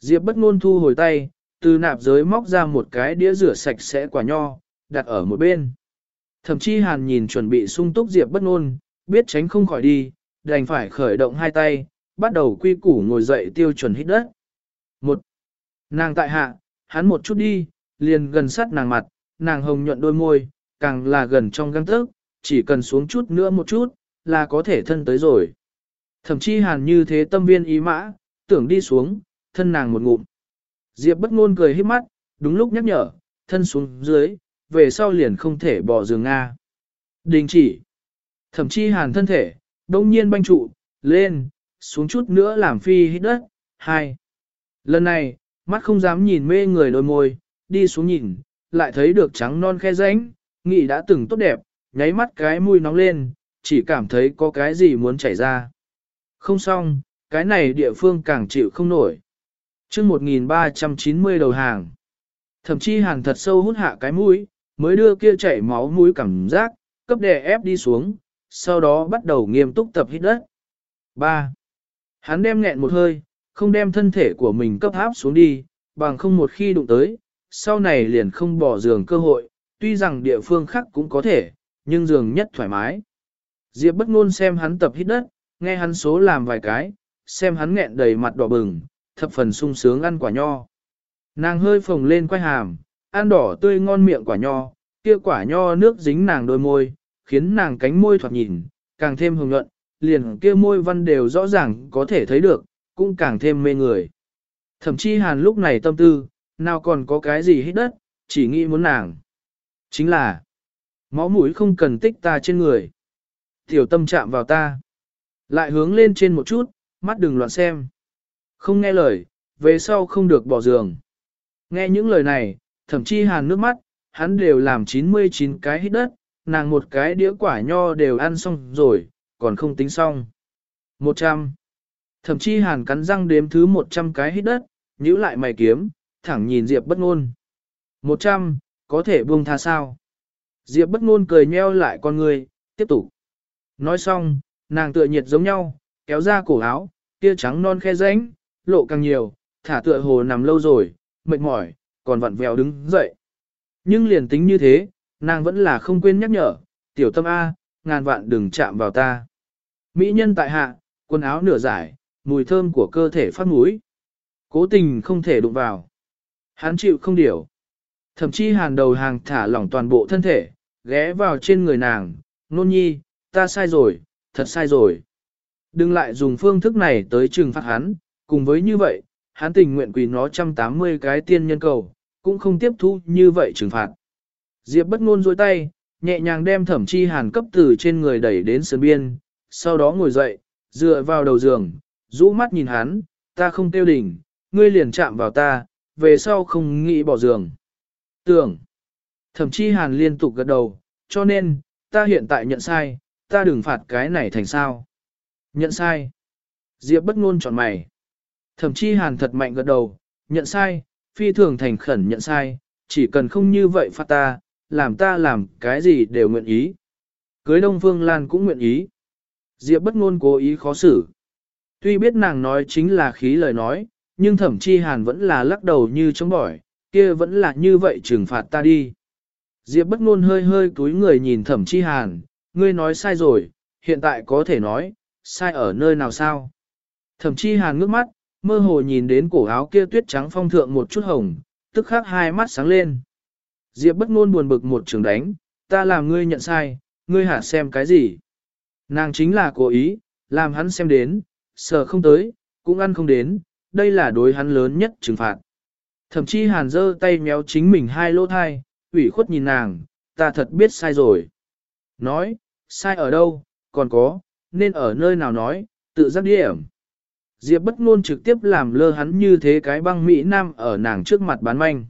Diệp bất ngôn thu hồi tay, từ nạp giới móc ra một cái đĩa rửa sạch sẽ quả nho, đặt ở một bên. Thẩm chí hàn nhìn chuẩn bị sung túc Diệp bất ngôn, biết tránh không khỏi đi, đành phải khởi động hai tay, bắt đầu quy củ ngồi dậy tiêu chuẩn hít đất. Một, nàng tại hạ, hắn một chút đi, liền gần sát nàng mặt, nàng hồng nhuận đôi môi, càng là gần trong găng tức, chỉ cần xuống chút nữa một chút, là có thể thân tới rồi. Thậm chí hàn như thế tâm viên ý mã, tưởng đi xuống, thân nàng một ngụm. Diệp bất ngôn cười hít mắt, đúng lúc nhắc nhở, thân xuống dưới, về sau liền không thể bỏ giường Nga. Đình chỉ. Thậm chí hàn thân thể, đông nhiên banh trụ, lên, xuống chút nữa làm phi hít đất. Hai. Lần này, mắt không dám nhìn mê người đôi môi, đi xuống nhìn, lại thấy được trắng non khe ránh, nghĩ đã từng tốt đẹp, nháy mắt cái mũi nóng lên, chỉ cảm thấy có cái gì muốn chảy ra. Không xong, cái này địa phương càng chịu không nổi. chương 1390 đầu hàng. Thậm chí hàng thật sâu hút hạ cái mũi, mới đưa kia chảy máu mũi cảm giác, cấp đè ép đi xuống, sau đó bắt đầu nghiêm túc tập hít đất. 3. Hắn đem nghẹn một hơi, không đem thân thể của mình cấp áp xuống đi, bằng không một khi đụng tới, sau này liền không bỏ giường cơ hội, tuy rằng địa phương khác cũng có thể, nhưng giường nhất thoải mái. Diệp bất ngôn xem hắn tập hít đất, nghe hắn số làm vài cái, xem hắn nghẹn đầy mặt đỏ bừng, thập phần sung sướng ăn quả nho. Nàng hơi phồng lên quay hàm, ăn đỏ tươi ngon miệng quả nho, kia quả nho nước dính nàng đôi môi, khiến nàng cánh môi thoạt nhìn, càng thêm hồng nhuận, liền kia môi văn đều rõ ràng có thể thấy được, cũng càng thêm mê người. Thậm chí hàn lúc này tâm tư, nào còn có cái gì hết đất, chỉ nghĩ muốn nàng. Chính là, máu mũi không cần tích ta trên người. Tiểu tâm chạm vào ta. Lại hướng lên trên một chút, mắt đừng loạn xem. Không nghe lời, về sau không được bỏ giường. Nghe những lời này, thậm chí hàn nước mắt, hắn đều làm 99 cái hít đất, nàng một cái đĩa quả nho đều ăn xong rồi, còn không tính xong. 100. Thậm chí hàn cắn răng đếm thứ 100 cái hít đất, nhíu lại mày kiếm, thẳng nhìn Diệp bất ngôn. 100, có thể buông tha sao? Diệp bất ngôn cười nheo lại con người, tiếp tục. Nói xong, nàng tựa nhiệt giống nhau, kéo ra cổ áo, kia trắng non khe rãnh, lộ càng nhiều, thả tựa hồ nằm lâu rồi, mệt mỏi, còn vặn vẹo đứng dậy. Nhưng liền tính như thế, nàng vẫn là không quên nhắc nhở, tiểu tâm A, ngàn vạn đừng chạm vào ta. Mỹ nhân tại hạ, quần áo nửa giải, mùi thơm của cơ thể phát mũi. Cố tình không thể đụng vào. Hắn chịu không điểu. Thậm chí hàn đầu hàng thả lỏng toàn bộ thân thể, ghé vào trên người nàng, nôn nhi, ta sai rồi, thật sai rồi. Đừng lại dùng phương thức này tới trừng phạt hắn, cùng với như vậy, hắn tình nguyện quỳ nó 180 cái tiên nhân cầu, cũng không tiếp thu như vậy trừng phạt. Diệp bất ngôn dôi tay, nhẹ nhàng đem thẩm chi hàn cấp từ trên người đẩy đến sườn biên, sau đó ngồi dậy, dựa vào đầu giường, rũ mắt nhìn hắn, ta không tiêu đỉnh, ngươi liền chạm vào ta, về sau không nghĩ bỏ giường. Tưởng, thẩm chi hàn liên tục gật đầu, cho nên, ta hiện tại nhận sai, ta đừng phạt cái này thành sao. Nhận sai. Diệp bất ngôn chọn mày. Thẩm chi hàn thật mạnh gật đầu, nhận sai, phi thường thành khẩn nhận sai, chỉ cần không như vậy phạt ta, làm ta làm cái gì đều nguyện ý. Cưới Đông Phương Lan cũng nguyện ý. Diệp bất ngôn cố ý khó xử. Tuy biết nàng nói chính là khí lời nói, nhưng thẩm chi hàn vẫn là lắc đầu như chống bỏi, kia vẫn là như vậy trừng phạt ta đi. Diệp bất ngôn hơi hơi cúi người nhìn thẩm chi hàn, ngươi nói sai rồi, hiện tại có thể nói, sai ở nơi nào sao? Thẩm chi hàn ngước mắt, mơ hồ nhìn đến cổ áo kia tuyết trắng phong thượng một chút hồng, tức khắc hai mắt sáng lên. Diệp bất ngôn buồn bực một trường đánh, ta làm ngươi nhận sai, ngươi hả xem cái gì? Nàng chính là cố ý, làm hắn xem đến, sợ không tới, cũng ăn không đến, đây là đối hắn lớn nhất trừng phạt. Thậm chí hàn giơ tay méo chính mình hai lỗ thai, ủy khuất nhìn nàng, ta thật biết sai rồi. Nói, sai ở đâu, còn có, nên ở nơi nào nói, tự giác điểm. Diệp bất ngôn trực tiếp làm lơ hắn như thế cái băng Mỹ Nam ở nàng trước mặt bán manh.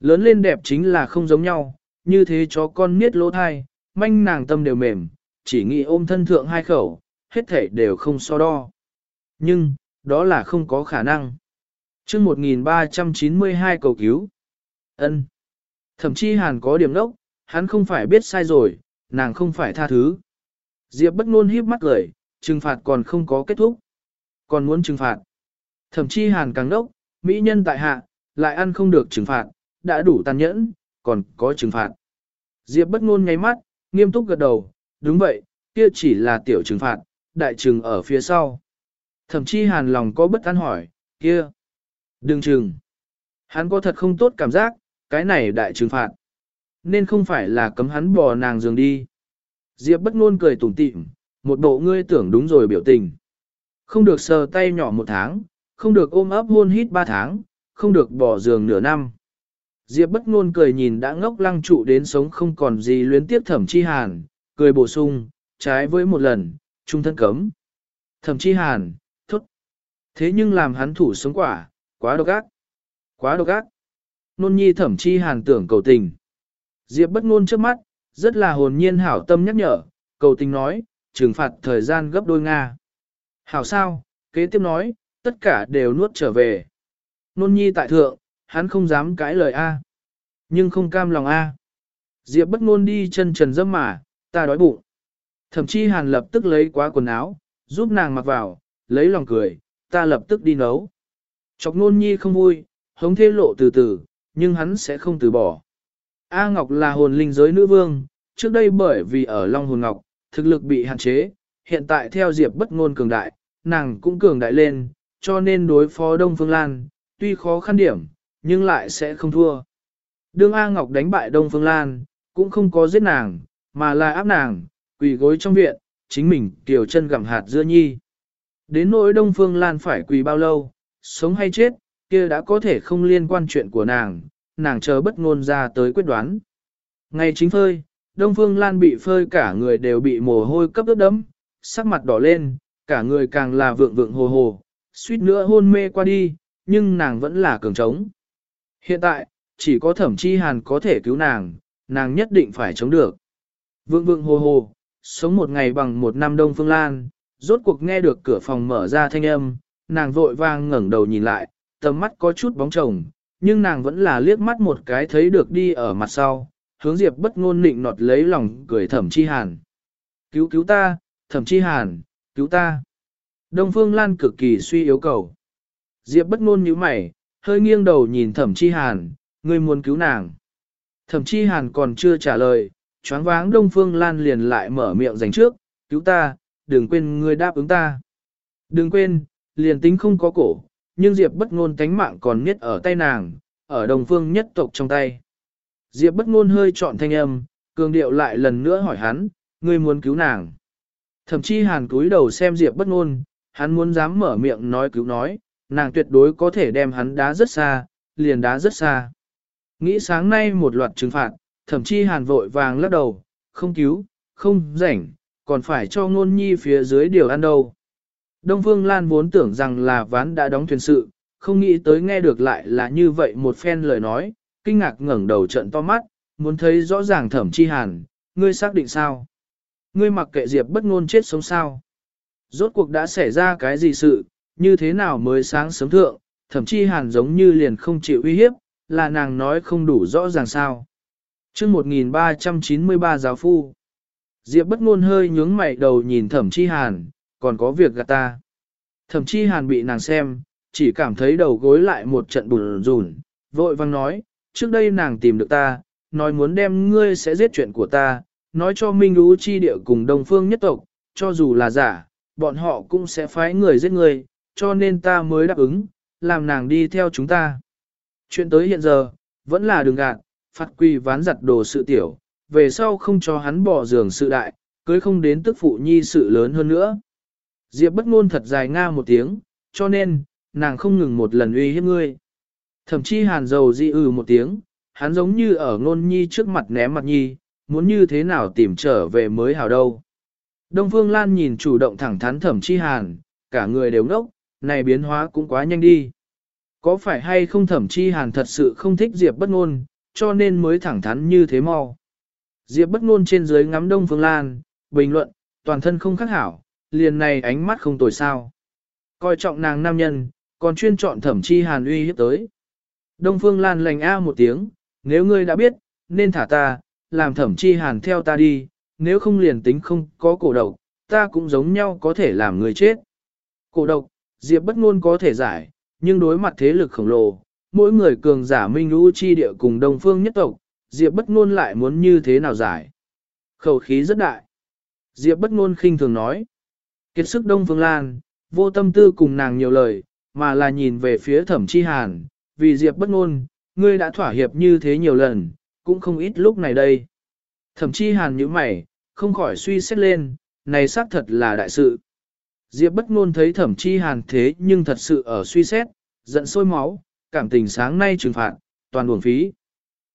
Lớn lên đẹp chính là không giống nhau, như thế chó con miết lỗ thai, manh nàng tâm đều mềm, chỉ nghĩ ôm thân thượng hai khẩu, hết thể đều không so đo. Nhưng, đó là không có khả năng. Trước 1392 cầu cứu. ân Thậm chí hàn có điểm đốc, hắn không phải biết sai rồi, nàng không phải tha thứ. Diệp bất ngôn híp mắt cười, trừng phạt còn không có kết thúc. Còn muốn trừng phạt. Thậm chí hàn càng đốc, mỹ nhân tại hạ, lại ăn không được trừng phạt, đã đủ tàn nhẫn, còn có trừng phạt. Diệp bất ngôn nháy mắt, nghiêm túc gật đầu, đúng vậy, kia chỉ là tiểu trừng phạt, đại trừng ở phía sau. Thậm chí hàn lòng có bất an hỏi, kia, đừng trừng. Hắn có thật không tốt cảm giác, cái này đại trừng phạt. Nên không phải là cấm hắn bỏ nàng giường đi. Diệp bất ngôn cười tủm tỉm, một bộ ngươi tưởng đúng rồi biểu tình. Không được sờ tay nhỏ một tháng, không được ôm ấp hôn hít ba tháng, không được bỏ giường nửa năm. Diệp bất ngôn cười nhìn đã ngốc lăng trụ đến sống không còn gì luyến tiếp thẩm chi hàn, cười bổ sung, trái với một lần, trung thân cấm. Thẩm chi hàn, thốt. Thế nhưng làm hắn thủ sống quả, quá độc ác. Quá độc ác. Nôn nhi thẩm chi hàn tưởng cầu tình. Diệp bất ngôn trước mắt, rất là hồn nhiên hảo tâm nhắc nhở, cầu tình nói, trừng phạt thời gian gấp đôi Nga. Hảo sao, kế tiếp nói, tất cả đều nuốt trở về. Nôn nhi tại thượng, hắn không dám cãi lời A. Nhưng không cam lòng A. Diệp bất ngôn đi chân trần dâm mà, ta đói bụng. Thậm chí hàn lập tức lấy quá quần áo, giúp nàng mặc vào, lấy lòng cười, ta lập tức đi nấu. Chọc nôn nhi không vui, hống thế lộ từ từ, nhưng hắn sẽ không từ bỏ. A Ngọc là hồn linh giới nữ vương, trước đây bởi vì ở Long Hồn Ngọc, thực lực bị hạn chế, hiện tại theo Diệp bất ngôn cường đại, nàng cũng cường đại lên, cho nên đối phó Đông Phương Lan, tuy khó khăn điểm, nhưng lại sẽ không thua. Đương A Ngọc đánh bại Đông Phương Lan, cũng không có giết nàng, mà là áp nàng, quỳ gối trong viện, chính mình tiểu chân gặm hạt dưa nhi. Đến nỗi Đông Phương Lan phải quỳ bao lâu, sống hay chết, kia đã có thể không liên quan chuyện của nàng, nàng chờ bất ngôn ra tới quyết đoán. Ngày chính phơi, Đông Phương Lan bị phơi cả người đều bị mồ hôi cấp ướt đẫm, sắc mặt đỏ lên, cả người càng là vượng vượng hồ hồ, suýt nữa hôn mê qua đi, nhưng nàng vẫn là cường trống. Hiện tại, chỉ có thẩm chi hàn có thể cứu nàng, nàng nhất định phải chống được. Vượng vượng hồ hồ, sống một ngày bằng một năm Đông Phương Lan, rốt cuộc nghe được cửa phòng mở ra thanh âm, nàng vội vang ngẩng đầu nhìn lại, tầm mắt có chút bóng chồng, nhưng nàng vẫn là liếc mắt một cái thấy được đi ở mặt sau, hướng Diệp bất ngôn nịnh nọt lấy lòng cười thẩm chi hàn. Cứu cứu ta, thẩm chi hàn, cứu ta. Đông Phương Lan cực kỳ suy yếu cầu. Diệp bất ngôn nhíu mày, hơi nghiêng đầu nhìn thẩm chi hàn, ngươi muốn cứu nàng. Thẩm chi hàn còn chưa trả lời, choáng váng Đông Phương Lan liền lại mở miệng dành trước, cứu ta, đừng quên ngươi đáp ứng ta. Đừng quên, liền tính không có cổ, nhưng Diệp bất ngôn tánh mạng còn niết ở tay nàng, ở đồng phương nhất tộc trong tay. Diệp bất ngôn hơi chọn thanh âm, cường điệu lại lần nữa hỏi hắn, ngươi muốn cứu nàng. Thậm chí hàn cúi đầu xem Diệp bất ngôn, hắn muốn dám mở miệng nói cứu nói, nàng tuyệt đối có thể đem hắn đá rất xa, liền đá rất xa. Nghĩ sáng nay một loạt trừng phạt, thậm chí hàn vội vàng lắc đầu, không cứu, không rảnh, còn phải cho ngôn nhi phía dưới điều ăn đâu. Đông Phương Lan vốn tưởng rằng là ván đã đóng thuyền sự, không nghĩ tới nghe được lại là như vậy một phen lời nói, kinh ngạc ngẩng đầu trận to mắt, muốn thấy rõ ràng thẩm chi hàn, ngươi xác định sao? Ngươi mặc kệ Diệp bất ngôn chết sống sao? Rốt cuộc đã xảy ra cái gì sự, như thế nào mới sáng sớm thượng, thẩm chi hàn giống như liền không chịu uy hiếp, là nàng nói không đủ rõ ràng sao? Chương 1393 giáo phu. Diệp bất ngôn hơi nhướng mày đầu nhìn thẩm chi hàn, còn có việc gạt ta. Thẩm chi hàn bị nàng xem, chỉ cảm thấy đầu gối lại một trận bùn rùn, vội vang nói, trước đây nàng tìm được ta, nói muốn đem ngươi sẽ giết chuyện của ta, nói cho Minh Ú chi địa cùng Đồng Phương nhất tộc, cho dù là giả, bọn họ cũng sẽ phái người giết ngươi, cho nên ta mới đáp ứng, làm nàng đi theo chúng ta. Chuyện tới hiện giờ, vẫn là đường gạt, phạt quy ván giặt đồ sự tiểu, về sau không cho hắn bỏ giường sự đại, cưới không đến tức phụ nhi sự lớn hơn nữa. Diệp bất ngôn thật dài nga một tiếng, cho nên, nàng không ngừng một lần uy hiếp ngươi. Thậm chí hàn dầu dị ừ một tiếng, hắn giống như ở ngôn nhi trước mặt ném mặt nhi, muốn như thế nào tìm trở về mới hào đâu. Đông Phương Lan nhìn chủ động thẳng thắn thẩm chi hàn, cả người đều ngốc, này biến hóa cũng quá nhanh đi. Có phải hay không thẩm chi hàn thật sự không thích Diệp bất ngôn, cho nên mới thẳng thắn như thế mau. Diệp bất ngôn trên dưới ngắm Đông Phương Lan, bình luận, toàn thân không khắc hảo, liền này ánh mắt không tồi sao. Coi trọng nàng nam nhân, còn chuyên chọn thẩm chi hàn uy hiếp tới. Đông Phương Lan lành a một tiếng, nếu ngươi đã biết, nên thả ta, làm thẩm chi hàn theo ta đi, nếu không liền tính không có cổ độc, ta cũng giống nhau có thể làm người chết. Cổ độc, Diệp bất ngôn có thể giải, nhưng đối mặt thế lực khổng lồ, mỗi người cường giả minh lũ chi địa cùng Đông Phương nhất tộc, Diệp bất ngôn lại muốn như thế nào giải. Khẩu khí rất đại. Diệp bất ngôn khinh thường nói. Kiệt sức Đông Phương Lan, vô tâm tư cùng nàng nhiều lời, mà là nhìn về phía thẩm chi hàn, vì Diệp bất ngôn, ngươi đã thỏa hiệp như thế nhiều lần, cũng không ít lúc này đây. Thẩm chi hàn như mày, không khỏi suy xét lên, này xác thật là đại sự. Diệp bất ngôn thấy thẩm chi hàn thế nhưng thật sự ở suy xét, giận sôi máu, cảm tình sáng nay trừng phạt, toàn buồn phí.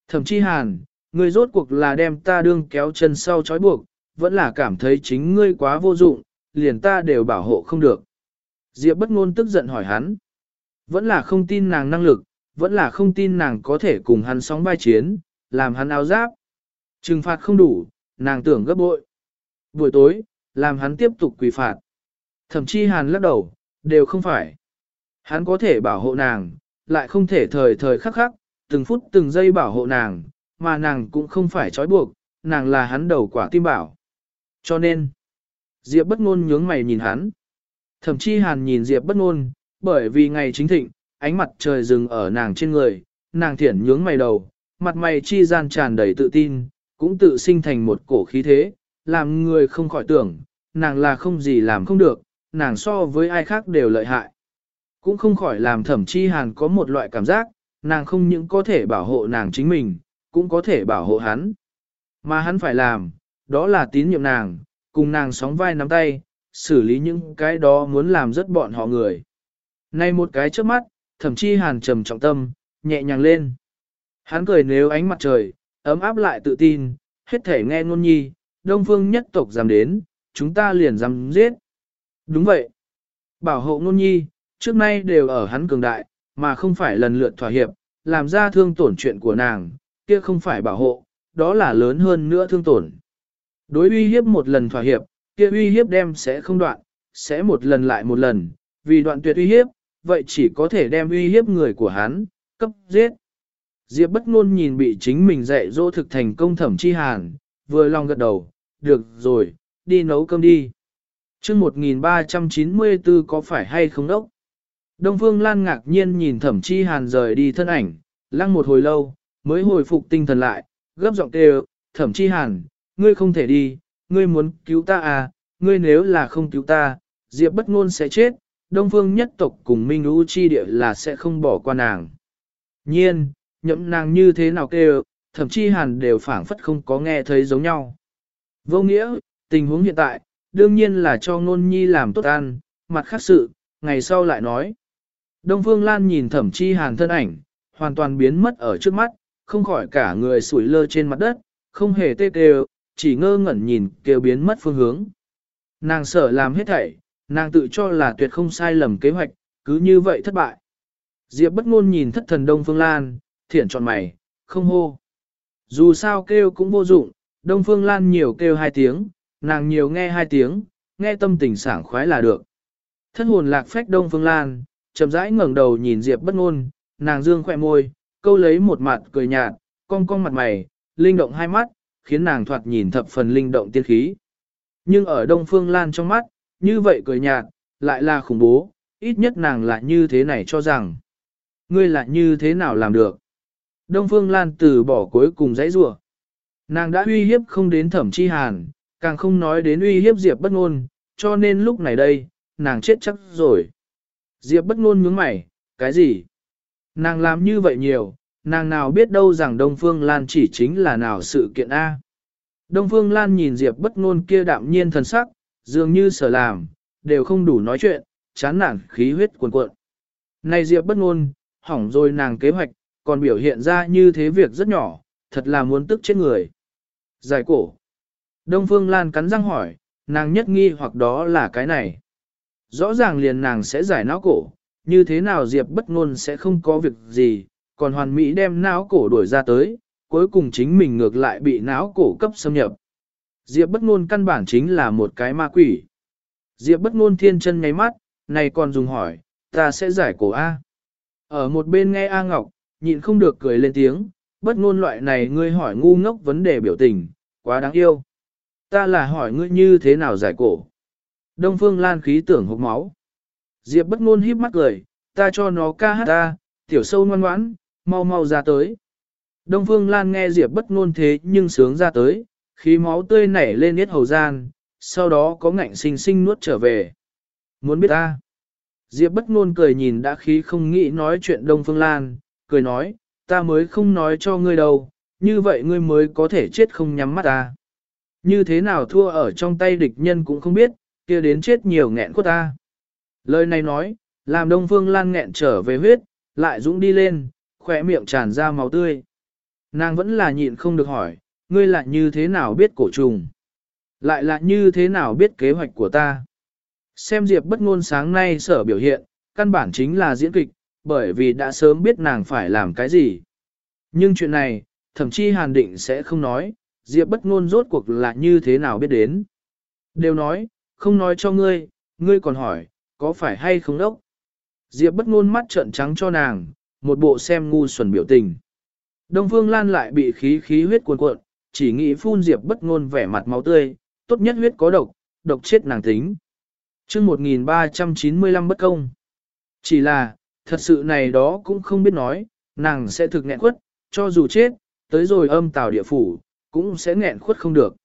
Thẩm chi hàn, ngươi rốt cuộc là đem ta đương kéo chân sau trói buộc, vẫn là cảm thấy chính ngươi quá vô dụng, liền ta đều bảo hộ không được. Diệp bất ngôn tức giận hỏi hắn. Vẫn là không tin nàng năng lực, vẫn là không tin nàng có thể cùng hắn sóng vai chiến, làm hắn áo giáp. Trừng phạt không đủ, nàng tưởng gấp bội. Buổi tối, làm hắn tiếp tục quỳ phạt. Thậm chí hàn lắc đầu, đều không phải. Hắn có thể bảo hộ nàng, lại không thể thời thời khắc khắc, từng phút từng giây bảo hộ nàng, mà nàng cũng không phải trói buộc, nàng là hắn đầu quả tim bảo. Cho nên, Diệp bất ngôn nhướng mày nhìn hắn. Thẩm chi hàn nhìn Diệp bất ngôn, bởi vì ngày chính thịnh, ánh mặt trời dừng ở nàng trên người, nàng thiển nhướng mày đầu, mặt mày chi gian tràn đầy tự tin, cũng tự sinh thành một cổ khí thế, làm người không khỏi tưởng, nàng là không gì làm không được, nàng so với ai khác đều lợi hại. Cũng không khỏi làm thẩm chi hàn có một loại cảm giác, nàng không những có thể bảo hộ nàng chính mình, cũng có thể bảo hộ hắn. Mà hắn phải làm, đó là tín nhiệm nàng, cùng nàng sóng vai nắm tay, xử lý những cái đó muốn làm rất bọn họ người. Nay một cái trước mắt, thậm chí hàn trầm trọng tâm, nhẹ nhàng lên. Hắn cười nếu ánh mặt trời, ấm áp lại tự tin, hết thể nghe ngôn nhi, đông phương nhất tộc dám đến, chúng ta liền dám giết. Đúng vậy. Bảo hộ ngôn nhi, trước nay đều ở hắn cường đại, mà không phải lần lượt thỏa hiệp, làm ra thương tổn chuyện của nàng, kia không phải bảo hộ, đó là lớn hơn nữa thương tổn. Đối uy hiếp một lần thỏa hiệp, kia uy hiếp đem sẽ không đoạn, sẽ một lần lại một lần, vì đoạn tuyệt uy hiếp, vậy chỉ có thể đem uy hiếp người của hắn, cấp giết. Diệp bất ngôn nhìn bị chính mình dạy dỗ thực thành công thẩm chi hàn, vừa lòng gật đầu, được rồi, đi nấu cơm đi. Trước 1394 có phải hay không đốc? Đông Phương Lan ngạc nhiên nhìn thẩm chi hàn rời đi thân ảnh, lăng một hồi lâu, mới hồi phục tinh thần lại, gấp giọng kêu, thẩm chi hàn, ngươi không thể đi, ngươi muốn cứu ta à, ngươi nếu là không cứu ta, Diệp bất ngôn sẽ chết, Đông Phương nhất tộc cùng Minh U chi địa là sẽ không bỏ qua nàng. Nhiên, nhậm nàng như thế nào kêu, thậm chí hàn đều phảng phất không có nghe thấy giống nhau. Vô nghĩa, tình huống hiện tại, đương nhiên là cho ngôn nhi làm tốt ăn, mặt khác sự, ngày sau lại nói. Đông Phương Lan nhìn thẩm chi hàn thân ảnh, hoàn toàn biến mất ở trước mắt, không khỏi cả người sủi lơ trên mặt đất, không hề tê tê, chỉ ngơ ngẩn nhìn kêu biến mất phương hướng. Nàng sợ làm hết thảy, nàng tự cho là tuyệt không sai lầm kế hoạch, cứ như vậy thất bại. Diệp bất ngôn nhìn thất thần Đông Phương Lan, thiện chọn mày, không hô. Dù sao kêu cũng vô dụng, Đông Phương Lan nhiều kêu hai tiếng, nàng nhiều nghe hai tiếng, nghe tâm tình sảng khoái là được. Thất hồn lạc phách Đông Phương Lan, chậm rãi ngẩng đầu nhìn Diệp bất ngôn, nàng dương khỏe môi, câu lấy một mặt cười nhạt, cong cong mặt mày, linh động hai mắt, khiến nàng thoạt nhìn thập phần linh động tiên khí. Nhưng ở Đông Phương Lan trong mắt, như vậy cười nhạt, lại là khủng bố, ít nhất nàng là như thế này cho rằng. Ngươi lại như thế nào làm được? Đông Phương Lan từ bỏ cuối cùng dãy rủa Nàng đã uy hiếp không đến thẩm chi hàn, càng không nói đến uy hiếp Diệp bất ngôn, cho nên lúc này đây, nàng chết chắc rồi. Diệp bất ngôn nhướng mày, cái gì? Nàng làm như vậy nhiều, nàng nào biết đâu rằng Đông Phương Lan chỉ chính là nào sự kiện A. Đông Phương Lan nhìn Diệp bất ngôn kia đạm nhiên thần sắc, dường như sở làm, đều không đủ nói chuyện, chán nản khí huyết cuồn cuộn. Này Diệp bất ngôn, hỏng rồi nàng kế hoạch, còn biểu hiện ra như thế việc rất nhỏ, thật là muốn tức chết người. Giải cổ. Đông Phương Lan cắn răng hỏi, nàng nhất nghi hoặc đó là cái này. Rõ ràng liền nàng sẽ giải não cổ, như thế nào Diệp bất ngôn sẽ không có việc gì, còn hoàn mỹ đem não cổ đuổi ra tới, cuối cùng chính mình ngược lại bị não cổ cấp xâm nhập. Diệp bất ngôn căn bản chính là một cái ma quỷ. Diệp bất ngôn thiên chân ngáy mắt, này còn dùng hỏi, ta sẽ giải cổ A. Ở một bên nghe A Ngọc, nhịn không được cười lên tiếng, bất ngôn loại này ngươi hỏi ngu ngốc vấn đề biểu tình, quá đáng yêu. Ta là hỏi ngươi như thế nào giải cổ. Đông Phương Lan khí tưởng hộc máu. Diệp bất ngôn híp mắt cười, ta cho nó ca hát ta, tiểu sâu ngoan ngoãn, mau mau ra tới. Đông Phương Lan nghe Diệp bất ngôn thế nhưng sướng ra tới, khí máu tươi nảy lên yết hầu gian, sau đó có ngạnh sinh sinh nuốt trở về. Muốn biết ta? Diệp bất ngôn cười nhìn đã khí không nghĩ nói chuyện Đông Phương Lan, cười nói, ta mới không nói cho ngươi đâu, như vậy ngươi mới có thể chết không nhắm mắt ta. Như thế nào thua ở trong tay địch nhân cũng không biết, kia đến chết nhiều nghẹn của ta. Lời này nói, làm Đông Phương Lan nghẹn trở về huyết, lại dũng đi lên, khỏe miệng tràn ra máu tươi. Nàng vẫn là nhịn không được hỏi, ngươi lại như thế nào biết cổ trùng? Lại là như thế nào biết kế hoạch của ta? Xem Diệp bất ngôn sáng nay sở biểu hiện, căn bản chính là diễn kịch, bởi vì đã sớm biết nàng phải làm cái gì. Nhưng chuyện này, thậm chí hàn định sẽ không nói, Diệp bất ngôn rốt cuộc là như thế nào biết đến. Đều nói, không nói cho ngươi, ngươi còn hỏi, có phải hay không đốc? Diệp bất ngôn mắt trợn trắng cho nàng, một bộ xem ngu xuẩn biểu tình. Đông Phương Lan lại bị khí khí huyết cuồn cuộn, chỉ nghĩ phun Diệp bất ngôn vẻ mặt máu tươi, tốt nhất huyết có độc, độc chết nàng tính. Chương 1395 bất công. Chỉ là, thật sự này đó cũng không biết nói, nàng sẽ thực nghẹn quất cho dù chết, tới rồi âm tào địa phủ, cũng sẽ nghẹn khuất không được.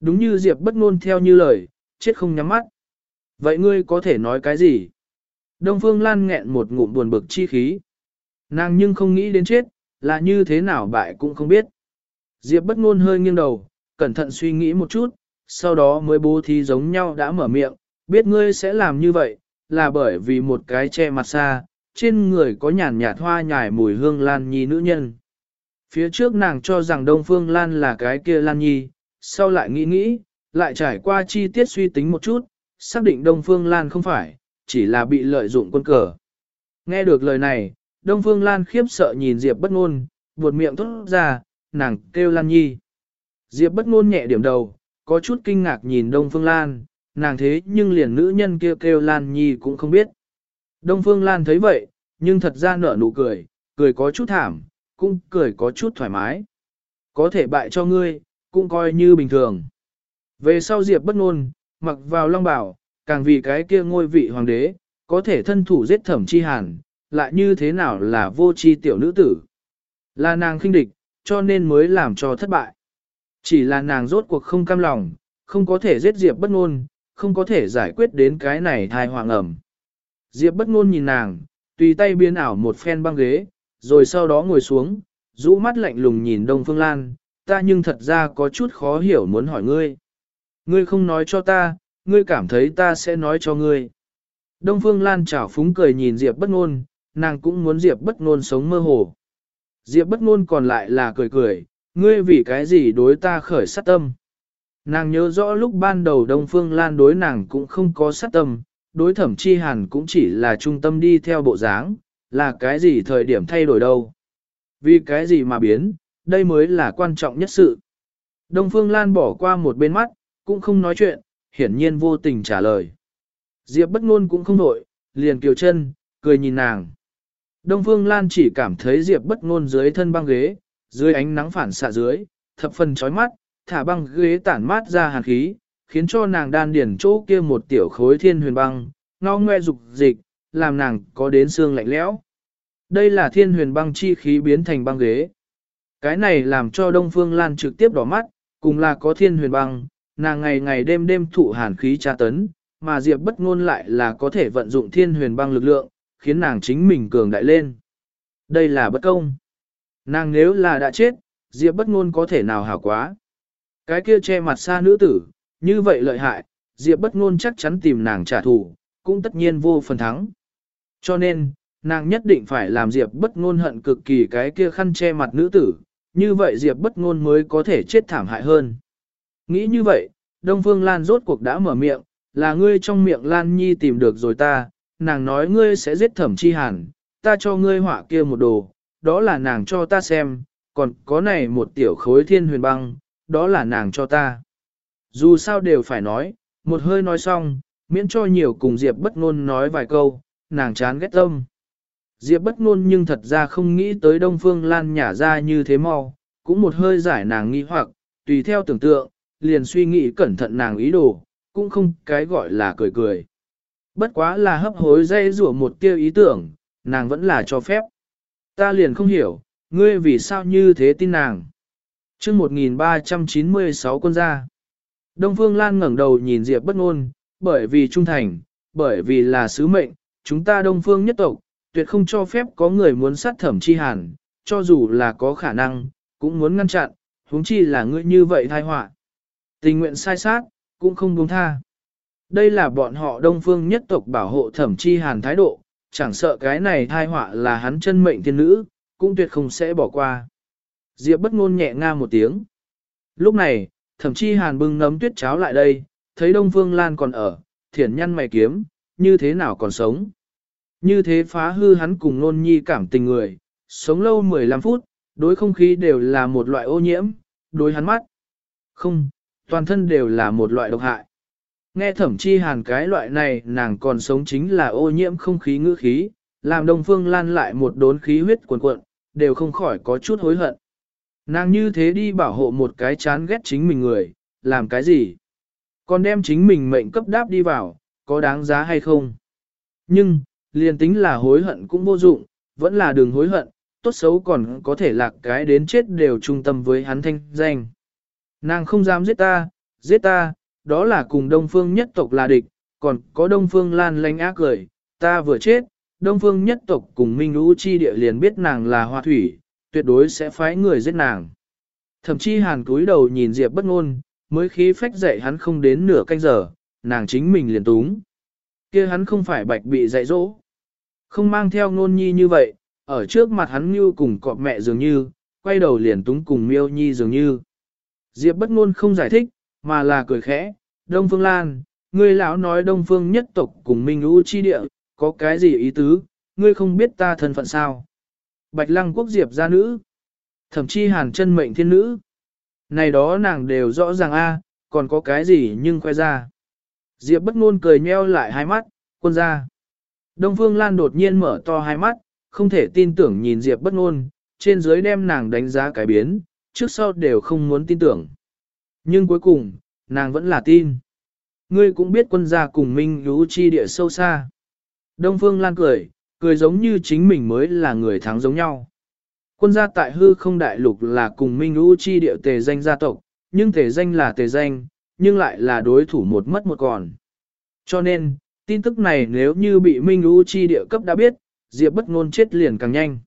Đúng như Diệp bất ngôn theo như lời, chết không nhắm mắt. Vậy ngươi có thể nói cái gì? Đông Phương Lan nghẹn một ngụm buồn bực chi khí. Nàng nhưng không nghĩ đến chết, là như thế nào bại cũng không biết. Diệp bất ngôn hơi nghiêng đầu, cẩn thận suy nghĩ một chút, sau đó mới bố thí giống nhau đã mở miệng, biết ngươi sẽ làm như vậy, là bởi vì một cái che mặt xa, trên người có nhàn nhạt hoa nhài mùi hương lan nhi nữ nhân. Phía trước nàng cho rằng Đông Phương Lan là cái kia Lan Nhi, sau lại nghĩ nghĩ, lại trải qua chi tiết suy tính một chút, xác định Đông Phương Lan không phải, chỉ là bị lợi dụng quân cờ. Nghe được lời này, Đông Phương Lan khiếp sợ nhìn Diệp bất ngôn, buột miệng thốt ra, nàng kêu Lan Nhi. Diệp bất ngôn nhẹ điểm đầu, có chút kinh ngạc nhìn Đông Phương Lan, nàng thế nhưng liền nữ nhân kia kêu, kêu Lan Nhi cũng không biết. Đông Phương Lan thấy vậy, nhưng thật ra nở nụ cười, cười có chút thảm, cũng cười có chút thoải mái. Có thể bại cho ngươi, cũng coi như bình thường. Về sau Diệp bất ngôn, mặc vào long bảo, càng vì cái kia ngôi vị hoàng đế, có thể thân thủ giết thẩm chi hàn, lại như thế nào là vô chi tiểu nữ tử. Là nàng khinh địch, cho nên mới làm cho thất bại. Chỉ là nàng rốt cuộc không cam lòng, không có thể giết Diệp bất ngôn, không có thể giải quyết đến cái này thai hoàng ẩm. Diệp bất ngôn nhìn nàng, tùy tay biến ảo một phen băng ghế, rồi sau đó ngồi xuống, rũ mắt lạnh lùng nhìn Đông Phương Lan, ta nhưng thật ra có chút khó hiểu muốn hỏi ngươi. Ngươi không nói cho ta, ngươi cảm thấy ta sẽ nói cho ngươi. Đông Phương Lan chảo phúng cười nhìn Diệp bất ngôn, nàng cũng muốn Diệp bất ngôn sống mơ hồ. Diệp bất ngôn còn lại là cười cười, ngươi vì cái gì đối ta khởi sát tâm. Nàng nhớ rõ lúc ban đầu Đông Phương Lan đối nàng cũng không có sát tâm, đối thẩm chi hàn cũng chỉ là trung tâm đi theo bộ dáng, là cái gì thời điểm thay đổi đâu. Vì cái gì mà biến, đây mới là quan trọng nhất sự. Đông Phương Lan bỏ qua một bên mắt, cũng không nói chuyện, hiển nhiên vô tình trả lời. Diệp bất ngôn cũng không đổi, liền kiều chân, cười nhìn nàng. Đông Phương Lan chỉ cảm thấy Diệp bất ngôn dưới thân băng ghế, dưới ánh nắng phản xạ dưới, thập phần chói mắt, thả băng ghế tản mát ra hàn khí, khiến cho nàng đan điển chỗ kia một tiểu khối thiên huyền băng, ngo ngoe dục dịch, làm nàng có đến xương lạnh lẽo. Đây là thiên huyền băng chi khí biến thành băng ghế. Cái này làm cho Đông Phương Lan trực tiếp đỏ mắt, cùng là có thiên huyền băng, nàng ngày ngày đêm đêm thụ hàn khí tra tấn, mà Diệp bất ngôn lại là có thể vận dụng thiên huyền băng lực lượng, khiến nàng chính mình cường đại lên. Đây là bất công. Nàng nếu là đã chết, Diệp bất ngôn có thể nào hảo quá. Cái kia che mặt xa nữ tử, như vậy lợi hại, Diệp bất ngôn chắc chắn tìm nàng trả thù, cũng tất nhiên vô phần thắng. Cho nên, nàng nhất định phải làm Diệp bất ngôn hận cực kỳ cái kia khăn che mặt nữ tử, như vậy Diệp bất ngôn mới có thể chết thảm hại hơn. Nghĩ như vậy, Đông Phương Lan rốt cuộc đã mở miệng, là ngươi trong miệng Lan Nhi tìm được rồi ta, nàng nói ngươi sẽ giết thẩm chi hàn, ta cho ngươi họa kia một đồ, đó là nàng cho ta xem, còn có này một tiểu khối thiên huyền băng, đó là nàng cho ta. Dù sao đều phải nói, một hơi nói xong, miễn cho nhiều cùng Diệp bất ngôn nói vài câu, nàng chán ghét tâm. Diệp bất ngôn nhưng thật ra không nghĩ tới Đông Phương Lan nhả ra như thế mau, cũng một hơi giải nàng nghi hoặc, tùy theo tưởng tượng, liền suy nghĩ cẩn thận nàng ý đồ, cũng không cái gọi là cười cười. Bất quá là hấp hối dây rủa một tiêu ý tưởng, nàng vẫn là cho phép. Ta liền không hiểu, ngươi vì sao như thế tin nàng. chương 1396 quân gia. Đông Phương Lan ngẩng đầu nhìn Diệp bất ngôn, bởi vì trung thành, bởi vì là sứ mệnh, chúng ta Đông Phương nhất tộc, tuyệt không cho phép có người muốn sát thẩm chi hàn, cho dù là có khả năng, cũng muốn ngăn chặn, huống chi là ngươi như vậy thai họa. Tình nguyện sai sát, cũng không buông tha. Đây là bọn họ Đông Phương nhất tộc bảo hộ thẩm chi hàn thái độ, chẳng sợ cái này thai họa là hắn chân mệnh thiên nữ, cũng tuyệt không sẽ bỏ qua. Diệp bất ngôn nhẹ nga một tiếng. Lúc này, thẩm chi hàn bưng nấm tuyết cháo lại đây, thấy Đông Phương Lan còn ở, thiển nhăn mày kiếm, như thế nào còn sống. Như thế phá hư hắn cùng nôn nhi cảm tình người, sống lâu 15 phút, đối không khí đều là một loại ô nhiễm, đối hắn mắt. Không, toàn thân đều là một loại độc hại. Nghe thẩm chi hàn cái loại này nàng còn sống chính là ô nhiễm không khí ngữ khí, làm Đông Phương Lan lại một đốn khí huyết cuồn cuộn, đều không khỏi có chút hối hận. Nàng như thế đi bảo hộ một cái chán ghét chính mình người, làm cái gì? Còn đem chính mình mệnh cấp đáp đi vào, có đáng giá hay không? Nhưng, liền tính là hối hận cũng vô dụng, vẫn là đường hối hận, tốt xấu còn có thể lạc cái đến chết đều trung tâm với hắn thanh danh. Nàng không dám giết ta, giết ta, đó là cùng Đông Phương nhất tộc là địch, còn có Đông Phương lan lanh ác cười, ta vừa chết, Đông Phương nhất tộc cùng Minh Lũ Chi địa liền biết nàng là hoa thủy, tuyệt đối sẽ phái người giết nàng. Thậm chí hàn cúi đầu nhìn Diệp bất ngôn, mới khí phách dạy hắn không đến nửa canh giờ, nàng chính mình liền túng. kia hắn không phải bạch bị dạy dỗ. Không mang theo ngôn nhi như vậy, ở trước mặt hắn như cùng cọp mẹ dường như, quay đầu liền túng cùng miêu nhi dường như. Diệp bất ngôn không giải thích, mà là cười khẽ, Đông Phương Lan, ngươi lão nói Đông Phương nhất tộc cùng Minh Lũ chi địa, có cái gì ý tứ, ngươi không biết ta thân phận sao. Bạch lăng quốc diệp gia nữ, thậm chí hàn chân mệnh thiên nữ. Này đó nàng đều rõ ràng a, còn có cái gì nhưng khoe ra. Diệp bất ngôn cười nheo lại hai mắt, quân ra. Đông Phương Lan đột nhiên mở to hai mắt, không thể tin tưởng nhìn Diệp bất ngôn, trên dưới đem nàng đánh giá cái biến, trước sau đều không muốn tin tưởng. Nhưng cuối cùng, nàng vẫn là tin. Ngươi cũng biết quân gia cùng Minh Lũ chi địa sâu xa. Đông Phương Lan cười, cười giống như chính mình mới là người thắng giống nhau. Quân gia tại hư không đại lục là cùng Minh Lũ chi địa tề danh gia tộc, nhưng tề danh là tề danh, nhưng lại là đối thủ một mất một còn. Cho nên, tin tức này nếu như bị Minh Lũ chi địa cấp đã biết, Diệp bất ngôn chết liền càng nhanh.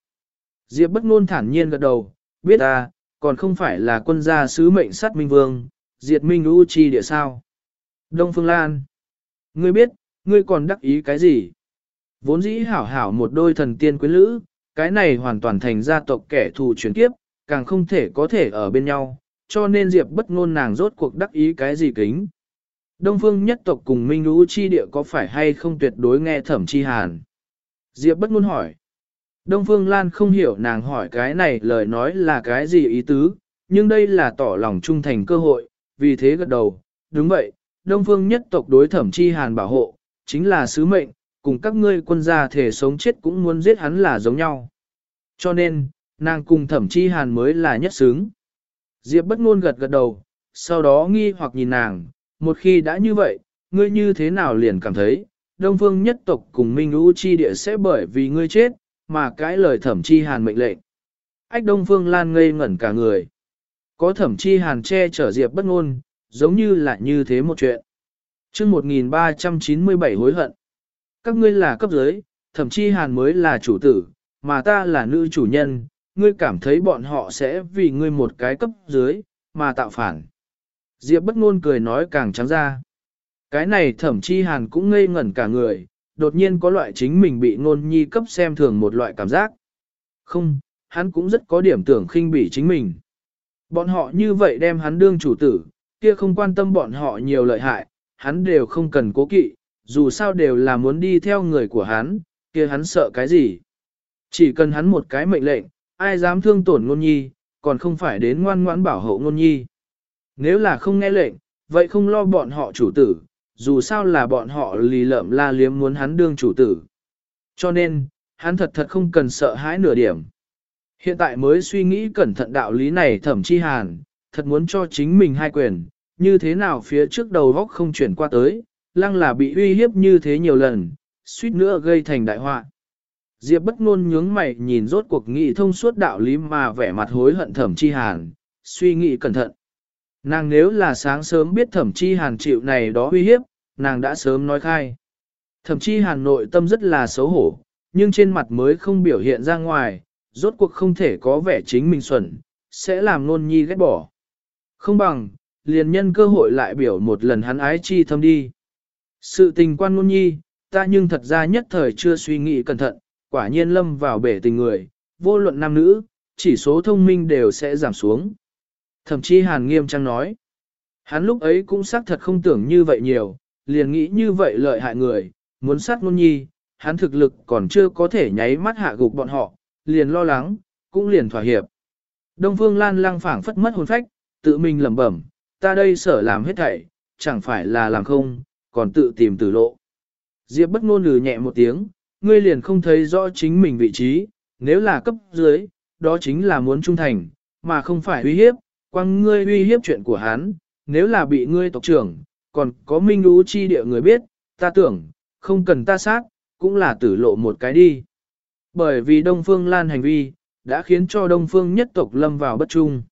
Diệp bất ngôn thản nhiên gật đầu, biết ta, còn không phải là quân gia sứ mệnh sát Minh Vương, diệt Minh u chi địa sao. Đông Phương Lan, ngươi biết, ngươi còn đắc ý cái gì? Vốn dĩ hảo hảo một đôi thần tiên quyến lữ, cái này hoàn toàn thành gia tộc kẻ thù chuyển kiếp, càng không thể có thể ở bên nhau, cho nên Diệp bất ngôn nàng rốt cuộc đắc ý cái gì kính. Đông phương nhất tộc cùng Minh Lũ chi địa có phải hay không tuyệt đối nghe thẩm chi hàn? Diệp bất ngôn hỏi. Đông phương Lan không hiểu nàng hỏi cái này lời nói là cái gì ý tứ, nhưng đây là tỏ lòng trung thành cơ hội, vì thế gật đầu. Đúng vậy, Đông phương nhất tộc đối thẩm chi hàn bảo hộ, chính là sứ mệnh, cùng các ngươi quân gia thể sống chết cũng muốn giết hắn là giống nhau. Cho nên, nàng cùng thẩm chi hàn mới là nhất xứng. Diệp bất ngôn gật gật đầu, sau đó nghi hoặc nhìn nàng, một khi đã như vậy, ngươi như thế nào liền cảm thấy, Đông Phương nhất tộc cùng Minh U chi địa sẽ bởi vì ngươi chết, mà cái lời thẩm chi hàn mệnh lệnh. Ách Đông Phương Lan ngây ngẩn cả người. Có thẩm chi hàn che chở Diệp bất ngôn, giống như là như thế một chuyện. chương 1397 hối hận. Các ngươi là cấp dưới, thẩm chi hàn mới là chủ tử, mà ta là nữ chủ nhân, ngươi cảm thấy bọn họ sẽ vì ngươi một cái cấp dưới, mà tạo phản. Diệp bất ngôn cười nói càng trắng ra. Cái này thẩm chi hàn cũng ngây ngẩn cả người, đột nhiên có loại chính mình bị ngôn nhi cấp xem thường một loại cảm giác. Không, hắn cũng rất có điểm tưởng khinh bỉ chính mình. Bọn họ như vậy đem hắn đương chủ tử, kia không quan tâm bọn họ nhiều lợi hại, hắn đều không cần cố kỵ, dù sao đều là muốn đi theo người của hắn, kia hắn sợ cái gì. Chỉ cần hắn một cái mệnh lệnh, ai dám thương tổn ngôn nhi, còn không phải đến ngoan ngoãn bảo hộ ngôn nhi. Nếu là không nghe lệnh, vậy không lo bọn họ chủ tử, dù sao là bọn họ lì lợm la liếm muốn hắn đương chủ tử. Cho nên, hắn thật thật không cần sợ hãi nửa điểm. Hiện tại mới suy nghĩ cẩn thận đạo lý này thẩm chi hàn, thật muốn cho chính mình hai quyền, như thế nào phía trước đầu góc không chuyển qua tới, lăng là bị uy hiếp như thế nhiều lần, suýt nữa gây thành đại họa. Diệp bất ngôn nhướng mày nhìn rốt cuộc nghị thông suốt đạo lý mà vẻ mặt hối hận thẩm chi hàn, suy nghĩ cẩn thận. Nàng nếu là sáng sớm biết thẩm chi hàn chịu này đó uy hiếp, nàng đã sớm nói khai. Thẩm chi hàn nội tâm rất là xấu hổ, nhưng trên mặt mới không biểu hiện ra ngoài, rốt cuộc không thể có vẻ chính mình xuẩn, sẽ làm nôn nhi ghét bỏ. Không bằng, liền nhân cơ hội lại biểu một lần hắn ái chi thâm đi. Sự tình quan nôn nhi, ta nhưng thật ra nhất thời chưa suy nghĩ cẩn thận, quả nhiên lâm vào bể tình người, vô luận nam nữ, chỉ số thông minh đều sẽ giảm xuống. Thậm chí hàn nghiêm trang nói, hắn lúc ấy cũng xác thật không tưởng như vậy nhiều, liền nghĩ như vậy lợi hại người, muốn sát nôn nhi, hắn thực lực còn chưa có thể nháy mắt hạ gục bọn họ, liền lo lắng, cũng liền thỏa hiệp. Đông Phương Lan lăng phảng phất mất hồn phách, tự mình lẩm bẩm, ta đây sở làm hết thảy, chẳng phải là làm không, còn tự tìm tử lộ. Diệp bất ngôn lừ nhẹ một tiếng, ngươi liền không thấy rõ chính mình vị trí, nếu là cấp dưới, đó chính là muốn trung thành, mà không phải uy hiếp, quăng ngươi uy hiếp chuyện của hắn, nếu là bị ngươi tộc trưởng, còn có minh lũ chi địa người biết, ta tưởng, không cần ta sát, cũng là tử lộ một cái đi. Bởi vì Đông Phương Lan hành vi, đã khiến cho Đông Phương nhất tộc lâm vào bất trung.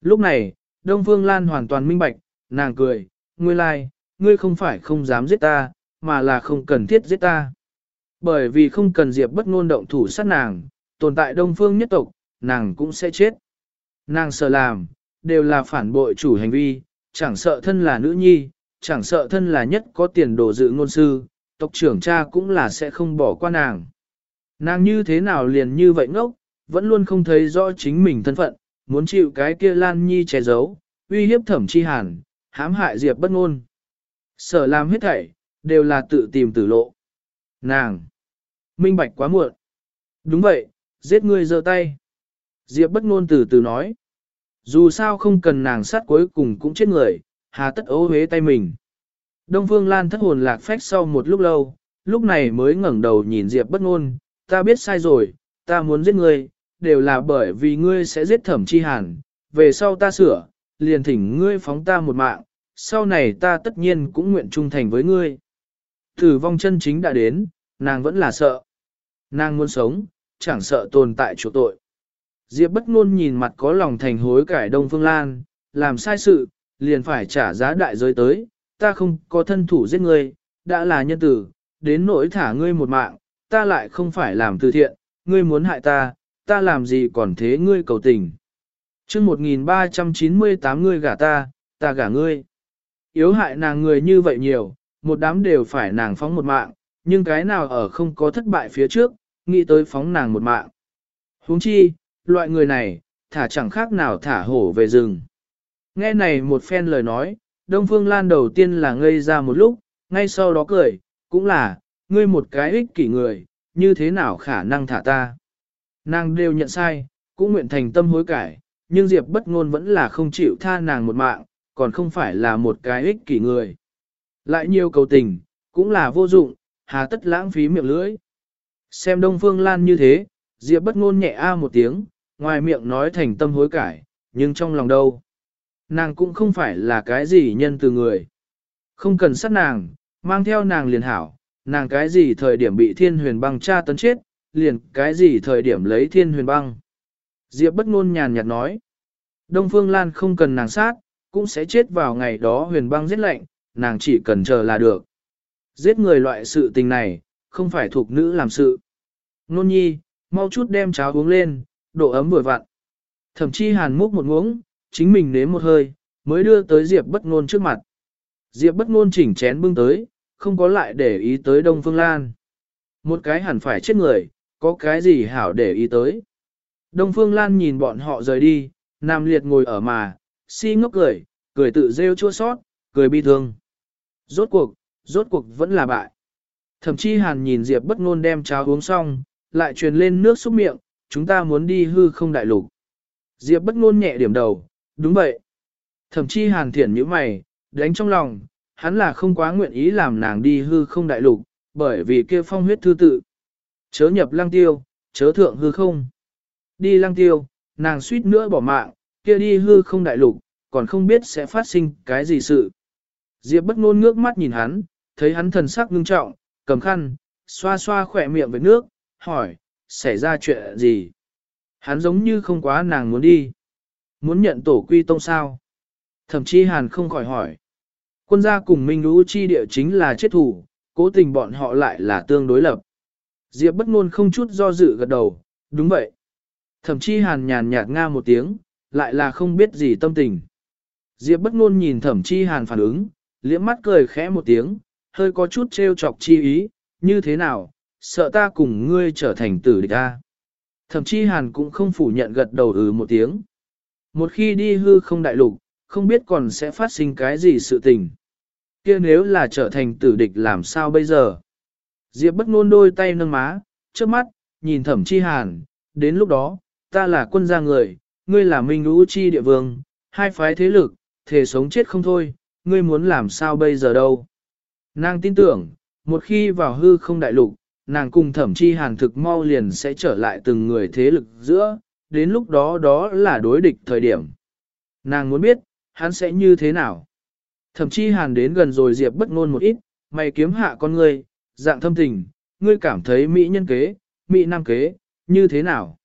Lúc này, Đông Phương Lan hoàn toàn minh bạch, nàng cười, ngươi lai, ngươi không phải không dám giết ta, mà là không cần thiết giết ta. Bởi vì không cần Diệp bất ngôn động thủ sát nàng, tồn tại Đông Phương nhất tộc, nàng cũng sẽ chết. Nàng sợ làm, đều là phản bội chủ hành vi, chẳng sợ thân là nữ nhi, chẳng sợ thân là nhất có tiền đồ dự ngôn sư, tộc trưởng cha cũng là sẽ không bỏ qua nàng. Nàng như thế nào liền như vậy ngốc, vẫn luôn không thấy rõ chính mình thân phận, muốn chịu cái kia Lan Nhi che giấu, uy hiếp thẩm chi hàn, hãm hại Diệp bất ngôn. Sở làm hết thảy, đều là tự tìm tử lộ. Nàng! Minh bạch quá muộn. Đúng vậy, giết ngươi giơ tay. Diệp bất ngôn từ từ nói. Dù sao không cần nàng sát cuối cùng cũng chết người, hà tất ấu hế tay mình. Đông Phương Lan thất hồn lạc phách sau một lúc lâu, lúc này mới ngẩng đầu nhìn Diệp bất ngôn, ta biết sai rồi, ta muốn giết ngươi, đều là bởi vì ngươi sẽ giết thẩm chi hàn, về sau ta sửa, liền thỉnh ngươi phóng ta một mạng, sau này ta tất nhiên cũng nguyện trung thành với ngươi. Tử vong chân chính đã đến, nàng vẫn là sợ. Nàng muốn sống, chẳng sợ tồn tại chỗ tội. Diệp bất ngôn nhìn mặt có lòng thành hối cải Đông Phương Lan, làm sai sự, liền phải trả giá đại giới tới, ta không có thân thủ giết ngươi, đã là nhân tử, đến nỗi thả ngươi một mạng, ta lại không phải làm từ thiện, ngươi muốn hại ta, ta làm gì còn thế ngươi cầu tình. chương 1398 ngươi gả ta, ta gả ngươi. Yếu hại nàng người như vậy nhiều, một đám đều phải nàng phóng một mạng, nhưng cái nào ở không có thất bại phía trước, nghĩ tới phóng nàng một mạng. huống chi, loại người này, thả chẳng khác nào thả hổ về rừng. Nghe này một phen lời nói, Đông Phương Lan đầu tiên là ngây ra một lúc, ngay sau đó cười, cũng là, ngươi một cái ích kỷ người, như thế nào khả năng thả ta. Nàng đều nhận sai, cũng nguyện thành tâm hối cải, nhưng Diệp bất ngôn vẫn là không chịu tha nàng một mạng, còn không phải là một cái ích kỷ người. Lại nhiều cầu tình, cũng là vô dụng, hà tất lãng phí miệng lưỡi. Xem Đông Phương Lan như thế, Diệp bất ngôn nhẹ a một tiếng, ngoài miệng nói thành tâm hối cải, nhưng trong lòng đâu. Nàng cũng không phải là cái gì nhân từ người. Không cần sát nàng, mang theo nàng liền hảo, nàng cái gì thời điểm bị thiên huyền băng tra tấn chết, liền cái gì thời điểm lấy thiên huyền băng. Diệp bất ngôn nhàn nhạt nói. Đông Phương Lan không cần nàng sát, cũng sẽ chết vào ngày đó huyền băng giết lệnh, nàng chỉ cần chờ là được. Giết người loại sự tình này, không phải thuộc nữ làm sự. Nôn nhi, mau chút đem cháo uống lên, độ ấm vừa vặn. Thậm chí hàn múc một muỗng, chính mình nếm một hơi, mới đưa tới Diệp bất ngôn trước mặt. Diệp bất ngôn chỉnh chén bưng tới, không có lại để ý tới Đông Phương Lan. Một cái hẳn phải chết người, có cái gì hảo để ý tới. Đông Phương Lan nhìn bọn họ rời đi, Nam Liệt ngồi ở mà, si ngốc cười, cười tự rêu chua sót, cười bi thương. Rốt cuộc, rốt cuộc vẫn là bại. Thậm chí hàn nhìn Diệp bất ngôn đem cháo uống xong, lại truyền lên nước xúc miệng, chúng ta muốn đi hư không đại lục. Diệp bất ngôn nhẹ điểm đầu, đúng vậy. Thậm chí hàn thiển như mày, đánh trong lòng, hắn là không quá nguyện ý làm nàng đi hư không đại lục, bởi vì kia phong huyết thư tự. Chớ nhập lăng tiêu, chớ thượng hư không. Đi lăng tiêu, nàng suýt nữa bỏ mạng, kia đi hư không đại lục, còn không biết sẽ phát sinh cái gì sự. Diệp bất ngôn ngước mắt nhìn hắn, thấy hắn thần sắc ngưng trọng, cầm khăn, xoa xoa khỏe miệng với nước, hỏi, xảy ra chuyện gì? Hắn giống như không quá nàng muốn đi. Muốn nhận tổ quy tông sao? Thậm chí hàn không khỏi hỏi. Quân gia cùng Minh Lũ chi địa chính là chết thủ, cố tình bọn họ lại là tương đối lập. Diệp bất ngôn không chút do dự gật đầu, đúng vậy. Thậm chí hàn nhàn nhạt nga một tiếng, lại là không biết gì tâm tình. Diệp bất ngôn nhìn thẩm chi hàn phản ứng, liễm mắt cười khẽ một tiếng, hơi có chút trêu chọc chi ý, như thế nào, sợ ta cùng ngươi trở thành tử địch ta. Thẩm chi hàn cũng không phủ nhận gật đầu ừ một tiếng. Một khi đi hư không đại lục, không biết còn sẽ phát sinh cái gì sự tình. kia nếu là trở thành tử địch làm sao bây giờ? Diệp bất ngôn đôi tay nâng má, trước mắt, nhìn thẩm chi hàn, đến lúc đó, ta là quân gia người, ngươi là minh lũ chi địa vương, hai phái thế lực, thể sống chết không thôi, ngươi muốn làm sao bây giờ đâu. Nàng tin tưởng, một khi vào hư không đại lục, nàng cùng thẩm chi hàn thực mau liền sẽ trở lại từng người thế lực giữa, đến lúc đó đó là đối địch thời điểm. Nàng muốn biết, hắn sẽ như thế nào. Thẩm chi hàn đến gần rồi Diệp bất ngôn một ít, mày kiếm hạ con ngươi, dạng thâm tình, ngươi cảm thấy mỹ nhân kế, mỹ nam kế, như thế nào?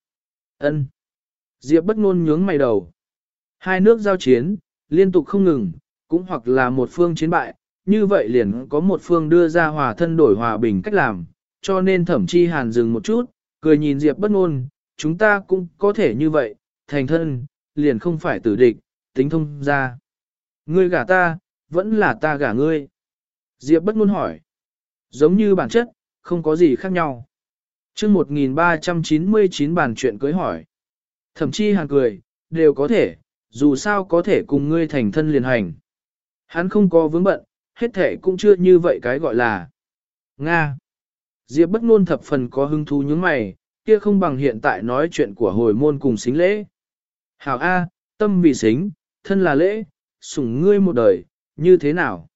Ân. Diệp bất ngôn nhướng mày đầu. Hai nước giao chiến, liên tục không ngừng, cũng hoặc là một phương chiến bại, như vậy liền có một phương đưa ra hòa thân đổi hòa bình cách làm, cho nên thẩm chi hàn dừng một chút, cười nhìn Diệp bất ngôn, chúng ta cũng có thể như vậy, thành thân, liền không phải tử địch, tính thông ra. Ngươi gả ta, vẫn là ta gả ngươi. Diệp bất ngôn hỏi. Giống như bản chất, không có gì khác nhau. chương 1399 bản chuyện cưới hỏi. thẩm chi hàn cười, đều có thể, dù sao có thể cùng ngươi thành thân liền hành. Hắn không có vướng bận, hết thể cũng chưa như vậy cái gọi là Nga. Diệp bất ngôn thập phần có hứng thú những mày, kia không bằng hiện tại nói chuyện của hồi môn cùng xính lễ. Hảo A, tâm vì xính, thân là lễ, sủng ngươi một đời, như thế nào?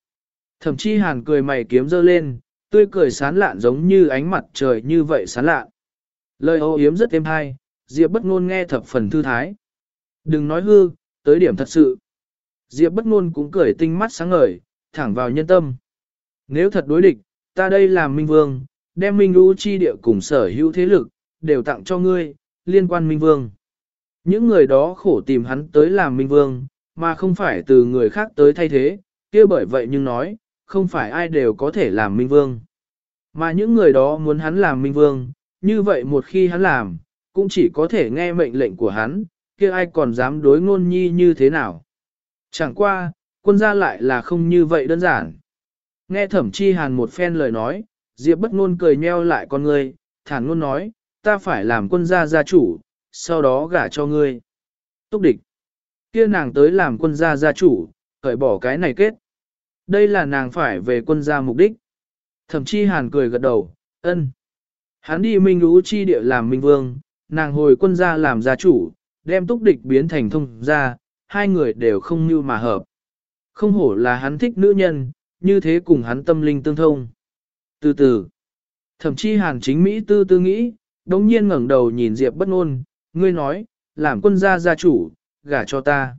Thậm chí hàn cười mày kiếm dơ lên, tươi cười sán lạn giống như ánh mặt trời như vậy sán lạn. Lời ô yếm rất êm hay, Diệp bất ngôn nghe thập phần thư thái. Đừng nói hư, tới điểm thật sự. Diệp bất ngôn cũng cười tinh mắt sáng ngời, thẳng vào nhân tâm. Nếu thật đối địch, ta đây làm minh vương, đem minh U chi địa cùng sở hữu thế lực, đều tặng cho ngươi, liên quan minh vương. Những người đó khổ tìm hắn tới làm minh vương, mà không phải từ người khác tới thay thế, kia bởi vậy nhưng nói, không phải ai đều có thể làm minh vương. Mà những người đó muốn hắn làm minh vương, như vậy một khi hắn làm, cũng chỉ có thể nghe mệnh lệnh của hắn, kia ai còn dám đối ngôn nhi như thế nào. Chẳng qua, quân gia lại là không như vậy đơn giản. Nghe thẩm chi hàn một phen lời nói, Diệp bất ngôn cười nheo lại con người, thản ngôn nói, ta phải làm quân gia gia chủ, sau đó gả cho ngươi. Túc địch. Kia nàng tới làm quân gia gia chủ, cởi bỏ cái này kết. Đây là nàng phải về quân gia mục đích. Thẩm chi hàn cười gật đầu, ân. Hắn đi minh lũ chi địa làm minh vương, nàng hồi quân gia làm gia chủ, đem túc địch biến thành thông gia, hai người đều không như mà hợp. Không hổ là hắn thích nữ nhân, như thế cùng hắn tâm linh tương thông. Từ từ, thậm chí hàn chính Mỹ tư tư nghĩ, đống nhiên ngẩng đầu nhìn Diệp bất ngôn, ngươi nói, làm quân gia gia chủ, gả cho ta.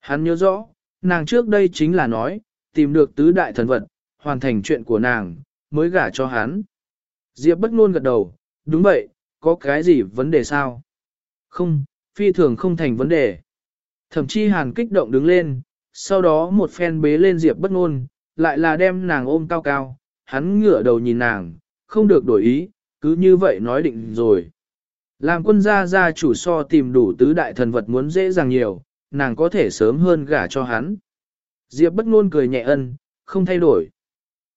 Hắn nhớ rõ, nàng trước đây chính là nói, tìm được tứ đại thần vật, hoàn thành chuyện của nàng, mới gả cho hắn. Diệp bất ngôn gật đầu, đúng vậy, có cái gì vấn đề sao? Không, phi thường không thành vấn đề. Thậm chí hàn kích động đứng lên, sau đó một phen bế lên Diệp bất ngôn, lại là đem nàng ôm cao cao, hắn ngửa đầu nhìn nàng, không được đổi ý, cứ như vậy nói định rồi. Làm quân gia gia chủ so tìm đủ tứ đại thần vật muốn dễ dàng nhiều, nàng có thể sớm hơn gả cho hắn. Diệp bất ngôn cười nhẹ ân, không thay đổi.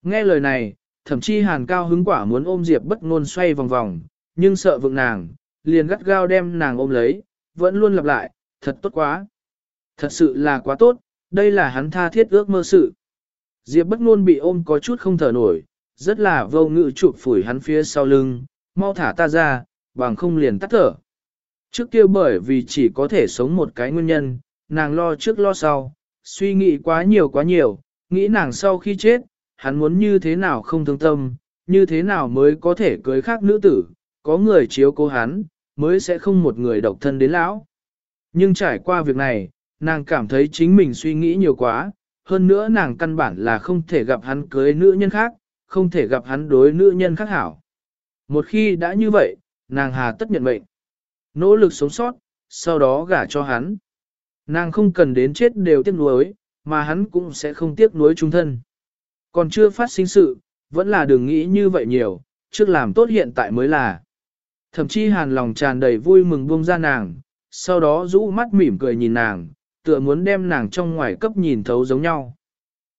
Nghe lời này, thậm chí hàn cao hứng quả muốn ôm Diệp bất ngôn xoay vòng vòng, nhưng sợ vượng nàng, liền gắt gao đem nàng ôm lấy, vẫn luôn lặp lại, thật tốt quá. Thật sự là quá tốt, đây là hắn tha thiết ước mơ sự. Diệp bất ngôn bị ôm có chút không thở nổi, rất là vô ngự chụp phủi hắn phía sau lưng, mau thả ta ra, bằng không liền tắt thở. Trước kia bởi vì chỉ có thể sống một cái nguyên nhân, nàng lo trước lo sau, suy nghĩ quá nhiều quá nhiều, nghĩ nàng sau khi chết, hắn muốn như thế nào không thương tâm, như thế nào mới có thể cưới khác nữ tử, có người chiếu cố hắn, mới sẽ không một người độc thân đến lão. Nhưng trải qua việc này, nàng cảm thấy chính mình suy nghĩ nhiều quá, hơn nữa nàng căn bản là không thể gặp hắn cưới nữ nhân khác, không thể gặp hắn đối nữ nhân khác hảo. Một khi đã như vậy, nàng hà tất nhận mệnh. Nỗ lực sống sót, sau đó gả cho hắn. Nàng không cần đến chết đều tiếc nuối, mà hắn cũng sẽ không tiếc nuối chung thân. Còn chưa phát sinh sự, vẫn là đừng nghĩ như vậy nhiều, trước làm tốt hiện tại mới là. Thậm chí hàn lòng tràn đầy vui mừng buông ra nàng, sau đó rũ mắt mỉm cười nhìn nàng, tựa muốn đem nàng trong ngoài cấp nhìn thấu giống nhau.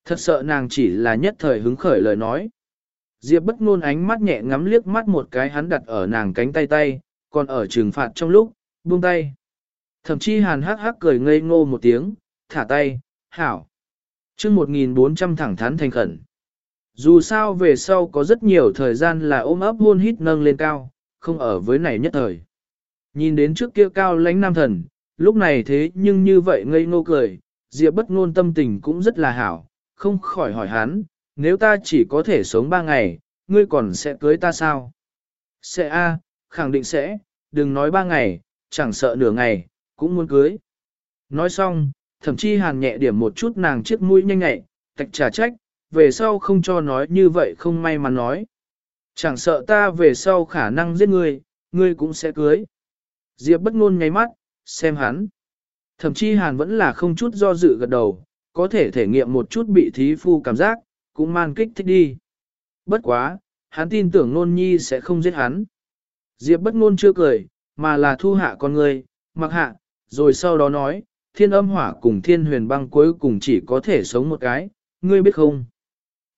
Thật sợ nàng chỉ là nhất thời hứng khởi lời nói. Diệp bất ngôn ánh mắt nhẹ ngắm liếc mắt một cái hắn đặt ở nàng cánh tay tay, còn ở trừng phạt trong lúc, buông tay. Thậm chí hàn hắc hắc cười ngây ngô một tiếng, thả tay, hảo. Trước 1400 thẳng thắn thành khẩn. Dù sao về sau có rất nhiều thời gian là ôm ấp hôn hít nâng lên cao, không ở với này nhất thời. Nhìn đến trước kia cao lãnh nam thần, lúc này thế nhưng như vậy ngây ngô cười, Diệp bất ngôn tâm tình cũng rất là hảo, không khỏi hỏi hắn, nếu ta chỉ có thể sống ba ngày, ngươi còn sẽ cưới ta sao? Sẽ a, khẳng định sẽ, đừng nói ba ngày, chẳng sợ nửa ngày, cũng muốn cưới. Nói xong, thậm chí hàn nhẹ điểm một chút nàng chiếc mũi nhanh nhẹ, tạch trả trách, về sau không cho nói như vậy không may mà nói. Chẳng sợ ta về sau khả năng giết ngươi, ngươi cũng sẽ cưới. Diệp bất ngôn nháy mắt, xem hắn. Thậm chí hàn vẫn là không chút do dự gật đầu, có thể thể nghiệm một chút bị thí phu cảm giác, cũng man kích thích đi. Bất quá, hắn tin tưởng nôn nhi sẽ không giết hắn. Diệp bất ngôn chưa cười, mà là thu hạ con người, mặc hạ, rồi sau đó nói, thiên âm hỏa cùng thiên huyền băng cuối cùng chỉ có thể sống một cái, ngươi biết không?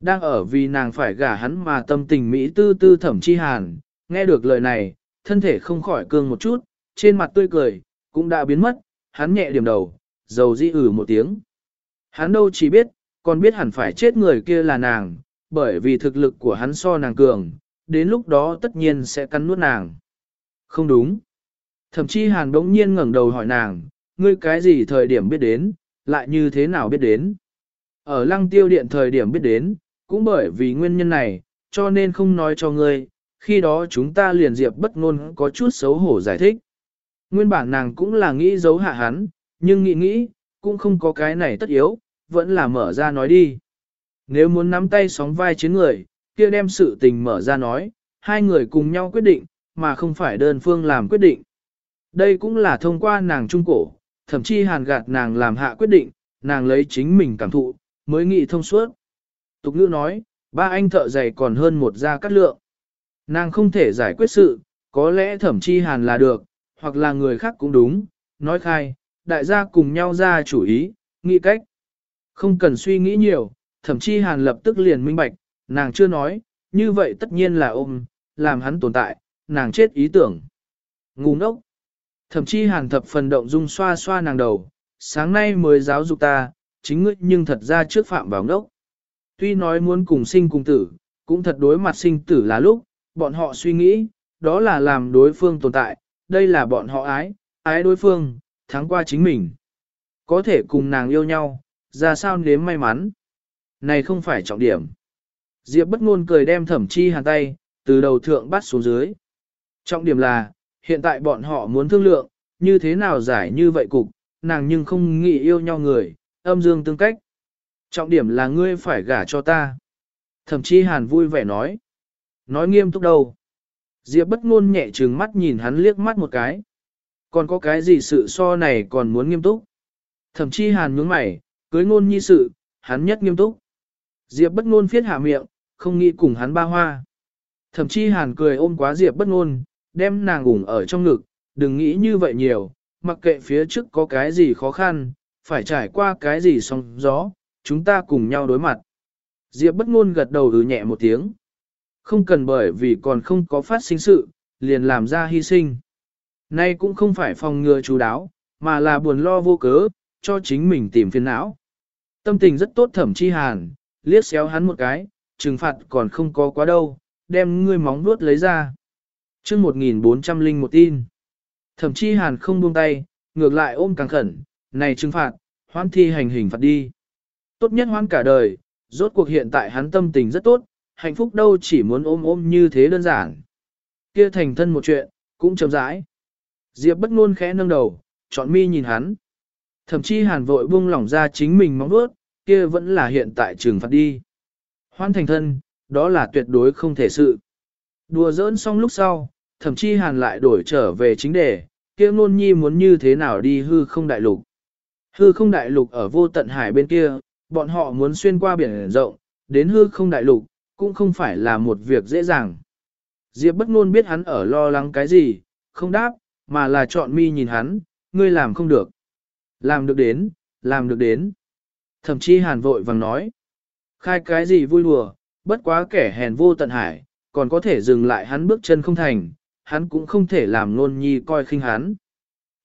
Đang ở vì nàng phải gả hắn mà tâm tình Mỹ tư tư thẩm chi hàn, nghe được lời này, thân thể không khỏi cương một chút, trên mặt tươi cười, cũng đã biến mất, hắn nhẹ điểm đầu, dầu di ử một tiếng. Hắn đâu chỉ biết, còn biết hẳn phải chết người kia là nàng, bởi vì thực lực của hắn so nàng cường, đến lúc đó tất nhiên sẽ cắn nuốt nàng. Không đúng. Thậm chí hàn đống nhiên ngẩng đầu hỏi nàng, ngươi cái gì thời điểm biết đến, lại như thế nào biết đến. Ở lăng tiêu điện thời điểm biết đến, cũng bởi vì nguyên nhân này, cho nên không nói cho ngươi, khi đó chúng ta liền diệp bất ngôn có chút xấu hổ giải thích. Nguyên bản nàng cũng là nghĩ giấu hạ hắn, nhưng nghĩ nghĩ, cũng không có cái này tất yếu, vẫn là mở ra nói đi. Nếu muốn nắm tay sóng vai chiến người, kia đem sự tình mở ra nói, hai người cùng nhau quyết định, mà không phải đơn phương làm quyết định. Đây cũng là thông qua nàng trung cổ, thậm chí hàn gạt nàng làm hạ quyết định, nàng lấy chính mình cảm thụ, mới nghĩ thông suốt. Tục ngữ nói, ba anh thợ giày còn hơn một gia cắt lượng. Nàng không thể giải quyết sự, có lẽ thẩm chi hàn là được, hoặc là người khác cũng đúng, nói khai, đại gia cùng nhau ra chủ ý, nghĩ cách. Không cần suy nghĩ nhiều, thậm chí hàn lập tức liền minh bạch, nàng chưa nói, như vậy tất nhiên là ôm, làm hắn tồn tại, nàng chết ý tưởng. Ngu ngốc. Thậm chí hàn thập phần động dung xoa xoa nàng đầu, sáng nay mới giáo dục ta, chính ngươi nhưng thật ra trước phạm vào ngốc. Tuy nói muốn cùng sinh cùng tử, cũng thật đối mặt sinh tử là lúc, bọn họ suy nghĩ, đó là làm đối phương tồn tại, đây là bọn họ ái, ái đối phương, thắng qua chính mình. Có thể cùng nàng yêu nhau, ra sao nếm may mắn. Này không phải trọng điểm. Diệp bất ngôn cười đem thẩm chi hàn tay, từ đầu thượng bắt xuống dưới. Trọng điểm là, hiện tại bọn họ muốn thương lượng, như thế nào giải như vậy cục, nàng nhưng không nghĩ yêu nhau người, âm dương tương cách. Trọng điểm là ngươi phải gả cho ta. Thẩm chi hàn vui vẻ nói. Nói nghiêm túc đâu. Diệp bất ngôn nhẹ trừng mắt nhìn hắn liếc mắt một cái. Còn có cái gì sự so này còn muốn nghiêm túc? Thẩm chí hàn nhướng mày, cưới ngôn nhi sự, hắn nhất nghiêm túc. Diệp bất ngôn phiết hạ miệng, không nghĩ cùng hắn ba hoa. Thẩm chí hàn cười ôm quá Diệp bất ngôn, đem nàng ủng ở trong ngực, đừng nghĩ như vậy nhiều, mặc kệ phía trước có cái gì khó khăn, phải trải qua cái gì sóng gió, chúng ta cùng nhau đối mặt. Diệp bất ngôn gật đầu ừ nhẹ một tiếng. Không cần bởi vì còn không có phát sinh sự, liền làm ra hy sinh. Nay cũng không phải phòng ngừa chú đáo, mà là buồn lo vô cớ, cho chính mình tìm phiền não. Tâm tình rất tốt thẩm chi hàn, liếc xéo hắn một cái, trừng phạt còn không có quá đâu, đem ngươi móng vuốt lấy ra. chương 1400 một tin. Thẩm chi hàn không buông tay, ngược lại ôm càng khẩn, này trừng phạt, Hoan thi hành hình phạt đi. Tốt nhất hoan cả đời, rốt cuộc hiện tại hắn tâm tình rất tốt, hạnh phúc đâu chỉ muốn ôm ôm như thế đơn giản. Kia thành thân một chuyện, cũng chậm rãi. Diệp bất ngôn khẽ nâng đầu, chọn mi nhìn hắn. Thậm chí hàn vội buông lỏng ra chính mình mong đuốt, kia vẫn là hiện tại trường phạt đi. Hoan thành thân, đó là tuyệt đối không thể sự. Đùa giỡn xong lúc sau, thậm chí hàn lại đổi trở về chính đề, kia ngôn nhi muốn như thế nào đi hư không đại lục. Hư không đại lục ở vô tận hải bên kia, bọn họ muốn xuyên qua biển rộng, đến hư không đại lục, cũng không phải là một việc dễ dàng. Diệp bất ngôn biết hắn ở lo lắng cái gì, không đáp, mà là chọn mi nhìn hắn, ngươi làm không được. Làm được đến, làm được đến. Thậm chí hàn vội vàng nói. Khai cái gì vui đùa, bất quá kẻ hèn vô tận hải, còn có thể dừng lại hắn bước chân không thành, hắn cũng không thể làm nôn nhi coi khinh hắn.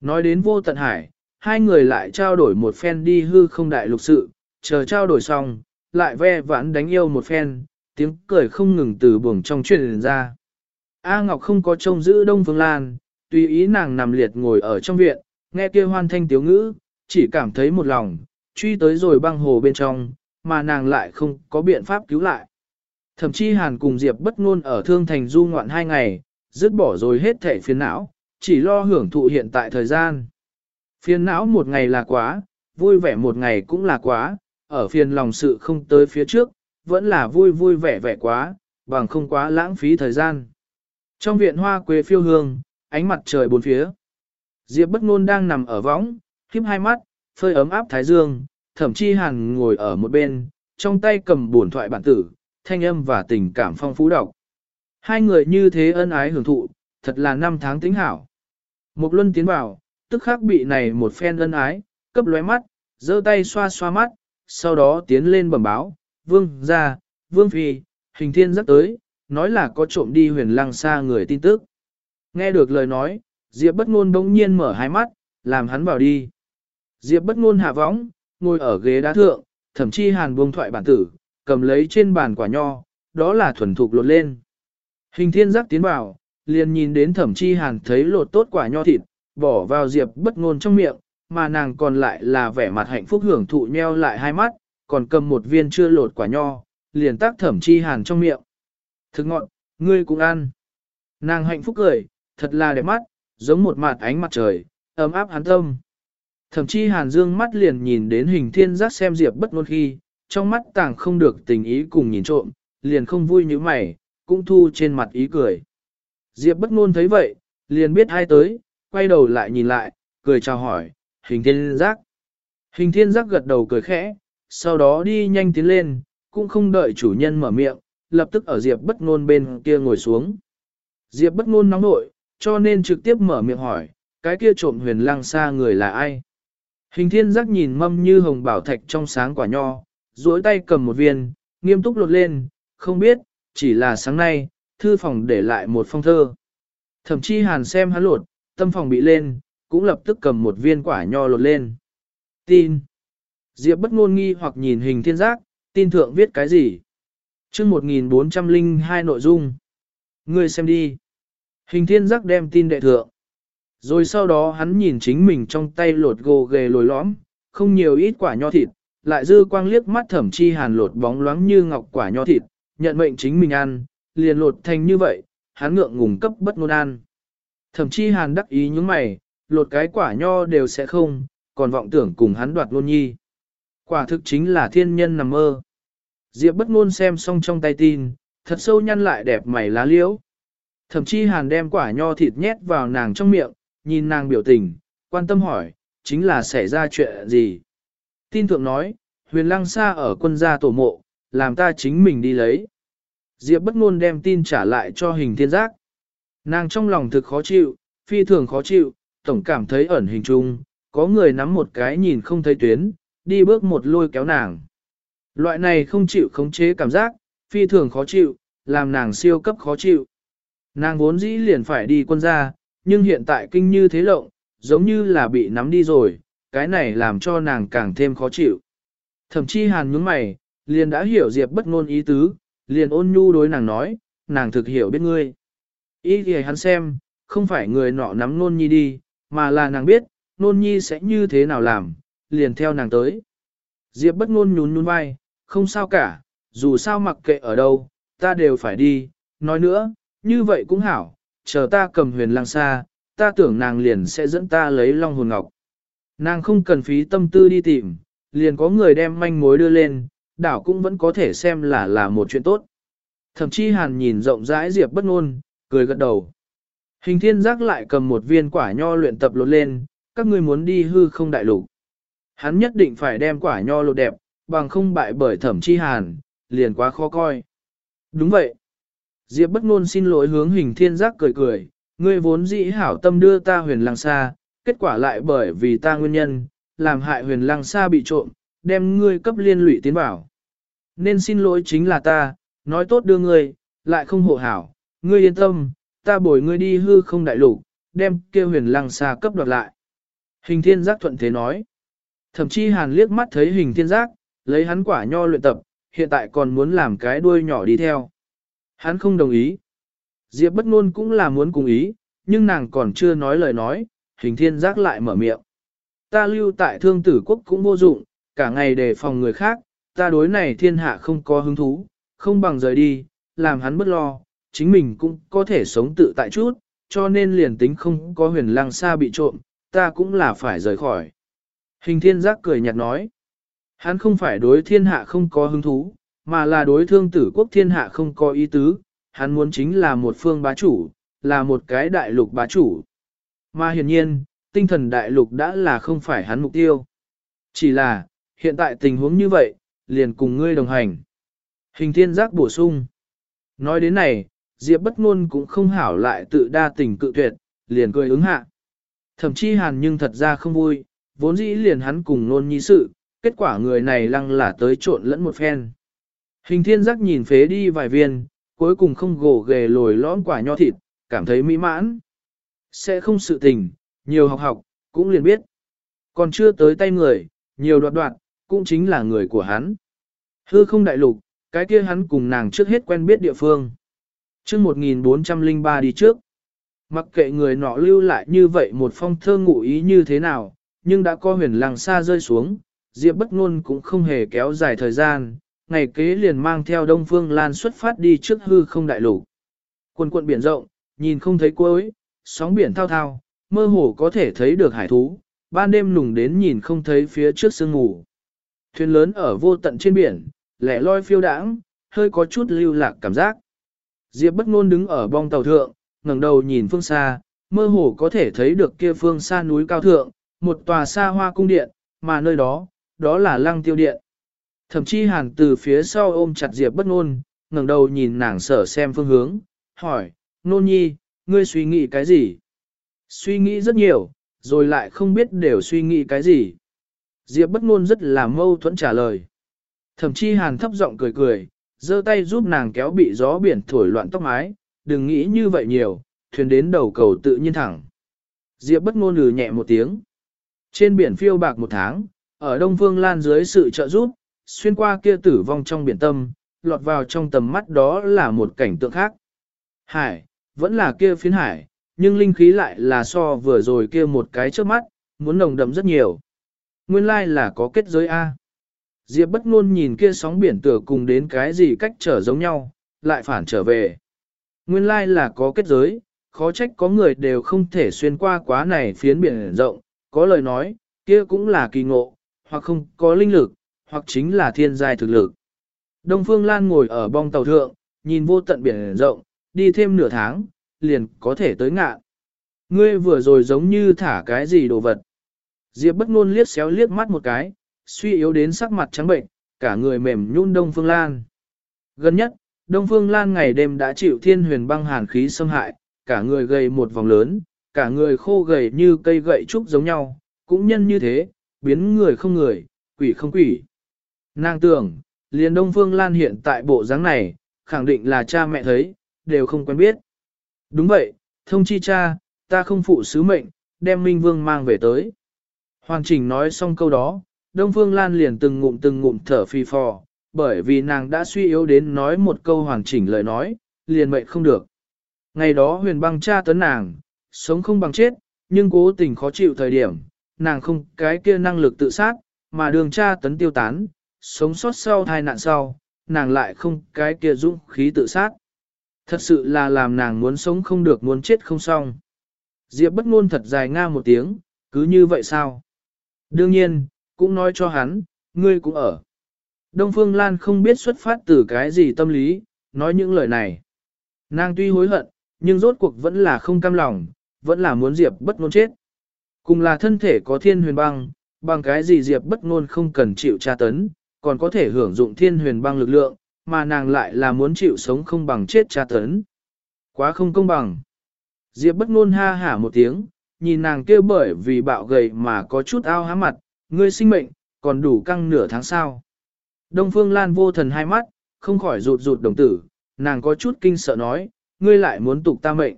Nói đến vô tận hải, hai người lại trao đổi một phen đi hư không đại lục sự, chờ trao đổi xong, lại ve vãn đánh yêu một phen, tiếng cười không ngừng từ buồng trong truyền ra. A Ngọc không có trông giữ Đông Phương Lan, tùy ý nàng nằm liệt ngồi ở trong viện, nghe kia hoan thanh tiếu ngữ, chỉ cảm thấy một lòng, truy tới rồi băng hồ bên trong, mà nàng lại không có biện pháp cứu lại. Thậm chí Hàn cùng Diệp bất ngôn ở Thương Thành du ngoạn hai ngày, dứt bỏ rồi hết thể phiền não, chỉ lo hưởng thụ hiện tại thời gian. Phiền não một ngày là quá, vui vẻ một ngày cũng là quá, ở phiền lòng sự không tới phía trước, vẫn là vui vui vẻ vẻ quá, bằng không quá lãng phí thời gian. Trong viện hoa quế phiêu hương, ánh mặt trời bốn phía. Diệp bất ngôn đang nằm ở võng, khiếp hai mắt, phơi ấm áp thái dương, thậm chí hàn ngồi ở một bên, trong tay cầm buồn thoại bản tử, thanh âm và tình cảm phong phú đọc. Hai người như thế ân ái hưởng thụ, thật là năm tháng tính hảo. Một luân tiến vào, tức khắc bị này một phen ân ái, cấp lóe mắt, giơ tay xoa xoa mắt, sau đó tiến lên bẩm báo, vương gia, vương phi, hình thiên rất tới, nói là có trộm đi huyền lăng xa người tin tức. Nghe được lời nói, Diệp bất ngôn bỗng nhiên mở hai mắt, làm hắn vào đi. Diệp bất ngôn hạ võng, ngồi ở ghế đá thượng, thậm chí hàn buông thoại bản tử, cầm lấy trên bàn quả nho, đó là thuần thục lột lên. Hình thiên giác tiến vào, liền nhìn đến thẩm chi hàn thấy lột tốt quả nho thịt, bỏ vào diệp bất ngôn trong miệng, mà nàng còn lại là vẻ mặt hạnh phúc hưởng thụ nheo lại hai mắt, còn cầm một viên chưa lột quả nho, liền tác thẩm chi hàn trong miệng. Thức ngọn, ngươi cũng ăn. Nàng hạnh phúc cười, thật là đẹp mắt, giống một mặt ánh mặt trời, ấm áp hắn tâm. Thẩm chi hàn dương mắt liền nhìn đến hình thiên giác xem diệp bất ngôn khi, trong mắt tàng không được tình ý cùng nhìn trộm, liền không vui như mày, cũng thu trên mặt ý cười. Diệp bất ngôn thấy vậy, liền biết ai tới, quay đầu lại nhìn lại, cười chào hỏi, hình thiên giác. Hình thiên giác gật đầu cười khẽ, sau đó đi nhanh tiến lên, cũng không đợi chủ nhân mở miệng, lập tức ở Diệp bất ngôn bên kia ngồi xuống. Diệp bất ngôn nóng nội, cho nên trực tiếp mở miệng hỏi, cái kia trộm huyền lăng xa người là ai? Hình thiên giác nhìn mâm như hồng bảo thạch trong sáng quả nho, duỗi tay cầm một viên, nghiêm túc lột lên, không biết, chỉ là sáng nay, thư phòng để lại một phong thơ. Thậm chí hàn xem hắn lột, tâm phòng bị lên, cũng lập tức cầm một viên quả nho lột lên. Tin. Diệp bất ngôn nghi hoặc nhìn hình thiên giác, tin thượng viết cái gì? chương 1402 nội dung. Ngươi xem đi. Hình thiên giác đem tin đệ thượng. Rồi sau đó hắn nhìn chính mình trong tay lột gồ ghề lồi lõm, không nhiều ít quả nho thịt, lại dư quang liếc mắt thẩm chi hàn lột bóng loáng như ngọc quả nho thịt, nhận mệnh chính mình ăn, liền lột thành như vậy, hắn ngượng ngùng cấp bất ngôn ăn. Thẩm chi hàn đắc ý những mày, lột cái quả nho đều sẽ không, còn vọng tưởng cùng hắn đoạt luôn nhi. Quả thực chính là thiên nhân nằm mơ. Diệp bất ngôn xem xong trong tay tin, thật sâu nhăn lại đẹp mày lá liễu. Thậm chí hàn đem quả nho thịt nhét vào nàng trong miệng, nhìn nàng biểu tình, quan tâm hỏi, chính là xảy ra chuyện gì. Tin thượng nói, huyền lăng xa ở quân gia tổ mộ, làm ta chính mình đi lấy. Diệp bất ngôn đem tin trả lại cho hình thiên giác. Nàng trong lòng thực khó chịu, phi thường khó chịu, tổng cảm thấy ẩn hình trung, có người nắm một cái nhìn không thấy tuyến, đi bước một lôi kéo nàng. Loại này không chịu khống chế cảm giác, phi thường khó chịu, làm nàng siêu cấp khó chịu. Nàng vốn dĩ liền phải đi quân gia, nhưng hiện tại kinh như thế lộng, giống như là bị nắm đi rồi, cái này làm cho nàng càng thêm khó chịu. Thậm chí hàn nhướng mày, liền đã hiểu Diệp bất ngôn ý tứ, liền ôn nhu đối nàng nói, nàng thực hiểu biết ngươi. Ý thì hắn xem, không phải người nọ nắm nôn nhi đi, mà là nàng biết, nôn nhi sẽ như thế nào làm, liền theo nàng tới. Diệp bất ngôn nhún nhún vai, không sao cả, dù sao mặc kệ ở đâu, ta đều phải đi, nói nữa, như vậy cũng hảo, chờ ta cầm huyền lang xa, ta tưởng nàng liền sẽ dẫn ta lấy long hồn ngọc. Nàng không cần phí tâm tư đi tìm, liền có người đem manh mối đưa lên, đảo cũng vẫn có thể xem là là một chuyện tốt. Thậm chí hàn nhìn rộng rãi Diệp bất ngôn, cười gật đầu. Hình thiên giác lại cầm một viên quả nho luyện tập lột lên, các ngươi muốn đi hư không đại lục. Hắn nhất định phải đem quả nho lột đẹp, bằng không bại bởi thẩm chi hàn, liền quá khó coi. Đúng vậy. Diệp bất ngôn xin lỗi hướng hình thiên giác cười cười, ngươi vốn dĩ hảo tâm đưa ta huyền lăng xa, kết quả lại bởi vì ta nguyên nhân, làm hại huyền lăng xa bị trộm, đem ngươi cấp liên lụy tiến bảo Nên xin lỗi chính là ta, nói tốt đưa ngươi, lại không hộ hảo, ngươi yên tâm, ta bồi ngươi đi hư không đại lục, đem kia huyền lăng xa cấp đoạt lại. Hình thiên giác thuận thế nói. Thậm chí hàn liếc mắt thấy hình thiên giác, lấy hắn quả nho luyện tập, hiện tại còn muốn làm cái đuôi nhỏ đi theo. Hắn không đồng ý. Diệp bất ngôn cũng là muốn cùng ý, nhưng nàng còn chưa nói lời nói, hình thiên giác lại mở miệng. Ta lưu tại thương tử quốc cũng vô dụng, cả ngày đề phòng người khác, ta đối này thiên hạ không có hứng thú, không bằng rời đi, làm hắn bất lo, chính mình cũng có thể sống tự tại chút, cho nên liền tính không có huyền lăng xa bị trộm, ta cũng là phải rời khỏi. Hình thiên giác cười nhạt nói, hắn không phải đối thiên hạ không có hứng thú, mà là đối thương tử quốc thiên hạ không có ý tứ, hắn muốn chính là một phương bá chủ, là một cái đại lục bá chủ. Mà hiển nhiên, tinh thần đại lục đã là không phải hắn mục tiêu. Chỉ là, hiện tại tình huống như vậy, liền cùng ngươi đồng hành. Hình thiên giác bổ sung. Nói đến này, Diệp bất ngôn cũng không hảo lại tự đa tình cự tuyệt, liền cười ứng hạ. Thậm chí hàn nhưng thật ra không vui, vốn dĩ liền hắn cùng nôn nhi sự, kết quả người này lăng là tới trộn lẫn một phen. Hình thiên giác nhìn phế đi vài viên, cuối cùng không gồ ghề lồi lõn quả nho thịt, cảm thấy mỹ mãn. Sẽ không sự tình, nhiều học học, cũng liền biết. Còn chưa tới tay người, nhiều đoạt đoạt, cũng chính là người của hắn. Hư không đại lục, cái kia hắn cùng nàng trước hết quen biết địa phương. chương 1403 đi trước. Mặc kệ người nọ lưu lại như vậy một phong thơ ngụ ý như thế nào, nhưng đã có huyền lăng xa rơi xuống, Diệp bất ngôn cũng không hề kéo dài thời gian, ngày kế liền mang theo Đông Phương Lan xuất phát đi trước hư không đại lục. Quần quận biển rộng, nhìn không thấy cuối, sóng biển thao thao, mơ hồ có thể thấy được hải thú, ban đêm lùng đến nhìn không thấy phía trước sương mù. Thuyền lớn ở vô tận trên biển, lẻ loi phiêu đãng, hơi có chút lưu lạc cảm giác. Diệp bất ngôn đứng ở bong tàu thượng, ngẩng đầu nhìn phương xa, mơ hồ có thể thấy được kia phương xa núi cao thượng, một tòa xa hoa cung điện, mà nơi đó, đó là lăng tiêu điện. Thậm chí hàn từ phía sau ôm chặt Diệp bất ngôn, ngẩng đầu nhìn nàng sở xem phương hướng, hỏi, nôn nhi, ngươi suy nghĩ cái gì? Suy nghĩ rất nhiều, rồi lại không biết đều suy nghĩ cái gì. Diệp bất ngôn rất là mâu thuẫn trả lời. Thậm chí hàn thấp giọng cười cười, giơ tay giúp nàng kéo bị gió biển thổi loạn tóc mái, đừng nghĩ như vậy nhiều, thuyền đến đầu cầu tự nhiên thẳng. Diệp bất ngôn lừ nhẹ một tiếng. Trên biển phiêu bạc một tháng, ở Đông Phương Lan dưới sự trợ giúp, xuyên qua kia tử vong trong biển tâm, lọt vào trong tầm mắt đó là một cảnh tượng khác. Hải, vẫn là kia phiến hải, nhưng linh khí lại là so vừa rồi kia một cái trước mắt, muốn nồng đậm rất nhiều. Nguyên lai là có kết giới A. Diệp bất ngôn nhìn kia sóng biển tựa cùng đến cái gì cách trở giống nhau, lại phản trở về. Nguyên lai là có kết giới, khó trách có người đều không thể xuyên qua quá này phiến biển rộng, có lời nói, kia cũng là kỳ ngộ, hoặc không có linh lực, hoặc chính là thiên giai thực lực. Đông Phương Lan ngồi ở bong tàu thượng, nhìn vô tận biển rộng, đi thêm nửa tháng, liền có thể tới ngạ. Ngươi vừa rồi giống như thả cái gì đồ vật. Diệp bất ngôn liếc xéo liếc mắt một cái, suy yếu đến sắc mặt trắng bệnh, cả người mềm nhũn Đông Phương Lan. Gần nhất, Đông Phương Lan ngày đêm đã chịu thiên huyền băng hàn khí xâm hại, cả người gầy một vòng lớn, cả người khô gầy như cây gậy trúc giống nhau, cũng nhân như thế, biến người không người, quỷ không quỷ. Nàng tưởng, liền Đông Phương Lan hiện tại bộ dáng này, khẳng định là cha mẹ thấy, đều không quen biết. Đúng vậy, thông chi cha, ta không phụ sứ mệnh, đem Minh Vương mang về tới. Hoàn chỉnh nói xong câu đó, Đông Phương Lan liền từng ngụm từng ngụm thở phi phò, bởi vì nàng đã suy yếu đến nói một câu hoàn chỉnh lời nói, liền mệnh không được. Ngày đó huyền băng cha tấn nàng, sống không bằng chết, nhưng cố tình khó chịu thời điểm, nàng không cái kia năng lực tự sát, mà đường tra tấn tiêu tán, sống sót sau tai nạn sau, nàng lại không cái kia dũng khí tự sát. Thật sự là làm nàng muốn sống không được muốn chết không xong. Diệp bất ngôn thật dài nga một tiếng, cứ như vậy sao? Đương nhiên, cũng nói cho hắn, ngươi cũng ở. Đông Phương Lan không biết xuất phát từ cái gì tâm lý, nói những lời này. Nàng tuy hối hận, nhưng rốt cuộc vẫn là không cam lòng, vẫn là muốn Diệp bất ngôn chết. Cùng là thân thể có thiên huyền băng, bằng cái gì Diệp bất ngôn không cần chịu tra tấn, còn có thể hưởng dụng thiên huyền băng lực lượng, mà nàng lại là muốn chịu sống không bằng chết tra tấn. Quá không công bằng. Diệp bất ngôn ha hả một tiếng, nhìn nàng kêu bởi vì bạo gầy mà có chút ao há mặt, ngươi sinh mệnh, còn đủ căng nửa tháng sau. Đông Phương Lan vô thần hai mắt, không khỏi rụt rụt đồng tử, nàng có chút kinh sợ nói, ngươi lại muốn tục ta mệnh.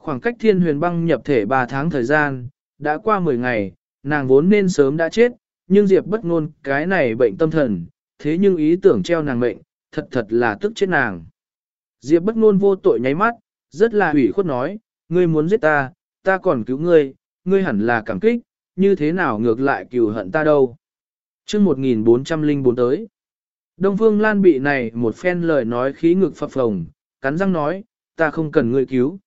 Khoảng cách thiên huyền băng nhập thể 3 tháng thời gian, đã qua 10 ngày, nàng vốn nên sớm đã chết, nhưng Diệp bất ngôn cái này bệnh tâm thần, thế nhưng ý tưởng treo nàng mệnh, thật thật là tức chết nàng. Diệp bất ngôn vô tội nháy mắt, rất là ủy khuất nói, ngươi muốn giết ta, ta còn cứu ngươi, ngươi hẳn là cảm kích, như thế nào ngược lại cừu hận ta đâu. Chương 1404 tới. Đông Phương Lan bị này một phen lời nói khí ngực phập phồng, cắn răng nói, ta không cần ngươi cứu.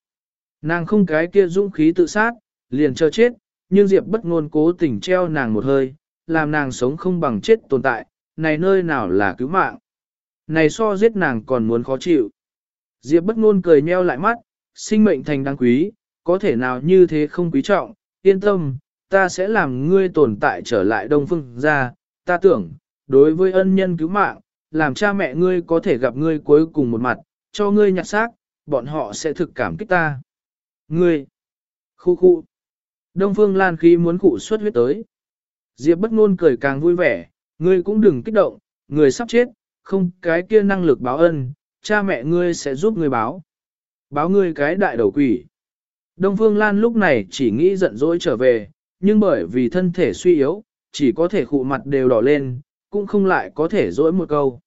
Nàng không cái kia dũng khí tự sát, liền chờ chết, nhưng Diệp bất ngôn cố tình treo nàng một hơi, làm nàng sống không bằng chết tồn tại, này nơi nào là cứu mạng. Này so giết nàng còn muốn khó chịu. Diệp bất ngôn cười nheo lại mắt, sinh mệnh thành đáng quý, có thể nào như thế không quý trọng, yên tâm, ta sẽ làm ngươi tồn tại trở lại đông phương ra, ta tưởng, đối với ân nhân cứu mạng, làm cha mẹ ngươi có thể gặp ngươi cuối cùng một mặt, cho ngươi nhặt xác, bọn họ sẽ thực cảm kích ta. Ngươi, khu khu, đông phương lan khí muốn cụ xuất huyết tới. Diệp bất ngôn cười càng vui vẻ, ngươi cũng đừng kích động, người sắp chết, không cái kia năng lực báo ân, cha mẹ ngươi sẽ giúp ngươi báo. Báo ngươi cái đại đầu quỷ. Đông Phương Lan lúc này chỉ nghĩ giận dỗi trở về, nhưng bởi vì thân thể suy yếu, chỉ có thể khụ mặt đều đỏ lên, cũng không lại có thể dỗi một câu.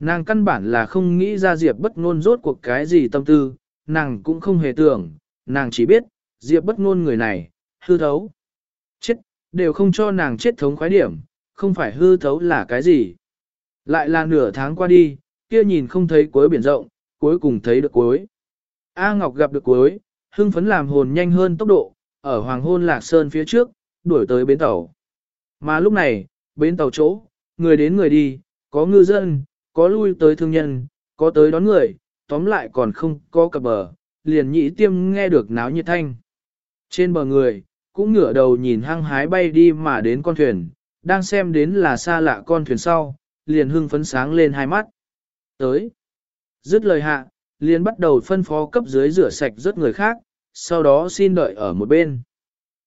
Nàng căn bản là không nghĩ ra Diệp bất ngôn rốt cuộc cái gì tâm tư, nàng cũng không hề tưởng, nàng chỉ biết, Diệp bất ngôn người này, hư thấu. Chết, đều không cho nàng chết thống khoái điểm, không phải hư thấu là cái gì. Lại là nửa tháng qua đi, kia nhìn không thấy cuối biển rộng, cuối cùng thấy được cuối. A Ngọc gặp được cuối, hưng phấn làm hồn nhanh hơn tốc độ, ở Hoàng Hôn Lạc Sơn phía trước, đuổi tới bến tàu. Mà lúc này, bến tàu chỗ, người đến người đi, có ngư dân, có lui tới thương nhân, có tới đón người, tóm lại còn không có cập bờ, liền nhị tiêm nghe được náo nhiệt thanh. Trên bờ người, cũng ngửa đầu nhìn hăng hái bay đi mà đến con thuyền, đang xem đến là xa lạ con thuyền sau, liền hưng phấn sáng lên hai mắt. Tới. Dứt lời hạ, liền bắt đầu phân phó cấp dưới rửa sạch rất người khác, sau đó xin đợi ở một bên.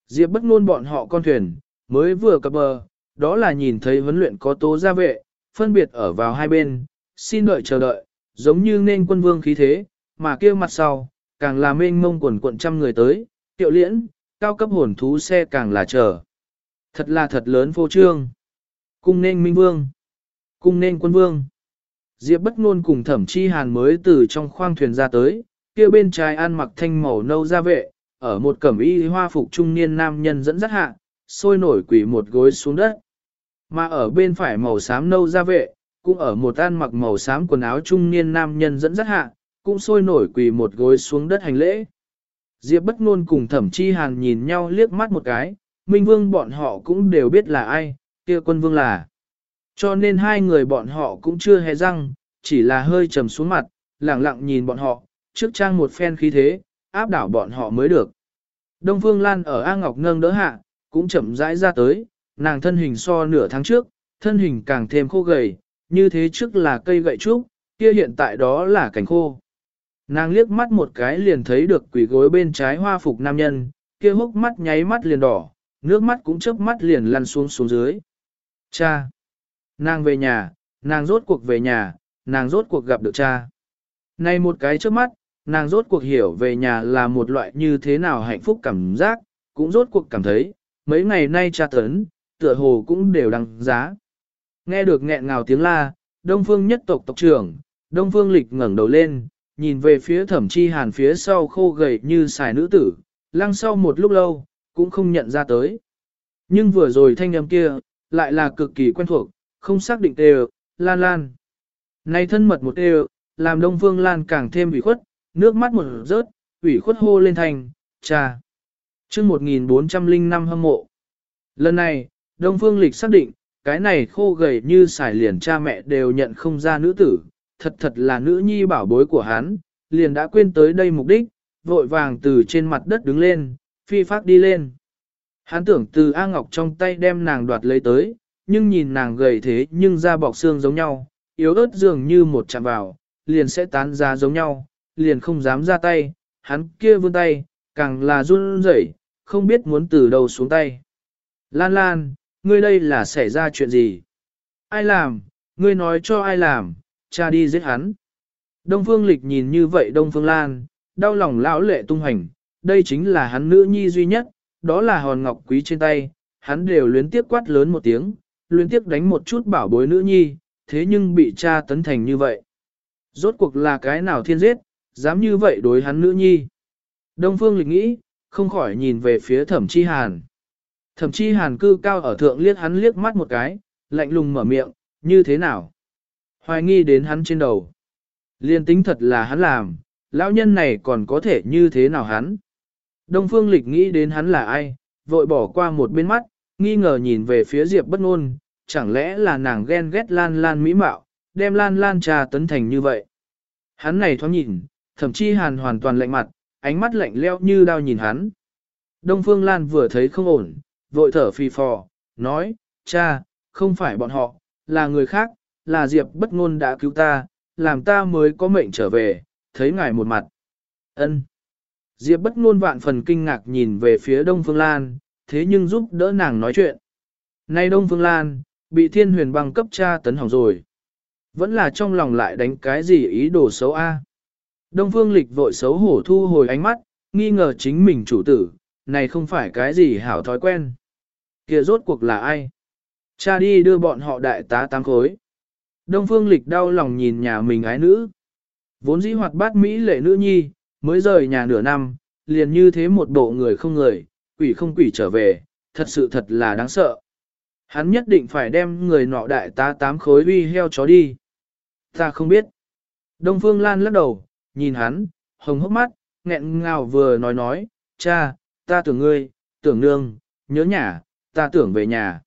Diệp bất ngôn bọn họ con thuyền, mới vừa cập bờ, đó là nhìn thấy huấn luyện có tố gia vệ, phân biệt ở vào hai bên, xin đợi chờ đợi, giống như nên quân vương khí thế, mà kia mặt sau, càng là mênh mông quần quận trăm người tới, tiệu liễn, cao cấp hồn thú xe càng là chờ. Thật là thật lớn phô trương. Cung nên minh vương. Cung nên quân vương. Diệp bất ngôn cùng thẩm chi hàn mới từ trong khoang thuyền ra tới, kia bên trái ăn mặc thanh màu nâu ra vệ, ở một cẩm y hoa phục trung niên nam nhân dẫn dắt hạ, sôi nổi quỷ một gối xuống đất. Mà ở bên phải màu xám nâu ra vệ, cũng ở một ăn mặc màu xám quần áo trung niên nam nhân dẫn dắt hạ, cũng sôi nổi quỳ một gối xuống đất hành lễ. Diệp bất ngôn cùng thẩm chi hàn nhìn nhau liếc mắt một cái, Minh Vương bọn họ cũng đều biết là ai, kia quân vương là. Cho nên hai người bọn họ cũng chưa hề răng, chỉ là hơi trầm xuống mặt, lặng lặng nhìn bọn họ, trước trang một phen khí thế, áp đảo bọn họ mới được. Đông Phương Lan ở A Ngọc nâng đỡ hạ, cũng chậm rãi ra tới, nàng thân hình so nửa tháng trước, thân hình càng thêm khô gầy, như thế trước là cây gậy trúc, kia hiện tại đó là cảnh khô. Nàng liếc mắt một cái liền thấy được quỷ gối bên trái hoa phục nam nhân, kia hốc mắt nháy mắt liền đỏ, nước mắt cũng chớp mắt liền lăn xuống xuống dưới. Cha! Nàng về nhà, nàng rốt cuộc về nhà, nàng rốt cuộc gặp được cha. Này một cái trước mắt, nàng rốt cuộc hiểu về nhà là một loại như thế nào hạnh phúc cảm giác, cũng rốt cuộc cảm thấy, mấy ngày nay cha tấn, tựa hồ cũng đều đăng giá. Nghe được nghẹn ngào tiếng la, Đông Phương nhất tộc tộc trưởng, Đông Phương lịch ngẩng đầu lên, nhìn về phía thẩm chi hàn phía sau khô gầy như xài nữ tử, lăng sau một lúc lâu, cũng không nhận ra tới. Nhưng vừa rồi thanh âm kia, lại là cực kỳ quen thuộc, không xác định đều, lan lan. Này thân mật một đều, làm Đông Phương Lan càng thêm ủy khuất, nước mắt một rớt, ủy khuất hô lên thành, cha. chương 1405 hâm mộ. Lần này, Đông Phương Lịch xác định, cái này khô gầy như xài liền cha mẹ đều nhận không ra nữ tử, thật thật là nữ nhi bảo bối của hắn, liền đã quên tới đây mục đích, vội vàng từ trên mặt đất đứng lên, phi phát đi lên. Hắn tưởng từ A Ngọc trong tay đem nàng đoạt lấy tới, nhưng nhìn nàng gầy thế nhưng da bọc xương giống nhau, yếu ớt dường như một chạm vào, liền sẽ tán ra giống nhau, liền không dám ra tay, hắn kia vươn tay, càng là run rẩy, không biết muốn từ đầu xuống tay. Lan Lan, ngươi đây là xảy ra chuyện gì? Ai làm, ngươi nói cho ai làm, cha đi giết hắn. Đông Phương Lịch nhìn như vậy Đông Phương Lan, đau lòng lão lệ tung hành, đây chính là hắn nữ nhi duy nhất, đó là hòn ngọc quý trên tay, hắn đều luyến tiếc quát lớn một tiếng, luyến tiếc đánh một chút bảo bối nữ nhi, thế nhưng bị cha tấn thành như vậy. Rốt cuộc là cái nào thiên giết, dám như vậy đối hắn nữ nhi. Đông Phương Lịch nghĩ, không khỏi nhìn về phía thẩm chi hàn. Thẩm chi hàn cư cao ở thượng liếc hắn liếc mắt một cái, lạnh lùng mở miệng, như thế nào? Hoài nghi đến hắn trên đầu. Liên tính thật là hắn làm, lão nhân này còn có thể như thế nào hắn? Đông Phương Lịch nghĩ đến hắn là ai, vội bỏ qua một bên mắt, nghi ngờ nhìn về phía Diệp bất ngôn, chẳng lẽ là nàng ghen ghét lan lan mỹ mạo, đem lan lan trà tấn thành như vậy. Hắn này thoáng nhìn, thậm chí hàn hoàn toàn lạnh mặt, ánh mắt lạnh lẽo như đao nhìn hắn. Đông Phương Lan vừa thấy không ổn, vội thở phì phò, nói, cha, không phải bọn họ, là người khác, là Diệp bất ngôn đã cứu ta, làm ta mới có mệnh trở về, thấy ngài một mặt. Ân. Diệp bất ngôn vạn phần kinh ngạc nhìn về phía Đông Phương Lan, thế nhưng giúp đỡ nàng nói chuyện. Nay Đông Phương Lan, bị thiên huyền băng cấp tra tấn hỏng rồi. Vẫn là trong lòng lại đánh cái gì ý đồ xấu a. Đông Phương Lịch vội xấu hổ thu hồi ánh mắt, nghi ngờ chính mình chủ tử, này không phải cái gì hảo thói quen. Kia rốt cuộc là ai? Cha đi đưa bọn họ đại tá tám khối. Đông Phương Lịch đau lòng nhìn nhà mình ái nữ. Vốn dĩ hoạt bát Mỹ lệ nữ nhi, mới rời nhà nửa năm, liền như thế một bộ người không người, quỷ không quỷ trở về, thật sự thật là đáng sợ. Hắn nhất định phải đem người nọ đại tá tám khối uy heo chó đi. Ta không biết. Đông Phương Lan lắc đầu, nhìn hắn, hồng hốc mắt, nghẹn ngào vừa nói nói, cha, ta tưởng ngươi, tưởng nương, nhớ nhà, ta tưởng về nhà.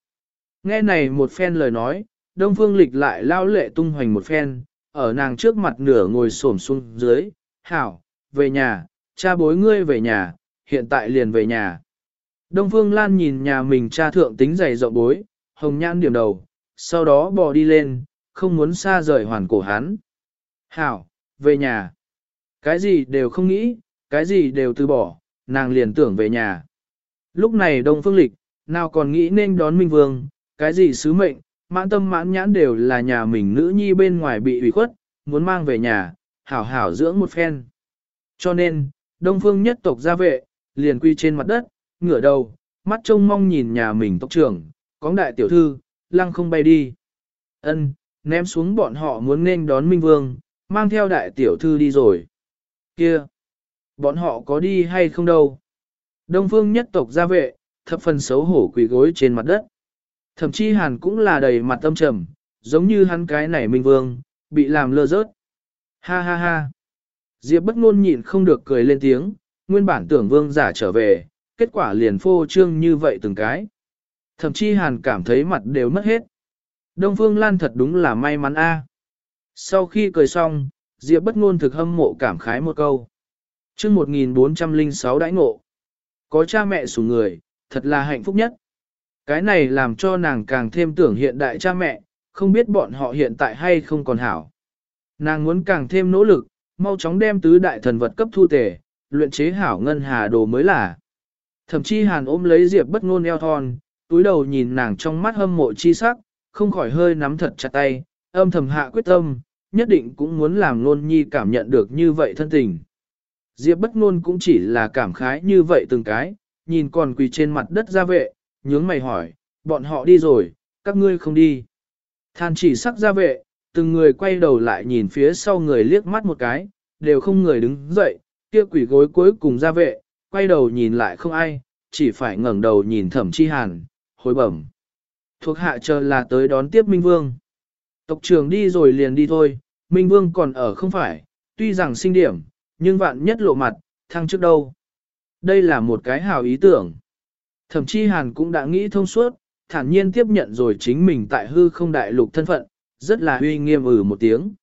Nghe này một phen lời nói, Đông Phương Lịch lại lao lệ tung hoành một phen, ở nàng trước mặt nửa ngồi xổm xuống dưới, hảo, về nhà, cha bối ngươi về nhà, hiện tại liền về nhà. Đông Phương Lan nhìn nhà mình cha thượng tính dày rộng bối, hồng nhãn điểm đầu, sau đó bò đi lên, không muốn xa rời hoàn cổ hắn. Hảo, về nhà. Cái gì đều không nghĩ, cái gì đều từ bỏ, nàng liền tưởng về nhà. Lúc này Đông Phương Lịch, nào còn nghĩ nên đón Minh Vương, cái gì sứ mệnh, mãn tâm mãn nhãn đều là nhà mình nữ nhi bên ngoài bị ủy khuất, muốn mang về nhà, hảo hảo dưỡng một phen. Cho nên, Đông Phương nhất tộc gia vệ, liền quy trên mặt đất, ngửa đầu, mắt trông mong nhìn nhà mình tộc trưởng, cóng đại tiểu thư, lăng không bay đi. Ân, ném xuống bọn họ muốn nên đón Minh Vương, mang theo đại tiểu thư đi rồi. Kia, bọn họ có đi hay không đâu? Đông phương nhất tộc gia vệ, thập phần xấu hổ quỳ gối trên mặt đất. Thậm chí hàn cũng là đầy mặt tâm trầm, giống như hắn cái này Minh Vương, bị làm lơ rớt. Ha ha ha. Diệp bất ngôn nhịn không được cười lên tiếng, nguyên bản tưởng vương giả trở về, kết quả liền phô trương như vậy từng cái. Thậm chí hàn cảm thấy mặt đều mất hết. Đông Phương Lan thật đúng là may mắn a. Sau khi cười xong, Diệp bất ngôn thực hâm mộ cảm khái một câu. Chương 1406 đãi ngộ. Có cha mẹ sủng người, thật là hạnh phúc nhất. Cái này làm cho nàng càng thêm tưởng hiện đại cha mẹ, không biết bọn họ hiện tại hay không còn hảo. Nàng muốn càng thêm nỗ lực, mau chóng đem tứ đại thần vật cấp thu tể, luyện chế hảo ngân hà đồ mới là. Thậm chí hàn ôm lấy Diệp bất ngôn eo thon, túi đầu nhìn nàng trong mắt hâm mộ chi sắc, không khỏi hơi nắm thật chặt tay, âm thầm hạ quyết tâm, nhất định cũng muốn làm nôn nhi cảm nhận được như vậy thân tình. Diệp bất ngôn cũng chỉ là cảm khái như vậy từng cái, nhìn còn quỳ trên mặt đất ra vệ, nhướng mày hỏi, bọn họ đi rồi, các ngươi không đi. Than chỉ sắc ra vệ, từng người quay đầu lại nhìn phía sau người liếc mắt một cái, đều không người đứng dậy, kia quỷ gối cuối cùng ra vệ, quay đầu nhìn lại không ai, chỉ phải ngẩng đầu nhìn thẩm chi hàn, hồi bẩm. Thuộc hạ chờ là tới đón tiếp Minh Vương. Tộc trưởng đi rồi liền đi thôi, Minh Vương còn ở không phải, tuy rằng sinh điểm, nhưng vạn nhất lộ mặt, thăng trước đâu. Đây là một cái hào ý tưởng. Thậm chí Hàn cũng đã nghĩ thông suốt, thản nhiên tiếp nhận rồi chính mình tại hư không đại lục thân phận, rất là uy nghiêm ử ừ một tiếng.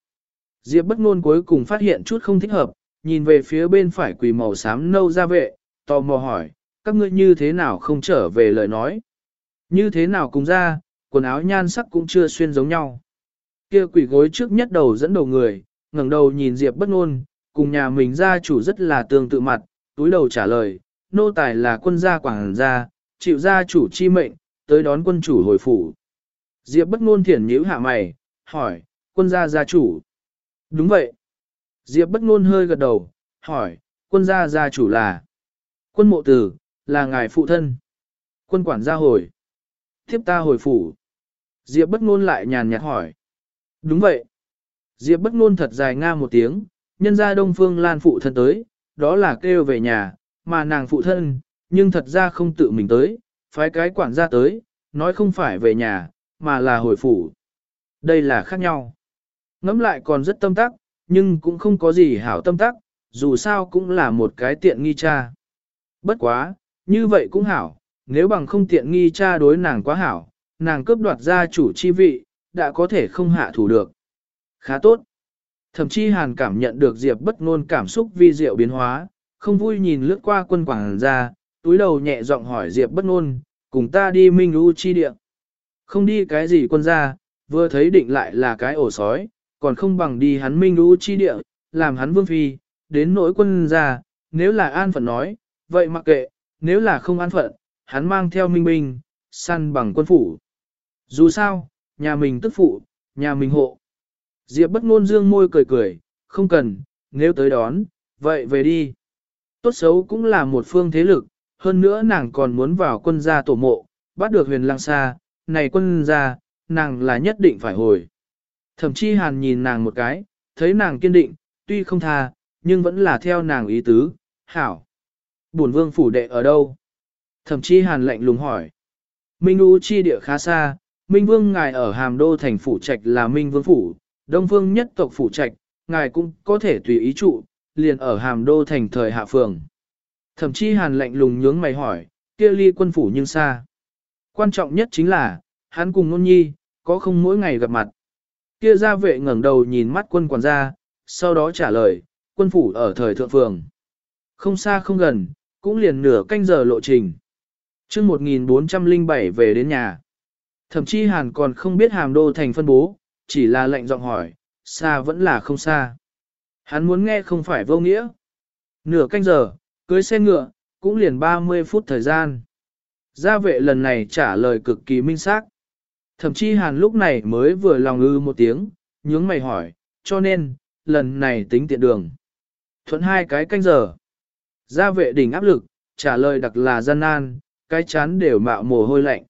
Diệp bất ngôn cuối cùng phát hiện chút không thích hợp, nhìn về phía bên phải quỳ màu xám nâu ra vệ, tò mò hỏi, các ngươi như thế nào không trở về lời nói. Như thế nào cùng ra, quần áo nhan sắc cũng chưa xuyên giống nhau. Kia quỷ gối trước nhất đầu dẫn đầu người, ngẩng đầu nhìn Diệp bất ngôn, cùng nhà mình gia chủ rất là tương tự mặt, túi đầu trả lời, nô tài là quân gia quảng gia, chịu gia chủ chi mệnh, tới đón quân chủ hồi phủ. Diệp bất ngôn thiển nhíu hạ mày, hỏi, quân gia gia chủ. Đúng vậy. Diệp bất ngôn hơi gật đầu, hỏi, quân gia gia chủ là. Quân mộ tử, là ngài phụ thân. Quân quản gia hồi. Tiếp ta hồi phủ. Diệp bất ngôn lại nhàn nhạt hỏi. Đúng vậy. Diệp bất ngôn thật dài nga một tiếng, nhân ra đông phương lan phụ thân tới, đó là kêu về nhà, mà nàng phụ thân, nhưng thật ra không tự mình tới, phái cái quản gia tới, nói không phải về nhà, mà là hồi phủ. Đây là khác nhau. Ngắm lại còn rất tâm tắc, nhưng cũng không có gì hảo tâm tắc, dù sao cũng là một cái tiện nghi cha. Bất quá, như vậy cũng hảo, nếu bằng không tiện nghi cha đối nàng quá hảo, nàng cướp đoạt gia chủ chi vị, đã có thể không hạ thủ được. Khá tốt. Thậm chí hàn cảm nhận được Diệp bất ngôn cảm xúc vi diệu biến hóa, không vui nhìn lướt qua quân quảng ra, túi đầu nhẹ giọng hỏi Diệp bất ngôn, cùng ta đi minh u chi địa. Không đi cái gì quân ra, vừa thấy định lại là cái ổ sói, còn không bằng đi hắn minh u chi địa, làm hắn vương phi, đến nỗi quân ra, nếu là an phận nói, vậy mặc kệ, nếu là không an phận, hắn mang theo minh Minh săn bằng quân phủ. Dù sao, nhà mình tức phụ, nhà mình hộ. Diệp bất ngôn dương môi cười cười, không cần, nếu tới đón, vậy về đi. Tốt xấu cũng là một phương thế lực, hơn nữa nàng còn muốn vào quân gia tổ mộ, bắt được huyền lang xa, này quân gia, nàng là nhất định phải hồi. Thậm chí hàn nhìn nàng một cái, thấy nàng kiên định, tuy không tha, nhưng vẫn là theo nàng ý tứ, hảo. Bổn vương phủ đệ ở đâu? Thậm chí hàn lạnh lùng hỏi. Minh U chi địa khá xa, Minh Vương ngài ở Hàm Đô thành phủ trạch là Minh Vương phủ, Đông vương nhất tộc phủ trạch, ngài cũng có thể tùy ý trụ, liền ở Hàm Đô thành thời hạ phường. Thậm chí hàn lạnh lùng nhướng mày hỏi, kia ly quân phủ nhưng xa. Quan trọng nhất chính là, hắn cùng nôn nhi, có không mỗi ngày gặp mặt. Kia gia vệ ngẩng đầu nhìn mắt quân quản gia, sau đó trả lời, quân phủ ở thời thượng phường. Không xa không gần, cũng liền nửa canh giờ lộ trình. chương 1407 về đến nhà. Thậm chí hàn còn không biết hàm đô thành phân bố, chỉ là lệnh giọng hỏi, xa vẫn là không xa. Hắn muốn nghe không phải vô nghĩa. Nửa canh giờ, cưới xe ngựa, cũng liền 30 phút thời gian. Gia vệ lần này trả lời cực kỳ minh xác. Thậm chí hàn lúc này mới vừa lòng ư một tiếng, nhướng mày hỏi, cho nên, lần này tính tiện đường. Thuận hai cái canh giờ. Gia vệ đỉnh áp lực, trả lời đặc là gian nan, cái chán đều mạo mồ hôi lạnh.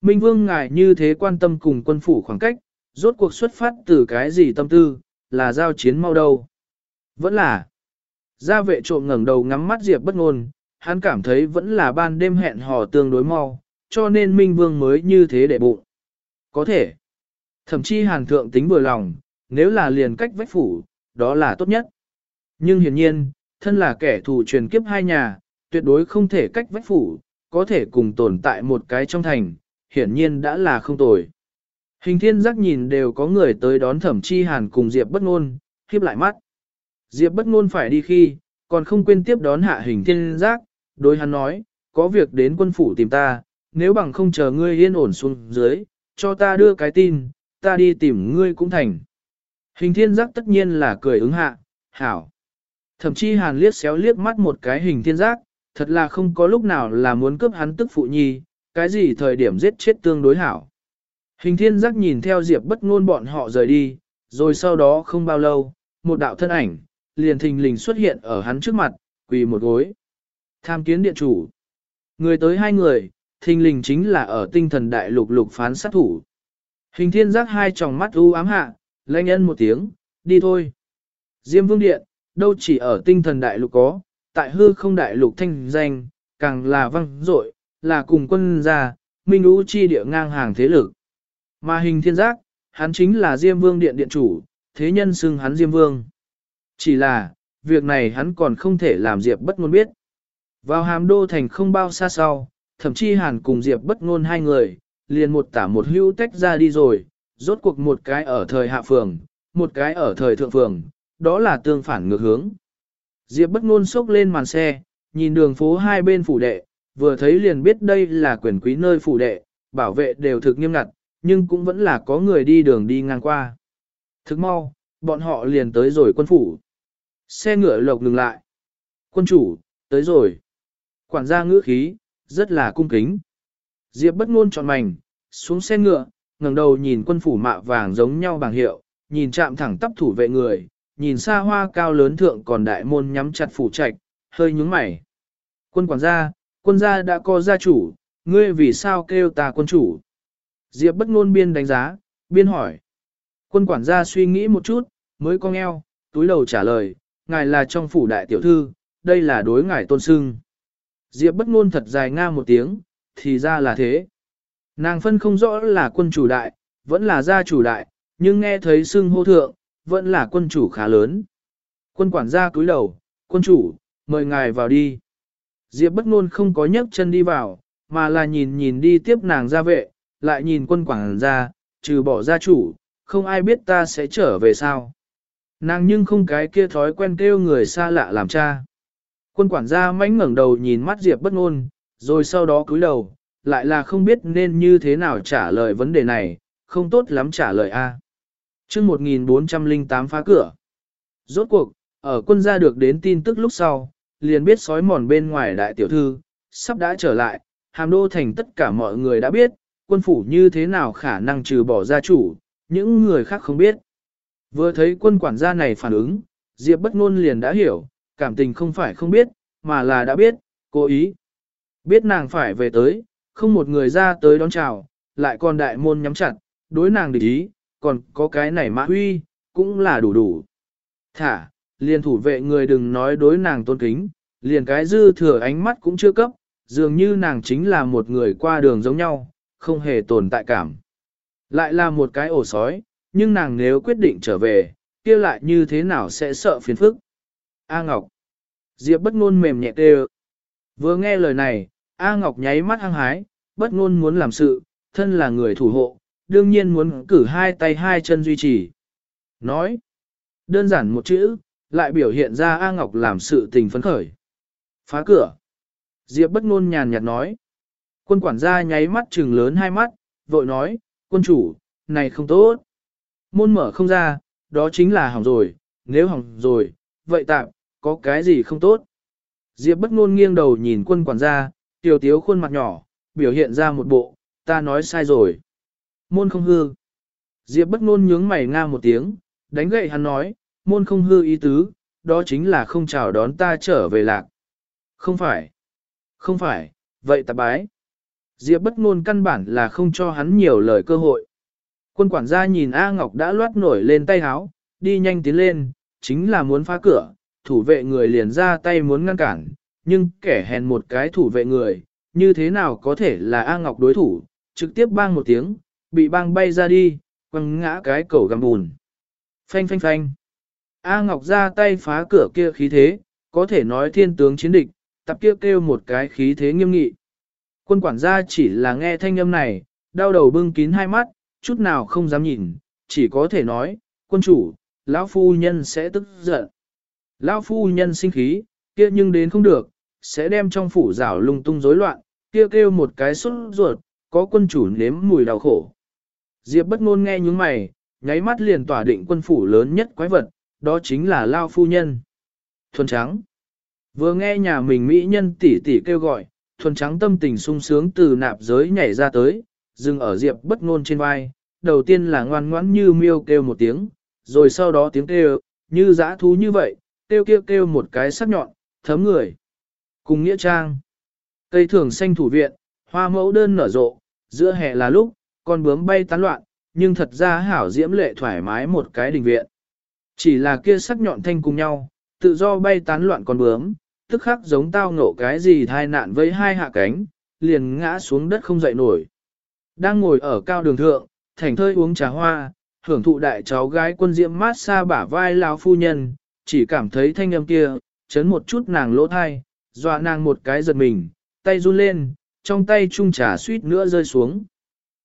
Minh Vương ngài như thế quan tâm cùng quân phủ khoảng cách, rốt cuộc xuất phát từ cái gì tâm tư, là giao chiến mau đâu. Vẫn là, gia vệ trộm ngẩng đầu ngắm mắt Diệp bất ngôn, hắn cảm thấy vẫn là ban đêm hẹn hò tương đối mau, cho nên Minh Vương mới như thế để bụng. Có thể, thậm chí hàn thượng tính vừa lòng, nếu là liền cách vách phủ, đó là tốt nhất. Nhưng hiển nhiên, thân là kẻ thù truyền kiếp hai nhà, tuyệt đối không thể cách vách phủ, có thể cùng tồn tại một cái trong thành, hiển nhiên đã là không tồi. Hình thiên giác nhìn đều có người tới đón thẩm chi hàn cùng Diệp bất ngôn, khiếp lại mắt. Diệp bất ngôn phải đi khi, còn không quên tiếp đón hạ hình thiên giác, đối hắn nói, có việc đến quân phủ tìm ta, nếu bằng không chờ ngươi yên ổn xuống dưới, cho ta đưa cái tin, ta đi tìm ngươi cũng thành. Hình thiên giác tất nhiên là cười ứng hạ, hảo. Thậm chí hàn liếc xéo liếc mắt một cái hình thiên giác, thật là không có lúc nào là muốn cướp hắn tức phụ nhi, cái gì thời điểm giết chết tương đối hảo. Hình thiên giác nhìn theo Diệp bất ngôn bọn họ rời đi, rồi sau đó không bao lâu, một đạo thân ảnh, liền thình lình xuất hiện ở hắn trước mặt, quỳ một gối. Tham kiến điện chủ. Người tới hai người, thình lình chính là ở tinh thần đại lục lục phán sát thủ. Hình thiên giác hai tròng mắt u ám hạ, lanh ân một tiếng, đi thôi. Diêm vương điện, đâu chỉ ở tinh thần đại lục có, tại hư không đại lục thanh danh, càng là văng dội là cùng quân gia, minh lũ chi địa ngang hàng thế lực. Mà hình thiên giác, hắn chính là Diêm Vương Điện Điện Chủ, thế nhân xưng hắn Diêm Vương. Chỉ là, việc này hắn còn không thể làm Diệp bất ngôn biết. Vào hàm đô thành không bao xa sau, thậm chí hàn cùng Diệp bất ngôn hai người, liền một tả một hưu tách ra đi rồi, rốt cuộc một cái ở thời hạ phường, một cái ở thời thượng phường, đó là tương phản ngược hướng. Diệp bất ngôn sốc lên màn xe, nhìn đường phố hai bên phủ đệ, vừa thấy liền biết đây là quyền quý nơi phủ đệ, bảo vệ đều thực nghiêm ngặt, nhưng cũng vẫn là có người đi đường đi ngang qua. Thức mau, bọn họ liền tới rồi quân phủ. Xe ngựa lộc ngừng lại. Quân chủ, tới rồi. Quản gia ngữ khí, rất là cung kính. Diệp bất ngôn tròn mảnh, xuống xe ngựa, ngẩng đầu nhìn quân phủ mạ vàng giống nhau bằng hiệu, nhìn chạm thẳng tắp thủ vệ người, nhìn xa hoa cao lớn thượng còn đại môn nhắm chặt phủ trạch, hơi nhướng mày. Quân quản gia, quân gia đã có gia chủ, ngươi vì sao kêu ta quân chủ? Diệp bất ngôn biên đánh giá, biên hỏi. Quân quản gia suy nghĩ một chút, mới cong eo, túi đầu trả lời, ngài là trong phủ đại tiểu thư, đây là đối ngài tôn sưng. Diệp bất ngôn thật dài nga một tiếng, thì ra là thế. Nàng phân không rõ là quân chủ đại, vẫn là gia chủ đại, nhưng nghe thấy sưng hô thượng, vẫn là quân chủ khá lớn. Quân quản gia cúi đầu, quân chủ, mời ngài vào đi. Diệp bất ngôn không có nhấc chân đi vào, mà là nhìn nhìn đi tiếp nàng ra vệ, lại nhìn quân quản gia, trừ bỏ gia chủ, không ai biết ta sẽ trở về sao. Nàng nhưng không cái kia thói quen kêu người xa lạ làm cha. Quân quản gia mãnh ngẩng đầu nhìn mắt Diệp bất ngôn, rồi sau đó cúi đầu, lại là không biết nên như thế nào trả lời vấn đề này, không tốt lắm trả lời A. chương 1408 phá cửa. Rốt cuộc, ở quân gia được đến tin tức lúc sau, liền biết sói mòn bên ngoài đại tiểu thư, sắp đã trở lại, hàm đô thành tất cả mọi người đã biết, quân phủ như thế nào khả năng trừ bỏ gia chủ, những người khác không biết. Vừa thấy quân quản gia này phản ứng, Diệp bất ngôn liền đã hiểu, cảm tình không phải không biết, mà là đã biết, cố ý. Biết nàng phải về tới, không một người ra tới đón chào, lại còn đại môn nhắm chặt, đối nàng địch ý, còn có cái này mã huy, cũng là đủ đủ. Thả, liền thủ vệ người đừng nói đối nàng tôn kính, liền cái dư thừa ánh mắt cũng chưa cấp, dường như nàng chính là một người qua đường giống nhau, không hề tồn tại cảm. Lại là một cái ổ sói, nhưng nàng nếu quyết định trở về, kia lại như thế nào sẽ sợ phiền phức. A Ngọc. Diệp bất ngôn mềm nhẹ tê Vừa nghe lời này, A Ngọc nháy mắt hăng hái, bất ngôn muốn làm sự, thân là người thủ hộ, đương nhiên muốn cử hai tay hai chân duy trì. Nói, đơn giản một chữ, lại biểu hiện ra A Ngọc làm sự tình phấn khởi. Phá cửa. Diệp bất ngôn nhàn nhạt nói. Quân quản gia nháy mắt trừng lớn hai mắt, vội nói, quân chủ, này không tốt. Môn mở không ra, đó chính là hỏng rồi, nếu hỏng rồi, vậy tạm, có cái gì không tốt. Diệp bất ngôn nghiêng đầu nhìn quân quản gia, tiểu tiếu khuôn mặt nhỏ, biểu hiện ra một bộ, ta nói sai rồi. Môn không hư. Diệp bất ngôn nhướng mày nga một tiếng, đánh gậy hắn nói, môn không hư ý tứ, đó chính là không chào đón ta trở về lạc. Không phải. Không phải, vậy ta bái. Diệp bất ngôn căn bản là không cho hắn nhiều lời cơ hội. Quân quản gia nhìn A Ngọc đã loát nổi lên tay háo, đi nhanh tiến lên, chính là muốn phá cửa, thủ vệ người liền ra tay muốn ngăn cản, nhưng kẻ hèn một cái thủ vệ người, như thế nào có thể là A Ngọc đối thủ, trực tiếp bang một tiếng, bị bang bay ra đi, quăng ngã cái cầu găm bùn. Phanh phanh phanh. A Ngọc ra tay phá cửa kia khí thế, có thể nói thiên tướng chiến địch, tập kia kêu một cái khí thế nghiêm nghị. Quân quản gia chỉ là nghe thanh âm này, đau đầu bưng kín hai mắt, chút nào không dám nhìn, chỉ có thể nói, quân chủ, lão phu nhân sẽ tức giận. Lão phu nhân sinh khí, kia nhưng đến không được, sẽ đem trong phủ rào lung tung rối loạn, kia kêu một cái xuất ruột, có quân chủ nếm mùi đau khổ. Diệp bất ngôn nghe những mày, nháy mắt liền tỏa định quân phủ lớn nhất quái vật, đó chính là Lao phu nhân. Thuần trắng. Vừa nghe nhà mình mỹ nhân tỷ tỷ kêu gọi, thuần trắng tâm tình sung sướng từ nạp giới nhảy ra tới, dừng ở Diệp bất ngôn trên vai, đầu tiên là ngoan ngoãn như miêu kêu một tiếng, rồi sau đó tiếng kêu, như dã thú như vậy, kêu kêu kêu một cái sắc nhọn, thấm người. Cùng nghĩa trang. Cây thường xanh thủ viện, hoa mẫu đơn nở rộ, giữa hè là lúc, con bướm bay tán loạn, nhưng thật ra hảo diễm lệ thoải mái một cái đình viện. Chỉ là kia sắc nhọn thanh cùng nhau, tự do bay tán loạn con bướm, tức khắc giống tao ngộ cái gì thai nạn với hai hạ cánh, liền ngã xuống đất không dậy nổi, đang ngồi ở cao đường thượng, thành thơi uống trà hoa, hưởng thụ đại cháu gái quân diễm mát xa bả vai lão phu nhân, chỉ cảm thấy thanh âm kia, chấn một chút nàng lỗ thai, dọa nàng một cái giật mình, tay run lên, trong tay chung trà suýt nữa rơi xuống.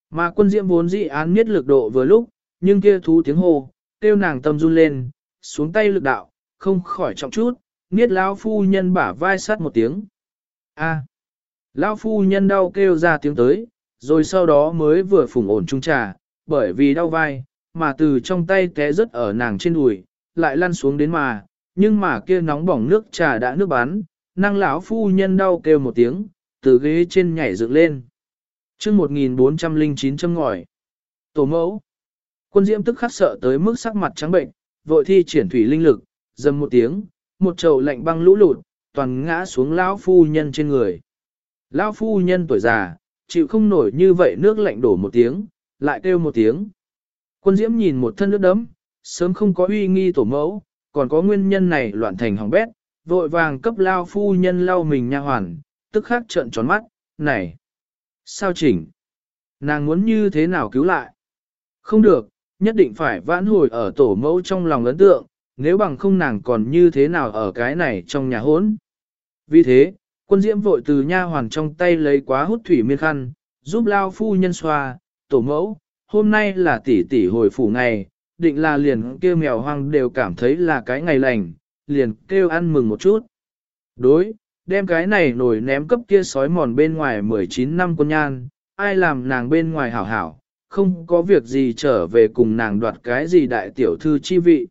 Mà quân diễm vốn dị án miết lực độ vừa lúc, nhưng kia thú tiếng hô, kêu nàng tâm run lên, xuống tay lực đạo, không khỏi trọng chút, niết lão phu nhân bả vai sát một tiếng. A. Lão phu nhân đau kêu ra tiếng tới, rồi sau đó mới vừa phủng ổn trung trà, bởi vì đau vai, mà từ trong tay té rớt ở nàng trên đùi, lại lăn xuống đến mà, nhưng mà kia nóng bỏng nước trà đã nước bắn, năng lão phu nhân đau kêu một tiếng, từ ghế trên nhảy dựng lên. chương 1409 châm ngòi. Tổ mẫu. Quân diễm tức khắc sợ tới mức sắc mặt trắng bệnh, vội thi triển thủy linh lực, dầm một tiếng, một chậu lạnh băng lũ lụt, toàn ngã xuống lão phu nhân trên người. Lão phu nhân tuổi già, chịu không nổi như vậy nước lạnh đổ một tiếng, lại kêu một tiếng. Quân diễm nhìn một thân nước đấm, sớm không có uy nghi tổ mẫu, còn có nguyên nhân này loạn thành hỏng bét, vội vàng cấp lao phu nhân lau mình nha hoàn, tức khắc trợn tròn mắt, này, sao chỉnh? Nàng muốn như thế nào cứu lại? Không được, nhất định phải vãn hồi ở tổ mẫu trong lòng ấn tượng, nếu bằng không nàng còn như thế nào ở cái này trong nhà hốn. Vì thế, quân diễm vội từ nha hoàn trong tay lấy quá hút thủy miên khăn, giúp lao phu nhân xoa, tổ mẫu, hôm nay là tỷ tỷ hồi phủ ngày, định là liền kêu mèo hoang đều cảm thấy là cái ngày lành, liền kêu ăn mừng một chút. Đối, đem cái này nổi ném cấp kia sói mòn bên ngoài 19 năm quân nhan, ai làm nàng bên ngoài hảo hảo, không có việc gì trở về cùng nàng đoạt cái gì đại tiểu thư chi vị.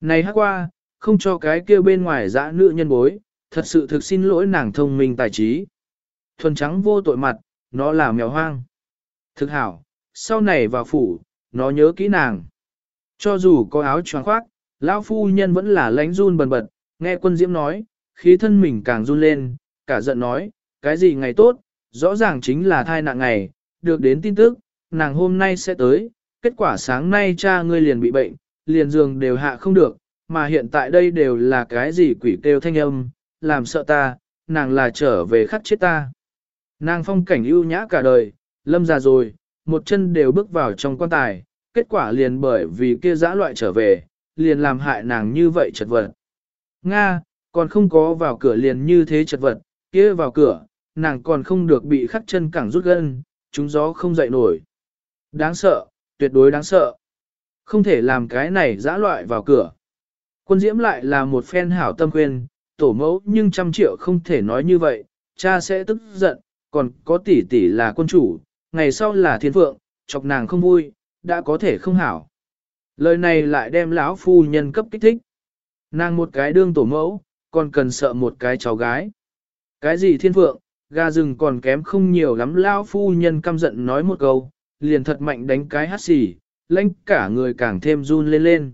Này hát qua, không cho cái kia bên ngoài dã nữ nhân bối, thật sự thực xin lỗi nàng thông minh tài trí. Thuần trắng vô tội mặt, nó là mèo hoang. Thực hảo, sau này vào phủ, nó nhớ kỹ nàng. Cho dù có áo choàng khoác, lão phu nhân vẫn là lánh run bần bật, nghe quân diễm nói, khí thân mình càng run lên, cả giận nói, cái gì ngày tốt, rõ ràng chính là thai nạn ngày, được đến tin tức, nàng hôm nay sẽ tới, kết quả sáng nay cha ngươi liền bị bệnh, liền giường đều hạ không được, mà hiện tại đây đều là cái gì quỷ kêu thanh âm, làm sợ ta, nàng là trở về khắc chết ta. Nàng phong cảnh ưu nhã cả đời, lâm già rồi, một chân đều bước vào trong quan tài, kết quả liền bởi vì kia dã loại trở về, liền làm hại nàng như vậy chật vật. Nga, còn không có vào cửa liền như thế chật vật, kia vào cửa, nàng còn không được bị khắc chân cẳng rút gân, chúng gió không dậy nổi. Đáng sợ, tuyệt đối đáng sợ. Không thể làm cái này dã loại vào cửa. Quân diễm lại là một phen hảo tâm khuyên, tổ mẫu nhưng trăm triệu không thể nói như vậy, cha sẽ tức giận, còn có tỷ tỷ là quân chủ, ngày sau là thiên phượng, chọc nàng không vui, đã có thể không hảo. Lời này lại đem lão phu nhân cấp kích thích. Nàng một cái đương tổ mẫu, còn cần sợ một cái cháu gái. Cái gì thiên phượng, gà rừng còn kém không nhiều lắm lão phu nhân căm giận nói một câu, liền thật mạnh đánh cái hát xì, lãnh cả người càng thêm run lên lên.